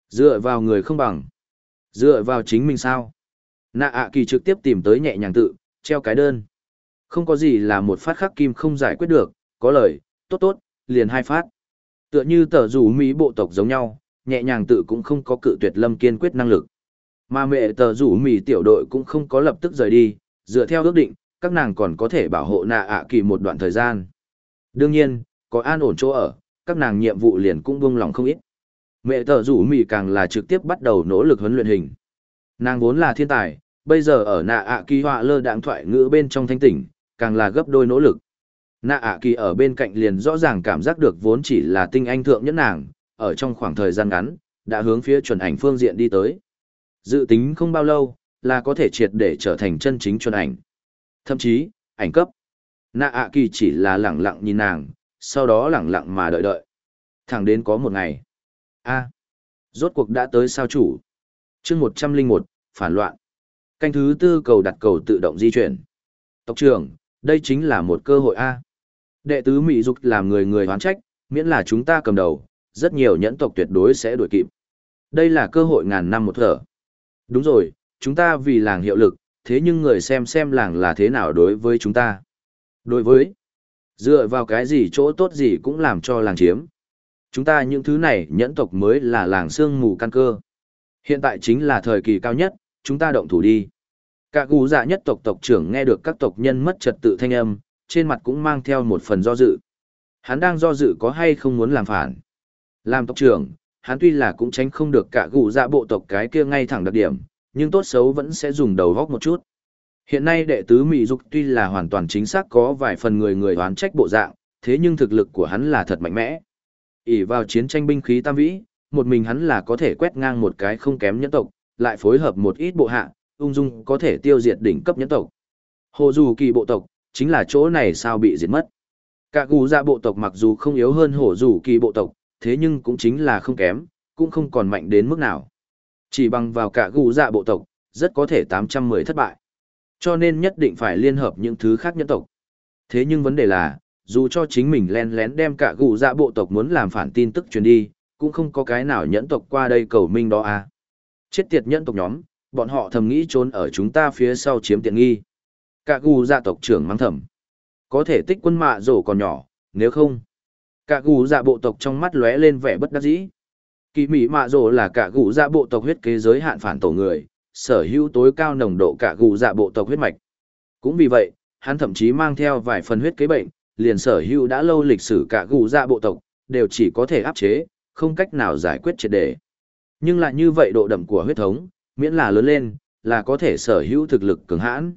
Dựa vào người không bằng. Dựa vào chính mình sao? Nạ ạ kỳ trực tiếp tìm tới nhẹ nhàng tự treo cái đơn. Không có gì là một phát khắc kim không giải quyết được có lời tốt tốt liền hai phát. Tựa như tờ rủ Mỹ bộ tộc giống nhau, nhẹ nhàng tự cũng không có cự tuyệt lâm kiên quyết năng lực. Mà mẹ tờ rủ Mỹ tiểu đội cũng không có lập tức rời đi, dựa theo ước định, các nàng còn có thể bảo hộ nạ ạ kỳ một đoạn thời gian. Đương nhiên, có an ổn chỗ ở, các nàng nhiệm vụ liền cũng buông lòng không ít. Mẹ tờ rủ Mỹ càng là trực tiếp bắt đầu nỗ lực huấn luyện hình. Nàng vốn là thiên tài, bây giờ ở nạ ạ kỳ họa lơ đạng thoại ngữ bên trong thanh tỉnh, càng là gấp đôi nỗ lực. Nạ ạ kỳ ở bên cạnh liền rõ ràng cảm giác được vốn chỉ là tinh anh thượng nhất nàng, ở trong khoảng thời gian ngắn, đã hướng phía chuẩn ảnh phương diện đi tới. Dự tính không bao lâu, là có thể triệt để trở thành chân chính chuẩn ảnh. Thậm chí, ảnh cấp. Nạ ạ kỳ chỉ là lẳng lặng nhìn nàng, sau đó lẳng lặng mà đợi đợi. Thẳng đến có một ngày. a rốt cuộc đã tới sao chủ. chương một trăm linh một phản loạn. Canh thứ tư cầu đặt cầu tự động di chuyển. Tộc trưởng, đây chính là một cơ hội A. Đệ tứ Mỹ Dục làm người người hoán trách, miễn là chúng ta cầm đầu, rất nhiều nhẫn tộc tuyệt đối sẽ đuổi kịp. Đây là cơ hội ngàn năm một thở. Đúng rồi, chúng ta vì làng hiệu lực, thế nhưng người xem xem làng là thế nào đối với chúng ta. Đối với, dựa vào cái gì chỗ tốt gì cũng làm cho làng chiếm. Chúng ta những thứ này nhẫn tộc mới là làng xương mù căn cơ. Hiện tại chính là thời kỳ cao nhất, chúng ta động thủ đi. Cả gù dạ nhất tộc tộc trưởng nghe được các tộc nhân mất trật tự thanh âm, trên mặt cũng mang theo một phần do dự. Hắn đang do dự có hay không muốn làm phản. Làm tộc trưởng, hắn tuy là cũng tránh không được cả gù dạ bộ tộc cái kia ngay thẳng đặc điểm, nhưng tốt xấu vẫn sẽ dùng đầu góc một chút. Hiện nay đệ tứ Mỹ Dục tuy là hoàn toàn chính xác có vài phần người người đoán trách bộ dạng, thế nhưng thực lực của hắn là thật mạnh mẽ. ỉ vào chiến tranh binh khí tam vĩ, một mình hắn là có thể quét ngang một cái không kém nhân tộc, lại phối hợp một ít bộ hạ, ung dung có thể tiêu diệt đỉnh cấp nhân tộc. Hồ dù kỳ bộ tộc, chính là chỗ này sao bị diệt mất. Cả gù dạ bộ tộc mặc dù không yếu hơn hổ dù kỳ bộ tộc, thế nhưng cũng chính là không kém, cũng không còn mạnh đến mức nào. Chỉ bằng vào cả gù dạ bộ tộc, rất có thể 810 thất bại. Cho nên nhất định phải liên hợp những thứ khác nhân tộc. Thế nhưng vấn đề là, dù cho chính mình lén lén đem cả gù dạ bộ tộc muốn làm phản tin tức truyền đi, cũng không có cái nào nhẫn tộc qua đây cầu minh đó à. Chết tiệt nhẫn tộc nhóm, bọn họ thầm nghĩ trốn ở chúng ta phía sau chiếm tiện nghi. Cả gù dạ tộc trưởng mang thầm. Có thể tích quân mạ rổ còn nhỏ, nếu không. Cả gù dạ bộ tộc trong mắt lóe lên vẻ bất đắc dĩ. Kỳ mỹ mạ rổ là cả gù dạ bộ tộc huyết kế giới hạn phản tổ người, sở hữu tối cao nồng độ cả gù dạ bộ tộc huyết mạch. Cũng vì vậy, hắn thậm chí mang theo vài phần huyết kế bệnh, liền sở hữu đã lâu lịch sử cả gù dạ bộ tộc, đều chỉ có thể áp chế, không cách nào giải quyết triệt đề. Nhưng lại như vậy độ đậm của huyết thống, miễn là lớn lên, là có thể sở hữu thực lực cường hãn.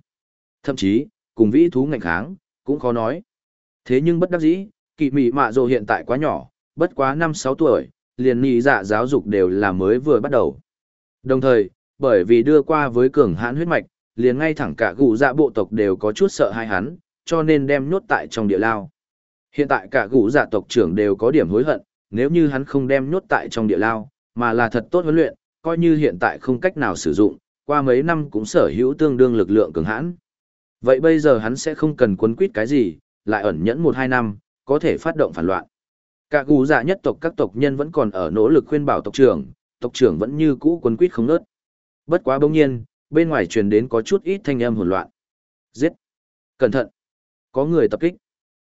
Thậm chí, cùng vĩ thú ngành kháng, cũng khó nói. Thế nhưng bất đắc dĩ, kỳ mị mạ dồ hiện tại quá nhỏ, bất quá năm sáu tuổi, liền nhị dạ giáo dục đều là mới vừa bắt đầu. Đồng thời, bởi vì đưa qua với cường hãn huyết mạch, liền ngay thẳng cả gù dạ bộ tộc đều có chút sợ hai hắn, cho nên đem nhốt tại trong địa lao. Hiện tại cả gù dạ tộc trưởng đều có điểm hối hận, nếu như hắn không đem nhốt tại trong địa lao, mà là thật tốt huấn luyện, coi như hiện tại không cách nào sử dụng, qua mấy năm cũng sở hữu tương đương lực lượng cường hãn. Vậy bây giờ hắn sẽ không cần quấn quýt cái gì, lại ẩn nhẫn một hai năm, có thể phát động phản loạn. Cả gù dạ nhất tộc các tộc nhân vẫn còn ở nỗ lực khuyên bảo tộc trưởng, tộc trưởng vẫn như cũ quấn quýt không nớt. Bất quá bỗng nhiên, bên ngoài truyền đến có chút ít thanh âm hỗn loạn. Giết! Cẩn thận! Có người tập kích.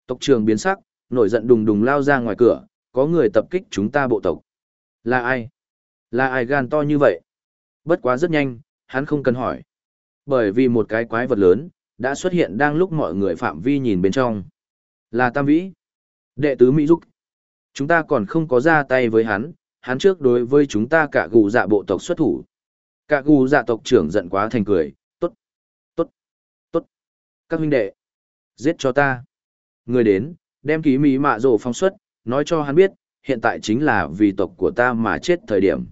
Tộc trưởng biến sắc, nổi giận đùng đùng lao ra ngoài cửa, có người tập kích chúng ta bộ tộc. Là ai? Là ai gan to như vậy? Bất quá rất nhanh, hắn không cần hỏi. Bởi vì một cái quái vật lớn, đã xuất hiện đang lúc mọi người phạm vi nhìn bên trong. Là Tam Vĩ. Đệ tứ Mỹ Dục. Chúng ta còn không có ra tay với hắn, hắn trước đối với chúng ta cả gù dạ bộ tộc xuất thủ. Cả gù dạ tộc trưởng giận quá thành cười, tốt, tốt, tốt. Các huynh đệ, giết cho ta. Người đến, đem ký mỹ mạ rổ phong xuất, nói cho hắn biết, hiện tại chính là vì tộc của ta mà chết thời điểm.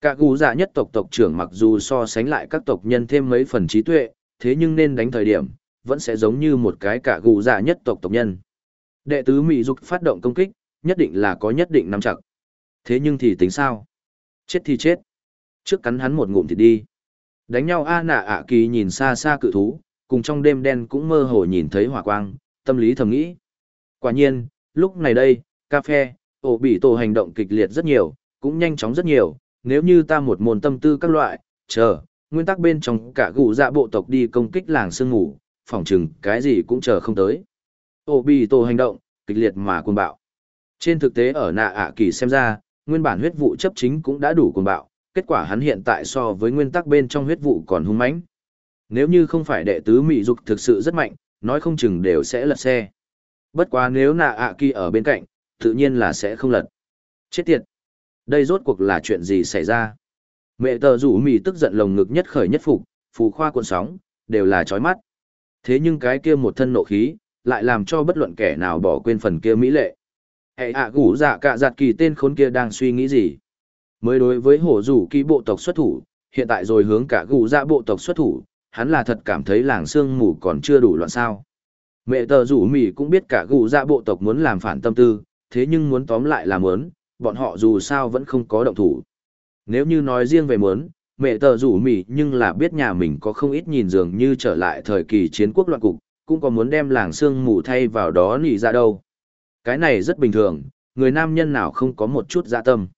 Cả gù dạ nhất tộc tộc trưởng mặc dù so sánh lại các tộc nhân thêm mấy phần trí tuệ, thế nhưng nên đánh thời điểm, vẫn sẽ giống như một cái cả gù dạ nhất tộc tộc nhân. Đệ tứ Mỹ Dục phát động công kích, nhất định là có nhất định nắm chặt. Thế nhưng thì tính sao? Chết thì chết. Trước cắn hắn một ngụm thì đi. Đánh nhau A nạ ạ kỳ nhìn xa xa cự thú, cùng trong đêm đen cũng mơ hồ nhìn thấy hỏa quang, tâm lý thầm nghĩ. Quả nhiên, lúc này đây, cà phê, ổ bị tổ hành động kịch liệt rất nhiều, cũng nhanh chóng rất nhiều, nếu như ta một môn tâm tư các loại, chờ, nguyên tắc bên trong cả gụ dạ bộ tộc đi công kích làng sương ngủ, phỏng chừng cái gì cũng chờ không tới. Ổ bị tổ hành động, kịch liệt mà cuồng bạo. Trên thực tế ở nạ ạ kỳ xem ra, nguyên bản huyết vụ chấp chính cũng đã đủ cuồng bạo, kết quả hắn hiện tại so với nguyên tắc bên trong huyết vụ còn hung mãnh. Nếu như không phải đệ tứ mỹ dục thực sự rất mạnh, nói không chừng đều sẽ lật xe. Bất quá nếu nạ ạ kỳ ở bên cạnh, tự nhiên là sẽ không lật. Chết tiệt! Đây rốt cuộc là chuyện gì xảy ra? Mẹ tờ rủ mì tức giận lồng ngực nhất khởi nhất phục, phù khoa cuộn sóng, đều là chói mắt. Thế nhưng cái kia một thân nộ khí, lại làm cho bất luận kẻ nào bỏ quên phần kia mỹ lệ. Hệ ạ gủ dạ cả giặt kỳ tên khốn kia đang suy nghĩ gì? Mới đối với hổ rủ kỳ bộ tộc xuất thủ, hiện tại rồi hướng cả gù dạ bộ tộc xuất thủ, hắn là thật cảm thấy làng xương mù còn chưa đủ loạn sao. Mẹ tờ rủ mì cũng biết cả gù dạ bộ tộc muốn làm phản tâm tư, thế nhưng muốn tóm lại là muốn, bọn họ dù sao vẫn không có động thủ. Nếu như nói riêng về muốn, mẹ tờ rủ mì nhưng là biết nhà mình có không ít nhìn dường như trở lại thời kỳ chiến quốc loạn cục, cũng có muốn đem làng xương mù thay vào đó nỉ ra đâu. Cái này rất bình thường, người nam nhân nào không có một chút dạ tâm.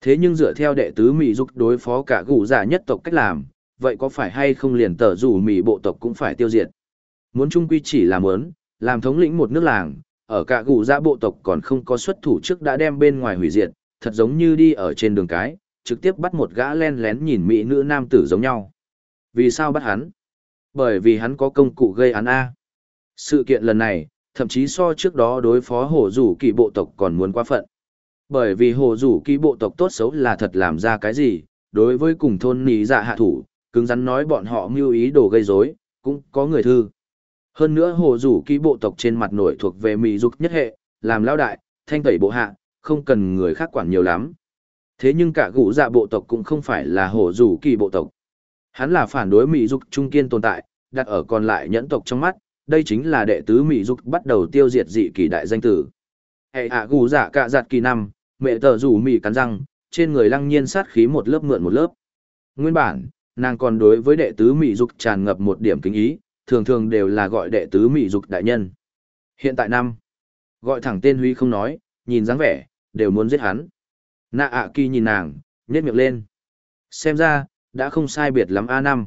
Thế nhưng dựa theo đệ tứ Mỹ dục đối phó cả gù giả nhất tộc cách làm, vậy có phải hay không liền tờ rủ Mỹ bộ tộc cũng phải tiêu diệt? Muốn chung quy chỉ là muốn, làm thống lĩnh một nước làng, ở cả gù giả bộ tộc còn không có xuất thủ trước đã đem bên ngoài hủy diệt, thật giống như đi ở trên đường cái, trực tiếp bắt một gã len lén nhìn mỹ nữ nam tử giống nhau. Vì sao bắt hắn? Bởi vì hắn có công cụ gây án A. Sự kiện lần này, thậm chí so trước đó đối phó hổ rủ kỳ bộ tộc còn muốn quá phận. Bởi vì hồ rủ kỳ bộ tộc tốt xấu là thật làm ra cái gì, đối với cùng thôn nỉ dạ hạ thủ, cứng rắn nói bọn họ mưu ý đồ gây rối, cũng có người thư. Hơn nữa hồ rủ kỳ bộ tộc trên mặt nổi thuộc về mỹ dục nhất hệ, làm lao đại, thanh tẩy bộ hạ, không cần người khác quản nhiều lắm. Thế nhưng cả gũ dạ bộ tộc cũng không phải là hồ rủ kỳ bộ tộc. Hắn là phản đối mỹ dục trung kiên tồn tại, đặt ở còn lại nhẫn tộc trong mắt, đây chính là đệ tứ mỹ dục bắt đầu tiêu diệt dị kỳ đại danh tử hệ hạ gù dạ cạ giặt kỳ năm mẹ tờ rủ mỹ cắn răng, trên người lăng nhiên sát khí một lớp mượn một lớp. Nguyên bản, nàng còn đối với đệ tứ mỹ dục tràn ngập một điểm kính ý, thường thường đều là gọi đệ tứ mỹ dục đại nhân. Hiện tại năm, gọi thẳng tên huy không nói, nhìn dáng vẻ, đều muốn giết hắn. Nạ ạ kỳ nhìn nàng nhét miệng lên. Xem ra, đã không sai biệt lắm a năm.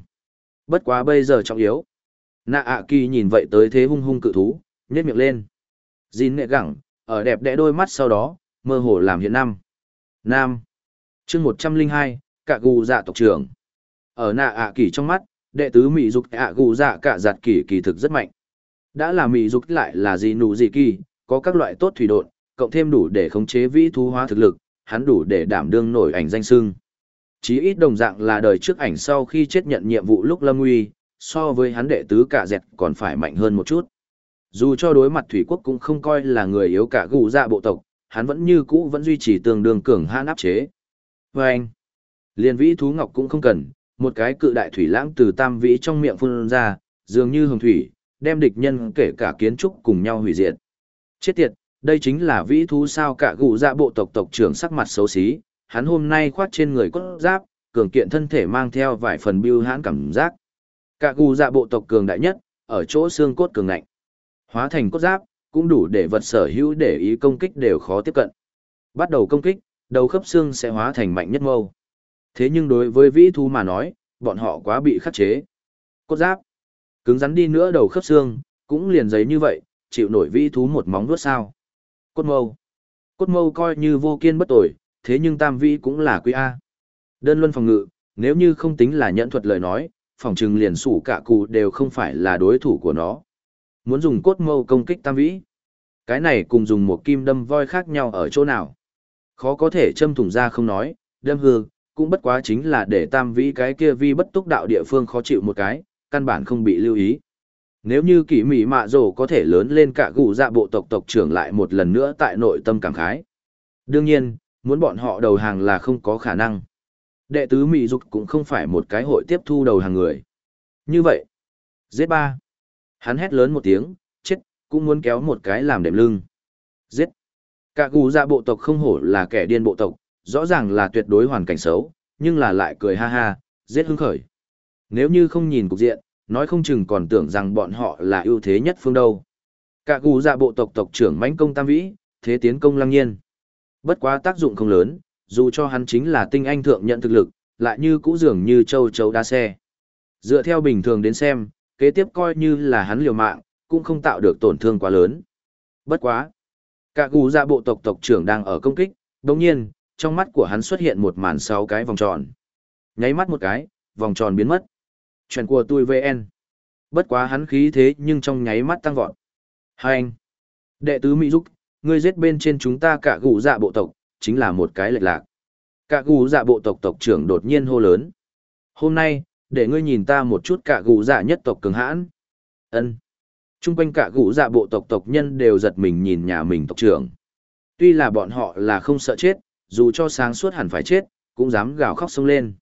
Bất quá bây giờ trọng yếu. Nạ ạ kỳ nhìn vậy tới thế hung hung cự thú nhét miệng lên. Dìn nệ gẳng, ở đẹp đẽ đôi mắt sau đó mơ hồ làm hiện năm. Nam. Chương một trăm linh hai cạ gù dạ tộc trưởng. Ở nạ ạ kỳ trong mắt đệ tứ mỹ dục ạ gù dạ Cả giặt kỳ kỳ thực rất mạnh. Đã là mỹ dục lại là gì nụ gì kỳ có các loại tốt thủy độn cộng thêm đủ để khống chế vĩ thú hóa thực lực hắn đủ để đảm đương nổi ảnh danh sưng chí ít đồng dạng là đời trước ảnh sau khi chết nhận nhiệm vụ lúc lâm uy so với hắn đệ tứ cả dẹt còn phải mạnh hơn một chút. Dù cho đối mặt thủy quốc cũng không coi là người yếu cả gù dạ bộ tộc, hắn vẫn như cũ vẫn duy trì tương đương cường hãn áp chế. Và anh, liền vĩ thú ngọc cũng không cần, một cái cự đại thủy lãng từ tam vĩ trong miệng phun ra, dường như hồng thủy, đem địch nhân kể cả kiến trúc cùng nhau hủy diệt. Chết tiệt, đây chính là vĩ thú sao cả gù dạ bộ tộc tộc trưởng sắc mặt xấu xí, hắn hôm nay khoát trên người cốt giáp, cường kiện thân thể mang theo vài phần biêu hãn cảm giác. Cả gù dạ bộ tộc cường đại nhất, ở chỗ xương cốt cường ngạnh. Hóa thành cốt giáp, cũng đủ để vật sở hữu để ý công kích đều khó tiếp cận. Bắt đầu công kích, đầu khớp xương sẽ hóa thành mạnh nhất mâu. Thế nhưng đối với vĩ thú mà nói, bọn họ quá bị khắc chế. Cốt giáp, cứng rắn đi nữa đầu khớp xương, cũng liền giấy như vậy, chịu nổi vĩ thú một móng vuốt sao. Cốt mâu. Cốt mâu coi như vô kiên bất tồi, thế nhưng tam vĩ cũng là quý A. Đơn luân phòng ngự, nếu như không tính là nhận thuật lời nói, phòng trừng liền sủ cả cụ đều không phải là đối thủ của nó. Muốn dùng cốt mâu công kích tam vĩ. Cái này cùng dùng một kim đâm voi khác nhau ở chỗ nào. Khó có thể châm thủng ra không nói, đâm hư, cũng bất quá chính là để tam vĩ cái kia vi bất túc đạo địa phương khó chịu một cái, căn bản không bị lưu ý. Nếu như kỷ mỹ mạ rổ có thể lớn lên cả gù dạ bộ tộc tộc trưởng lại một lần nữa tại nội tâm cảm khái. Đương nhiên, muốn bọn họ đầu hàng là không có khả năng. Đệ tứ mỹ dục cũng không phải một cái hội tiếp thu đầu hàng người. Như vậy, giết ba. Hắn hét lớn một tiếng, chết, cũng muốn kéo một cái làm đệm lưng. Giết. Cả gù dạ bộ tộc không hổ là kẻ điên bộ tộc, rõ ràng là tuyệt đối hoàn cảnh xấu, nhưng là lại cười ha ha, giết hưng khởi. Nếu như không nhìn cục diện, nói không chừng còn tưởng rằng bọn họ là ưu thế nhất phương đâu. Cả gù dạ bộ tộc tộc trưởng mãnh công tam vĩ, thế tiến công lăng nhiên. Bất quá tác dụng không lớn, dù cho hắn chính là tinh anh thượng nhận thực lực, lại như cũ dường như châu chấu đa xe. Dựa theo bình thường đến xem, kế tiếp coi như là hắn liều mạng, cũng không tạo được tổn thương quá lớn. Bất quá. Cả gù dạ bộ tộc tộc trưởng đang ở công kích, đồng nhiên, trong mắt của hắn xuất hiện một màn sáu cái vòng tròn. Nháy mắt một cái, vòng tròn biến mất. Chuyện của tôi VN. Bất quá hắn khí thế nhưng trong nháy mắt tăng vọt. Hai anh. Đệ tứ Mỹ Dục, ngươi giết bên trên chúng ta cả gù dạ bộ tộc, chính là một cái lệch lạc. Cả gù dạ bộ tộc tộc trưởng đột nhiên hô lớn. Hôm nay, để ngươi nhìn ta một chút cả gù dạ nhất tộc cường hãn. Ân. Trung quanh cả gù dạ bộ tộc tộc nhân đều giật mình nhìn nhà mình tộc trưởng. Tuy là bọn họ là không sợ chết, dù cho sáng suốt hẳn phải chết, cũng dám gào khóc sông lên.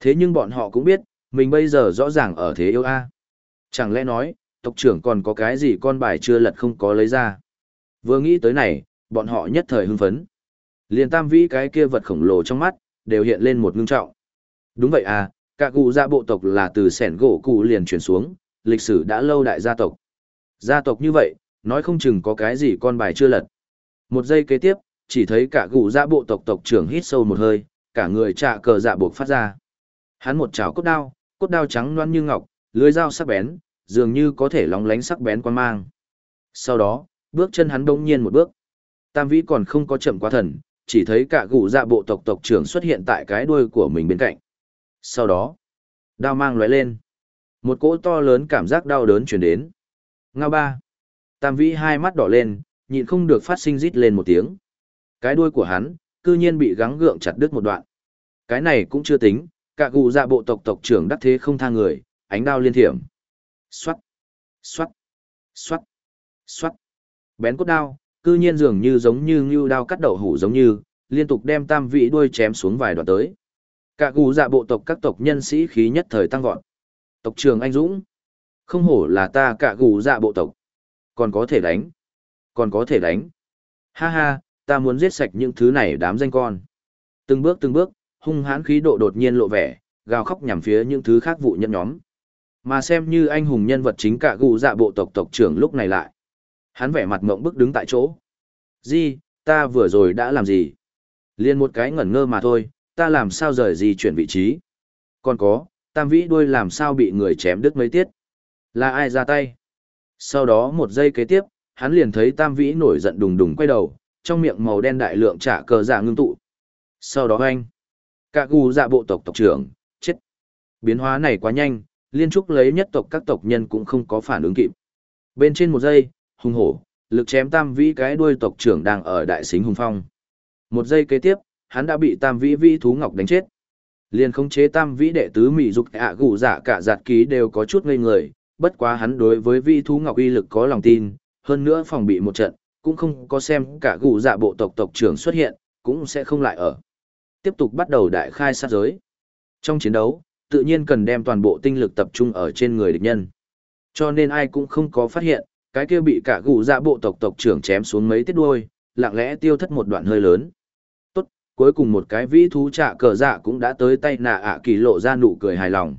Thế nhưng bọn họ cũng biết, mình bây giờ rõ ràng ở thế yêu a. Chẳng lẽ nói, tộc trưởng còn có cái gì con bài chưa lật không có lấy ra. Vừa nghĩ tới này, bọn họ nhất thời hưng phấn. Liền tam vĩ cái kia vật khổng lồ trong mắt, đều hiện lên một ngưng trọng. Đúng vậy à, cả cụ gia bộ tộc là từ sẻn gỗ cụ liền chuyển xuống, lịch sử đã lâu đại gia tộc. Gia tộc như vậy, nói không chừng có cái gì con bài chưa lật. Một giây kế tiếp, chỉ thấy cả cụ gia bộ tộc tộc trưởng hít sâu một hơi, cả người trạ cờ dạ buộc phát ra. Hắn một chảo cốt đao, cốt đao trắng loan như ngọc, lưới dao sắc bén, dường như có thể lóng lánh sắc bén quan mang. Sau đó, bước chân hắn đông nhiên một bước. Tam vĩ còn không có chậm quá thần, chỉ thấy cả cụ dạ bộ tộc tộc trưởng xuất hiện tại cái đuôi của mình bên cạnh. Sau đó, đao mang lóe lên. Một cỗ to lớn cảm giác đau đớn chuyển đến. Ngao ba. Tam vĩ hai mắt đỏ lên, nhịn không được phát sinh rít lên một tiếng. Cái đuôi của hắn, cư nhiên bị gắng gượng chặt đứt một đoạn. Cái này cũng chưa tính, cả gù dạ bộ tộc tộc trưởng đắc thế không tha người, ánh đao liên thiểm. Xoát, xoát, xoát, xoát. Bén cốt đao, cư nhiên dường như giống như ngưu đao cắt đậu hủ giống như, liên tục đem tam vị đuôi chém xuống vài đoạn tới. Cả gù dạ bộ tộc các tộc nhân sĩ khí nhất thời tăng vọt. Tộc trưởng anh Dũng. Không hổ là ta cả gù dạ bộ tộc. Còn có thể đánh. Còn có thể đánh. Ha ha, ta muốn giết sạch những thứ này đám danh con. Từng bước từng bước, hung hãn khí độ đột nhiên lộ vẻ, gào khóc nhằm phía những thứ khác vụ nhân nhóm. Mà xem như anh hùng nhân vật chính cả gù dạ bộ tộc tộc trưởng lúc này lại. Hắn vẻ mặt mộng bức đứng tại chỗ. Di, ta vừa rồi đã làm gì? Liên một cái ngẩn ngơ mà thôi, ta làm sao rời gì chuyển vị trí? Còn có, tam vĩ đuôi làm sao bị người chém đứt mấy tiết? Là ai ra tay? Sau đó một giây kế tiếp, hắn liền thấy tam vĩ nổi giận đùng đùng quay đầu, trong miệng màu đen đại lượng trả cờ giả ngưng tụ. Sau đó anh, cả gù dạ bộ tộc tộc trưởng, chết. Biến hóa này quá nhanh, liên trúc lấy nhất tộc các tộc nhân cũng không có phản ứng kịp. Bên trên một giây, hung hổ, lực chém tam vĩ cái đuôi tộc trưởng đang ở đại xính hùng phong. Một giây kế tiếp, hắn đã bị tam vĩ vĩ thú ngọc đánh chết. liền khống chế tam vĩ đệ tứ mỹ dục ạ gù dạ cả giạt ký đều có chút ngây người, bất quá hắn đối với vĩ thú ngọc uy lực có lòng tin, hơn nữa phòng bị một trận, cũng không có xem cả gù dạ bộ tộc tộc trưởng xuất hiện, cũng sẽ không lại ở. Tiếp tục bắt đầu đại khai sát giới. Trong chiến đấu, tự nhiên cần đem toàn bộ tinh lực tập trung ở trên người địch nhân. Cho nên ai cũng không có phát hiện, cái kia bị cả gù dạ bộ tộc tộc trưởng chém xuống mấy tiết đuôi, lặng lẽ tiêu thất một đoạn hơi lớn. Cuối cùng một cái vĩ thú trạ cờ dạ cũng đã tới tay nạ ạ kỳ lộ ra nụ cười hài lòng.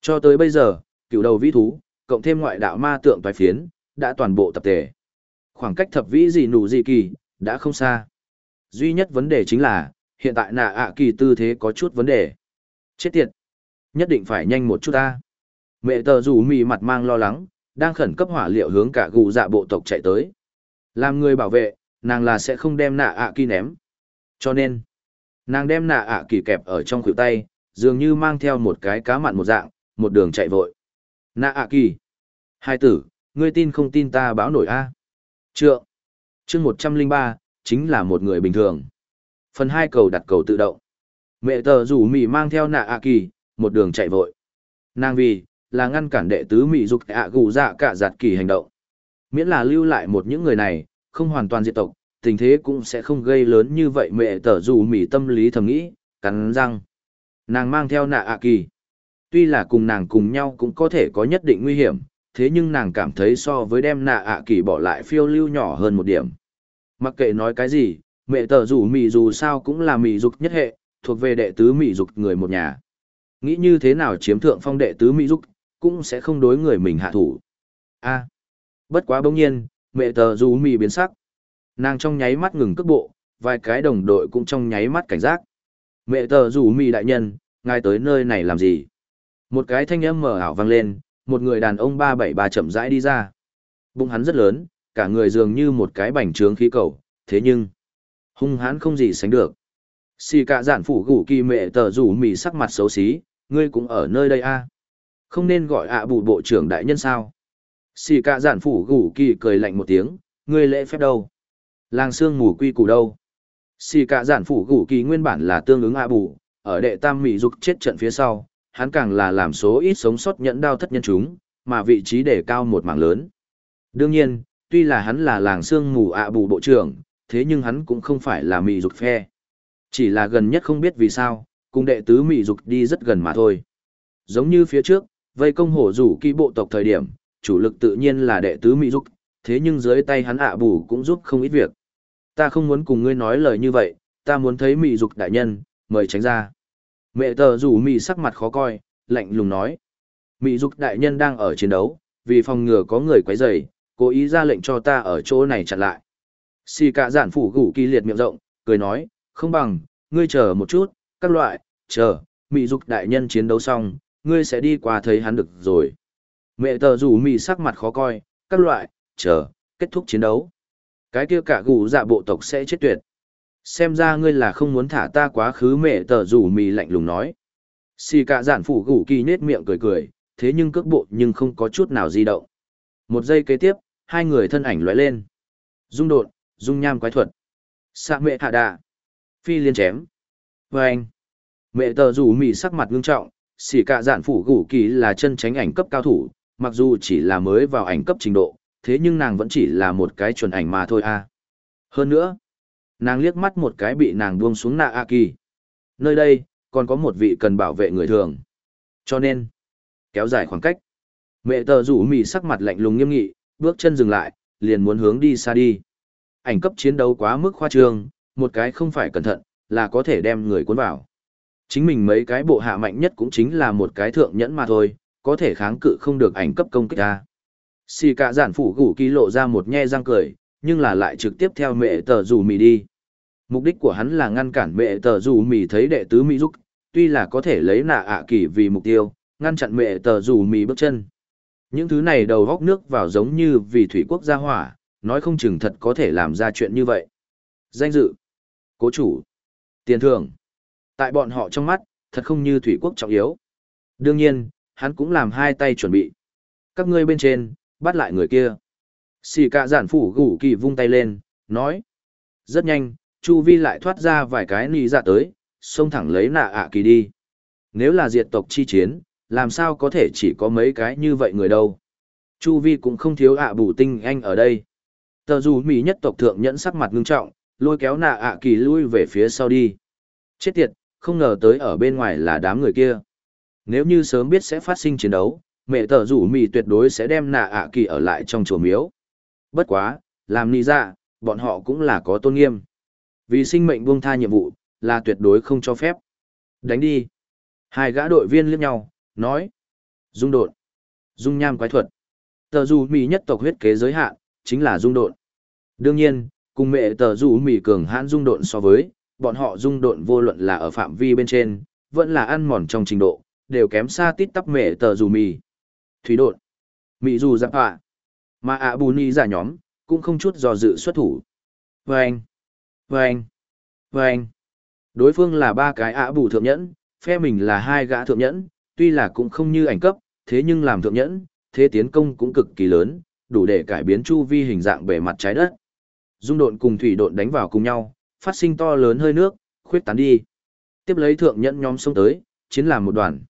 Cho tới bây giờ, cựu đầu vĩ thú, cộng thêm ngoại đạo ma tượng toái phiến, đã toàn bộ tập thể. Khoảng cách thập vĩ gì nụ gì kỳ, đã không xa. Duy nhất vấn đề chính là, hiện tại nạ ạ kỳ tư thế có chút vấn đề. Chết tiệt! Nhất định phải nhanh một chút ta. Mẹ tờ rủ mì mặt mang lo lắng, đang khẩn cấp hỏa liệu hướng cả gù dạ bộ tộc chạy tới. Làm người bảo vệ, nàng là sẽ không đem nạ ạ kỳ ném. Cho nên, nàng đem nạ ạ kỳ kẹp ở trong khuỷu tay, dường như mang theo một cái cá mặn một dạng, một đường chạy vội. Nạ ạ kỳ. Hai tử, ngươi tin không tin ta báo nổi a Trượng. chương một trăm linh ba chính là một người bình thường. Phần hai cầu đặt cầu tự động. Mẹ tờ rủ mì mang theo nạ ạ kỳ, một đường chạy vội. Nàng vì, là ngăn cản đệ tứ mị dục ạ gù dạ cả giặt kỳ hành động. Miễn là lưu lại một những người này, không hoàn toàn diệt tộc, tình thế cũng sẽ không gây lớn như vậy mẹ tở dù mỉ tâm lý thầm nghĩ, cắn răng. Nàng mang theo nạ ạ kỳ. Tuy là cùng nàng cùng nhau cũng có thể có nhất định nguy hiểm, thế nhưng nàng cảm thấy so với đem nạ ạ kỳ bỏ lại phiêu lưu nhỏ hơn một điểm. Mặc kệ nói cái gì, mẹ tở dù mị dù sao cũng là mị dục nhất hệ, thuộc về đệ tứ mị dục người một nhà. Nghĩ như thế nào chiếm thượng phong đệ tứ mị dục, cũng sẽ không đối người mình hạ thủ. a bất quá bỗng nhiên, mẹ tờ dù mị biến sắc. Nàng trong nháy mắt ngừng cước bộ, vài cái đồng đội cũng trong nháy mắt cảnh giác. Mẹ tờ rủ mị đại nhân, ngài tới nơi này làm gì? Một cái thanh âm mở ảo vang lên, một người đàn ông ba bảy ba chậm rãi đi ra. Bụng hắn rất lớn, cả người dường như một cái bành trướng khí cầu, thế nhưng, hung hãn không gì sánh được. Xì cả giản phủ gủ kỳ mẹ tờ rủ mì sắc mặt xấu xí, ngươi cũng ở nơi đây a à? Không nên gọi ạ bù bộ trưởng đại nhân sao? Xì cả giản phủ gủ kỳ cười lạnh một tiếng, ngươi lễ phép đâu? Làng xương mù quy củ đâu? Xì cả giản phủ gủ kỳ nguyên bản là tương ứng ạ bù, ở đệ tam mỹ dục chết trận phía sau, hắn càng là làm số ít sống sót nhẫn đao thất nhân chúng, mà vị trí để cao một mảng lớn. Đương nhiên, tuy là hắn là làng xương mù ạ bù bộ trưởng, thế nhưng hắn cũng không phải là mỹ dục phe. Chỉ là gần nhất không biết vì sao, cùng đệ tứ mỹ dục đi rất gần mà thôi. Giống như phía trước, vây công hổ rủ kỹ bộ tộc thời điểm, chủ lực tự nhiên là đệ tứ mỹ dục, thế nhưng dưới tay hắn ạ bù cũng giúp không ít việc. Ta không muốn cùng ngươi nói lời như vậy, ta muốn thấy mị dục đại nhân, mời tránh ra. Mẹ tờ rủ mị sắc mặt khó coi, lạnh lùng nói. Mị dục đại nhân đang ở chiến đấu, vì phòng ngừa có người quấy rầy, cố ý ra lệnh cho ta ở chỗ này chặn lại. Xì cả giản phủ gủ kỳ liệt miệng rộng, cười nói, không bằng, ngươi chờ một chút, các loại, chờ, mị dục đại nhân chiến đấu xong, ngươi sẽ đi qua thấy hắn được rồi. Mẹ tờ rủ mị sắc mặt khó coi, các loại, chờ, kết thúc chiến đấu. Cái kia cả gù dạ bộ tộc sẽ chết tuyệt. Xem ra ngươi là không muốn thả ta quá khứ mẹ tờ rủ mì lạnh lùng nói. Xì cả giản phủ gù kỳ nết miệng cười cười thế nhưng cước bộ nhưng không có chút nào di động. Một giây kế tiếp hai người thân ảnh lóe lên. Dung đột dung nham quái thuật. Xạ mẹ hạ đà phi liên chém. Vê anh. Mẹ tờ rủ mì sắc mặt ngưng trọng xì cả giản phủ gù kỳ là chân tránh ảnh cấp cao thủ mặc dù chỉ là mới vào ảnh cấp trình độ thế nhưng nàng vẫn chỉ là một cái chuẩn ảnh mà thôi à. Hơn nữa, nàng liếc mắt một cái bị nàng buông xuống nạ a kỳ nơi đây, còn có một vị cần bảo vệ người thường. Cho nên, kéo dài khoảng cách. Mẹ tờ rủ mì sắc mặt lạnh lùng nghiêm nghị, bước chân dừng lại, liền muốn hướng đi xa đi. Ảnh cấp chiến đấu quá mức khoa trương, một cái không phải cẩn thận, là có thể đem người cuốn vào. Chính mình mấy cái bộ hạ mạnh nhất cũng chính là một cái thượng nhẫn mà thôi, có thể kháng cự không được ảnh cấp công kích ta xì cả giản phủ gủ ký lộ ra một nhe răng cười nhưng là lại trực tiếp theo mẹ tờ rủ mì đi. Mục đích của hắn là ngăn cản mẹ tờ rủ mì thấy đệ tứ mỹ giúp, tuy là có thể lấy nạ ạ kỳ vì mục tiêu, ngăn chặn mẹ tờ rủ mì bước chân. Những thứ này đầu góc nước vào giống như vì thủy quốc gia hỏa, nói không chừng thật có thể làm ra chuyện như vậy. Danh dự, cố chủ, tiền thưởng. Tại bọn họ trong mắt, thật không như thủy quốc trọng yếu. Đương nhiên, hắn cũng làm hai tay chuẩn bị. Các ngươi bên trên, bắt lại người kia. Xì cả giản phủ gủ kỳ vung tay lên, nói. Rất nhanh, Chu Vi lại thoát ra vài cái nì dạ tới, xông thẳng lấy nạ ạ kỳ đi. Nếu là diệt tộc chi chiến, làm sao có thể chỉ có mấy cái như vậy người đâu. Chu Vi cũng không thiếu ạ bù tinh anh ở đây. Tờ dù Mỹ nhất tộc thượng nhẫn sắc mặt ngưng trọng, lôi kéo nạ ạ kỳ lui về phía sau đi. Chết tiệt, không ngờ tới ở bên ngoài là đám người kia. Nếu như sớm biết sẽ phát sinh chiến đấu, mẹ tờ rủ Mì tuyệt đối sẽ đem nạ ạ kỳ ở lại trong chùa miếu. Bất quá, làm ni ra, dạ, bọn họ cũng là có tôn nghiêm. Vì sinh mệnh buông tha nhiệm vụ, là tuyệt đối không cho phép. Đánh đi. Hai gã đội viên liếc nhau, nói. Dung độn. Dung nham quái thuật. Tờ dù mì nhất tộc huyết kế giới hạn, chính là dung độn. Đương nhiên, cùng mẹ tờ dù mì cường hãn dung độn so với, bọn họ dung độn vô luận là ở phạm vi bên trên, vẫn là ăn mòn trong trình độ, đều kém xa tít tắp mẹ tờ dù mì. Thủy đột. Mỹ dù giáp họa. Mà ạ bù ni giả nhóm, cũng không chút do dự xuất thủ. Vâng! Vâng! Vâng! Đối phương là ba cái ạ bù thượng nhẫn, phe mình là hai gã thượng nhẫn, tuy là cũng không như ảnh cấp, thế nhưng làm thượng nhẫn, thế tiến công cũng cực kỳ lớn, đủ để cải biến chu vi hình dạng bề mặt trái đất. Dung độn cùng thủy độn đánh vào cùng nhau, phát sinh to lớn hơi nước, khuyết tán đi. Tiếp lấy thượng nhẫn nhóm xông tới, chiến làm một đoàn.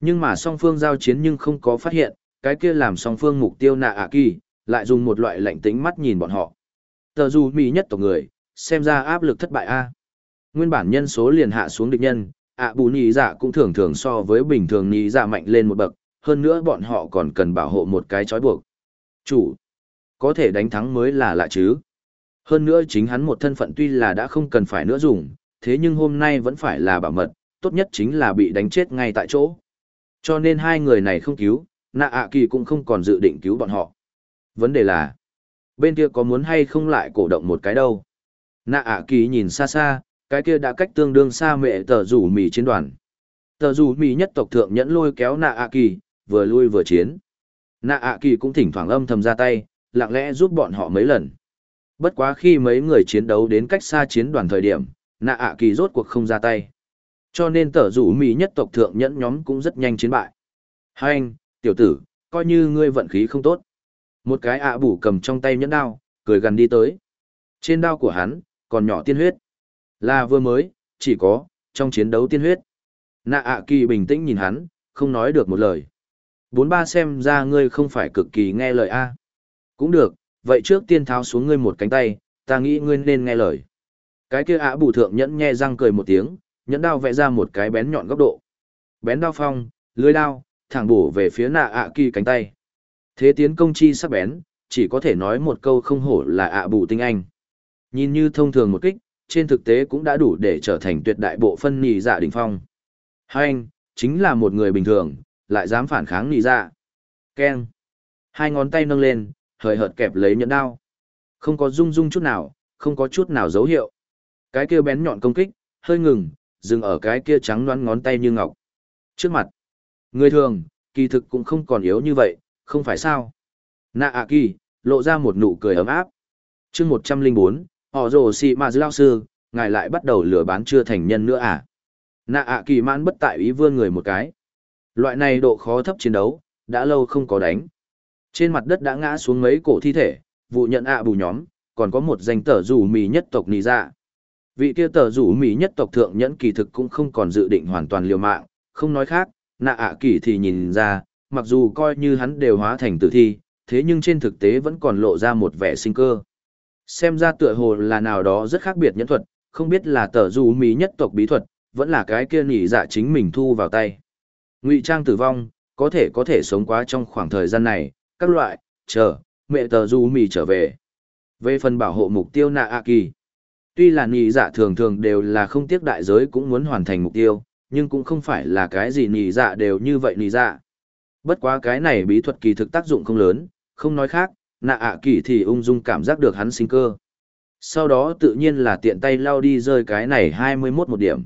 Nhưng mà song phương giao chiến nhưng không có phát hiện, cái kia làm song phương mục tiêu nạ ạ kỳ, lại dùng một loại lạnh tính mắt nhìn bọn họ. Tờ dù mỹ nhất tộc người, xem ra áp lực thất bại a. Nguyên bản nhân số liền hạ xuống địch nhân, ạ bù nhị dạ cũng thường thường so với bình thường nhị dạ mạnh lên một bậc, hơn nữa bọn họ còn cần bảo hộ một cái trói buộc. Chủ, có thể đánh thắng mới là lạ chứ. Hơn nữa chính hắn một thân phận tuy là đã không cần phải nữa dùng, thế nhưng hôm nay vẫn phải là bảo mật, tốt nhất chính là bị đánh chết ngay tại chỗ. Cho nên hai người này không cứu, nạ ạ kỳ cũng không còn dự định cứu bọn họ. Vấn đề là, bên kia có muốn hay không lại cổ động một cái đâu. Nạ ạ kỳ nhìn xa xa, cái kia đã cách tương đương xa mẹ tờ rủ mì chiến đoàn. Tờ rủ mì nhất tộc thượng nhẫn lôi kéo nạ ạ kỳ, vừa lui vừa chiến. Nạ ạ kỳ cũng thỉnh thoảng âm thầm ra tay, lặng lẽ giúp bọn họ mấy lần. Bất quá khi mấy người chiến đấu đến cách xa chiến đoàn thời điểm, nạ ạ kỳ rốt cuộc không ra tay. Cho nên tờ rủ mỹ nhất tộc thượng nhẫn nhóm cũng rất nhanh chiến bại. Hai anh, tiểu tử, coi như ngươi vận khí không tốt. Một cái ạ bủ cầm trong tay nhẫn đao, cười gần đi tới. Trên đao của hắn, còn nhỏ tiên huyết. Là vừa mới, chỉ có, trong chiến đấu tiên huyết. Nạ ạ kỳ bình tĩnh nhìn hắn, không nói được một lời. Bốn ba xem ra ngươi không phải cực kỳ nghe lời a. Cũng được, vậy trước tiên tháo xuống ngươi một cánh tay, ta nghĩ ngươi nên nghe lời. Cái kia ạ bù thượng nhẫn nhe răng cười một tiếng, nhẫn đao vẽ ra một cái bén nhọn góc độ. Bén đao phong, lưới đao, thẳng bổ về phía nạ ạ kỳ cánh tay. Thế tiến công chi sắc bén, chỉ có thể nói một câu không hổ là ạ bù tinh anh. Nhìn như thông thường một kích, trên thực tế cũng đã đủ để trở thành tuyệt đại bộ phân nhì dạ đỉnh phong. Hai anh, chính là một người bình thường, lại dám phản kháng nhì dạ. Keng. Hai ngón tay nâng lên, hời hợt kẹp lấy nhẫn đao. Không có rung rung chút nào, không có chút nào dấu hiệu. Cái kia bén nhọn công kích, hơi ngừng, dừng ở cái kia trắng đoán ngón tay như ngọc. Trước mặt, người thường, kỳ thực cũng không còn yếu như vậy, không phải sao. Nạ ạ kỳ, lộ ra một nụ cười ấm áp. chương một trăm linh bốn, họ rồ xì mà lao sư, ngài lại bắt đầu lừa bán chưa thành nhân nữa à. Nạ ạ kỳ mãn bất tại ý vươn người một cái. Loại này độ khó thấp chiến đấu, đã lâu không có đánh. Trên mặt đất đã ngã xuống mấy cổ thi thể, vụ nhận ạ bù nhóm, còn có một danh tờ rủ mì nhất tộc nì dạ. Vị kia tờ rủ mỹ nhất tộc thượng nhẫn kỳ thực cũng không còn dự định hoàn toàn liều mạng, không nói khác, nạ ạ kỳ thì nhìn ra, mặc dù coi như hắn đều hóa thành tử thi, thế nhưng trên thực tế vẫn còn lộ ra một vẻ sinh cơ. Xem ra tựa hồ là nào đó rất khác biệt nhẫn thuật, không biết là tờ rủ mỹ nhất tộc bí thuật, vẫn là cái kia nỉ dạ chính mình thu vào tay. Ngụy trang tử vong, có thể có thể sống quá trong khoảng thời gian này, các loại, chờ, mẹ tờ rủ mỹ trở về. Về phần bảo hộ mục tiêu nạ a kỳ, tuy là nhị dạ thường thường đều là không tiếc đại giới cũng muốn hoàn thành mục tiêu, nhưng cũng không phải là cái gì nhị dạ đều như vậy nhị dạ. Bất quá cái này bí thuật kỳ thực tác dụng không lớn, không nói khác, nạ ạ kỳ thì ung dung cảm giác được hắn sinh cơ. Sau đó tự nhiên là tiện tay lao đi rơi cái này 21 một điểm.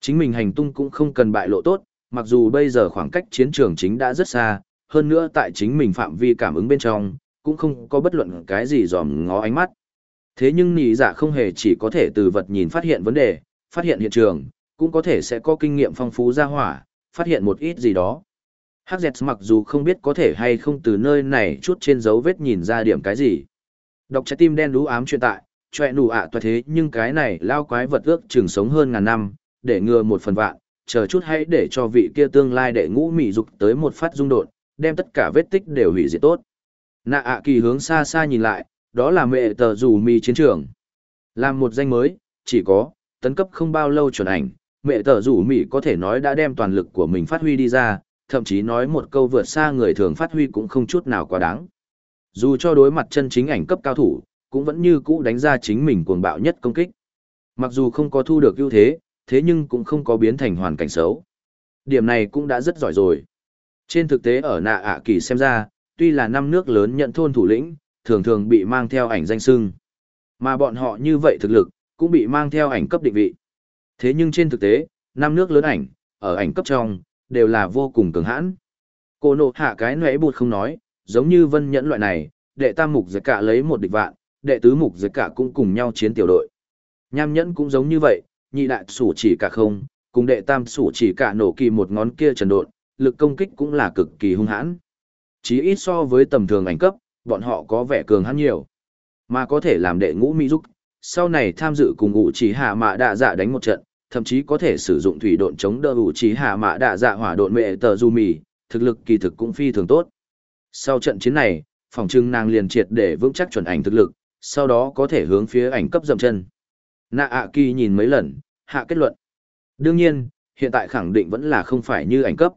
Chính mình hành tung cũng không cần bại lộ tốt, mặc dù bây giờ khoảng cách chiến trường chính đã rất xa, hơn nữa tại chính mình phạm vi cảm ứng bên trong, cũng không có bất luận cái gì dòm ngó ánh mắt. Thế nhưng nỉ dạ không hề chỉ có thể từ vật nhìn phát hiện vấn đề, phát hiện hiện trường, cũng có thể sẽ có kinh nghiệm phong phú ra hỏa, phát hiện một ít gì đó. HZ mặc dù không biết có thể hay không từ nơi này chút trên dấu vết nhìn ra điểm cái gì. Đọc trái tim đen đú ám truyền tại, chọe nụ ạ à thế nhưng cái này lao quái vật ước chừng sống hơn ngàn năm, để ngừa một phần vạn, chờ chút hãy để cho vị kia tương lai đệ ngũ mỹ dục tới một phát dung đột, đem tất cả vết tích đều hủy diệt tốt. Nạ ạ kỳ hướng xa xa nhìn lại, đó là mẹ tờ rủ mì chiến trường. Làm một danh mới, chỉ có, tấn cấp không bao lâu chuẩn ảnh, mẹ tờ rủ mì có thể nói đã đem toàn lực của mình phát huy đi ra, thậm chí nói một câu vượt xa người thường phát huy cũng không chút nào quá đáng. Dù cho đối mặt chân chính ảnh cấp cao thủ, cũng vẫn như cũ đánh ra chính mình cuồng bạo nhất công kích. Mặc dù không có thu được ưu thế, thế nhưng cũng không có biến thành hoàn cảnh xấu. Điểm này cũng đã rất giỏi rồi. Trên thực tế ở nạ ạ kỳ xem ra, tuy là năm nước lớn nhận thôn thủ lĩnh, thường thường bị mang theo ảnh danh sưng. Mà bọn họ như vậy thực lực, cũng bị mang theo ảnh cấp định vị. Thế nhưng trên thực tế, năm nước lớn ảnh, ở ảnh cấp trong, đều là vô cùng cường hãn. Cô nộ hạ cái nẻ bụt không nói, giống như vân nhẫn loại này, đệ tam mục giật cả lấy một địch vạn, đệ tứ mục giật cả cũng cùng nhau chiến tiểu đội. Nham nhẫn cũng giống như vậy, nhị đại sủ chỉ cả không, cùng đệ tam sủ chỉ cả nổ kỳ một ngón kia trần độn, lực công kích cũng là cực kỳ hung hãn. Chí ít so với tầm thường ảnh cấp, bọn họ có vẻ cường hãn nhiều. Mà có thể làm đệ ngũ mỹ giúp, sau này tham dự cùng ngũ chỉ hạ mạ đạ dạ đánh một trận, thậm chí có thể sử dụng thủy độn chống đỡ ngũ chỉ hạ mạ đạ dạ hỏa độn mẹ tờ du mì, thực lực kỳ thực cũng phi thường tốt. Sau trận chiến này, phòng trưng nàng liền triệt để vững chắc chuẩn ảnh thực lực, sau đó có thể hướng phía ảnh cấp dậm chân. Nạ ạ kỳ nhìn mấy lần, hạ kết luận. Đương nhiên, hiện tại khẳng định vẫn là không phải như ảnh cấp.